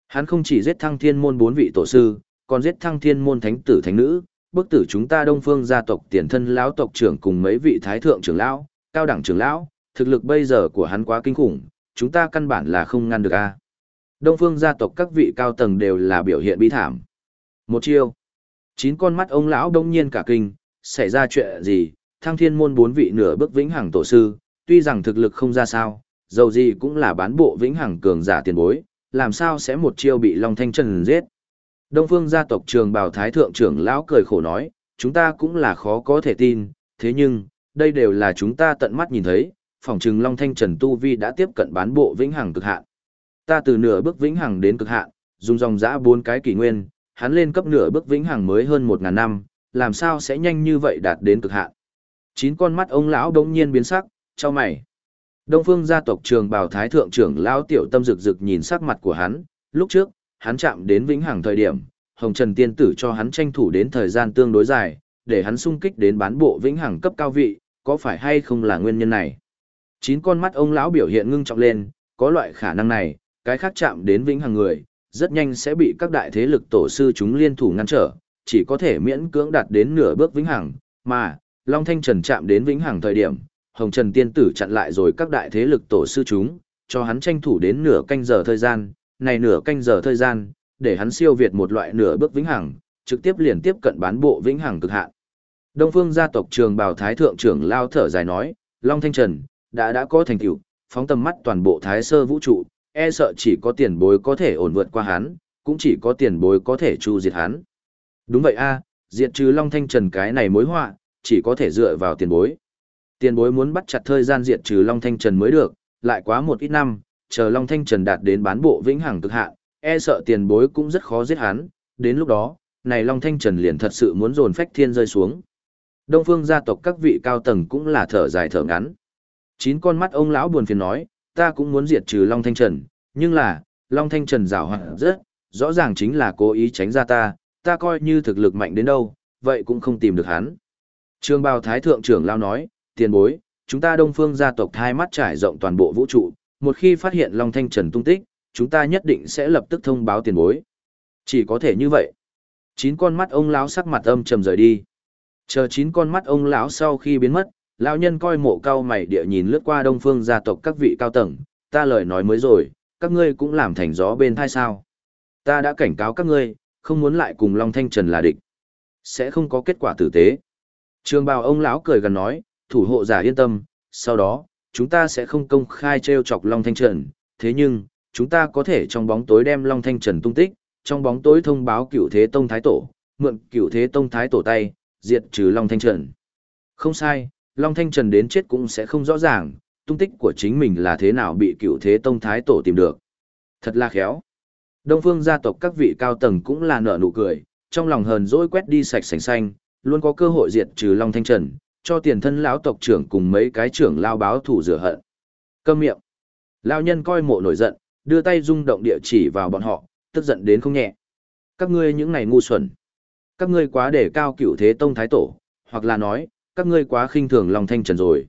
Hắn không chỉ giết thăng thiên môn bốn vị tổ sư, còn giết thăng thiên môn thánh tử thánh nữ, bức tử chúng ta đông phương gia tộc tiền thân lão tộc trưởng cùng mấy vị thái thượng trưởng lão, cao đẳng trưởng lão, thực lực bây giờ của hắn quá kinh khủng, chúng ta căn bản là không ngăn được a. Đông phương gia tộc các vị cao tầng đều là biểu hiện bi thảm. Một chiêu. Chín con mắt ông lão đông nhiên cả kinh, xảy ra chuyện gì, thăng thiên môn bốn vị nửa bước vĩnh hằng tổ sư, tuy rằng thực lực không ra sao, dầu gì cũng là bán bộ vĩnh hằng cường giả tiền bối, làm sao sẽ một chiêu bị Long Thanh Trần giết. Đông phương gia tộc trường bào thái thượng trưởng lão cười khổ nói, chúng ta cũng là khó có thể tin, thế nhưng, đây đều là chúng ta tận mắt nhìn thấy, phỏng chừng Long Thanh Trần Tu Vi đã tiếp cận bán bộ vĩnh hằng cực hạn. Ta từ nửa bước vĩnh hằng đến cực hạn, dùng dòng dã bốn cái kỷ nguyên, hắn lên cấp nửa bước vĩnh hằng mới hơn một ngàn năm, làm sao sẽ nhanh như vậy đạt đến cực hạn. Chín con mắt ông lão đống nhiên biến sắc, cho mày. Đông phương gia tộc trường bào thái thượng trưởng lão tiểu tâm rực rực nhìn sắc mặt của hắn, lúc trước, hắn chạm đến vĩnh hằng thời điểm, Hồng Trần tiên tử cho hắn tranh thủ đến thời gian tương đối dài, để hắn sung kích đến bán bộ vĩnh hằng cấp cao vị, có phải hay không là nguyên nhân này? Chín con mắt ông lão biểu hiện ngưng trọng lên, có loại khả năng này, cái khác chạm đến vĩnh hằng người, rất nhanh sẽ bị các đại thế lực tổ sư chúng liên thủ ngăn trở, chỉ có thể miễn cưỡng đạt đến nửa bước vĩnh hằng, mà Long Thanh Trần chạm đến vĩnh hằng thời điểm, Hồng Trần tiên tử chặn lại rồi các đại thế lực tổ sư chúng, cho hắn tranh thủ đến nửa canh giờ thời gian, này nửa canh giờ thời gian, để hắn siêu việt một loại nửa bước vĩnh hằng, trực tiếp liền tiếp cận bán bộ vĩnh hằng cực hạn. Đông Phương gia tộc Trường Bảo Thái thượng trưởng lao thở dài nói, Long Thanh Trần đã đã có thành tựu, phóng tầm mắt toàn bộ Thái Sơ vũ trụ, e sợ chỉ có tiền bối có thể ổn vượt qua hắn, cũng chỉ có tiền bối có thể chu diệt hắn. Đúng vậy a, diệt trừ Long Thanh Trần cái này mối họa, chỉ có thể dựa vào tiền bối. Tiền bối muốn bắt chặt thời gian diệt trừ Long Thanh Trần mới được, lại quá một ít năm, chờ Long Thanh Trần đạt đến bán bộ vĩnh hằng cực hạn, e sợ tiền bối cũng rất khó giết hắn, đến lúc đó, này Long Thanh Trần liền thật sự muốn dồn phách thiên rơi xuống. Đông phương gia tộc các vị cao tầng cũng là thở dài thở ngắn. Chín con mắt ông lão buồn phiền nói, ta cũng muốn diệt trừ Long Thanh Trần, nhưng là, Long Thanh Trần rào hoạt rất, rõ ràng chính là cố ý tránh ra ta, ta coi như thực lực mạnh đến đâu, vậy cũng không tìm được hắn. Trương Bào Thái Thượng trưởng lao nói, tiền bối, chúng ta đông phương gia tộc hai mắt trải rộng toàn bộ vũ trụ, một khi phát hiện Long Thanh Trần tung tích, chúng ta nhất định sẽ lập tức thông báo tiền bối. Chỉ có thể như vậy. Chín con mắt ông lão sắc mặt âm trầm rời đi. Chờ chín con mắt ông lão sau khi biến mất, lão nhân coi mộ cao mày địa nhìn lướt qua đông phương gia tộc các vị cao tầng, ta lời nói mới rồi, các ngươi cũng làm thành gió bên thai sao. Ta đã cảnh cáo các ngươi, không muốn lại cùng Long Thanh Trần là địch. Sẽ không có kết quả tử tế. Trường bào ông lão cười gần nói, thủ hộ giả yên tâm, sau đó, chúng ta sẽ không công khai treo chọc Long Thanh Trần, thế nhưng, chúng ta có thể trong bóng tối đem Long Thanh Trần tung tích, trong bóng tối thông báo Cựu thế tông thái tổ, mượn Cựu thế tông thái tổ tay, diệt trừ Long Thanh Trần. Không sai, Long Thanh Trần đến chết cũng sẽ không rõ ràng, tung tích của chính mình là thế nào bị Cựu thế tông thái tổ tìm được. Thật là khéo. Đông phương gia tộc các vị cao tầng cũng là nở nụ cười, trong lòng hờn dỗi quét đi sạch sành xanh, luôn có cơ hội diệt trừ Long Thanh Trần, cho tiền thân lão tộc trưởng cùng mấy cái trưởng lao báo thủ rửa hận. Câm miệng. lao nhân coi mộ nổi giận, đưa tay rung động địa chỉ vào bọn họ, tức giận đến không nhẹ. Các ngươi những này ngu xuẩn. Các ngươi quá để cao cửu thế tông thái tổ, hoặc là nói, các ngươi quá khinh thường Long Thanh Trần rồi.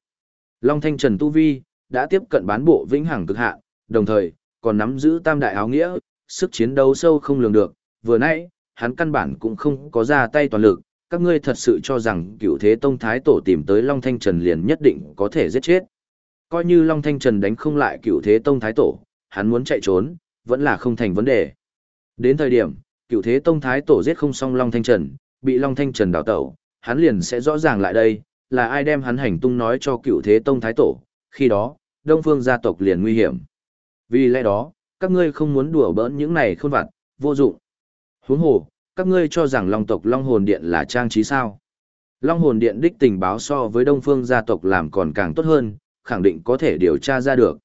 Long Thanh Trần Tu Vi, đã tiếp cận bán bộ vĩnh hằng cực hạn, đồng thời, còn nắm giữ tam đại áo nghĩa, sức chiến đấu sâu không lường được, vừa nãy, hắn căn bản cũng không có ra tay toàn lực, các ngươi thật sự cho rằng cựu thế tông thái tổ tìm tới Long Thanh Trần liền nhất định có thể giết chết. Coi như Long Thanh Trần đánh không lại cựu thế tông thái tổ, hắn muốn chạy trốn, vẫn là không thành vấn đề. Đến thời điểm, cựu thế tông thái tổ giết không xong Long Thanh Trần, bị Long Thanh Trần đào tẩu, hắn liền sẽ rõ ràng lại đây, là ai đem hắn hành tung nói cho cựu thế tông thái tổ, khi đó, Đông Phương gia tộc liền nguy hiểm. Vì lẽ đó, các ngươi không muốn đùa bỡn những này khôn vặt, vô dụng. Huống hồ, các ngươi cho rằng Long tộc Long Hồn Điện là trang trí sao? Long Hồn Điện đích tình báo so với Đông Phương gia tộc làm còn càng tốt hơn, khẳng định có thể điều tra ra được.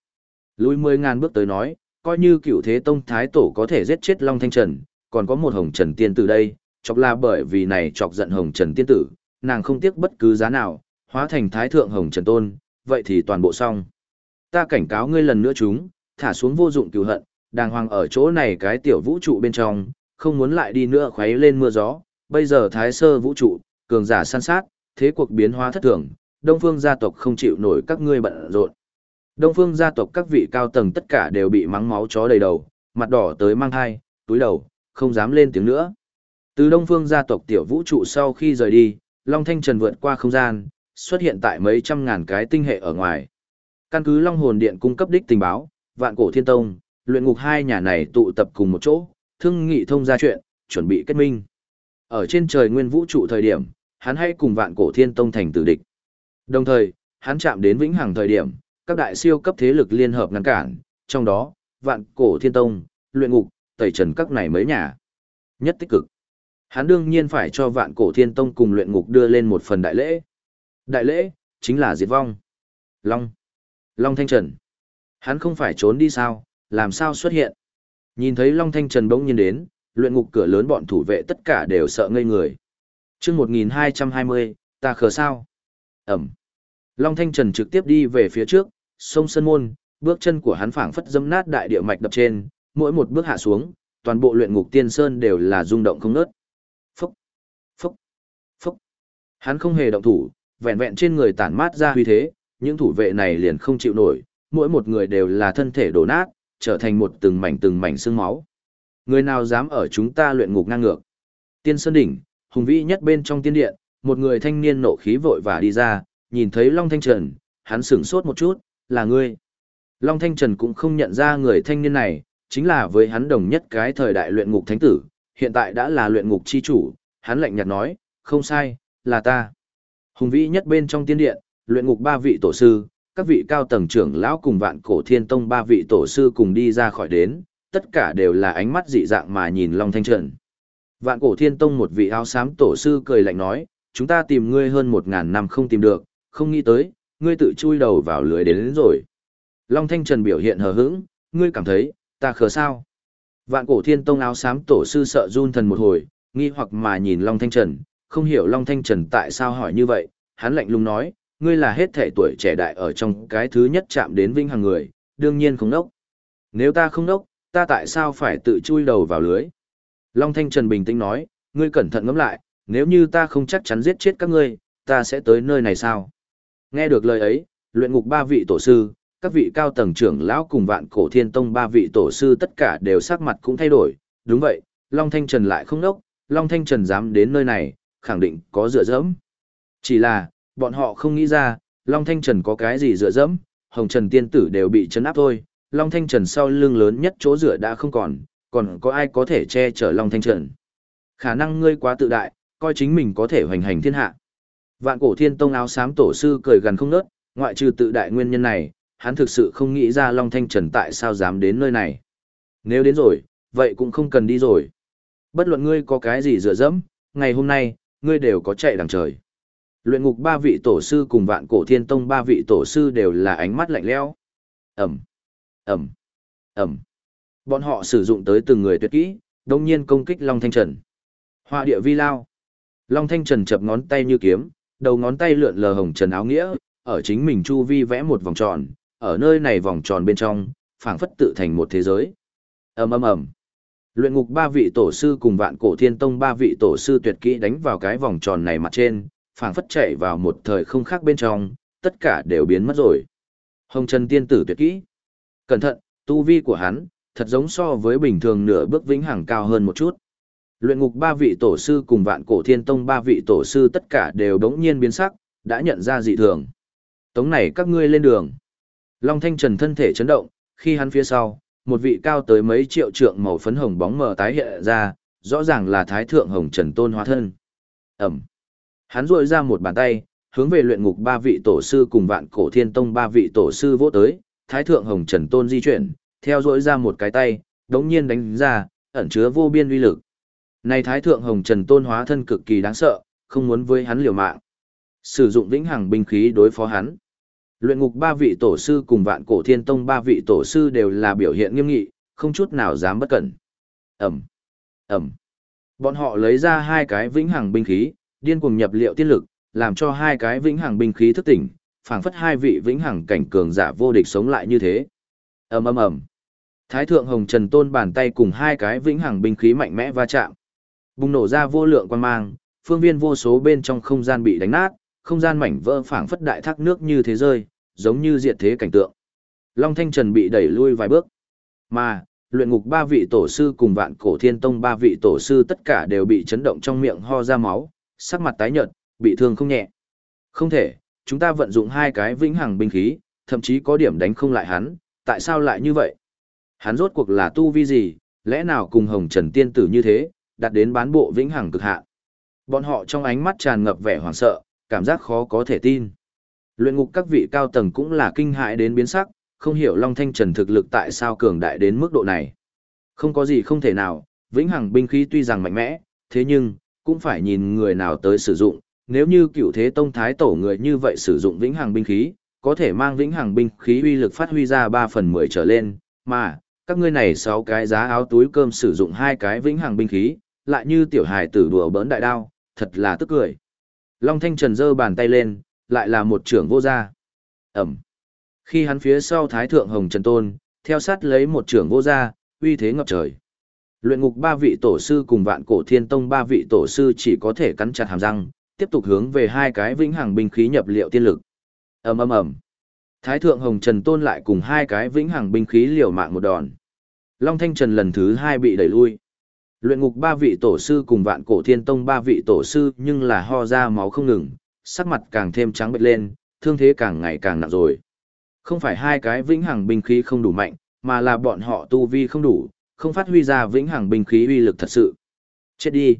Lùi mười ngàn bước tới nói, coi như cựu thế tông thái tổ có thể giết chết Long Thanh Trần, còn có một hồng trần tiên tử đây, chọc là bởi vì này chọc giận hồng trần tiên tử, nàng không tiếc bất cứ giá nào, hóa thành thái thượng hồng trần tôn, vậy thì toàn bộ xong. Ta cảnh cáo ngươi lần nữa chúng, thả xuống vô dụng cựu hận, đàng hoàng ở chỗ này cái tiểu vũ trụ bên trong, không muốn lại đi nữa khuấy lên mưa gió, bây giờ thái sơ vũ trụ, cường giả săn sát, thế cuộc biến hóa thất thường, Đông Phương gia tộc không chịu nổi các ngươi bận rộn. Đông Phương gia tộc các vị cao tầng tất cả đều bị mắng máu chó đầy đầu, mặt đỏ tới mang hai, túi đầu, không dám lên tiếng nữa. Từ Đông Phương gia tộc tiểu vũ trụ sau khi rời đi, Long Thanh Trần vượt qua không gian, xuất hiện tại mấy trăm ngàn cái tinh hệ ở ngoài. Căn cứ Long Hồn Điện cung cấp đích tình báo, Vạn Cổ Thiên Tông, luyện ngục hai nhà này tụ tập cùng một chỗ, thương nghị thông ra chuyện, chuẩn bị kết minh. Ở trên trời nguyên vũ trụ thời điểm, hắn hay cùng Vạn Cổ Thiên Tông thành tử địch. Đồng thời, hắn chạm đến vĩnh hằng thời điểm, các đại siêu cấp thế lực liên hợp ngăn cản, trong đó, Vạn Cổ Thiên Tông, luyện ngục, tẩy trần các này mấy nhà. Nhất tích cực. Hắn đương nhiên phải cho Vạn Cổ Thiên Tông cùng luyện ngục đưa lên một phần đại lễ. Đại lễ, chính là diệt vong. Long. Long Thanh Trần. Hắn không phải trốn đi sao, làm sao xuất hiện. Nhìn thấy Long Thanh Trần bỗng nhiên đến, luyện ngục cửa lớn bọn thủ vệ tất cả đều sợ ngây người. chương 1220, ta khờ sao? Ẩm. Long Thanh Trần trực tiếp đi về phía trước, sông Sơn Môn, bước chân của hắn phảng phất dâm nát đại địa mạch đập trên, mỗi một bước hạ xuống, toàn bộ luyện ngục tiên sơn đều là rung động không ngớt. Phúc, phúc, phúc. Hắn không hề động thủ, vẹn vẹn trên người tản mát ra huy thế, những thủ vệ này liền không chịu nổi, mỗi một người đều là thân thể đổ nát, trở thành một từng mảnh từng mảnh xương máu. Người nào dám ở chúng ta luyện ngục ngang ngược? Tiên Sơn Đỉnh, hùng vĩ nhất bên trong tiên điện, một người thanh niên nộ khí vội và đi ra, nhìn thấy Long Thanh Trần, hắn sửng sốt một chút, là ngươi. Long Thanh Trần cũng không nhận ra người thanh niên này, chính là với hắn đồng nhất cái thời đại luyện ngục thánh tử, hiện tại đã là luyện ngục chi chủ, hắn lạnh nhạt nói, không sai, là ta. Hùng vĩ nhất bên trong tiên điện, luyện ngục ba vị tổ sư, các vị cao tầng trưởng lão cùng vạn cổ thiên tông ba vị tổ sư cùng đi ra khỏi đến, tất cả đều là ánh mắt dị dạng mà nhìn Long Thanh Trần. Vạn cổ thiên tông một vị áo xám tổ sư cười lạnh nói, chúng ta tìm ngươi hơn một ngàn năm không tìm được, không nghĩ tới, ngươi tự chui đầu vào lưới đến, đến rồi. Long Thanh Trần biểu hiện hờ hững, ngươi cảm thấy, ta khờ sao? Vạn cổ thiên tông áo xám tổ sư sợ run thần một hồi, nghi hoặc mà nhìn Long Thanh Trần, không hiểu Long Thanh Trần tại sao hỏi như vậy, hắn lạnh lùng nói, ngươi là hết thể tuổi trẻ đại ở trong cái thứ nhất chạm đến vinh hàng người, đương nhiên không nốc. Nếu ta không nốc, ta tại sao phải tự chui đầu vào lưới? Long Thanh Trần bình tĩnh nói, ngươi cẩn thận ngẫm lại, nếu như ta không chắc chắn giết chết các ngươi, ta sẽ tới nơi này sao? Nghe được lời ấy, luyện ngục ba vị tổ sư, các vị cao tầng trưởng lão cùng vạn cổ thiên tông ba vị tổ sư tất cả đều sắc mặt cũng thay đổi. Đúng vậy, Long Thanh Trần lại không nốc, Long Thanh Trần dám đến nơi này, khẳng định có dựa dẫm. Chỉ là, bọn họ không nghĩ ra, Long Thanh Trần có cái gì dựa dẫm, Hồng Trần tiên tử đều bị chấn áp thôi, Long Thanh Trần sau lưng lớn nhất chỗ dựa đã không còn, còn có ai có thể che chở Long Thanh Trần. Khả năng ngươi quá tự đại, coi chính mình có thể hoành hành thiên hạ. Vạn cổ thiên tông áo xám tổ sư cười gần không nớt, ngoại trừ tự đại nguyên nhân này, hắn thực sự không nghĩ ra Long Thanh Trần tại sao dám đến nơi này. Nếu đến rồi, vậy cũng không cần đi rồi. Bất luận ngươi có cái gì dựa dẫm, ngày hôm nay, ngươi đều có chạy đằng trời. Luyện ngục ba vị tổ sư cùng vạn cổ thiên tông ba vị tổ sư đều là ánh mắt lạnh lẽo. Ẩm, Ẩm, Ẩm. Bọn họ sử dụng tới từng người tuyệt kỹ, đồng nhiên công kích Long Thanh Trần. Hoa địa vi lao. Long Thanh Trần chập ngón tay như kiếm, đầu ngón tay lượn lờ hồng trần áo nghĩa, ở chính mình chu vi vẽ một vòng tròn, ở nơi này vòng tròn bên trong, phảng phất tự thành một thế giới. ầm ầm ầm. Luyện ngục ba vị tổ sư cùng vạn cổ thiên tông ba vị tổ sư tuyệt kỹ đánh vào cái vòng tròn này mặt trên, phảng phất chạy vào một thời không khác bên trong, tất cả đều biến mất rồi. Hồng Trần tiên tử tuyệt kỹ. Cẩn thận, tu vi của hắn, thật giống so với bình thường nửa bước vĩnh hằng cao hơn một chút. Luyện ngục ba vị tổ sư cùng vạn cổ thiên tông ba vị tổ sư tất cả đều đống nhiên biến sắc, đã nhận ra dị thường. Tống này các ngươi lên đường. Long Thanh Trần thân thể chấn động, khi hắn phía sau, một vị cao tới mấy triệu trượng màu phấn hồng bóng mờ tái hiện ra, rõ ràng là Thái Thượng Hồng Trần Tôn hóa thân. Ẩm. Hắn rội ra một bàn tay, hướng về luyện ngục ba vị tổ sư cùng vạn cổ thiên tông ba vị tổ sư vỗ tới, Thái Thượng Hồng Trần Tôn di chuyển, theo rỗi ra một cái tay, đống nhiên đánh ra, ẩn chứa vô biên uy lực. Này Thái Thượng Hồng Trần Tôn hóa thân cực kỳ đáng sợ, không muốn với hắn liều mạng. Sử dụng vĩnh hằng binh khí đối phó hắn. Luyện ngục ba vị tổ sư cùng vạn cổ thiên tông ba vị tổ sư đều là biểu hiện nghiêm nghị, không chút nào dám bất cẩn. Ẩm, Ẩm. Bọn họ lấy ra hai cái vĩnh hằng binh khí, điên cuồng nhập liệu tiên lực, làm cho hai cái vĩnh hằng binh khí thức tỉnh, phảng phất hai vị vĩnh hằng cảnh cường giả vô địch sống lại như thế. Ầm ầm ầm. Thái thượng Hồng Trần Tôn bàn tay cùng hai cái vĩnh hằng binh khí mạnh mẽ va chạm. Bùng nổ ra vô lượng quang mang, phương viên vô số bên trong không gian bị đánh nát, không gian mảnh vỡ phảng phất đại thác nước như thế rơi, giống như diệt thế cảnh tượng. Long Thanh Trần bị đẩy lui vài bước. Mà, luyện ngục ba vị tổ sư cùng vạn cổ thiên tông ba vị tổ sư tất cả đều bị chấn động trong miệng ho ra máu, sắc mặt tái nhợt, bị thương không nhẹ. Không thể, chúng ta vận dụng hai cái vĩnh hằng binh khí, thậm chí có điểm đánh không lại hắn, tại sao lại như vậy? Hắn rốt cuộc là tu vi gì, lẽ nào cùng Hồng Trần Tiên Tử như thế, đạt đến bán bộ vĩnh hằng cực hạn? Bọn họ trong ánh mắt tràn ngập vẻ hoảng sợ, cảm giác khó có thể tin. Luyện ngục các vị cao tầng cũng là kinh hại đến biến sắc, không hiểu Long Thanh Trần thực lực tại sao cường đại đến mức độ này. Không có gì không thể nào, vĩnh hằng binh khí tuy rằng mạnh mẽ, thế nhưng, cũng phải nhìn người nào tới sử dụng. Nếu như cựu thế tông thái tổ người như vậy sử dụng vĩnh hằng binh khí, có thể mang vĩnh hằng binh khí uy lực phát huy ra 3 phần 10 trở lên, mà, các ngươi này 6 cái giá áo túi cơm sử dụng hai cái vĩnh hằng binh khí, lại như tiểu hài tử đùa bỡn đại đao, thật là tức cười. Long Thanh Trần giơ bàn tay lên, lại là một trưởng vô gia. Ẩm. Khi hắn phía sau Thái Thượng Hồng Trần Tôn, theo sát lấy một trưởng vô gia, uy thế ngập trời. Luyện ngục ba vị tổ sư cùng vạn cổ thiên tông ba vị tổ sư chỉ có thể cắn chặt hàm răng, tiếp tục hướng về hai cái vĩnh hằng binh khí nhập liệu tiên lực. ầm ầm ầm. Thái thượng Hồng Trần Tôn lại cùng hai cái vĩnh hằng binh khí liều mạng một đòn. Long Thanh Trần lần thứ hai bị đẩy lui. Luyện ngục ba vị tổ sư cùng vạn cổ thiên tông ba vị tổ sư nhưng là ho ra máu không ngừng, sắc mặt càng thêm trắng bệch lên, thương thế càng ngày càng nặng rồi. Không phải hai cái vĩnh hằng binh khí không đủ mạnh, mà là bọn họ tu vi không đủ, không phát huy ra vĩnh hằng binh khí uy lực thật sự. Chết đi.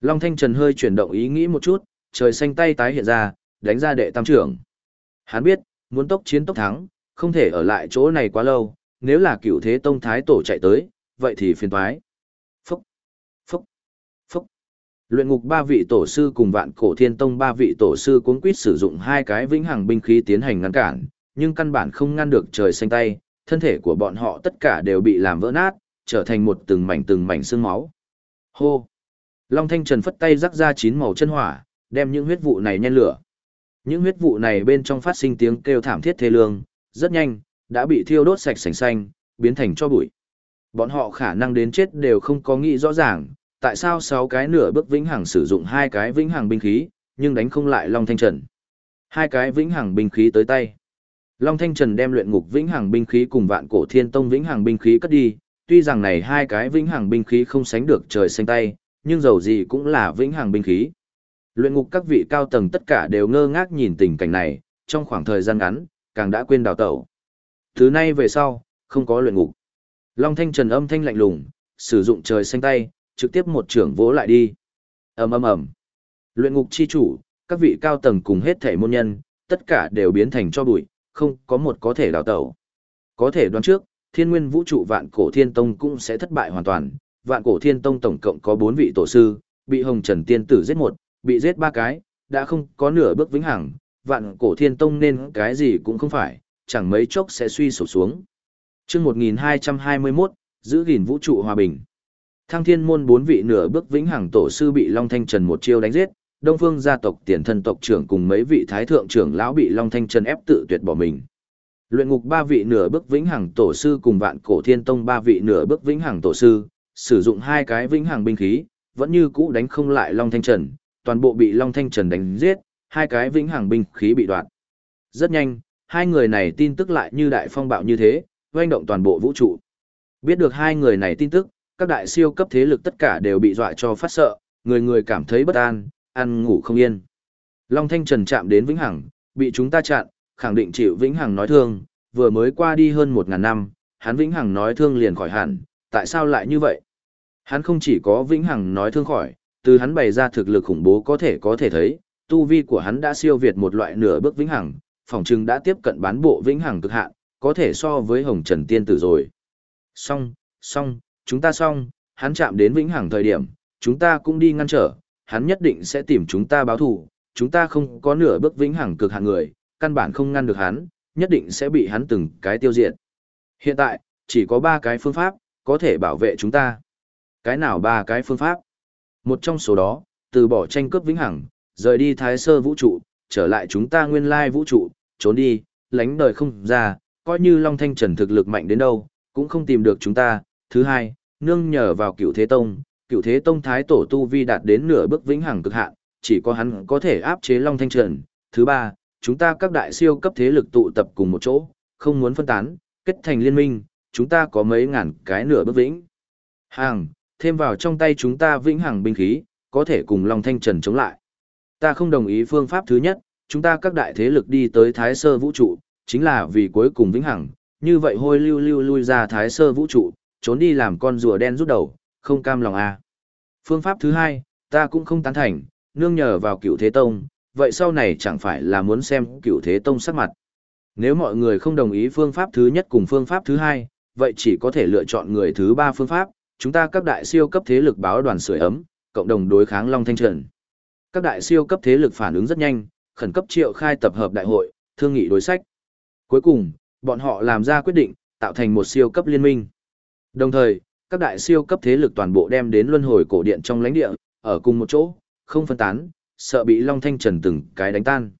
Long Thanh Trần hơi chuyển động ý nghĩ một chút, trời xanh tay tái hiện ra, đánh ra đệ tam trưởng. Hắn biết, muốn tốc chiến tốc thắng, không thể ở lại chỗ này quá lâu, nếu là cựu thế tông thái tổ chạy tới, vậy thì phiền toái. Phúc, phúc, phúc. Luyện ngục ba vị tổ sư cùng vạn cổ thiên tông ba vị tổ sư cuốn quýt sử dụng hai cái vĩnh hằng binh khí tiến hành ngăn cản, nhưng căn bản không ngăn được trời xanh tay, thân thể của bọn họ tất cả đều bị làm vỡ nát, trở thành một từng mảnh từng mảnh xương máu. Hô! Long Thanh Trần phất tay rắc ra chín màu chân hỏa, đem những huyết vụ này nhen lửa. Những huyết vụ này bên trong phát sinh tiếng kêu thảm thiết thê lương, rất nhanh, đã bị thiêu đốt sạch sành xanh, biến thành cho bụi. Bọn họ khả năng đến chết đều không có nghĩ rõ ràng, tại sao sáu cái nửa bước vĩnh hằng sử dụng hai cái vĩnh hằng binh khí, nhưng đánh không lại Long Thanh Trần. Hai cái vĩnh hằng binh khí tới tay. Long Thanh Trần đem luyện ngục vĩnh hằng binh khí cùng vạn cổ thiên tông vĩnh hằng binh khí cất đi, tuy rằng này hai cái vĩnh hằng binh khí không sánh được trời xanh tay, nhưng dầu gì cũng là vĩnh hằng binh khí. Luyện ngục các vị cao tầng tất cả đều ngơ ngác nhìn tình cảnh này, trong khoảng thời gian ngắn, càng đã quên đào tẩu. Thứ nay về sau, không có luyện ngục. Long Thanh Trần âm thanh lạnh lùng, sử dụng trời xanh tay, trực tiếp một trưởng vỗ lại đi. ầm ầm ầm. Luyện ngục chi chủ, các vị cao tầng cùng hết thể môn nhân, tất cả đều biến thành cho bụi, không có một có thể đào tẩu. Có thể đoán trước, thiên nguyên vũ trụ vạn cổ thiên tông cũng sẽ thất bại hoàn toàn. Vạn cổ thiên tông tổng cộng có bốn vị tổ sư, bị hồng trần tiên tử giết một, bị giết ba cái, đã không có nửa bước vĩnh hằng, vạn cổ thiên tông nên cái gì cũng không phải, chẳng mấy chốc sẽ suy sụp xuống. Trước 1221, giữ gìn vũ trụ hòa bình. Thăng thiên môn bốn vị nửa bước vĩnh hằng tổ sư bị Long Thanh Trần một chiêu đánh giết, Đông Phương gia tộc tiền thân tộc trưởng cùng mấy vị thái thượng trưởng lão bị Long Thanh Trần ép tự tuyệt bỏ mình. Luyện ngục ba vị nửa bước vĩnh hằng tổ sư cùng vạn cổ thiên tông ba vị nửa bước vĩnh hằng tổ sư, sử dụng hai cái vĩnh hằng binh khí, vẫn như cũ đánh không lại Long Thanh Trần, toàn bộ bị Long Thanh Trần đánh giết, hai cái vĩnh hằng binh khí bị đoạn. Rất nhanh, hai người này tin tức lại như đại phong bạo như thế, doanh động toàn bộ vũ trụ. Biết được hai người này tin tức, các đại siêu cấp thế lực tất cả đều bị dọa cho phát sợ, người người cảm thấy bất an, ăn ngủ không yên. Long Thanh Trần chạm đến Vĩnh Hằng, bị chúng ta chặn, khẳng định chịu Vĩnh Hằng nói thương, vừa mới qua đi hơn một ngàn năm, hắn Vĩnh Hằng nói thương liền khỏi hẳn, tại sao lại như vậy? Hắn không chỉ có Vĩnh Hằng nói thương khỏi, từ hắn bày ra thực lực khủng bố có thể có thể thấy, tu vi của hắn đã siêu việt một loại nửa bước Vĩnh Hằng, phòng trưng đã tiếp cận bán bộ Vĩnh Hằng cực hạn, có thể so với Hồng Trần Tiên Tử rồi. Xong, xong, chúng ta xong, hắn chạm đến Vĩnh Hằng thời điểm, chúng ta cũng đi ngăn trở, hắn nhất định sẽ tìm chúng ta báo thù, chúng ta không có nửa bước vĩnh hằng cực hạn người, căn bản không ngăn được hắn, nhất định sẽ bị hắn từng cái tiêu diệt. Hiện tại, chỉ có ba cái phương pháp, có thể bảo vệ chúng ta. Cái nào ba cái phương pháp? Một trong số đó, từ bỏ tranh cướp vĩnh hằng, rời đi thái sơ vũ trụ, trở lại chúng ta nguyên lai vũ trụ, trốn đi, lánh đời không ra, coi như Long Thanh Trần thực lực mạnh đến đâu, cũng không tìm được chúng ta. Thứ hai, nương nhờ vào cựu thế tông, cựu thế tông thái tổ tu vi đạt đến nửa bước vĩnh hằng cực hạn, chỉ có hắn có thể áp chế Long Thanh Trần. Thứ ba, chúng ta các đại siêu cấp thế lực tụ tập cùng một chỗ, không muốn phân tán, kết thành liên minh, chúng ta có mấy ngàn cái nửa bước vĩnh. Hàng, thêm vào trong tay chúng ta vĩnh hằng binh khí, có thể cùng Long Thanh Trần chống lại. Ta không đồng ý phương pháp thứ nhất, chúng ta các đại thế lực đi tới thái sơ vũ trụ, chính là vì cuối cùng vĩnh hằng, như vậy hôi lưu lưu lui ra thái sơ vũ trụ, trốn đi làm con rùa đen rút đầu, không cam lòng à. Phương pháp thứ hai, ta cũng không tán thành, nương nhờ vào cựu thế tông, vậy sau này chẳng phải là muốn xem cựu thế tông sắc mặt. Nếu mọi người không đồng ý phương pháp thứ nhất cùng phương pháp thứ hai, vậy chỉ có thể lựa chọn người thứ ba phương pháp, chúng ta các đại siêu cấp thế lực báo đoàn sưởi ấm, cộng đồng đối kháng Long Thanh Trần. Các đại siêu cấp thế lực phản ứng rất nhanh, khẩn cấp triệu khai tập hợp đại hội, thương nghị đối sách. Cuối cùng, bọn họ làm ra quyết định, tạo thành một siêu cấp liên minh. Đồng thời, các đại siêu cấp thế lực toàn bộ đem đến luân hồi cổ điện trong lãnh địa, ở cùng một chỗ, không phân tán, sợ bị Long Thanh Trần từng cái đánh tan.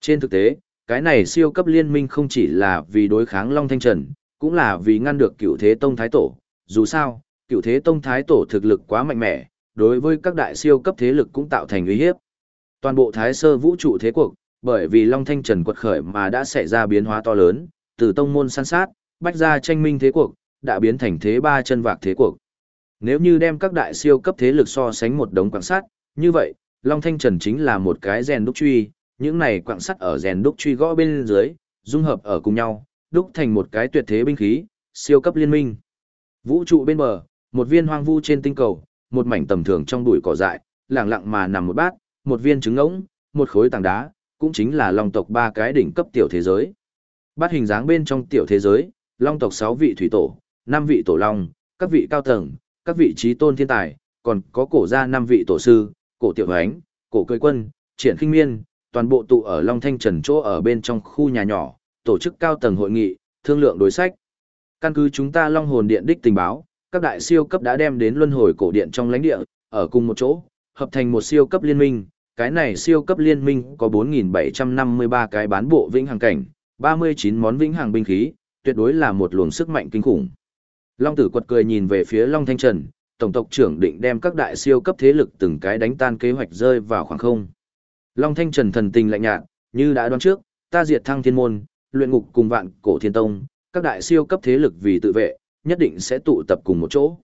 Trên thực tế, cái này siêu cấp liên minh không chỉ là vì đối kháng Long Thanh Trần, cũng là vì ngăn được cựu thế tông thái tổ. Dù sao, cựu thế tông thái tổ thực lực quá mạnh mẽ, đối với các đại siêu cấp thế lực cũng tạo thành uy hiếp. Toàn bộ thái sơ vũ trụ thế cuộc, bởi vì Long Thanh Trần quật khởi mà đã xảy ra biến hóa to lớn, từ tông môn săn sát, bách ra tranh minh thế cuộc, đã biến thành thế ba chân vạc thế cuộc. Nếu như đem các đại siêu cấp thế lực so sánh một đống quan sắt, như vậy, Long Thanh Trần chính là một cái rèn đúc truy, những này quặng sắt ở rèn đúc truy gõ bên dưới, dung hợp ở cùng nhau, đúc thành một cái tuyệt thế binh khí, siêu cấp liên minh. Vũ trụ bên bờ, một viên hoang vu trên tinh cầu, một mảnh tầm thường trong bụi cỏ dại, lặng lặng mà nằm một bát, một viên trứng ngỗng, một khối tảng đá, cũng chính là long tộc ba cái đỉnh cấp tiểu thế giới. Bát hình dáng bên trong tiểu thế giới, long tộc sáu vị thủy tổ, năm vị tổ long, các vị cao tầng, các vị trí tôn thiên tài, còn có cổ gia năm vị tổ sư, cổ tiểu ánh, cổ cười quân, triển khinh miên, toàn bộ tụ ở Long Thanh Trần chỗ ở bên trong khu nhà nhỏ, tổ chức cao tầng hội nghị, thương lượng đối sách. Căn cứ chúng ta Long Hồn Điện đích tình báo, các đại siêu cấp đã đem đến luân hồi cổ điện trong lãnh địa, ở cùng một chỗ, hợp thành một siêu cấp liên minh. Cái này siêu cấp liên minh có 4.753 cái bán bộ vĩnh hằng cảnh, 39 món vĩnh hằng binh khí, tuyệt đối là một luồng sức mạnh kinh khủng. Long tử quật cười nhìn về phía Long Thanh Trần, tổng tộc trưởng định đem các đại siêu cấp thế lực từng cái đánh tan kế hoạch rơi vào khoảng không. Long Thanh Trần thần tình lạnh nhạt, như đã đoán trước, ta diệt thăng thiên môn, luyện ngục cùng vạn cổ thiên tông, các đại siêu cấp thế lực vì tự vệ, nhất định sẽ tụ tập cùng một chỗ.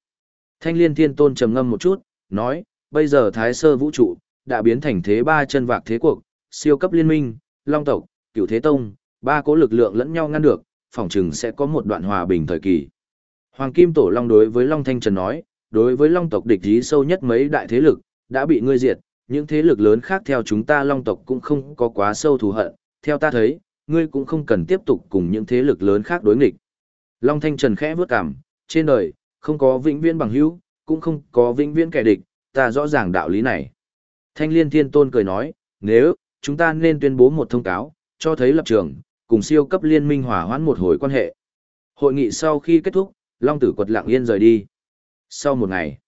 Thanh liên thiên tôn trầm ngâm một chút, nói, bây giờ thái sơ vũ trụ, đã biến thành thế ba chân vạc thế cuộc, siêu cấp liên minh, long tộc, cửu thế tông, ba cố lực lượng lẫn nhau ngăn được, phòng chừng sẽ có một đoạn hòa bình thời kỳ. Hoàng Kim Tổ Long đối với Long Thanh Trần nói, đối với Long tộc địch ý sâu nhất mấy đại thế lực, đã bị ngươi diệt, những thế lực lớn khác theo chúng ta Long tộc cũng không có quá sâu thù hận, theo ta thấy, ngươi cũng không cần tiếp tục cùng những thế lực lớn khác đối nghịch. Long Thanh Trần khẽ vướt cảm trên đời, không có vĩnh viễn bằng hữu, cũng không có vĩnh viễn kẻ địch, ta rõ ràng đạo lý này. Thanh Liên Thiên Tôn cười nói, nếu, chúng ta nên tuyên bố một thông cáo, cho thấy lập trường, cùng siêu cấp liên minh hòa hoãn một hồi quan hệ. Hội nghị sau khi kết thúc, Long tử quật lặng yên rời đi. Sau một ngày,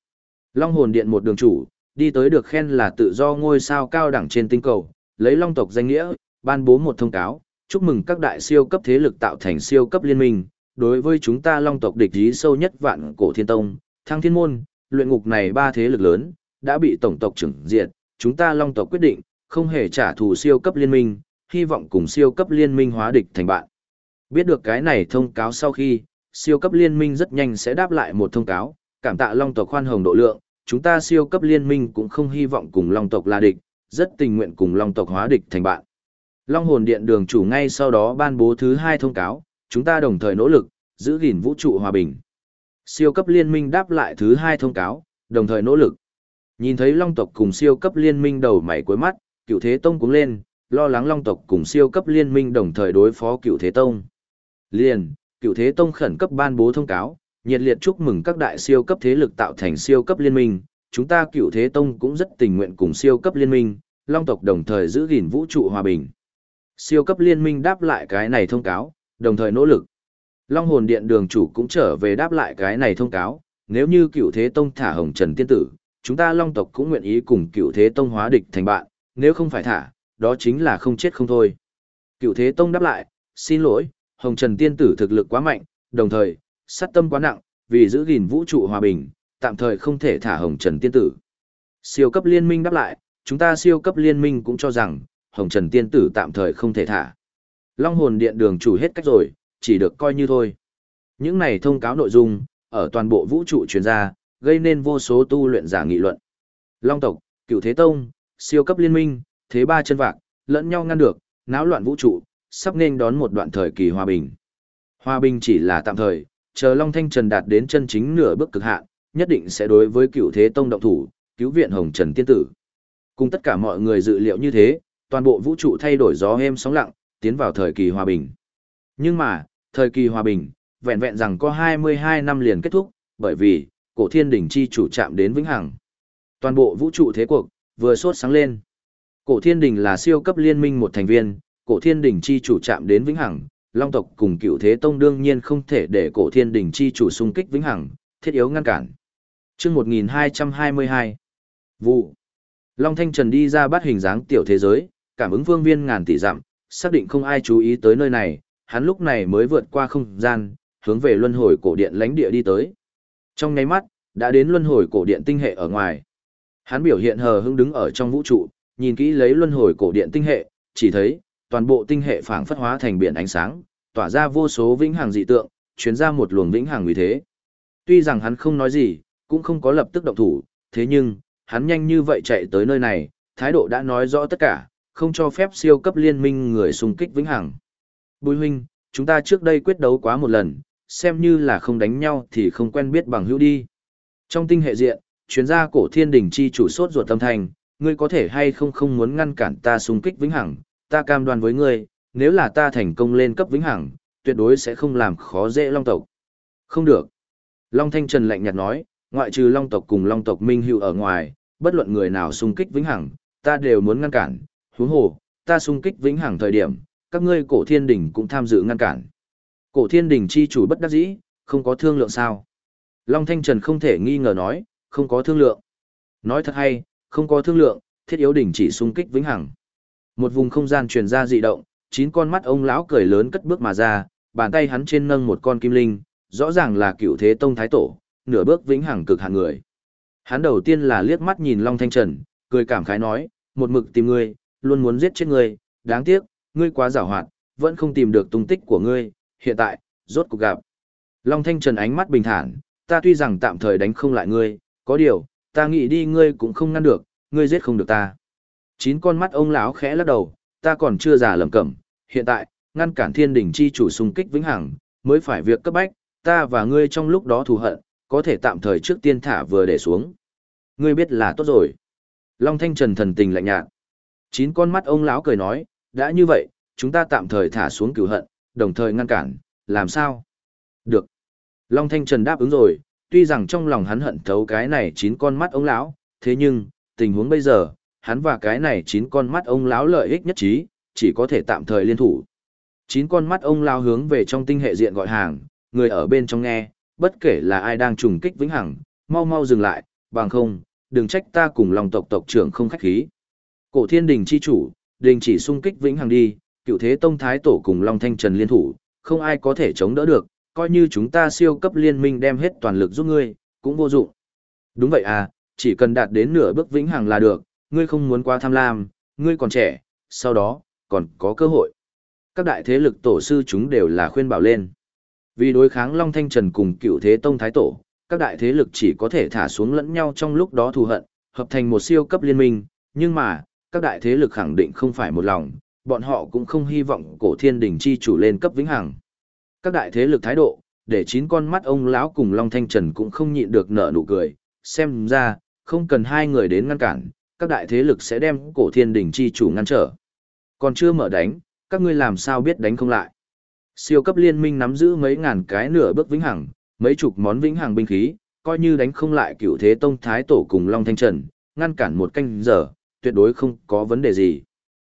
Long hồn điện một đường chủ, đi tới được khen là tự do ngôi sao cao đẳng trên tinh cầu, lấy Long tộc danh nghĩa, ban bố một thông cáo, chúc mừng các đại siêu cấp thế lực tạo thành siêu cấp liên minh, đối với chúng ta Long tộc địch ý sâu nhất vạn cổ thiên tông, thăng thiên môn, luyện ngục này ba thế lực lớn, đã bị tổng tộc trưởng diệt, chúng ta Long tộc quyết định, không hề trả thù siêu cấp liên minh, hy vọng cùng siêu cấp liên minh hóa địch thành bạn. Biết được cái này thông cáo sau khi, siêu cấp liên minh rất nhanh sẽ đáp lại một thông cáo, cảm tạ Long tộc khoan hồng độ lượng, chúng ta siêu cấp liên minh cũng không hy vọng cùng Long tộc là địch, rất tình nguyện cùng Long tộc hóa địch thành bạn. Long hồn điện đường chủ ngay sau đó ban bố thứ hai thông cáo, chúng ta đồng thời nỗ lực, giữ gìn vũ trụ hòa bình. Siêu cấp liên minh đáp lại thứ hai thông cáo, đồng thời nỗ lực. Nhìn thấy Long tộc cùng siêu cấp liên minh đầu mày cuối mắt, cựu thế tông cũng lên, lo lắng Long tộc cùng siêu cấp liên minh đồng thời đối phó cựu thế tông. Liền, cựu thế tông khẩn cấp ban bố thông cáo, nhiệt liệt chúc mừng các đại siêu cấp thế lực tạo thành siêu cấp liên minh, chúng ta cựu thế tông cũng rất tình nguyện cùng siêu cấp liên minh, long tộc đồng thời giữ gìn vũ trụ hòa bình. Siêu cấp liên minh đáp lại cái này thông cáo, đồng thời nỗ lực. Long hồn điện đường chủ cũng trở về đáp lại cái này thông cáo, nếu như cựu thế tông thả hồng trần tiên tử, chúng ta long tộc cũng nguyện ý cùng cựu thế tông hóa địch thành bạn, nếu không phải thả, đó chính là không chết không thôi. Cựu thế tông đáp lại, xin lỗi, hồng trần tiên tử thực lực quá mạnh, đồng thời, sát tâm quá nặng, vì giữ gìn vũ trụ hòa bình, tạm thời không thể thả Hồng Trần Tiên Tử. Siêu cấp liên minh đáp lại, chúng ta siêu cấp liên minh cũng cho rằng, Hồng Trần Tiên Tử tạm thời không thể thả. Long hồn điện đường chủ hết cách rồi, chỉ được coi như thôi. Những này thông cáo nội dung, ở toàn bộ vũ trụ truyền ra, gây nên vô số tu luyện giả nghị luận. Long tộc, cựu thế tông, siêu cấp liên minh, thế ba chân vạc, lẫn nhau ngăn được, náo loạn vũ trụ, sắp nên đón một đoạn thời kỳ hòa bình. Hòa bình chỉ là tạm thời, chờ Long Thanh Trần đạt đến chân chính nửa bước cực hạn, nhất định sẽ đối với cựu thế tông động thủ, cứu viện Hồng Trần Tiên Tử. Cùng tất cả mọi người dự liệu như thế, toàn bộ vũ trụ thay đổi gió êm sóng lặng, tiến vào thời kỳ hòa bình. Nhưng mà, thời kỳ hòa bình, vẹn vẹn rằng có 22 năm liền kết thúc, bởi vì, cổ thiên đỉnh chi chủ chạm đến vĩnh hằng. Toàn bộ vũ trụ thế cuộc, vừa sốt sáng lên. Cổ thiên đỉnh là siêu cấp liên minh một thành viên, cổ thiên đỉnh chi chủ chạm đến vĩnh hằng, Long tộc cùng cựu thế tông đương nhiên không thể để cổ thiên đình chi chủ xung kích vĩnh hằng, thiết yếu ngăn cản. chương 1222, Vụ. Long Thanh Trần đi ra bắt hình dáng tiểu thế giới, cảm ứng vương viên ngàn tỷ dặm, xác định không ai chú ý tới nơi này, hắn lúc này mới vượt qua không gian, hướng về luân hồi cổ điện lãnh địa đi tới. Trong nháy mắt, đã đến luân hồi cổ điện tinh hệ ở ngoài. Hắn biểu hiện hờ hững đứng ở trong vũ trụ, nhìn kỹ lấy luân hồi cổ điện tinh hệ, chỉ thấy toàn bộ tinh hệ phảng phất hóa thành biển ánh sáng, tỏa ra vô số vĩnh hằng dị tượng, truyền ra một luồng vĩnh hằng uy thế. Tuy rằng hắn không nói gì, cũng không có lập tức động thủ, thế nhưng, hắn nhanh như vậy chạy tới nơi này, thái độ đã nói rõ tất cả, không cho phép siêu cấp liên minh người xung kích vĩnh hằng. Bùi huynh, chúng ta trước đây quyết đấu quá một lần, xem như là không đánh nhau thì không quen biết bằng hữu đi. Trong tinh hệ diện, chuyên gia cổ thiên đình chi chủ sốt ruột tâm thành, ngươi có thể hay không không muốn ngăn cản ta xung kích vĩnh hằng, ta cam đoan với ngươi, nếu là ta thành công lên cấp vĩnh hằng, tuyệt đối sẽ không làm khó dễ long tộc. Không được. Long Thanh Trần lạnh nhạt nói, ngoại trừ long tộc cùng long tộc minh hữu ở ngoài, bất luận người nào xung kích vĩnh hằng, ta đều muốn ngăn cản, huống hồ, ta xung kích vĩnh hằng thời điểm, các ngươi cổ thiên Đình cũng tham dự ngăn cản. Cổ thiên Đình chi chủ bất đắc dĩ, không có thương lượng sao. Long Thanh Trần không thể nghi ngờ nói, không có thương lượng. Nói thật hay, không có thương lượng, thiết yếu đỉnh chỉ xung kích vĩnh hằng. Một vùng không gian truyền ra dị động, chín con mắt ông lão cười lớn cất bước mà ra, bàn tay hắn trên nâng một con kim linh, rõ ràng là cựu thế tông thái tổ, nửa bước vĩnh hằng cực hạng người. Hắn đầu tiên là liếc mắt nhìn Long Thanh Trần, cười cảm khái nói, một mực tìm ngươi, luôn muốn giết chết ngươi, đáng tiếc, ngươi quá giàu hoạt, vẫn không tìm được tung tích của ngươi, hiện tại, rốt cuộc gặp. Long Thanh Trần ánh mắt bình thản, ta tuy rằng tạm thời đánh không lại ngươi, có điều, ta nghĩ đi ngươi cũng không ngăn được, ngươi giết không được ta. Chín con mắt ông lão khẽ lắc đầu, ta còn chưa già lầm cẩm, hiện tại, ngăn cản thiên đình chi chủ xung kích vĩnh hằng, mới phải việc cấp bách, ta và ngươi trong lúc đó thù hận, có thể tạm thời trước tiên thả vừa để xuống. Ngươi biết là tốt rồi. Long Thanh Trần thần tình lạnh nhạt. Chín con mắt ông lão cười nói, đã như vậy, chúng ta tạm thời thả xuống cửu hận, đồng thời ngăn cản, làm sao? Được. Long Thanh Trần đáp ứng rồi, tuy rằng trong lòng hắn hận thấu cái này chín con mắt ông lão, thế nhưng, tình huống bây giờ, hắn và cái này chín con mắt ông lão lợi ích nhất trí, chỉ có thể tạm thời liên thủ. Chín con mắt ông lão hướng về trong tinh hệ diện gọi hàng, người ở bên trong nghe, bất kể là ai đang trùng kích vĩnh hằng, mau mau dừng lại, bằng không, đừng trách ta cùng lòng tộc tộc trưởng không khách khí. Cổ thiên đình chi chủ, đình chỉ xung kích vĩnh hằng đi, cựu thế tông thái tổ cùng Long Thanh Trần liên thủ, không ai có thể chống đỡ được, coi như chúng ta siêu cấp liên minh đem hết toàn lực giúp ngươi, cũng vô dụng. Đúng vậy à, chỉ cần đạt đến nửa bước vĩnh hằng là được, ngươi không muốn quá tham lam, ngươi còn trẻ, sau đó, còn có cơ hội. Các đại thế lực tổ sư chúng đều là khuyên bảo lên. Vì đối kháng Long Thanh Trần cùng cựu thế tông thái tổ, các đại thế lực chỉ có thể thả xuống lẫn nhau trong lúc đó thù hận, hợp thành một siêu cấp liên minh, nhưng mà, các đại thế lực khẳng định không phải một lòng, bọn họ cũng không hy vọng cổ thiên Đình chi chủ lên cấp vĩnh hằng. Các đại thế lực thái độ, để chín con mắt ông lão cùng Long Thanh Trần cũng không nhịn được nở nụ cười, xem ra, không cần hai người đến ngăn cản, các đại thế lực sẽ đem cổ thiên đỉnh chi chủ ngăn trở. Còn chưa mở đánh, các ngươi làm sao biết đánh không lại. Siêu cấp liên minh nắm giữ mấy ngàn cái nửa bước vĩnh hằng, mấy chục món vĩnh hằng binh khí, coi như đánh không lại cựu thế tông thái tổ cùng Long Thanh Trần, ngăn cản một canh giờ, tuyệt đối không có vấn đề gì.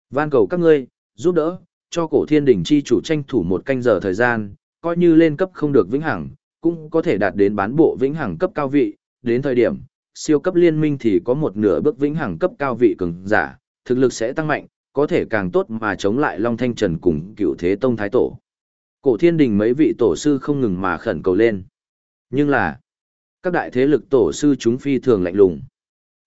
Van cầu các ngươi, giúp đỡ, cho cổ thiên đỉnh chi chủ tranh thủ một canh giờ thời gian, coi như lên cấp không được vĩnh hằng, cũng có thể đạt đến bán bộ vĩnh hằng cấp cao vị, đến thời điểm, siêu cấp liên minh thì có một nửa bước vĩnh hằng cấp cao vị cường giả, thực lực sẽ tăng mạnh, có thể càng tốt mà chống lại Long Thanh Trần cùng cựu thế tông thái tổ. Cổ thiên đình mấy vị tổ sư không ngừng mà khẩn cầu lên. Nhưng là, các đại thế lực tổ sư chúng phi thường lạnh lùng.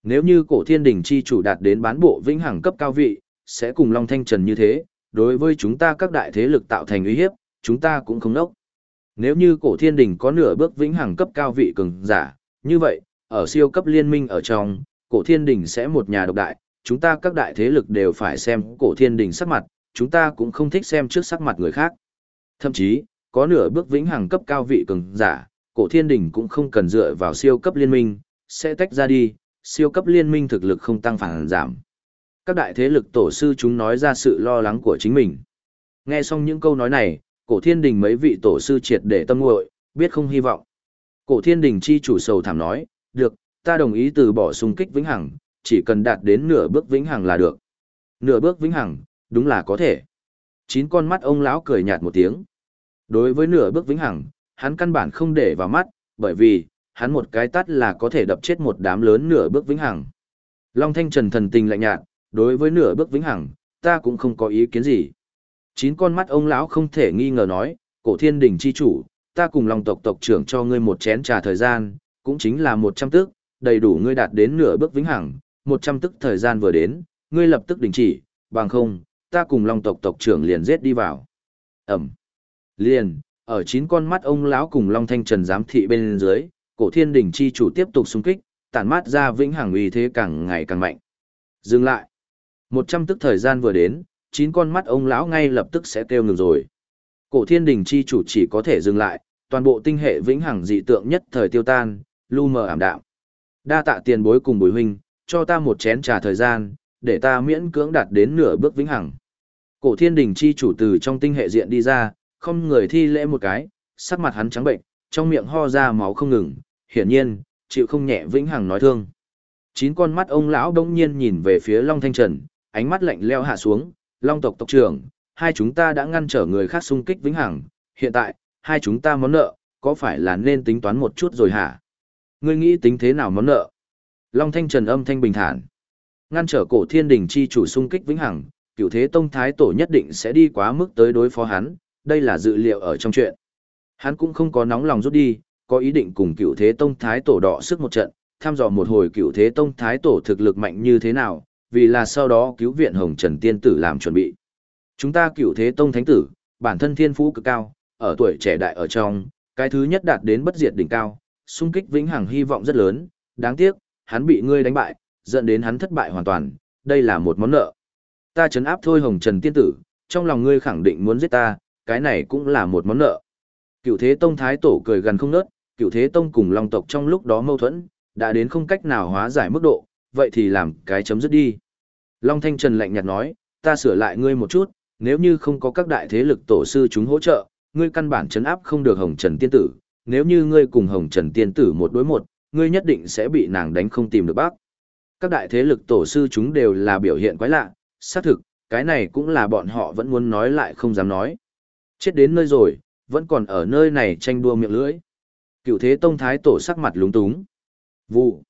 Nếu như cổ thiên đình chi chủ đạt đến bán bộ vĩnh hằng cấp cao vị, sẽ cùng Long Thanh Trần như thế, đối với chúng ta các đại thế lực tạo thành uy hiếp, chúng ta cũng không nốc. Nếu như cổ thiên đình có nửa bước vĩnh hằng cấp cao vị cường giả, như vậy, ở siêu cấp liên minh ở trong, cổ thiên đình sẽ một nhà độc đại, chúng ta các đại thế lực đều phải xem cổ thiên đình sắc mặt, chúng ta cũng không thích xem trước sắc mặt người khác. Thậm chí, có nửa bước vĩnh hằng cấp cao vị cường giả, cổ thiên đình cũng không cần dựa vào siêu cấp liên minh, sẽ tách ra đi, siêu cấp liên minh thực lực không tăng phản giảm. Các đại thế lực tổ sư chúng nói ra sự lo lắng của chính mình. Nghe xong những câu nói này, cổ thiên đình mấy vị tổ sư triệt để tâm nguội, biết không hy vọng. Cổ thiên đình chi chủ sầu thảm nói, được, ta đồng ý từ bỏ xung kích vĩnh hằng, chỉ cần đạt đến nửa bước vĩnh hằng là được. Nửa bước vĩnh hằng, đúng là có thể. Chín con mắt ông lão cười nhạt một tiếng. Đối với nửa bước vĩnh hằng, hắn căn bản không để vào mắt, bởi vì, hắn một cái tắt là có thể đập chết một đám lớn nửa bước vĩnh hằng. Long Thanh Trần thần tình lạnh nhạt, đối với nửa bước vĩnh hằng, ta cũng không có ý kiến gì. Chín con mắt ông lão không thể nghi ngờ nói, cổ thiên đình chi chủ, ta cùng lòng tộc tộc trưởng cho ngươi một chén trà thời gian, cũng chính là một trăm tức, đầy đủ ngươi đạt đến nửa bước vĩnh hằng, một trăm tức thời gian vừa đến, ngươi lập tức đình chỉ, bằng không, ta cùng long tộc tộc trưởng liền giết đi vào. Ẩm. Liền, ở chín con mắt ông lão cùng long thanh trần giám thị bên dưới, cổ thiên đình chi chủ tiếp tục xung kích, tản mát ra vĩnh hằng uy thế càng ngày càng mạnh. Dừng lại. Một trăm tức thời gian vừa đến, chín con mắt ông lão ngay lập tức sẽ kêu ngừng rồi. Cổ thiên đình chi chủ chỉ có thể dừng lại, toàn bộ tinh hệ vĩnh hằng dị tượng nhất thời tiêu tan, lu mờ ảm đạm. Đa tạ tiền bối cùng bùi huynh, cho ta một chén trà thời gian, để ta miễn cưỡng đạt đến nửa bước vĩnh hằng. Cổ thiên đình chi chủ từ trong tinh hệ diện đi ra, không người thi lễ một cái, sắc mặt hắn trắng bệnh, trong miệng ho ra máu không ngừng, hiển nhiên, chịu không nhẹ vĩnh hằng nói thương. Chín con mắt ông lão đông nhiên nhìn về phía Long Thanh Trần, ánh mắt lạnh leo hạ xuống, Long tộc tộc trưởng, hai chúng ta đã ngăn trở người khác xung kích vĩnh hằng, hiện tại, hai chúng ta món nợ, có phải là nên tính toán một chút rồi hả? Ngươi nghĩ tính thế nào món nợ? Long Thanh Trần âm thanh bình thản. Ngăn trở cổ thiên đình chi chủ xung kích vĩnh hằng, cựu thế tông thái tổ nhất định sẽ đi quá mức tới đối phó hắn, đây là dự liệu ở trong chuyện. Hắn cũng không có nóng lòng rút đi, có ý định cùng cựu thế tông thái tổ đọ sức một trận, tham dò một hồi cựu thế tông thái tổ thực lực mạnh như thế nào, vì là sau đó cứu viện Hồng Trần Tiên Tử làm chuẩn bị. Chúng ta cựu thế tông thánh tử, bản thân thiên phú cực cao, ở tuổi trẻ đại ở trong, cái thứ nhất đạt đến bất diệt đỉnh cao, xung kích vĩnh hằng hy vọng rất lớn, đáng tiếc, hắn bị ngươi đánh bại, dẫn đến hắn thất bại hoàn toàn, đây là một món nợ. Ta chấn áp thôi Hồng Trần Tiên Tử, trong lòng ngươi khẳng định muốn giết ta, cái này cũng là một món nợ. Cựu Thế Tông Thái Tổ cười gần không nớt, Cựu Thế Tông cùng Long tộc trong lúc đó mâu thuẫn, đã đến không cách nào hóa giải mức độ, vậy thì làm cái chấm dứt đi. Long Thanh Trần lạnh nhạt nói, ta sửa lại ngươi một chút, nếu như không có các đại thế lực tổ sư chúng hỗ trợ, ngươi căn bản chấn áp không được Hồng Trần Tiên Tử, nếu như ngươi cùng Hồng Trần Tiên Tử một đối một, ngươi nhất định sẽ bị nàng đánh không tìm được bác. Các đại thế lực tổ sư chúng đều là biểu hiện quái lạ, xác thực, cái này cũng là bọn họ vẫn muốn nói lại không dám nói. Chết đến nơi rồi, vẫn còn ở nơi này tranh đua miệng lưỡi. Cựu thế tông thái tổ sắc mặt lúng túng. Vụ.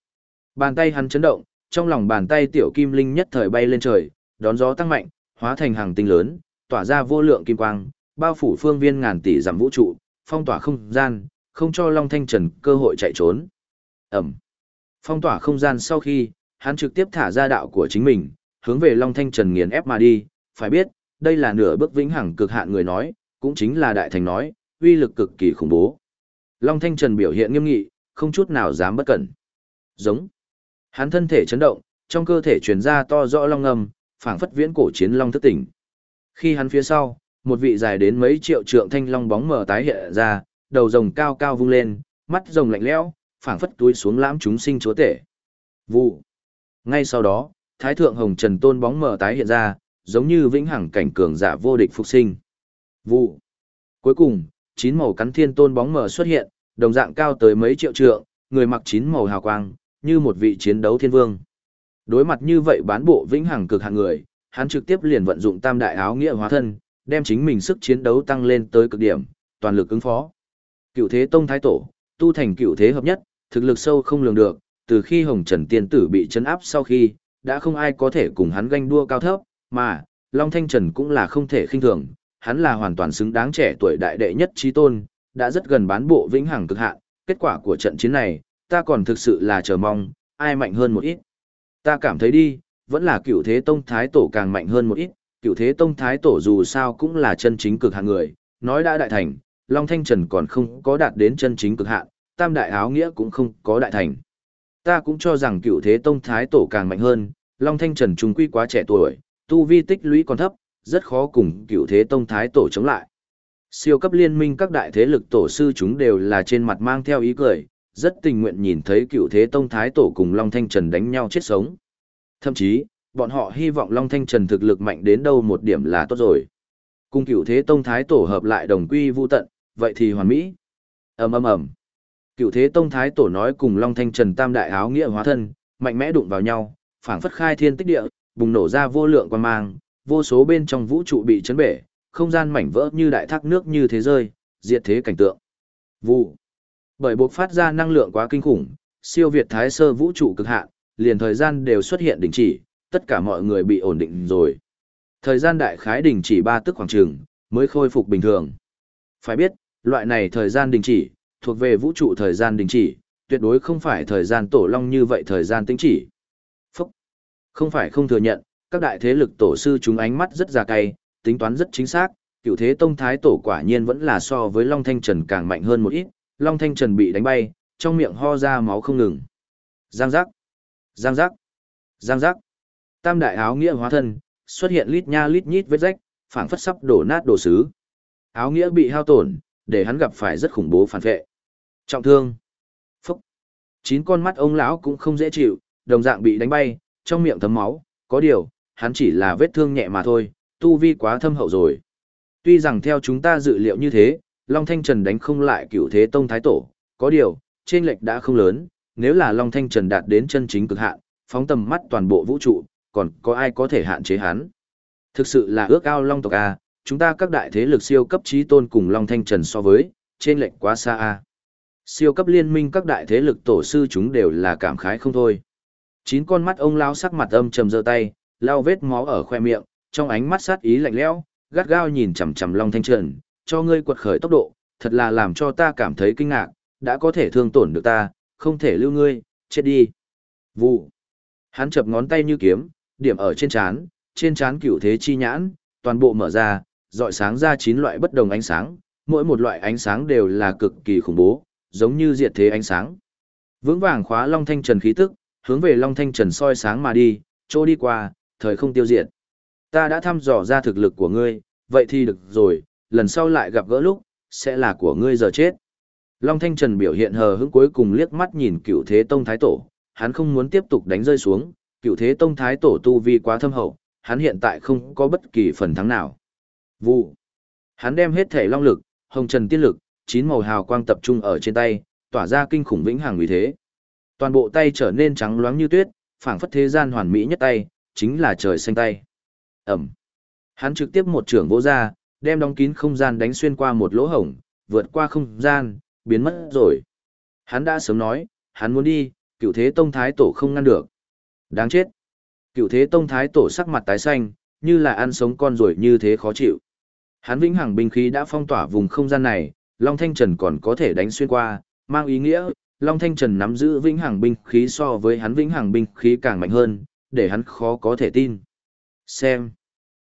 Bàn tay hắn chấn động, trong lòng bàn tay tiểu kim linh nhất thời bay lên trời, đón gió tăng mạnh, hóa thành hàng tinh lớn, tỏa ra vô lượng kim quang, bao phủ phương viên ngàn tỷ dặm vũ trụ, phong tỏa không gian, không cho Long Thanh Trần cơ hội chạy trốn. Ẩm. Phong tỏa không gian sau khi, hắn trực tiếp thả ra đạo của chính mình, hướng về Long Thanh Trần nghiền ép mà đi, phải biết, đây là nửa bước vĩnh hằng cực hạn người nói, cũng chính là đại thành nói, uy lực cực kỳ khủng bố. Long Thanh Trần biểu hiện nghiêm nghị, không chút nào dám bất cẩn. Giống. Hắn thân thể chấn động, trong cơ thể truyền ra to rõ long ngầm, phảng phất viễn cổ chiến long thức tỉnh. Khi hắn phía sau, một vị dài đến mấy triệu trượng thanh long bóng mờ tái hiện ra, đầu rồng cao cao vung lên, mắt rồng lạnh lẽo, phảng phất túi xuống lãm chúng sinh chúa tể. Vụ. Ngay sau đó, Thái thượng Hồng Trần Tôn bóng mờ tái hiện ra, giống như vĩnh hằng cảnh cường giả vô địch phục sinh. Vụ. Cuối cùng, chín màu cắn thiên tôn bóng mờ xuất hiện, đồng dạng cao tới mấy triệu trượng, người mặc chín màu hào quang, như một vị chiến đấu thiên vương. Đối mặt như vậy bán bộ vĩnh hằng cực hạng người, hắn trực tiếp liền vận dụng tam đại áo nghĩa hóa thân, đem chính mình sức chiến đấu tăng lên tới cực điểm, toàn lực ứng phó. Cựu thế tông thái tổ, tu thành cựu thế hợp nhất, thực lực sâu không lường được, từ khi Hồng Trần Tiên Tử bị chấn áp sau khi, đã không ai có thể cùng hắn ganh đua cao thấp, mà, Long Thanh Trần cũng là không thể khinh thường, hắn là hoàn toàn xứng đáng trẻ tuổi đại đệ nhất trí tôn, đã rất gần bán bộ vĩnh hằng cực hạn, kết quả của trận chiến này, ta còn thực sự là chờ mong, ai mạnh hơn một ít. Ta cảm thấy đi, vẫn là cựu thế tông thái tổ càng mạnh hơn một ít, cựu thế tông thái tổ dù sao cũng là chân chính cực hạng người, nói đã đại thành, Long Thanh Trần còn không có đạt đến chân chính cực hạn, tam đại áo nghĩa cũng không có đại thành. Ta cũng cho rằng cựu thế tông thái tổ càng mạnh hơn, Long Thanh Trần trung quy quá trẻ tuổi, tu vi tích lũy còn thấp, rất khó cùng cựu thế tông thái tổ chống lại. Siêu cấp liên minh các đại thế lực tổ sư chúng đều là trên mặt mang theo ý cười, rất tình nguyện nhìn thấy cựu thế tông thái tổ cùng Long Thanh Trần đánh nhau chết sống. Thậm chí, bọn họ hy vọng Long Thanh Trần thực lực mạnh đến đâu một điểm là tốt rồi. Cùng cựu thế tông thái tổ hợp lại đồng quy vu tận, vậy thì hoàn mỹ. ầm ầm ầm Cựu thế tông thái tổ nói cùng Long Thanh Trần tam đại áo nghĩa hóa thân, mạnh mẽ đụng vào nhau, phảng phất khai thiên tích địa, bùng nổ ra vô lượng quan mang, vô số bên trong vũ trụ bị chấn bể, không gian mảnh vỡ như đại thác nước như thế rơi, diệt thế cảnh tượng. Vụ. Bởi buộc phát ra năng lượng quá kinh khủng, siêu việt thái sơ vũ trụ cực hạn, liền thời gian đều xuất hiện đình chỉ, tất cả mọi người bị ổn định rồi. Thời gian đại khái đình chỉ ba tức khoảng trường, mới khôi phục bình thường. Phải biết, loại này thời gian đình chỉ, thuộc về vũ trụ thời gian đình chỉ, tuyệt đối không phải thời gian tổ long như vậy thời gian tính chỉ. Phúc! Không phải không thừa nhận, các đại thế lực tổ sư chúng ánh mắt rất già cay, tính toán rất chính xác, cựu thế tông thái tổ quả nhiên vẫn là so với Long Thanh Trần càng mạnh hơn một ít, Long Thanh Trần bị đánh bay, trong miệng ho ra máu không ngừng. Giang giác! Giang giác! Giang giác! Tam đại áo nghĩa hóa thân, xuất hiện lít nha lít nhít vết rách, phảng phất sắp đổ nát đồ sứ. Áo nghĩa bị hao tổn, để hắn gặp phải rất khủng bố phản vệ. Trọng thương. Phúc. Chín con mắt ông lão cũng không dễ chịu, đồng dạng bị đánh bay, trong miệng thấm máu, có điều, hắn chỉ là vết thương nhẹ mà thôi, tu vi quá thâm hậu rồi. Tuy rằng theo chúng ta dự liệu như thế, Long Thanh Trần đánh không lại cửu thế tông thái tổ, có điều, trên lệch đã không lớn, nếu là Long Thanh Trần đạt đến chân chính cực hạn, phóng tầm mắt toàn bộ vũ trụ, còn có ai có thể hạn chế hắn. Thực sự là ước ao Long tộc A, chúng ta các đại thế lực siêu cấp trí tôn cùng Long Thanh Trần so với, trên lệnh quá xa A. Siêu cấp liên minh các đại thế lực tổ sư chúng đều là cảm khái không thôi. Chín con mắt ông lao sắc mặt âm trầm giơ tay, lao vết máu ở khoe miệng, trong ánh mắt sát ý lạnh lẽo, gắt gao nhìn chằm chằm Long Thanh Trần, cho ngươi quật khởi tốc độ, thật là làm cho ta cảm thấy kinh ngạc, đã có thể thương tổn được ta, không thể lưu ngươi, chết đi. Vụ. Hắn chập ngón tay như kiếm, điểm ở trên chán, trên chán cửu thế chi nhãn, toàn bộ mở ra, dọi sáng ra chín loại bất đồng ánh sáng, mỗi một loại ánh sáng đều là cực kỳ khủng bố, giống như diệt thế ánh sáng. Vững vàng khóa Long Thanh Trần khí tức, hướng về Long Thanh Trần soi sáng mà đi, chỗ đi qua, thời không tiêu diệt. Ta đã thăm dò ra thực lực của ngươi, vậy thì được rồi, lần sau lại gặp gỡ lúc, sẽ là của ngươi giờ chết. Long Thanh Trần biểu hiện hờ hững cuối cùng liếc mắt nhìn cựu thế tông thái tổ, hắn không muốn tiếp tục đánh rơi xuống, cựu thế tông thái tổ tu vi quá thâm hậu, hắn hiện tại không có bất kỳ phần thắng nào. Vụ. Hắn đem hết thể long lực, hồng trần tiên lực, chín màu hào quang tập trung ở trên tay, tỏa ra kinh khủng vĩnh hằng uy thế. Toàn bộ tay trở nên trắng loáng như tuyết, phảng phất thế gian hoàn mỹ nhất tay, chính là trời xanh tay. Ẩm. Hắn trực tiếp một trưởng vỗ ra, đem đóng kín không gian đánh xuyên qua một lỗ hổng, vượt qua không gian, biến mất rồi. Hắn đã sớm nói, hắn muốn đi, cựu thế tông thái tổ không ngăn được. Đáng chết. Cựu thế tông thái tổ sắc mặt tái xanh, như là ăn sống con rồi như thế khó chịu. Hắn vĩnh hằng binh khí đã phong tỏa vùng không gian này, Long Thanh Trần còn có thể đánh xuyên qua, mang ý nghĩa, Long Thanh Trần nắm giữ vĩnh hằng binh khí so với hắn vĩnh hằng binh khí càng mạnh hơn, để hắn khó có thể tin. Xem.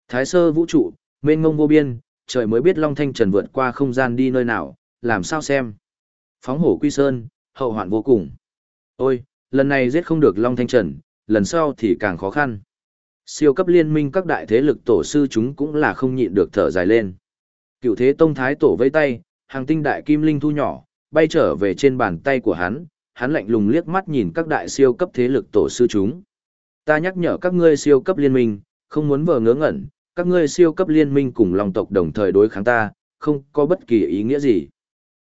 Thái sơ vũ trụ, mênh ngông vô biên, trời mới biết Long Thanh Trần vượt qua không gian đi nơi nào, làm sao xem. Phóng hổ quy sơn, hậu hoạn vô cùng. Ôi, lần này giết không được Long Thanh Trần, lần sau thì càng khó khăn. Siêu cấp liên minh các đại thế lực tổ sư chúng cũng là không nhịn được thở dài lên. Cựu thế tông thái tổ vây tay, hàng tinh đại kim linh thu nhỏ, bay trở về trên bàn tay của hắn, hắn lạnh lùng liếc mắt nhìn các đại siêu cấp thế lực tổ sư chúng. Ta nhắc nhở các ngươi siêu cấp liên minh, không muốn vờ ngớ ngẩn, các ngươi siêu cấp liên minh cùng lòng tộc đồng thời đối kháng ta, không có bất kỳ ý nghĩa gì.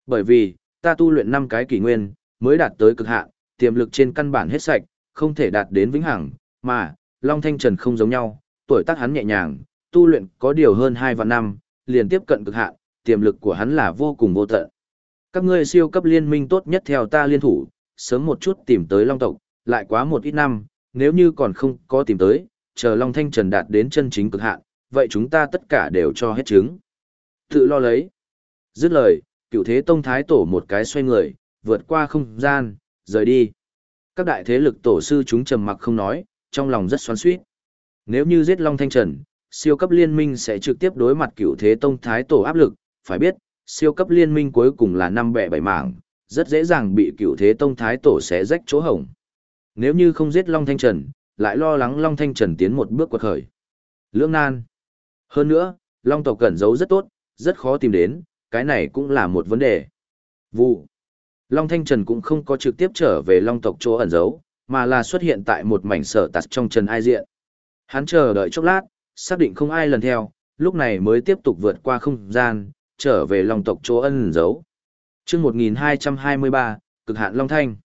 Bởi vì, ta tu luyện 5 cái kỷ nguyên, mới đạt tới cực hạn, tiềm lực trên căn bản hết sạch, không thể đạt đến vĩnh hằng, mà, Long Thanh Trần không giống nhau, tuổi tác hắn nhẹ nhàng, tu luyện có điều hơn 2 vạn năm, liền tiếp cận cực hạn, tiềm lực của hắn là vô cùng vô tận. Các ngươi siêu cấp liên minh tốt nhất theo ta liên thủ, sớm một chút tìm tới Long tộc, lại quá một ít năm, nếu như còn không có tìm tới, chờ Long Thanh Trần đạt đến chân chính cực hạn, vậy chúng ta tất cả đều cho hết trứng. Tự lo lấy. Dứt lời, cựu thế tông thái tổ một cái xoay người, vượt qua không gian, rời đi. Các đại thế lực tổ sư chúng trầm mặc không nói, trong lòng rất xoắn xuýt. Nếu như giết Long Thanh Trần, siêu cấp liên minh sẽ trực tiếp đối mặt cựu thế tông thái tổ áp lực, phải biết, siêu cấp liên minh cuối cùng là năm bẻ bảy mảng, rất dễ dàng bị cựu thế tông thái tổ xé rách chỗ hổng. Nếu như không giết Long Thanh Trần, lại lo lắng Long Thanh Trần tiến một bước quật khởi. Lưỡng nan. Hơn nữa, Long tộc cẩn giấu rất tốt, rất khó tìm đến, cái này cũng là một vấn đề. Vụ. Long Thanh Trần cũng không có trực tiếp trở về Long tộc chỗ ẩn giấu, mà là xuất hiện tại một mảnh sở tạt trong Trần Ai Diện. Hắn chờ đợi chốc lát, xác định không ai lần theo, lúc này mới tiếp tục vượt qua không gian, trở về Long tộc chỗ ân giấu. chương 1223, cực hạn Long Thanh.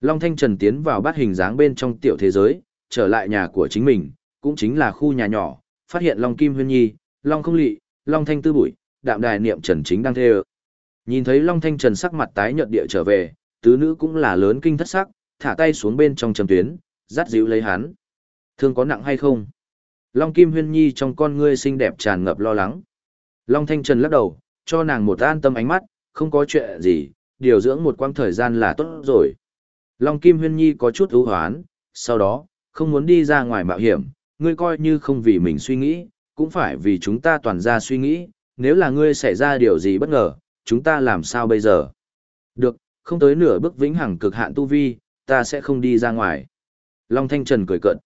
Long Thanh Trần tiến vào bát hình dáng bên trong tiểu thế giới, trở lại nhà của chính mình, cũng chính là khu nhà nhỏ, phát hiện Long Kim Huyên Nhi, Long Không Lị, Long Thanh Tư Bụi, đạm đài niệm Trần chính đang thê Nhìn thấy Long Thanh Trần sắc mặt tái nhợt địa trở về, tứ nữ cũng là lớn kinh thất sắc, thả tay xuống bên trong trầm tuyến, dắt dịu lấy hắn. Thương có nặng hay không? Long Kim Huyên Nhi trong con ngươi xinh đẹp tràn ngập lo lắng. Long Thanh Trần lắc đầu, cho nàng một an tâm ánh mắt, không có chuyện gì, điều dưỡng một quãng thời gian là tốt rồi. Long Kim Huyên Nhi có chút ưu hoán, sau đó, không muốn đi ra ngoài mạo hiểm, ngươi coi như không vì mình suy nghĩ, cũng phải vì chúng ta toàn ra suy nghĩ, nếu là ngươi xảy ra điều gì bất ngờ, chúng ta làm sao bây giờ? Được, không tới nửa bước vĩnh hằng cực hạn tu vi, ta sẽ không đi ra ngoài. Long Thanh Trần cười cợt.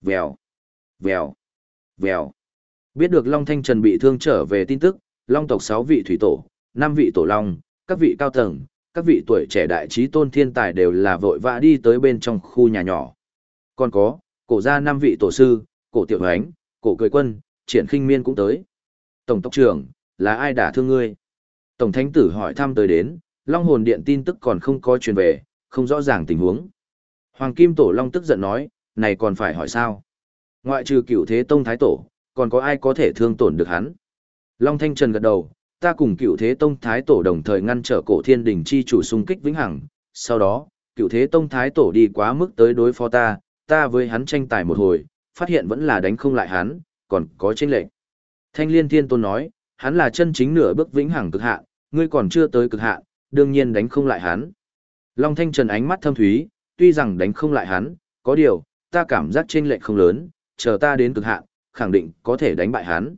Vèo, vèo, vèo. Biết được Long Thanh Trần bị thương trở về tin tức, Long tộc 6 vị thủy tổ, 5 vị tổ long, các vị cao tầng, các vị tuổi trẻ đại trí tôn thiên tài đều là vội vã đi tới bên trong khu nhà nhỏ. Còn có, cổ gia 5 vị tổ sư, cổ tiểu ánh, cổ cười quân, triển khinh miên cũng tới. Tổng tộc trưởng, là ai đả thương ngươi? Tổng thánh tử hỏi thăm tới đến, Long hồn điện tin tức còn không có truyền về, không rõ ràng tình huống. Hoàng Kim Tổ Long tức giận nói, này còn phải hỏi sao? Ngoại trừ cựu thế tông thái tổ, còn có ai có thể thương tổn được hắn? Long Thanh Trần gật đầu, ta cùng cựu thế tông thái tổ đồng thời ngăn trở cổ thiên đình chi chủ xung kích vĩnh hằng. Sau đó, cựu thế tông thái tổ đi quá mức tới đối phó ta, ta với hắn tranh tài một hồi, phát hiện vẫn là đánh không lại hắn, còn có chênh lệch. Thanh Liên Thiên Tôn nói, hắn là chân chính nửa bước vĩnh hằng cực hạn, ngươi còn chưa tới cực hạn, đương nhiên đánh không lại hắn. Long Thanh Trần ánh mắt thâm thúy, tuy rằng đánh không lại hắn, có điều, ta cảm giác trên lệnh không lớn, chờ ta đến cực hạn, khẳng định có thể đánh bại hắn.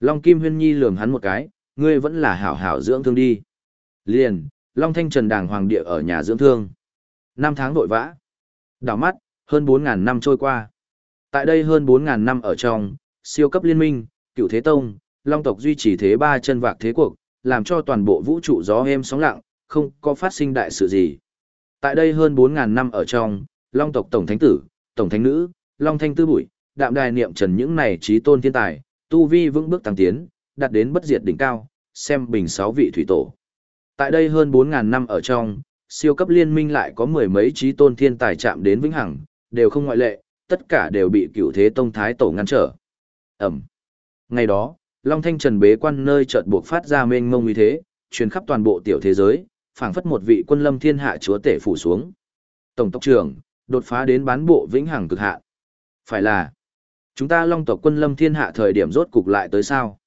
Long Kim Huyên Nhi lườm hắn một cái, ngươi vẫn là hảo hảo dưỡng thương đi. Liền, Long Thanh Trần đàng hoàng địa ở nhà dưỡng thương. Năm tháng vội vã. Đảo mắt, hơn 4.000 năm trôi qua. Tại đây hơn 4.000 năm ở trong, siêu cấp liên minh, cựu thế tông, long tộc duy trì thế ba chân vạc thế cuộc, làm cho toàn bộ vũ trụ gió êm sóng lặng, không có phát sinh đại sự gì. Tại đây hơn 4.000 năm ở trong, long tộc tổng thánh tử, tổng thánh nữ, long thanh tư bụi, đạm đài niệm trần những này trí tôn thiên tài, tu vi vững bước tăng tiến, đạt đến bất diệt đỉnh cao, xem bình sáu vị thủy tổ. Tại đây hơn 4.000 năm ở trong, siêu cấp liên minh lại có mười mấy trí tôn thiên tài chạm đến vĩnh hằng, đều không ngoại lệ, tất cả đều bị cựu thế tông thái tổ ngăn trở. Ẩm. Ngày đó, Long Thanh Trần bế quan nơi chợt buộc phát ra mênh mông như thế, truyền khắp toàn bộ tiểu thế giới, phảng phất một vị quân lâm thiên hạ chúa tể phủ xuống. Tổng tộc trưởng, đột phá đến bán bộ vĩnh hằng cực hạ. Phải là, chúng ta long tộc quân lâm thiên hạ thời điểm rốt cục lại tới sao?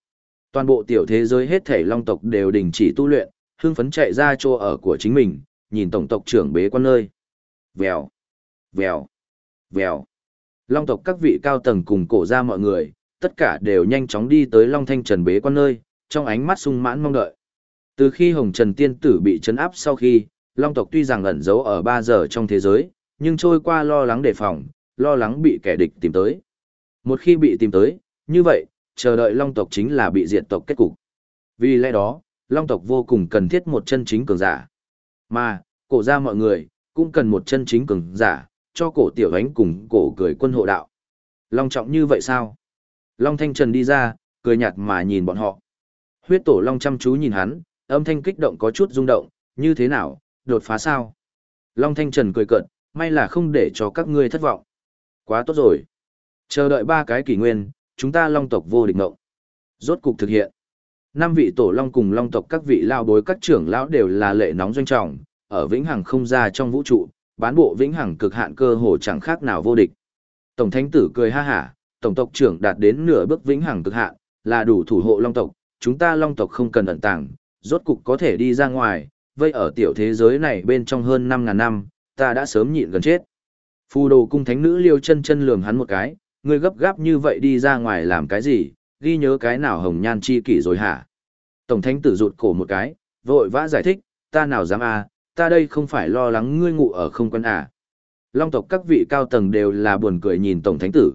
Toàn bộ tiểu thế giới hết thể long tộc đều đình chỉ tu luyện, hưng phấn chạy ra chỗ ở của chính mình, nhìn tổng tộc trưởng bế quan nơi. Vèo, vèo, vèo. Long tộc các vị cao tầng cùng cổ ra mọi người, tất cả đều nhanh chóng đi tới Long Thanh Trần bế quan nơi, trong ánh mắt sung mãn mong đợi. Từ khi Hồng Trần Tiên Tử bị chấn áp sau khi, Long tộc tuy rằng ẩn giấu ở 3 giờ trong thế giới, nhưng trôi qua lo lắng đề phòng, lo lắng bị kẻ địch tìm tới. Một khi bị tìm tới, như vậy, chờ đợi Long tộc chính là bị diệt tộc kết cục. Vì lẽ đó, Long tộc vô cùng cần thiết một chân chính cường giả. Mà, cổ ra mọi người, cũng cần một chân chính cường giả, cho cổ tiểu ánh cùng cổ cười quân hộ đạo. Long trọng như vậy sao? Long Thanh Trần đi ra, cười nhạt mà nhìn bọn họ. Huyết tổ Long chăm chú nhìn hắn, âm thanh kích động có chút rung động, như thế nào, đột phá sao? Long Thanh Trần cười cợt, may là không để cho các ngươi thất vọng. Quá tốt rồi. Chờ đợi ba cái kỷ nguyên, chúng ta Long tộc vô địch ngộng. Rốt cục thực hiện. Năm vị tổ Long cùng Long tộc các vị lao bối các trưởng lão đều là lệ nóng doanh trọng, ở vĩnh hằng không ra trong vũ trụ, bán bộ vĩnh hằng cực hạn cơ hồ chẳng khác nào vô địch. Tổng thánh tử cười ha hả, tổng tộc trưởng đạt đến nửa bước vĩnh hằng cực hạn, là đủ thủ hộ long tộc, chúng ta long tộc không cần ẩn tàng, rốt cục có thể đi ra ngoài, vây ở tiểu thế giới này bên trong hơn 5.000 năm, ta đã sớm nhịn gần chết. Phù đồ cung thánh nữ liêu chân chân lường hắn một cái, ngươi gấp gáp như vậy đi ra ngoài làm cái gì, ghi nhớ cái nào hồng nhan chi kỷ rồi hả? Tổng thánh tử rụt cổ một cái, vội vã giải thích, ta nào dám à, ta đây không phải lo lắng ngươi ngủ ở không quân à. Long tộc các vị cao tầng đều là buồn cười nhìn tổng thánh tử.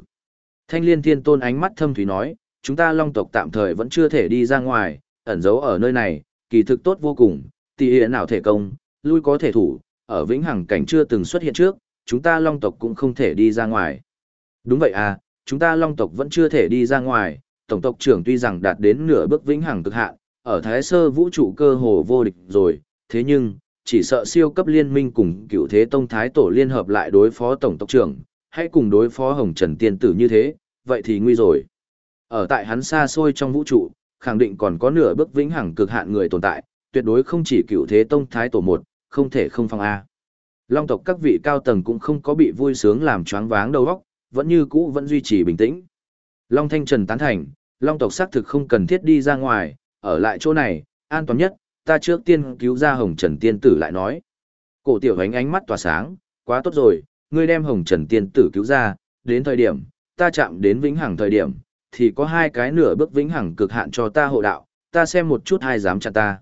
Thanh liên thiên tôn ánh mắt thâm thúy nói, chúng ta long tộc tạm thời vẫn chưa thể đi ra ngoài, ẩn giấu ở nơi này, kỳ thực tốt vô cùng, tỷ hiện nào thể công, lui có thể thủ, ở vĩnh hằng cảnh chưa từng xuất hiện trước, chúng ta long tộc cũng không thể đi ra ngoài. Đúng vậy à, chúng ta long tộc vẫn chưa thể đi ra ngoài, tổng tộc trưởng tuy rằng đạt đến nửa bước vĩnh hằng cực hạn, ở thái sơ vũ trụ cơ hồ vô địch rồi, thế nhưng, chỉ sợ siêu cấp liên minh cùng cựu thế tông thái tổ liên hợp lại đối phó tổng tộc trưởng, hay cùng đối phó hồng trần tiên tử như thế, vậy thì nguy rồi. Ở tại hắn xa xôi trong vũ trụ, khẳng định còn có nửa bước vĩnh hằng cực hạn người tồn tại, tuyệt đối không chỉ cựu thế tông thái tổ một, không thể không phong A. Long tộc các vị cao tầng cũng không có bị vui sướng làm choáng váng đầu óc, vẫn như cũ vẫn duy trì bình tĩnh. Long Thanh Trần tán thành, Long tộc xác thực không cần thiết đi ra ngoài, ở lại chỗ này, an toàn nhất, ta trước tiên cứu ra Hồng Trần Tiên Tử lại nói. Cổ tiểu ánh ánh mắt tỏa sáng, quá tốt rồi, ngươi đem Hồng Trần Tiên Tử cứu ra, đến thời điểm, ta chạm đến vĩnh hằng thời điểm, thì có hai cái nửa bước vĩnh hằng cực hạn cho ta hộ đạo, ta xem một chút hai dám chặn ta.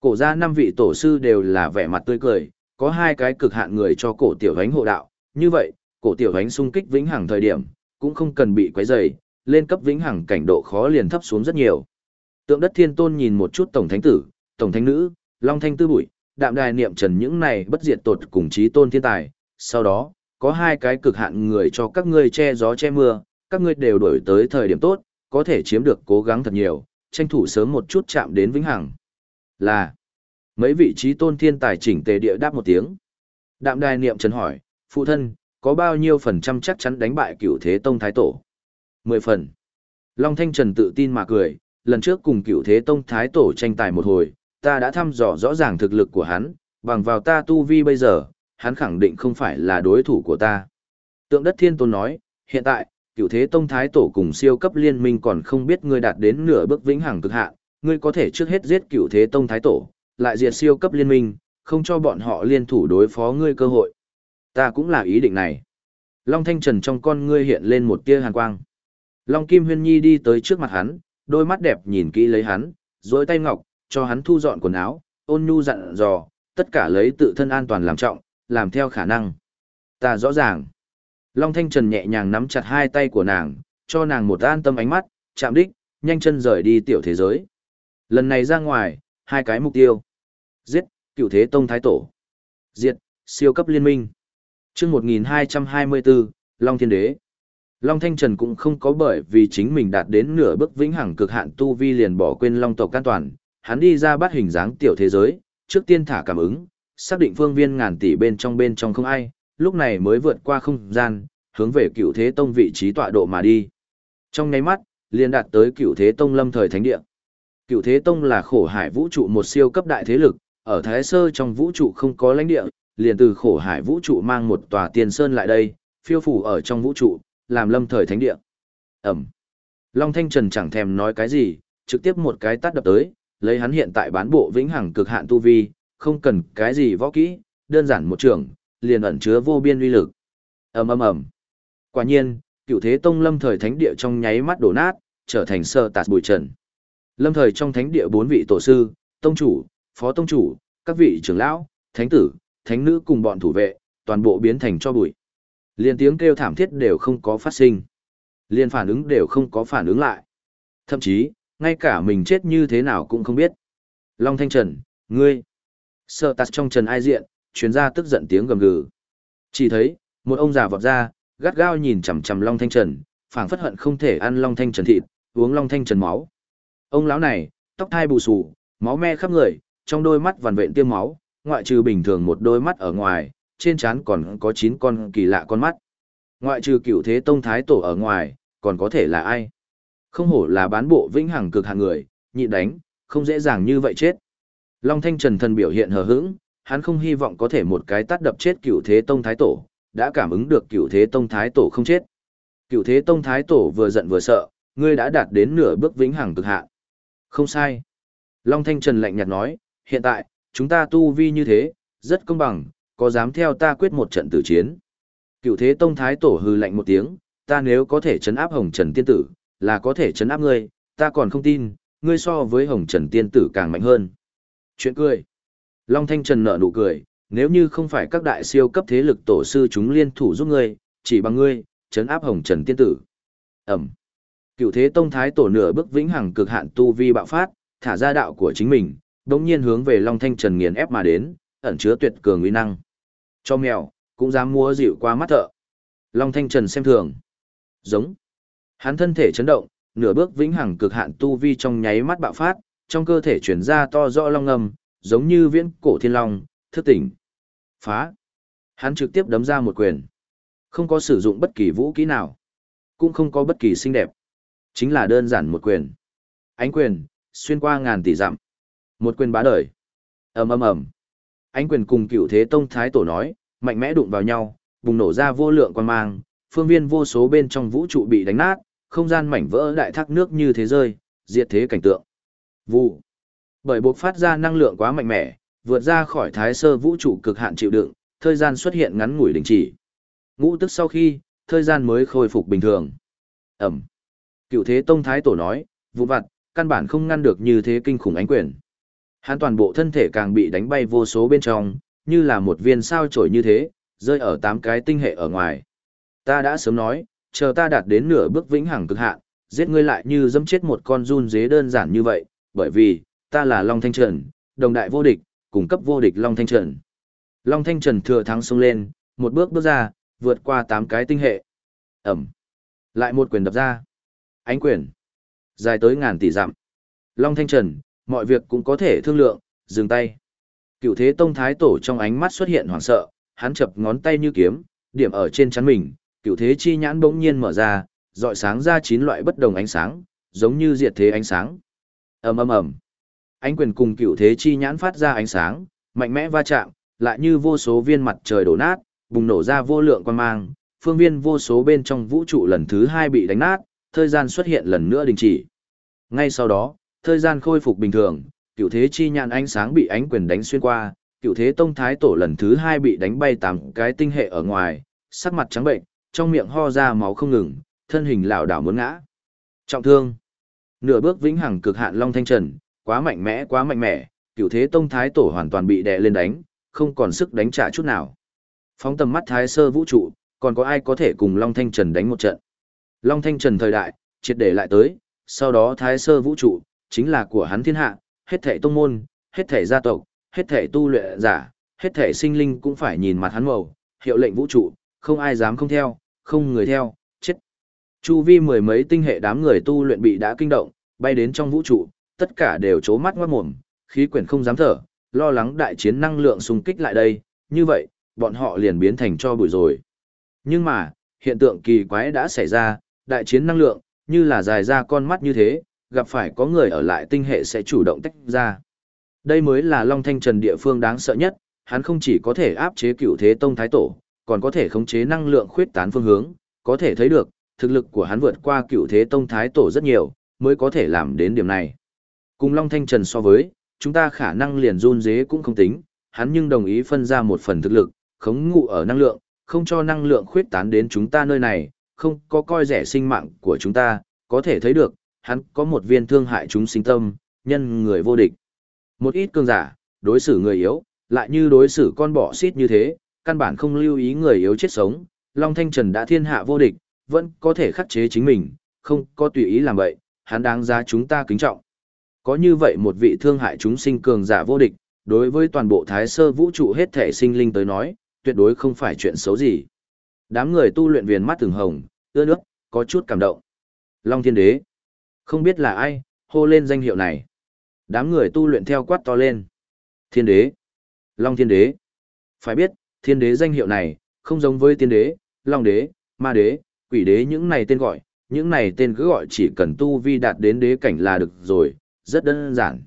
Cổ ra năm vị tổ sư đều là vẻ mặt tươi cười, có hai cái cực hạn người cho cổ tiểu ánh hộ đạo, như vậy, cổ tiểu ánh xung kích vĩnh hằng thời điểm, cũng không cần bị quấy rầy, lên cấp vĩnh hằng cảnh độ khó liền thấp xuống rất nhiều. Tượng đất thiên tôn nhìn một chút tổng thánh tử, tổng thánh nữ, long thanh tư bụi, đạm đài niệm trần những này bất diệt tột cùng trí tôn thiên tài. Sau đó, có hai cái cực hạn người cho các ngươi che gió che mưa, các ngươi đều đổi tới thời điểm tốt, có thể chiếm được cố gắng thật nhiều, tranh thủ sớm một chút chạm đến vĩnh hằng. Là, mấy vị trí tôn thiên tài chỉnh tề địa đáp một tiếng. Đạm đài niệm trần hỏi, phụ thân, có bao nhiêu phần trăm chắc chắn đánh bại cửu thế tông thái tổ? Mười phần. Long Thanh Trần tự tin mà cười, lần trước cùng cửu thế tông thái tổ tranh tài một hồi, ta đã thăm dò rõ ràng thực lực của hắn, bằng vào ta tu vi bây giờ, hắn khẳng định không phải là đối thủ của ta. Tượng đất thiên tôn nói, hiện tại, cựu thế tông thái tổ cùng siêu cấp liên minh còn không biết ngươi đạt đến nửa bước vĩnh hằng cực hạn, ngươi có thể trước hết giết cựu thế tông thái tổ, lại diệt siêu cấp liên minh, không cho bọn họ liên thủ đối phó ngươi cơ hội. Ta cũng là ý định này. Long Thanh Trần trong con ngươi hiện lên một tia hàn quang. Long Kim Huyên Nhi đi tới trước mặt hắn, đôi mắt đẹp nhìn kỹ lấy hắn, dối tay ngọc, cho hắn thu dọn quần áo, ôn nhu dặn dò, tất cả lấy tự thân an toàn làm trọng, làm theo khả năng. Ta rõ ràng. Long Thanh Trần nhẹ nhàng nắm chặt hai tay của nàng, cho nàng một an tâm ánh mắt, chạm đích, nhanh chân rời đi tiểu thế giới. Lần này ra ngoài, hai cái mục tiêu. Giết, cựu thế tông thái tổ. Diệt, siêu cấp liên minh. chương 1224, Long Thiên Đế. Long Thanh Trần cũng không có bởi vì chính mình đạt đến nửa bước vĩnh hằng cực hạn tu vi liền bỏ quên Long tộc an toàn, hắn đi ra bắt hình dáng tiểu thế giới, trước tiên thả cảm ứng, xác định phương viên ngàn tỷ bên trong bên trong không ai, lúc này mới vượt qua không gian, hướng về cựu thế tông vị trí tọa độ mà đi. Trong nháy mắt, liền đạt tới cựu thế tông lâm thời thánh địa. Cựu thế tông là khổ hải vũ trụ một siêu cấp đại thế lực, ở Thái Sơ trong vũ trụ không có lãnh địa, liền từ khổ hải vũ trụ mang một tòa tiền sơn lại đây, phiêu phủ ở trong vũ trụ, làm lâm thời thánh địa. Ẩm. Long Thanh Trần chẳng thèm nói cái gì, trực tiếp một cái tát đập tới, lấy hắn hiện tại bán bộ vĩnh hằng cực hạn tu vi, không cần cái gì võ kỹ, đơn giản một trường, liền ẩn chứa vô biên uy lực. Ầm ầm ầm. Quả nhiên, cựu thế tông lâm thời thánh địa trong nháy mắt đổ nát, trở thành sơ tạt bụi trần. Lâm thời trong thánh địa bốn vị tổ sư, tông chủ, phó tông chủ, các vị trưởng lão, thánh tử, thánh nữ cùng bọn thủ vệ, toàn bộ biến thành cho bụi. Liên tiếng kêu thảm thiết đều không có phát sinh. Liên phản ứng đều không có phản ứng lại. Thậm chí, ngay cả mình chết như thế nào cũng không biết. Long Thanh Trần, ngươi. Sợ tạt trong trần ai diện, chuyến ra tức giận tiếng gầm gừ. Chỉ thấy, một ông già vọt ra, gắt gao nhìn chằm chằm Long Thanh Trần, phảng phất hận không thể ăn Long Thanh Trần thịt, uống Long Thanh Trần máu. Ông lão này, tóc thai bù xù, máu me khắp người, trong đôi mắt vằn vện tiêm máu, ngoại trừ bình thường một đôi mắt ở ngoài, trên trán còn có 9 con kỳ lạ con mắt. Ngoại trừ cựu thế tông thái tổ ở ngoài, còn có thể là ai? Không hổ là bán bộ vĩnh hằng cực hạng người, nhịn đánh, không dễ dàng như vậy chết. Long Thanh Trần thần biểu hiện hờ hững, hắn không hy vọng có thể một cái tát đập chết cựu thế tông thái tổ, đã cảm ứng được cựu thế tông thái tổ không chết. Cựu thế tông thái tổ vừa giận vừa sợ, ngươi đã đạt đến nửa bước vĩnh hằng cực hạn. Không sai. Long Thanh Trần lạnh nhạt nói, hiện tại, chúng ta tu vi như thế, rất công bằng, có dám theo ta quyết một trận tử chiến. Cựu thế tông thái tổ hư lạnh một tiếng, ta nếu có thể chấn áp hồng trần tiên tử, là có thể chấn áp ngươi, ta còn không tin, ngươi so với hồng trần tiên tử càng mạnh hơn. Chuyện cười. Long Thanh Trần nở nụ cười, nếu như không phải các đại siêu cấp thế lực tổ sư chúng liên thủ giúp ngươi, chỉ bằng ngươi, chấn áp hồng trần tiên tử. Ẩm. Cựu thế tông thái tổ nửa bước vĩnh hằng cực hạn tu vi bạo phát, thả ra đạo của chính mình, đống nhiên hướng về Long Thanh Trần nghiền ép mà đến, ẩn chứa tuyệt cường uy năng. Cho mèo, cũng dám mua dịu qua mắt thợ. Long Thanh Trần xem thường. Giống. Hắn thân thể chấn động, nửa bước vĩnh hằng cực hạn tu vi trong nháy mắt bạo phát, trong cơ thể chuyển ra to rõ long ngầm, giống như viễn cổ thiên long, thức tỉnh. Phá. Hắn trực tiếp đấm ra một quyền. Không có sử dụng bất kỳ vũ kỹ nào. Cũng không có bất kỳ xinh đẹp. Chính là đơn giản một quyền. Ánh quyền, xuyên qua ngàn tỷ dặm. Một quyền bá đời. ầm ầm ầm. Ánh quyền cùng cựu thế tông thái tổ nói, mạnh mẽ đụng vào nhau, bùng nổ ra vô lượng quan mang, phương viên vô số bên trong vũ trụ bị đánh nát, không gian mảnh vỡ đại thác nước như thế rơi, diệt thế cảnh tượng. Vụ. Bởi buộc phát ra năng lượng quá mạnh mẽ, vượt ra khỏi thái sơ vũ trụ cực hạn chịu đựng, thời gian xuất hiện ngắn ngủi đình chỉ. Ngũ tức sau khi, thời gian mới khôi phục bình thường. Ẩm. Cựu thế tông thái tổ nói, vụ vặt, căn bản không ngăn được như thế kinh khủng ánh quyền. Hắn toàn bộ thân thể càng bị đánh bay vô số bên trong, như là một viên sao trổi như thế, rơi ở tám cái tinh hệ ở ngoài. Ta đã sớm nói, chờ ta đạt đến nửa bước vĩnh hằng cực hạn, giết ngươi lại như dẫm chết một con run dế đơn giản như vậy, bởi vì, ta là Long Thanh Trần, đồng đại vô địch, cung cấp vô địch Long Thanh Trần. Long Thanh Trần thừa thắng xông lên, một bước bước ra, vượt qua tám cái tinh hệ. Ẩm. Lại một quyền đập ra. Ánh quyền. Dài tới ngàn tỷ dặm. Long Thanh Trần, mọi việc cũng có thể thương lượng, dừng tay. Cựu thế tông thái tổ trong ánh mắt xuất hiện hoảng sợ, hắn chập ngón tay như kiếm, điểm ở trên chắn mình, cựu thế chi nhãn bỗng nhiên mở ra, dọi sáng ra chín loại bất đồng ánh sáng, giống như diệt thế ánh sáng. ầm ầm ầm, ánh quyền cùng cựu thế chi nhãn phát ra ánh sáng, mạnh mẽ va chạm, lại như vô số viên mặt trời đổ nát, bùng nổ ra vô lượng quan mang, phương viên vô số bên trong vũ trụ lần thứ hai bị đánh nát, thời gian xuất hiện lần nữa đình chỉ. Ngay sau đó, thời gian khôi phục bình thường, cựu thế chi nhãn ánh sáng bị ánh quyền đánh xuyên qua, cựu thế tông thái tổ lần thứ hai bị đánh bay tám cái tinh hệ ở ngoài, sắc mặt trắng bệnh, trong miệng ho ra máu không ngừng, thân hình lảo đảo muốn ngã. Trọng thương. Nửa bước vĩnh hằng cực hạn long thanh trần, quá mạnh mẽ quá mạnh mẽ, cựu thế tông thái tổ hoàn toàn bị đè lên đánh, không còn sức đánh trả chút nào. Phóng tầm mắt thái sơ vũ trụ, còn có ai có thể cùng long thanh trần đánh một trận. Long thanh trần thời đại, triệt để lại tới, sau đó thái sơ vũ trụ, chính là của hắn thiên hạ, hết thể tông môn, hết thể gia tộc, hết thể tu luyện giả, hết thể sinh linh cũng phải nhìn mặt hắn màu, hiệu lệnh vũ trụ, không ai dám không theo, không người theo, chết. Chu vi mười mấy tinh hệ đám người tu luyện bị đã kinh động, bay đến trong vũ trụ, tất cả đều chố mắt ngoắt mồm, khí quyển không dám thở, lo lắng đại chiến năng lượng xung kích lại đây, như vậy, bọn họ liền biến thành cho bụi rồi. Nhưng mà, hiện tượng kỳ quái đã xảy ra, đại chiến năng lượng, như là dài ra con mắt như thế, gặp phải có người ở lại tinh hệ sẽ chủ động tách ra. Đây mới là Long Thanh Trần địa phương đáng sợ nhất, hắn không chỉ có thể áp chế cựu thế tông thái tổ, còn có thể khống chế năng lượng khuyết tán phương hướng, có thể thấy được, thực lực của hắn vượt qua cựu thế tông thái tổ rất nhiều, mới có thể làm đến điểm này. Cùng Long Thanh Trần so với, chúng ta khả năng liền run dế cũng không tính, hắn nhưng đồng ý phân ra một phần thực lực, khống ngụ ở năng lượng, không cho năng lượng khuyết tán đến chúng ta nơi này, không có coi rẻ sinh mạng của chúng ta, có thể thấy được, hắn có một viên thương hại chúng sinh tâm, nhân người vô địch. Một ít cường giả, đối xử người yếu, lại như đối xử con bọ xít như thế, căn bản không lưu ý người yếu chết sống, Long Thanh Trần đã thiên hạ vô địch, vẫn có thể khắc chế chính mình, không có tùy ý làm vậy, hắn đáng giá chúng ta kính trọng. Có như vậy một vị thương hại chúng sinh cường giả vô địch, đối với toàn bộ thái sơ vũ trụ hết thể sinh linh tới nói, tuyệt đối không phải chuyện xấu gì. Đám người tu luyện viền mắt từng hồng, ưa nước, có chút cảm động. Long Thiên Đế. Không biết là ai, hô lên danh hiệu này. Đám người tu luyện theo quát to lên. Thiên Đế. Long Thiên Đế. Phải biết, Thiên Đế danh hiệu này, không giống với Tiên Đế, Long Đế, Ma Đế, Quỷ Đế những này tên gọi, những này tên cứ gọi chỉ cần tu vi đạt đến đế cảnh là được rồi, rất đơn giản.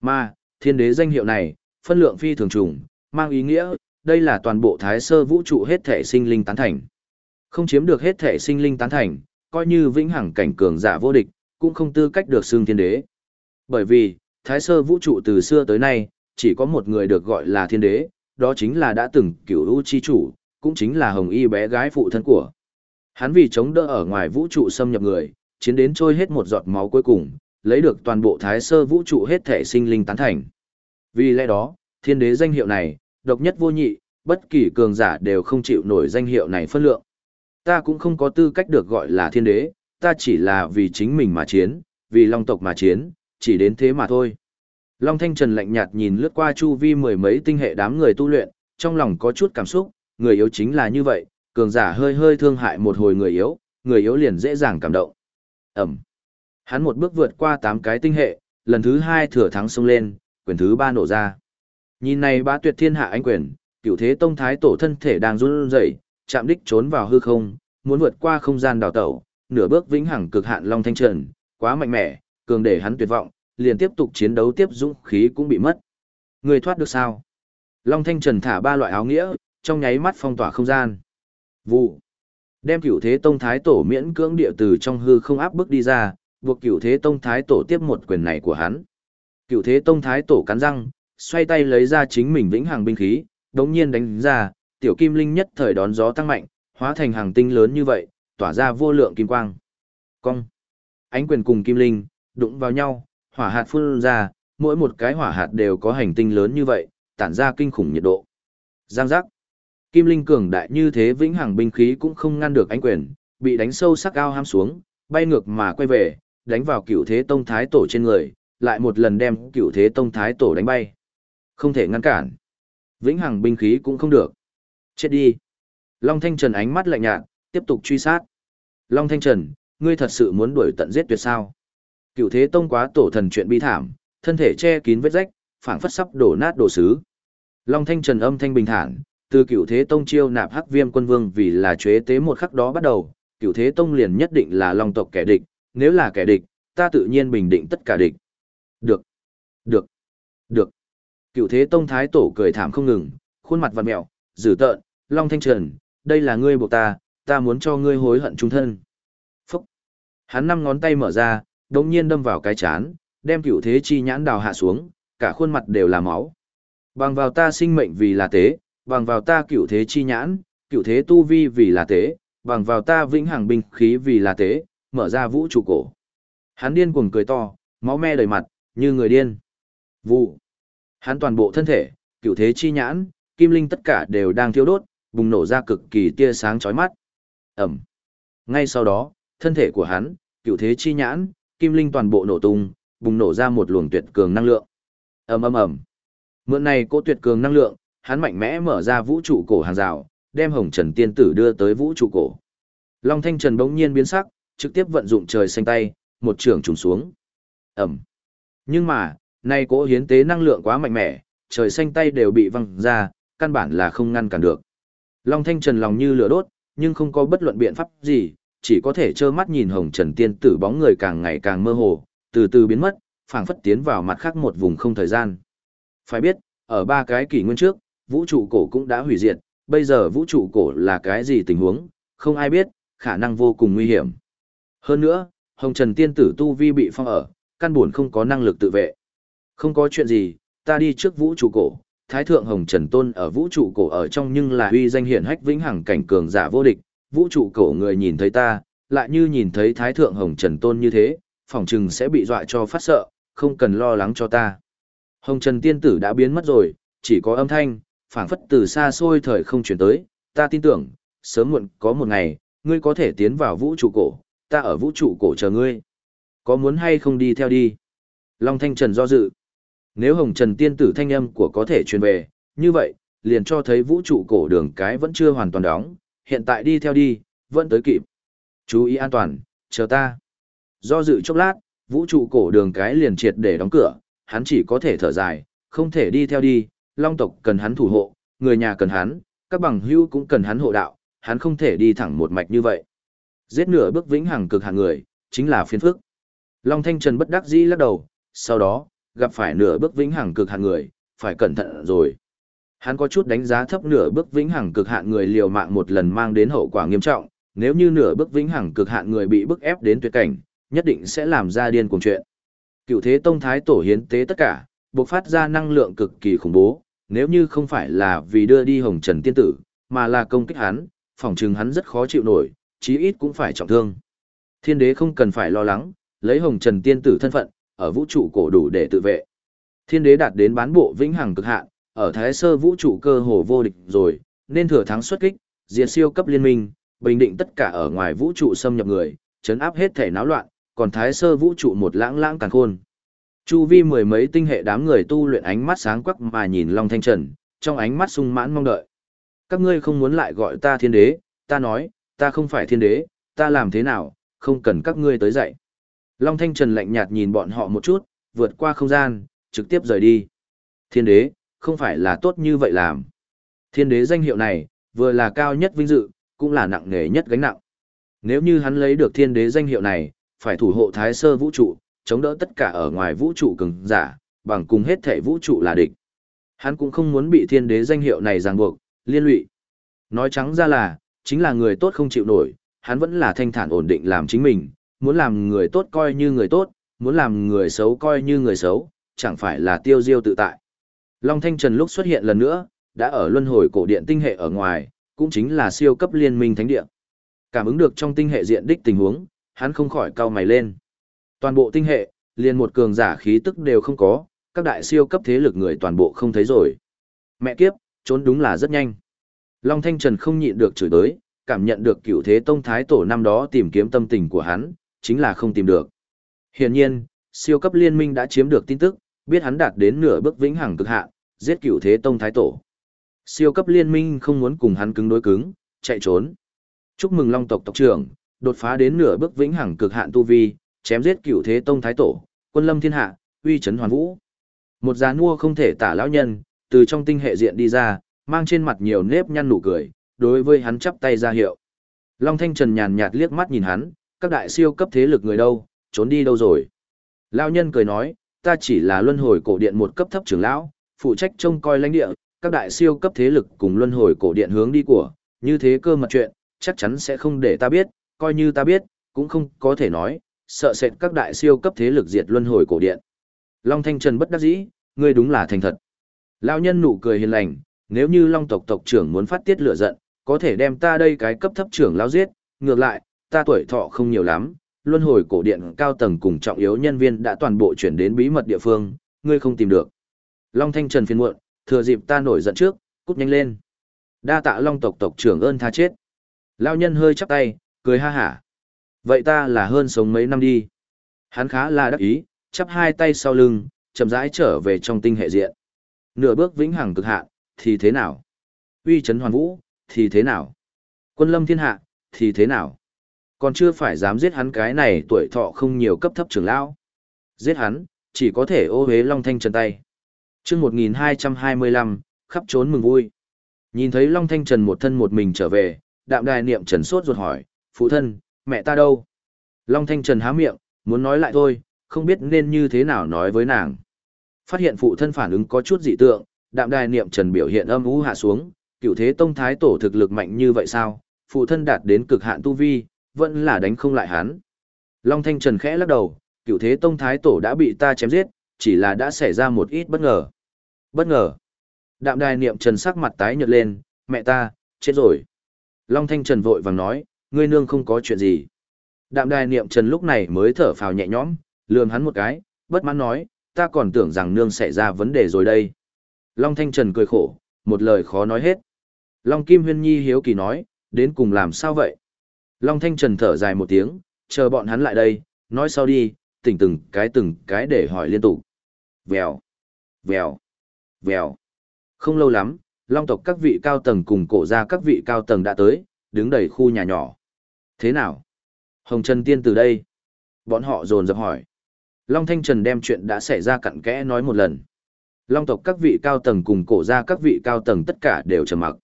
Ma, Thiên Đế danh hiệu này, phân lượng phi thường trùng, mang ý nghĩa, đây là toàn bộ thái sơ vũ trụ hết thể sinh linh tán thành. Không chiếm được hết thể sinh linh tán thành, coi như vĩnh hằng cảnh cường giả vô địch, cũng không tư cách được xưng thiên đế. Bởi vì, thái sơ vũ trụ từ xưa tới nay, chỉ có một người được gọi là thiên đế, đó chính là đã từng cửu u chi chủ, cũng chính là hồng y bé gái phụ thân của. Hắn vì chống đỡ ở ngoài vũ trụ xâm nhập người, chiến đến trôi hết một giọt máu cuối cùng, lấy được toàn bộ thái sơ vũ trụ hết thể sinh linh tán thành. Vì lẽ đó, thiên đế danh hiệu này, độc nhất vô nhị, bất kỳ cường giả đều không chịu nổi danh hiệu này phân lượng. Ta cũng không có tư cách được gọi là thiên đế, ta chỉ là vì chính mình mà chiến, vì long tộc mà chiến, chỉ đến thế mà thôi. Long Thanh Trần lạnh nhạt nhìn lướt qua chu vi mười mấy tinh hệ đám người tu luyện, trong lòng có chút cảm xúc, người yếu chính là như vậy, cường giả hơi hơi thương hại một hồi người yếu, người yếu liền dễ dàng cảm động. Ẩm. Hắn một bước vượt qua tám cái tinh hệ, lần thứ hai thừa thắng xông lên, quyền thứ ba nổ ra. Nhìn này bá tuyệt thiên hạ anh quyền, cựu thế tông thái tổ thân thể đang run rẩy, chạm đích trốn vào hư không, muốn vượt qua không gian đào tẩu, nửa bước vĩnh hằng cực hạn long thanh trần, quá mạnh mẽ, cường để hắn tuyệt vọng, liền tiếp tục chiến đấu tiếp dũng khí cũng bị mất. Người thoát được sao? Long thanh trần thả ba loại áo nghĩa, trong nháy mắt phong tỏa không gian. Vụ. Đem cửu thế tông thái tổ miễn cưỡng địa từ trong hư không áp bức đi ra, buộc cửu thế tông thái tổ tiếp một quyền này của hắn. Cửu thế tông thái tổ cắn răng, xoay tay lấy ra chính mình vĩnh hằng binh khí, đống nhiên đánh ra, tiểu kim linh nhất thời đón gió tăng mạnh, hóa thành hàng tinh lớn như vậy, tỏa ra vô lượng kim quang. Cong. Ánh quyền cùng kim linh, đụng vào nhau, hỏa hạt phun ra, mỗi một cái hỏa hạt đều có hành tinh lớn như vậy, tản ra kinh khủng nhiệt độ. Giang giác. Kim linh cường đại như thế vĩnh hằng binh khí cũng không ngăn được ánh quyền, bị đánh sâu sắc ao ham xuống, bay ngược mà quay về, đánh vào cựu thế tông thái tổ trên người, lại một lần đem cựu thế tông thái tổ đánh bay. Không thể ngăn cản. Vĩnh hằng binh khí cũng không được. Chết đi. Long Thanh Trần ánh mắt lạnh nhạt, tiếp tục truy sát. Long Thanh Trần, ngươi thật sự muốn đuổi tận giết tuyệt sao? Cựu thế tông quá tổ thần chuyện bi thảm, thân thể che kín vết rách, phảng phất sắp đổ nát đổ sứ. Long Thanh Trần âm thanh bình thản, từ cựu thế tông chiêu nạp hắc viêm quân vương vì là chế tế một khắc đó bắt đầu, cựu thế tông liền nhất định là long tộc kẻ địch, nếu là kẻ địch, ta tự nhiên bình định tất cả địch. Được, được, được. Cựu thế tông thái tổ cười thảm không ngừng, khuôn mặt vặn mẹo, dữ tợn, long thanh trần, đây là ngươi buộc ta, ta muốn cho ngươi hối hận trung thân. Phúc! Hắn năm ngón tay mở ra, đồng nhiên đâm vào cái chán, đem cựu thế chi nhãn đào hạ xuống, cả khuôn mặt đều là máu. Bằng vào ta sinh mệnh vì là tế, bằng vào ta cựu thế chi nhãn, cựu thế tu vi vì là tế, bằng vào ta vĩnh hằng binh khí vì là tế, mở ra vũ trụ cổ. Hắn điên cuồng cười to, máu me đầy mặt, như người điên. Vụ. Hắn toàn bộ thân thể, cựu thế chi nhãn, kim linh tất cả đều đang thiêu đốt, bùng nổ ra cực kỳ tia sáng chói mắt. Ẩm. Ngay sau đó, thân thể của hắn, cựu thế chi nhãn, kim linh toàn bộ nổ tung, bùng nổ ra một luồng tuyệt cường năng lượng. Ầm ầm ầm. Mượn này cô tuyệt cường năng lượng, hắn mạnh mẽ mở ra vũ trụ cổ hàng rào, đem Hồng Trần Tiên Tử đưa tới vũ trụ cổ. Long Thanh Trần bỗng nhiên biến sắc, trực tiếp vận dụng trời xanh tay, một trường trùng xuống. Ẩm. Nhưng mà, nay cỗ hiến tế năng lượng quá mạnh mẽ, trời xanh tay đều bị văng ra, căn bản là không ngăn cản được. Long Thanh Trần lòng như lửa đốt, nhưng không có bất luận biện pháp gì, chỉ có thể trơ mắt nhìn Hồng Trần Tiên Tử bóng người càng ngày càng mơ hồ, từ từ biến mất, phảng phất tiến vào mặt khác một vùng không thời gian. Phải biết, ở ba cái kỷ nguyên trước, vũ trụ cổ cũng đã hủy diệt, bây giờ vũ trụ cổ là cái gì tình huống, không ai biết, khả năng vô cùng nguy hiểm. Hơn nữa, Hồng Trần tiên tử tu vi bị phong ở, căn buồn không có năng lực tự vệ. Không có chuyện gì, ta đi trước vũ trụ cổ, Thái thượng Hồng Trần Tôn ở vũ trụ cổ ở trong nhưng là uy danh hiển hách vĩnh hằng cảnh cường giả vô địch, vũ trụ cổ người nhìn thấy ta, lại như nhìn thấy Thái thượng Hồng Trần Tôn như thế, phỏng chừng sẽ bị dọa cho phát sợ, không cần lo lắng cho ta. Hồng Trần tiên tử đã biến mất rồi, chỉ có âm thanh, phảng phất từ xa xôi thời không chuyển tới, ta tin tưởng, sớm muộn có một ngày, ngươi có thể tiến vào vũ trụ cổ, ta ở vũ trụ cổ chờ ngươi. Có muốn hay không đi theo đi? Long Thanh Trần do dự. Nếu Hồng Trần tiên tử thanh âm của có thể truyền về, như vậy, liền cho thấy vũ trụ cổ đường cái vẫn chưa hoàn toàn đóng, hiện tại đi theo đi, vẫn tới kịp. Chú ý an toàn, chờ ta. Do dự chốc lát, vũ trụ cổ đường cái liền triệt để đóng cửa, hắn chỉ có thể thở dài, không thể đi theo đi, long tộc cần hắn thủ hộ, người nhà cần hắn, các bằng hữu cũng cần hắn hộ đạo, hắn không thể đi thẳng một mạch như vậy. Giết nửa bước vĩnh hằng cực hạng người, chính là phiền phức. Long Thanh Trần bất đắc dĩ lắc đầu, sau đó, gặp phải nửa bước vĩnh hằng cực hạn người, phải cẩn thận rồi. Hắn có chút đánh giá thấp nửa bước vĩnh hằng cực hạn người liều mạng một lần mang đến hậu quả nghiêm trọng, nếu như nửa bước vĩnh hằng cực hạn người bị bức ép đến tuyệt cảnh, nhất định sẽ làm ra điên cuồng chuyện. Cựu thế tông thái tổ hiến tế tất cả, bộc phát ra năng lượng cực kỳ khủng bố, nếu như không phải là vì đưa đi hồng trần tiên tử, mà là công kích hắn, phỏng chừng hắn rất khó chịu nổi, chí ít cũng phải trọng thương. Thiên đế không cần phải lo lắng, lấy hồng trần tiên tử thân phận, ở vũ trụ cổ đủ để tự vệ. Thiên đế đạt đến bán bộ vĩnh hằng cực hạn, ở thái sơ vũ trụ cơ hồ vô địch rồi, nên thừa thắng xuất kích, diệt siêu cấp liên minh, bình định tất cả ở ngoài vũ trụ xâm nhập người, chấn áp hết thể náo loạn, còn thái sơ vũ trụ một lãng lãng càng khôn. Chu vi mười mấy tinh hệ đám người tu luyện ánh mắt sáng quắc mà nhìn Long Thanh Trần, trong ánh mắt sung mãn mong đợi. Các ngươi không muốn lại gọi ta thiên đế, ta nói, ta không phải thiên đế, ta làm thế nào, không cần các ngươi tới dạy. Long Thanh Trần lạnh nhạt nhìn bọn họ một chút, vượt qua không gian, trực tiếp rời đi. Thiên đế, không phải là tốt như vậy làm. Thiên đế danh hiệu này, vừa là cao nhất vinh dự, cũng là nặng nề nhất gánh nặng. Nếu như hắn lấy được thiên đế danh hiệu này, phải thủ hộ thái sơ vũ trụ, chống đỡ tất cả ở ngoài vũ trụ cường giả, bằng cùng hết thể vũ trụ là địch. Hắn cũng không muốn bị thiên đế danh hiệu này ràng buộc, liên lụy. Nói trắng ra là, chính là người tốt không chịu nổi, hắn vẫn là thanh thản ổn định làm chính mình, muốn làm người tốt coi như người tốt, muốn làm người xấu coi như người xấu, chẳng phải là tiêu diêu tự tại. Long Thanh Trần lúc xuất hiện lần nữa, đã ở luân hồi cổ điện tinh hệ ở ngoài, cũng chính là siêu cấp liên minh thánh địa. Cảm ứng được trong tinh hệ diện đích tình huống, hắn không khỏi cau mày lên. Toàn bộ tinh hệ, liền một cường giả khí tức đều không có, các đại siêu cấp thế lực người toàn bộ không thấy rồi. Mẹ kiếp, trốn đúng là rất nhanh. Long Thanh Trần không nhịn được chửi tới, cảm nhận được cựu thế tông thái tổ năm đó tìm kiếm tâm tình của hắn, chính là không tìm được. Hiển nhiên, siêu cấp liên minh đã chiếm được tin tức, biết hắn đạt đến nửa bước vĩnh hằng cực hạn, giết cửu thế tông thái tổ. Siêu cấp liên minh không muốn cùng hắn cứng đối cứng, chạy trốn. Chúc mừng Long tộc tộc trưởng, đột phá đến nửa bước vĩnh hằng cực hạn tu vi, chém giết cửu thế tông thái tổ, quân lâm thiên hạ, uy chấn hoàn vũ. Một già nua không thể tả lão nhân, từ trong tinh hệ diện đi ra, mang trên mặt nhiều nếp nhăn nụ cười, đối với hắn chắp tay ra hiệu. Long Thanh Trần nhàn nhạt liếc mắt nhìn hắn, các đại siêu cấp thế lực người đâu, trốn đi đâu rồi. Lão nhân cười nói, ta chỉ là luân hồi cổ điện một cấp thấp trưởng lão, phụ trách trông coi lãnh địa, các đại siêu cấp thế lực cùng luân hồi cổ điện hướng đi của, như thế cơ mật chuyện, chắc chắn sẽ không để ta biết, coi như ta biết, cũng không có thể nói, sợ sệt các đại siêu cấp thế lực diệt luân hồi cổ điện. Long Thanh Trần bất đắc dĩ, ngươi đúng là thành thật. Lão nhân nụ cười hiền lành, nếu như Long tộc tộc trưởng muốn phát tiết lửa giận, có thể đem ta đây cái cấp thấp trưởng lão giết, ngược lại, ta tuổi thọ không nhiều lắm, luân hồi cổ điện cao tầng cùng trọng yếu nhân viên đã toàn bộ chuyển đến bí mật địa phương, ngươi không tìm được. Long Thanh Trần phiền muộn, thừa dịp ta nổi giận trước, cút nhanh lên. Đa tạ Long tộc tộc trưởng ơn tha chết. Lão nhân hơi chắp tay, cười ha hả. Vậy ta là hơn sống mấy năm đi. Hắn khá là đắc ý, chắp hai tay sau lưng, chậm rãi trở về trong tinh hệ diện. Nửa bước vĩnh hằng cực hạn, thì thế nào? Uy chấn hoàn vũ, thì thế nào? Quân lâm thiên hạ, thì thế nào? Còn chưa phải dám giết hắn cái này tuổi thọ không nhiều cấp thấp trưởng lão. Giết hắn, chỉ có thể ô hế Long Thanh Trần tay. chương 1225, khắp trốn mừng vui. Nhìn thấy Long Thanh Trần một thân một mình trở về, đạm đài niệm trần sốt ruột hỏi, phụ thân, mẹ ta đâu? Long Thanh Trần há miệng, muốn nói lại thôi, không biết nên như thế nào nói với nàng. Phát hiện phụ thân phản ứng có chút dị tượng, đạm đài niệm trần biểu hiện âm u hạ xuống, cựu thế tông thái tổ thực lực mạnh như vậy sao, phụ thân đạt đến cực hạn tu vi, vẫn là đánh không lại hắn. Long Thanh Trần khẽ lắc đầu, cựu thế tông thái tổ đã bị ta chém giết, chỉ là đã xảy ra một ít bất ngờ. Bất ngờ. Đạm đài niệm trần sắc mặt tái nhợt lên, mẹ ta, chết rồi. Long Thanh Trần vội vàng nói, ngươi nương không có chuyện gì. Đạm đài niệm trần lúc này mới thở phào nhẹ nhõm, lườm hắn một cái, bất mãn nói, ta còn tưởng rằng nương xảy ra vấn đề rồi đây. Long Thanh Trần cười khổ, một lời khó nói hết. Long Kim Huyên Nhi hiếu kỳ nói, đến cùng làm sao vậy? Long Thanh Trần thở dài một tiếng, chờ bọn hắn lại đây, nói sau đi, tỉnh từng cái từng cái để hỏi liên tục. Vèo, vèo, vèo. Không lâu lắm, Long tộc các vị cao tầng cùng cổ ra các vị cao tầng đã tới, đứng đầy khu nhà nhỏ. Thế nào? Hồng Trần Tiên từ đây. Bọn họ dồn dập hỏi. Long Thanh Trần đem chuyện đã xảy ra cặn kẽ nói một lần. Long tộc các vị cao tầng cùng cổ ra các vị cao tầng tất cả đều trầm mặc.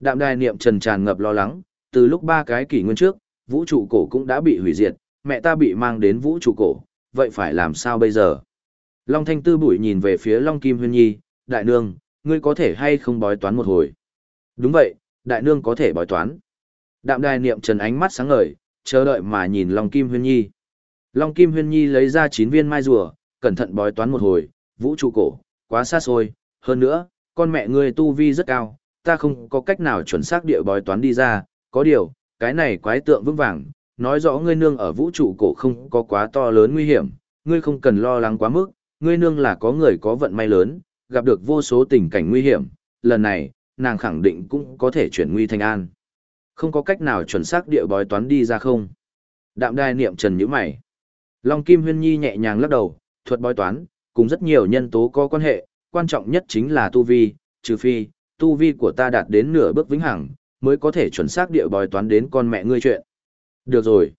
Đạm đài niệm trần tràn ngập lo lắng, từ lúc ba cái kỷ nguyên trước, vũ trụ cổ cũng đã bị hủy diệt, mẹ ta bị mang đến vũ trụ cổ, vậy phải làm sao bây giờ? Long Thanh Tư bụi nhìn về phía Long Kim Huyên Nhi, đại nương, ngươi có thể hay không bói toán một hồi? Đúng vậy, đại nương có thể bói toán. Đạm đài niệm trần ánh mắt sáng ngời, chờ đợi mà nhìn Long Kim Huyên Nhi. Long Kim Huyên Nhi lấy ra chín viên mai rùa, cẩn thận bói toán một hồi, vũ trụ cổ, quá xa xôi, hơn nữa, con mẹ ngươi tu vi rất cao, ta không có cách nào chuẩn xác địa bói toán đi ra, có điều, cái này quái tượng vững vàng, nói rõ ngươi nương ở vũ trụ cổ không có quá to lớn nguy hiểm, ngươi không cần lo lắng quá mức, ngươi nương là có người có vận may lớn, gặp được vô số tình cảnh nguy hiểm, lần này, nàng khẳng định cũng có thể chuyển nguy thành an. Không có cách nào chuẩn xác địa bói toán đi ra không? Đạm đai niệm trần nhíu mày. Long Kim Huyên Nhi nhẹ nhàng lắc đầu, thuật bói toán, cùng rất nhiều nhân tố có quan hệ, quan trọng nhất chính là tu vi, trừ phi, tu vi của ta đạt đến nửa bước vĩnh hằng, mới có thể chuẩn xác địa bòi toán đến con mẹ ngươi chuyện. Được rồi.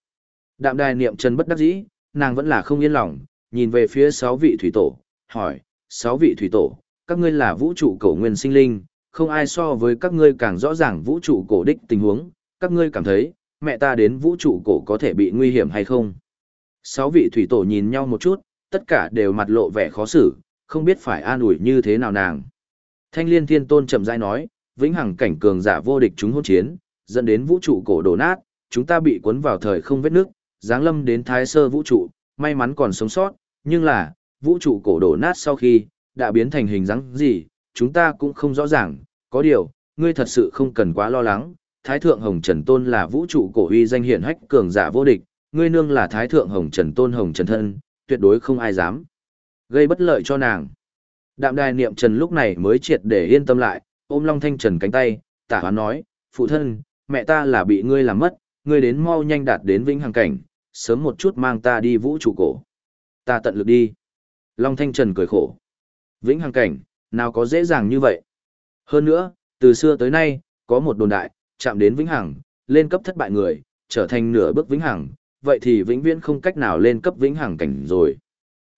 Đạm đài niệm chân bất đắc dĩ, nàng vẫn là không yên lòng, nhìn về phía sáu vị thủy tổ, hỏi, sáu vị thủy tổ, các ngươi là vũ trụ cổ nguyên sinh linh, không ai so với các ngươi càng rõ ràng vũ trụ cổ đích tình huống, các ngươi cảm thấy, mẹ ta đến vũ trụ cổ có thể bị nguy hiểm hay không? Sáu vị thủy tổ nhìn nhau một chút, tất cả đều mặt lộ vẻ khó xử, không biết phải an ủi như thế nào nàng. Thanh liên thiên tôn chậm rãi nói, vĩnh hằng cảnh cường giả vô địch chúng hôn chiến, dẫn đến vũ trụ cổ đổ nát, chúng ta bị cuốn vào thời không vết nước, giáng lâm đến thái sơ vũ trụ, may mắn còn sống sót, nhưng là, vũ trụ cổ đổ nát sau khi, đã biến thành hình dáng gì, chúng ta cũng không rõ ràng, có điều, ngươi thật sự không cần quá lo lắng, Thái Thượng Hồng Trần Tôn là vũ trụ cổ uy danh hiển hách cường giả vô địch, ngươi nương là Thái Thượng Hồng Trần Tôn Hồng Trần Thân, tuyệt đối không ai dám gây bất lợi cho nàng. Đạm đài niệm Trần lúc này mới triệt để yên tâm lại, ôm Long Thanh Trần cánh tay, tả hoán nói, phụ thân, mẹ ta là bị ngươi làm mất, ngươi đến mau nhanh đạt đến vĩnh hằng cảnh, sớm một chút mang ta đi vũ trụ cổ. Ta tận lực đi. Long Thanh Trần cười khổ. Vĩnh hằng cảnh, nào có dễ dàng như vậy. Hơn nữa, từ xưa tới nay, có một đồn đại, chạm đến vĩnh hằng, lên cấp thất bại người, trở thành nửa bước vĩnh hằng, vậy thì vĩnh viễn không cách nào lên cấp vĩnh hằng cảnh rồi.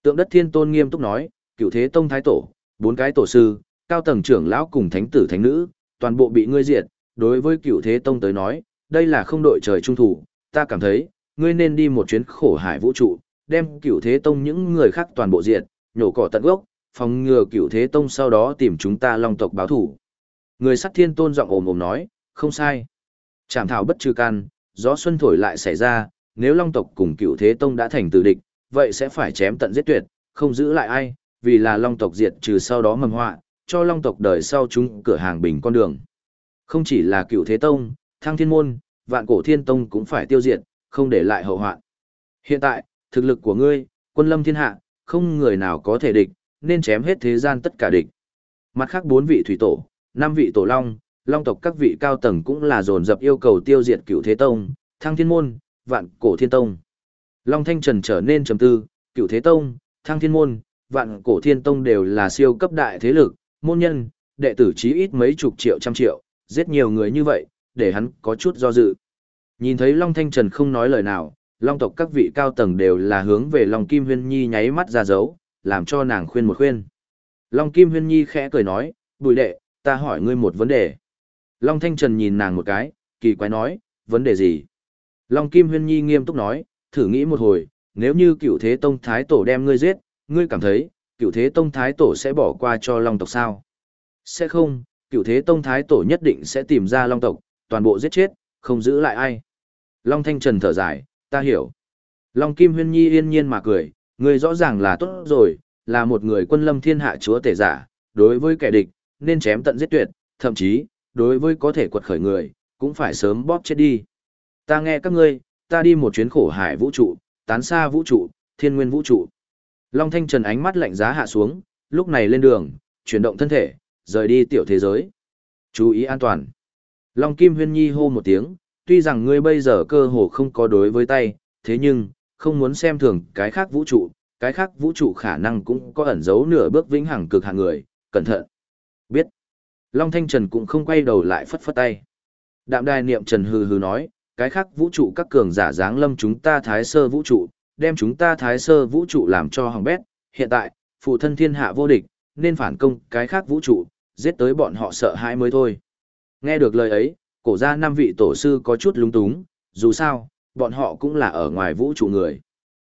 Tượng đất thiên tôn nghiêm túc nói, cựu thế tông thái tổ, bốn cái tổ sư, cao tầng trưởng lão cùng thánh tử thánh nữ, toàn bộ bị ngươi diệt, đối với cựu thế tông tới nói, đây là không đội trời trung thủ, ta cảm thấy, ngươi nên đi một chuyến khổ hải vũ trụ, đem cựu thế tông những người khác toàn bộ diệt, nhổ cỏ tận gốc, phòng ngừa cựu thế tông sau đó tìm chúng ta long tộc báo thủ. Người sắt thiên tôn giọng ồm ồm nói, không sai. Chảm thảo bất trừ can, gió xuân thổi lại xảy ra, nếu long tộc cùng cựu thế tông đã thành tử địch, vậy sẽ phải chém tận giết tuyệt, không giữ lại ai, vì là long tộc diệt trừ sau đó mầm họa, cho long tộc đời sau chúng cửa hàng bình con đường. Không chỉ là cựu thế tông, thăng thiên môn, vạn cổ thiên tông cũng phải tiêu diệt, không để lại hậu hoạn. Hiện tại, thực lực của ngươi, quân lâm thiên hạ, không người nào có thể địch, nên chém hết thế gian tất cả địch. Mặt khác bốn vị thủy tổ, năm vị tổ long, long tộc các vị cao tầng cũng là dồn dập yêu cầu tiêu diệt cựu thế tông, thăng thiên môn, vạn cổ thiên tông. Long Thanh Trần trở nên trầm tư, cựu thế tông, thăng thiên môn, vạn cổ thiên tông đều là siêu cấp đại thế lực, môn nhân, đệ tử chí ít mấy chục triệu trăm triệu, giết nhiều người như vậy, để hắn có chút do dự. Nhìn thấy Long Thanh Trần không nói lời nào, Long tộc các vị cao tầng đều là hướng về Long Kim Huyên Nhi nháy mắt ra dấu, làm cho nàng khuyên một khuyên. Long Kim Huyên Nhi khẽ cười nói, bùi đệ, ta hỏi ngươi một vấn đề. Long Thanh Trần nhìn nàng một cái, kỳ quái nói, vấn đề gì? Long Kim Huyên Nhi nghiêm túc nói, thử nghĩ một hồi, nếu như cựu thế tông thái tổ đem ngươi giết, ngươi cảm thấy, cựu thế tông thái tổ sẽ bỏ qua cho long tộc sao? Sẽ không, cựu thế tông thái tổ nhất định sẽ tìm ra long tộc, toàn bộ giết chết, không giữ lại ai. Long Thanh Trần thở dài, ta hiểu. Long Kim Huyên Nhi yên nhiên mà cười, ngươi rõ ràng là tốt rồi, là một người quân lâm thiên hạ chúa tể giả, đối với kẻ địch, nên chém tận giết tuyệt, thậm chí, đối với có thể quật khởi người, cũng phải sớm bóp chết đi. Ta nghe các ngươi, ta đi một chuyến khổ hải vũ trụ, tán xa vũ trụ, thiên nguyên vũ trụ. Long Thanh Trần ánh mắt lạnh giá hạ xuống, lúc này lên đường, chuyển động thân thể, rời đi tiểu thế giới. Chú ý an toàn. Long Kim Huyên Nhi hô một tiếng, tuy rằng ngươi bây giờ cơ hồ không có đối với tay, thế nhưng, không muốn xem thường cái khác vũ trụ, cái khác vũ trụ khả năng cũng có ẩn giấu nửa bước vĩnh hằng cực hạng người, cẩn thận. Biết. Long Thanh Trần cũng không quay đầu lại phất phất tay. Đạm đài niệm Trần hừ hừ nói, cái khác vũ trụ các cường giả dáng lâm chúng ta thái sơ vũ trụ, đem chúng ta thái sơ vũ trụ làm cho hỏng bét, hiện tại, phụ thân thiên hạ vô địch, nên phản công cái khác vũ trụ, giết tới bọn họ sợ hãi mới thôi. Nghe được lời ấy, cổ gia năm vị tổ sư có chút lúng túng, dù sao, bọn họ cũng là ở ngoài vũ trụ người.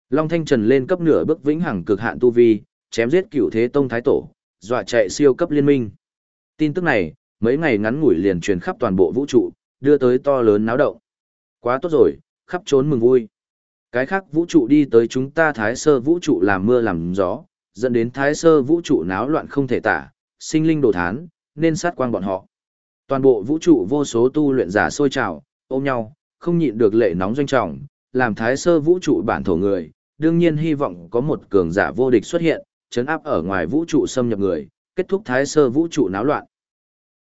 Long Thanh Trần lên cấp nửa bước vĩnh hằng cực hạn tu vi, chém giết cửu thế tông thái tổ, dọa chạy siêu cấp liên minh. Tin tức này, mấy ngày ngắn ngủi liền truyền khắp toàn bộ vũ trụ, đưa tới to lớn náo động. Quá tốt rồi, khắp trốn mừng vui. Cái khác vũ trụ đi tới chúng ta thái sơ vũ trụ làm mưa làm gió, dẫn đến thái sơ vũ trụ náo loạn không thể tả, sinh linh đồ thán, nên sát quang bọn họ. Toàn bộ vũ trụ vô số tu luyện giả sôi trào, ôm nhau, không nhịn được lệ nóng doanh trọng, làm thái sơ vũ trụ bản thổ người, đương nhiên hy vọng có một cường giả vô địch xuất hiện, chấn áp ở ngoài vũ trụ xâm nhập người, kết thúc thái sơ vũ trụ náo loạn.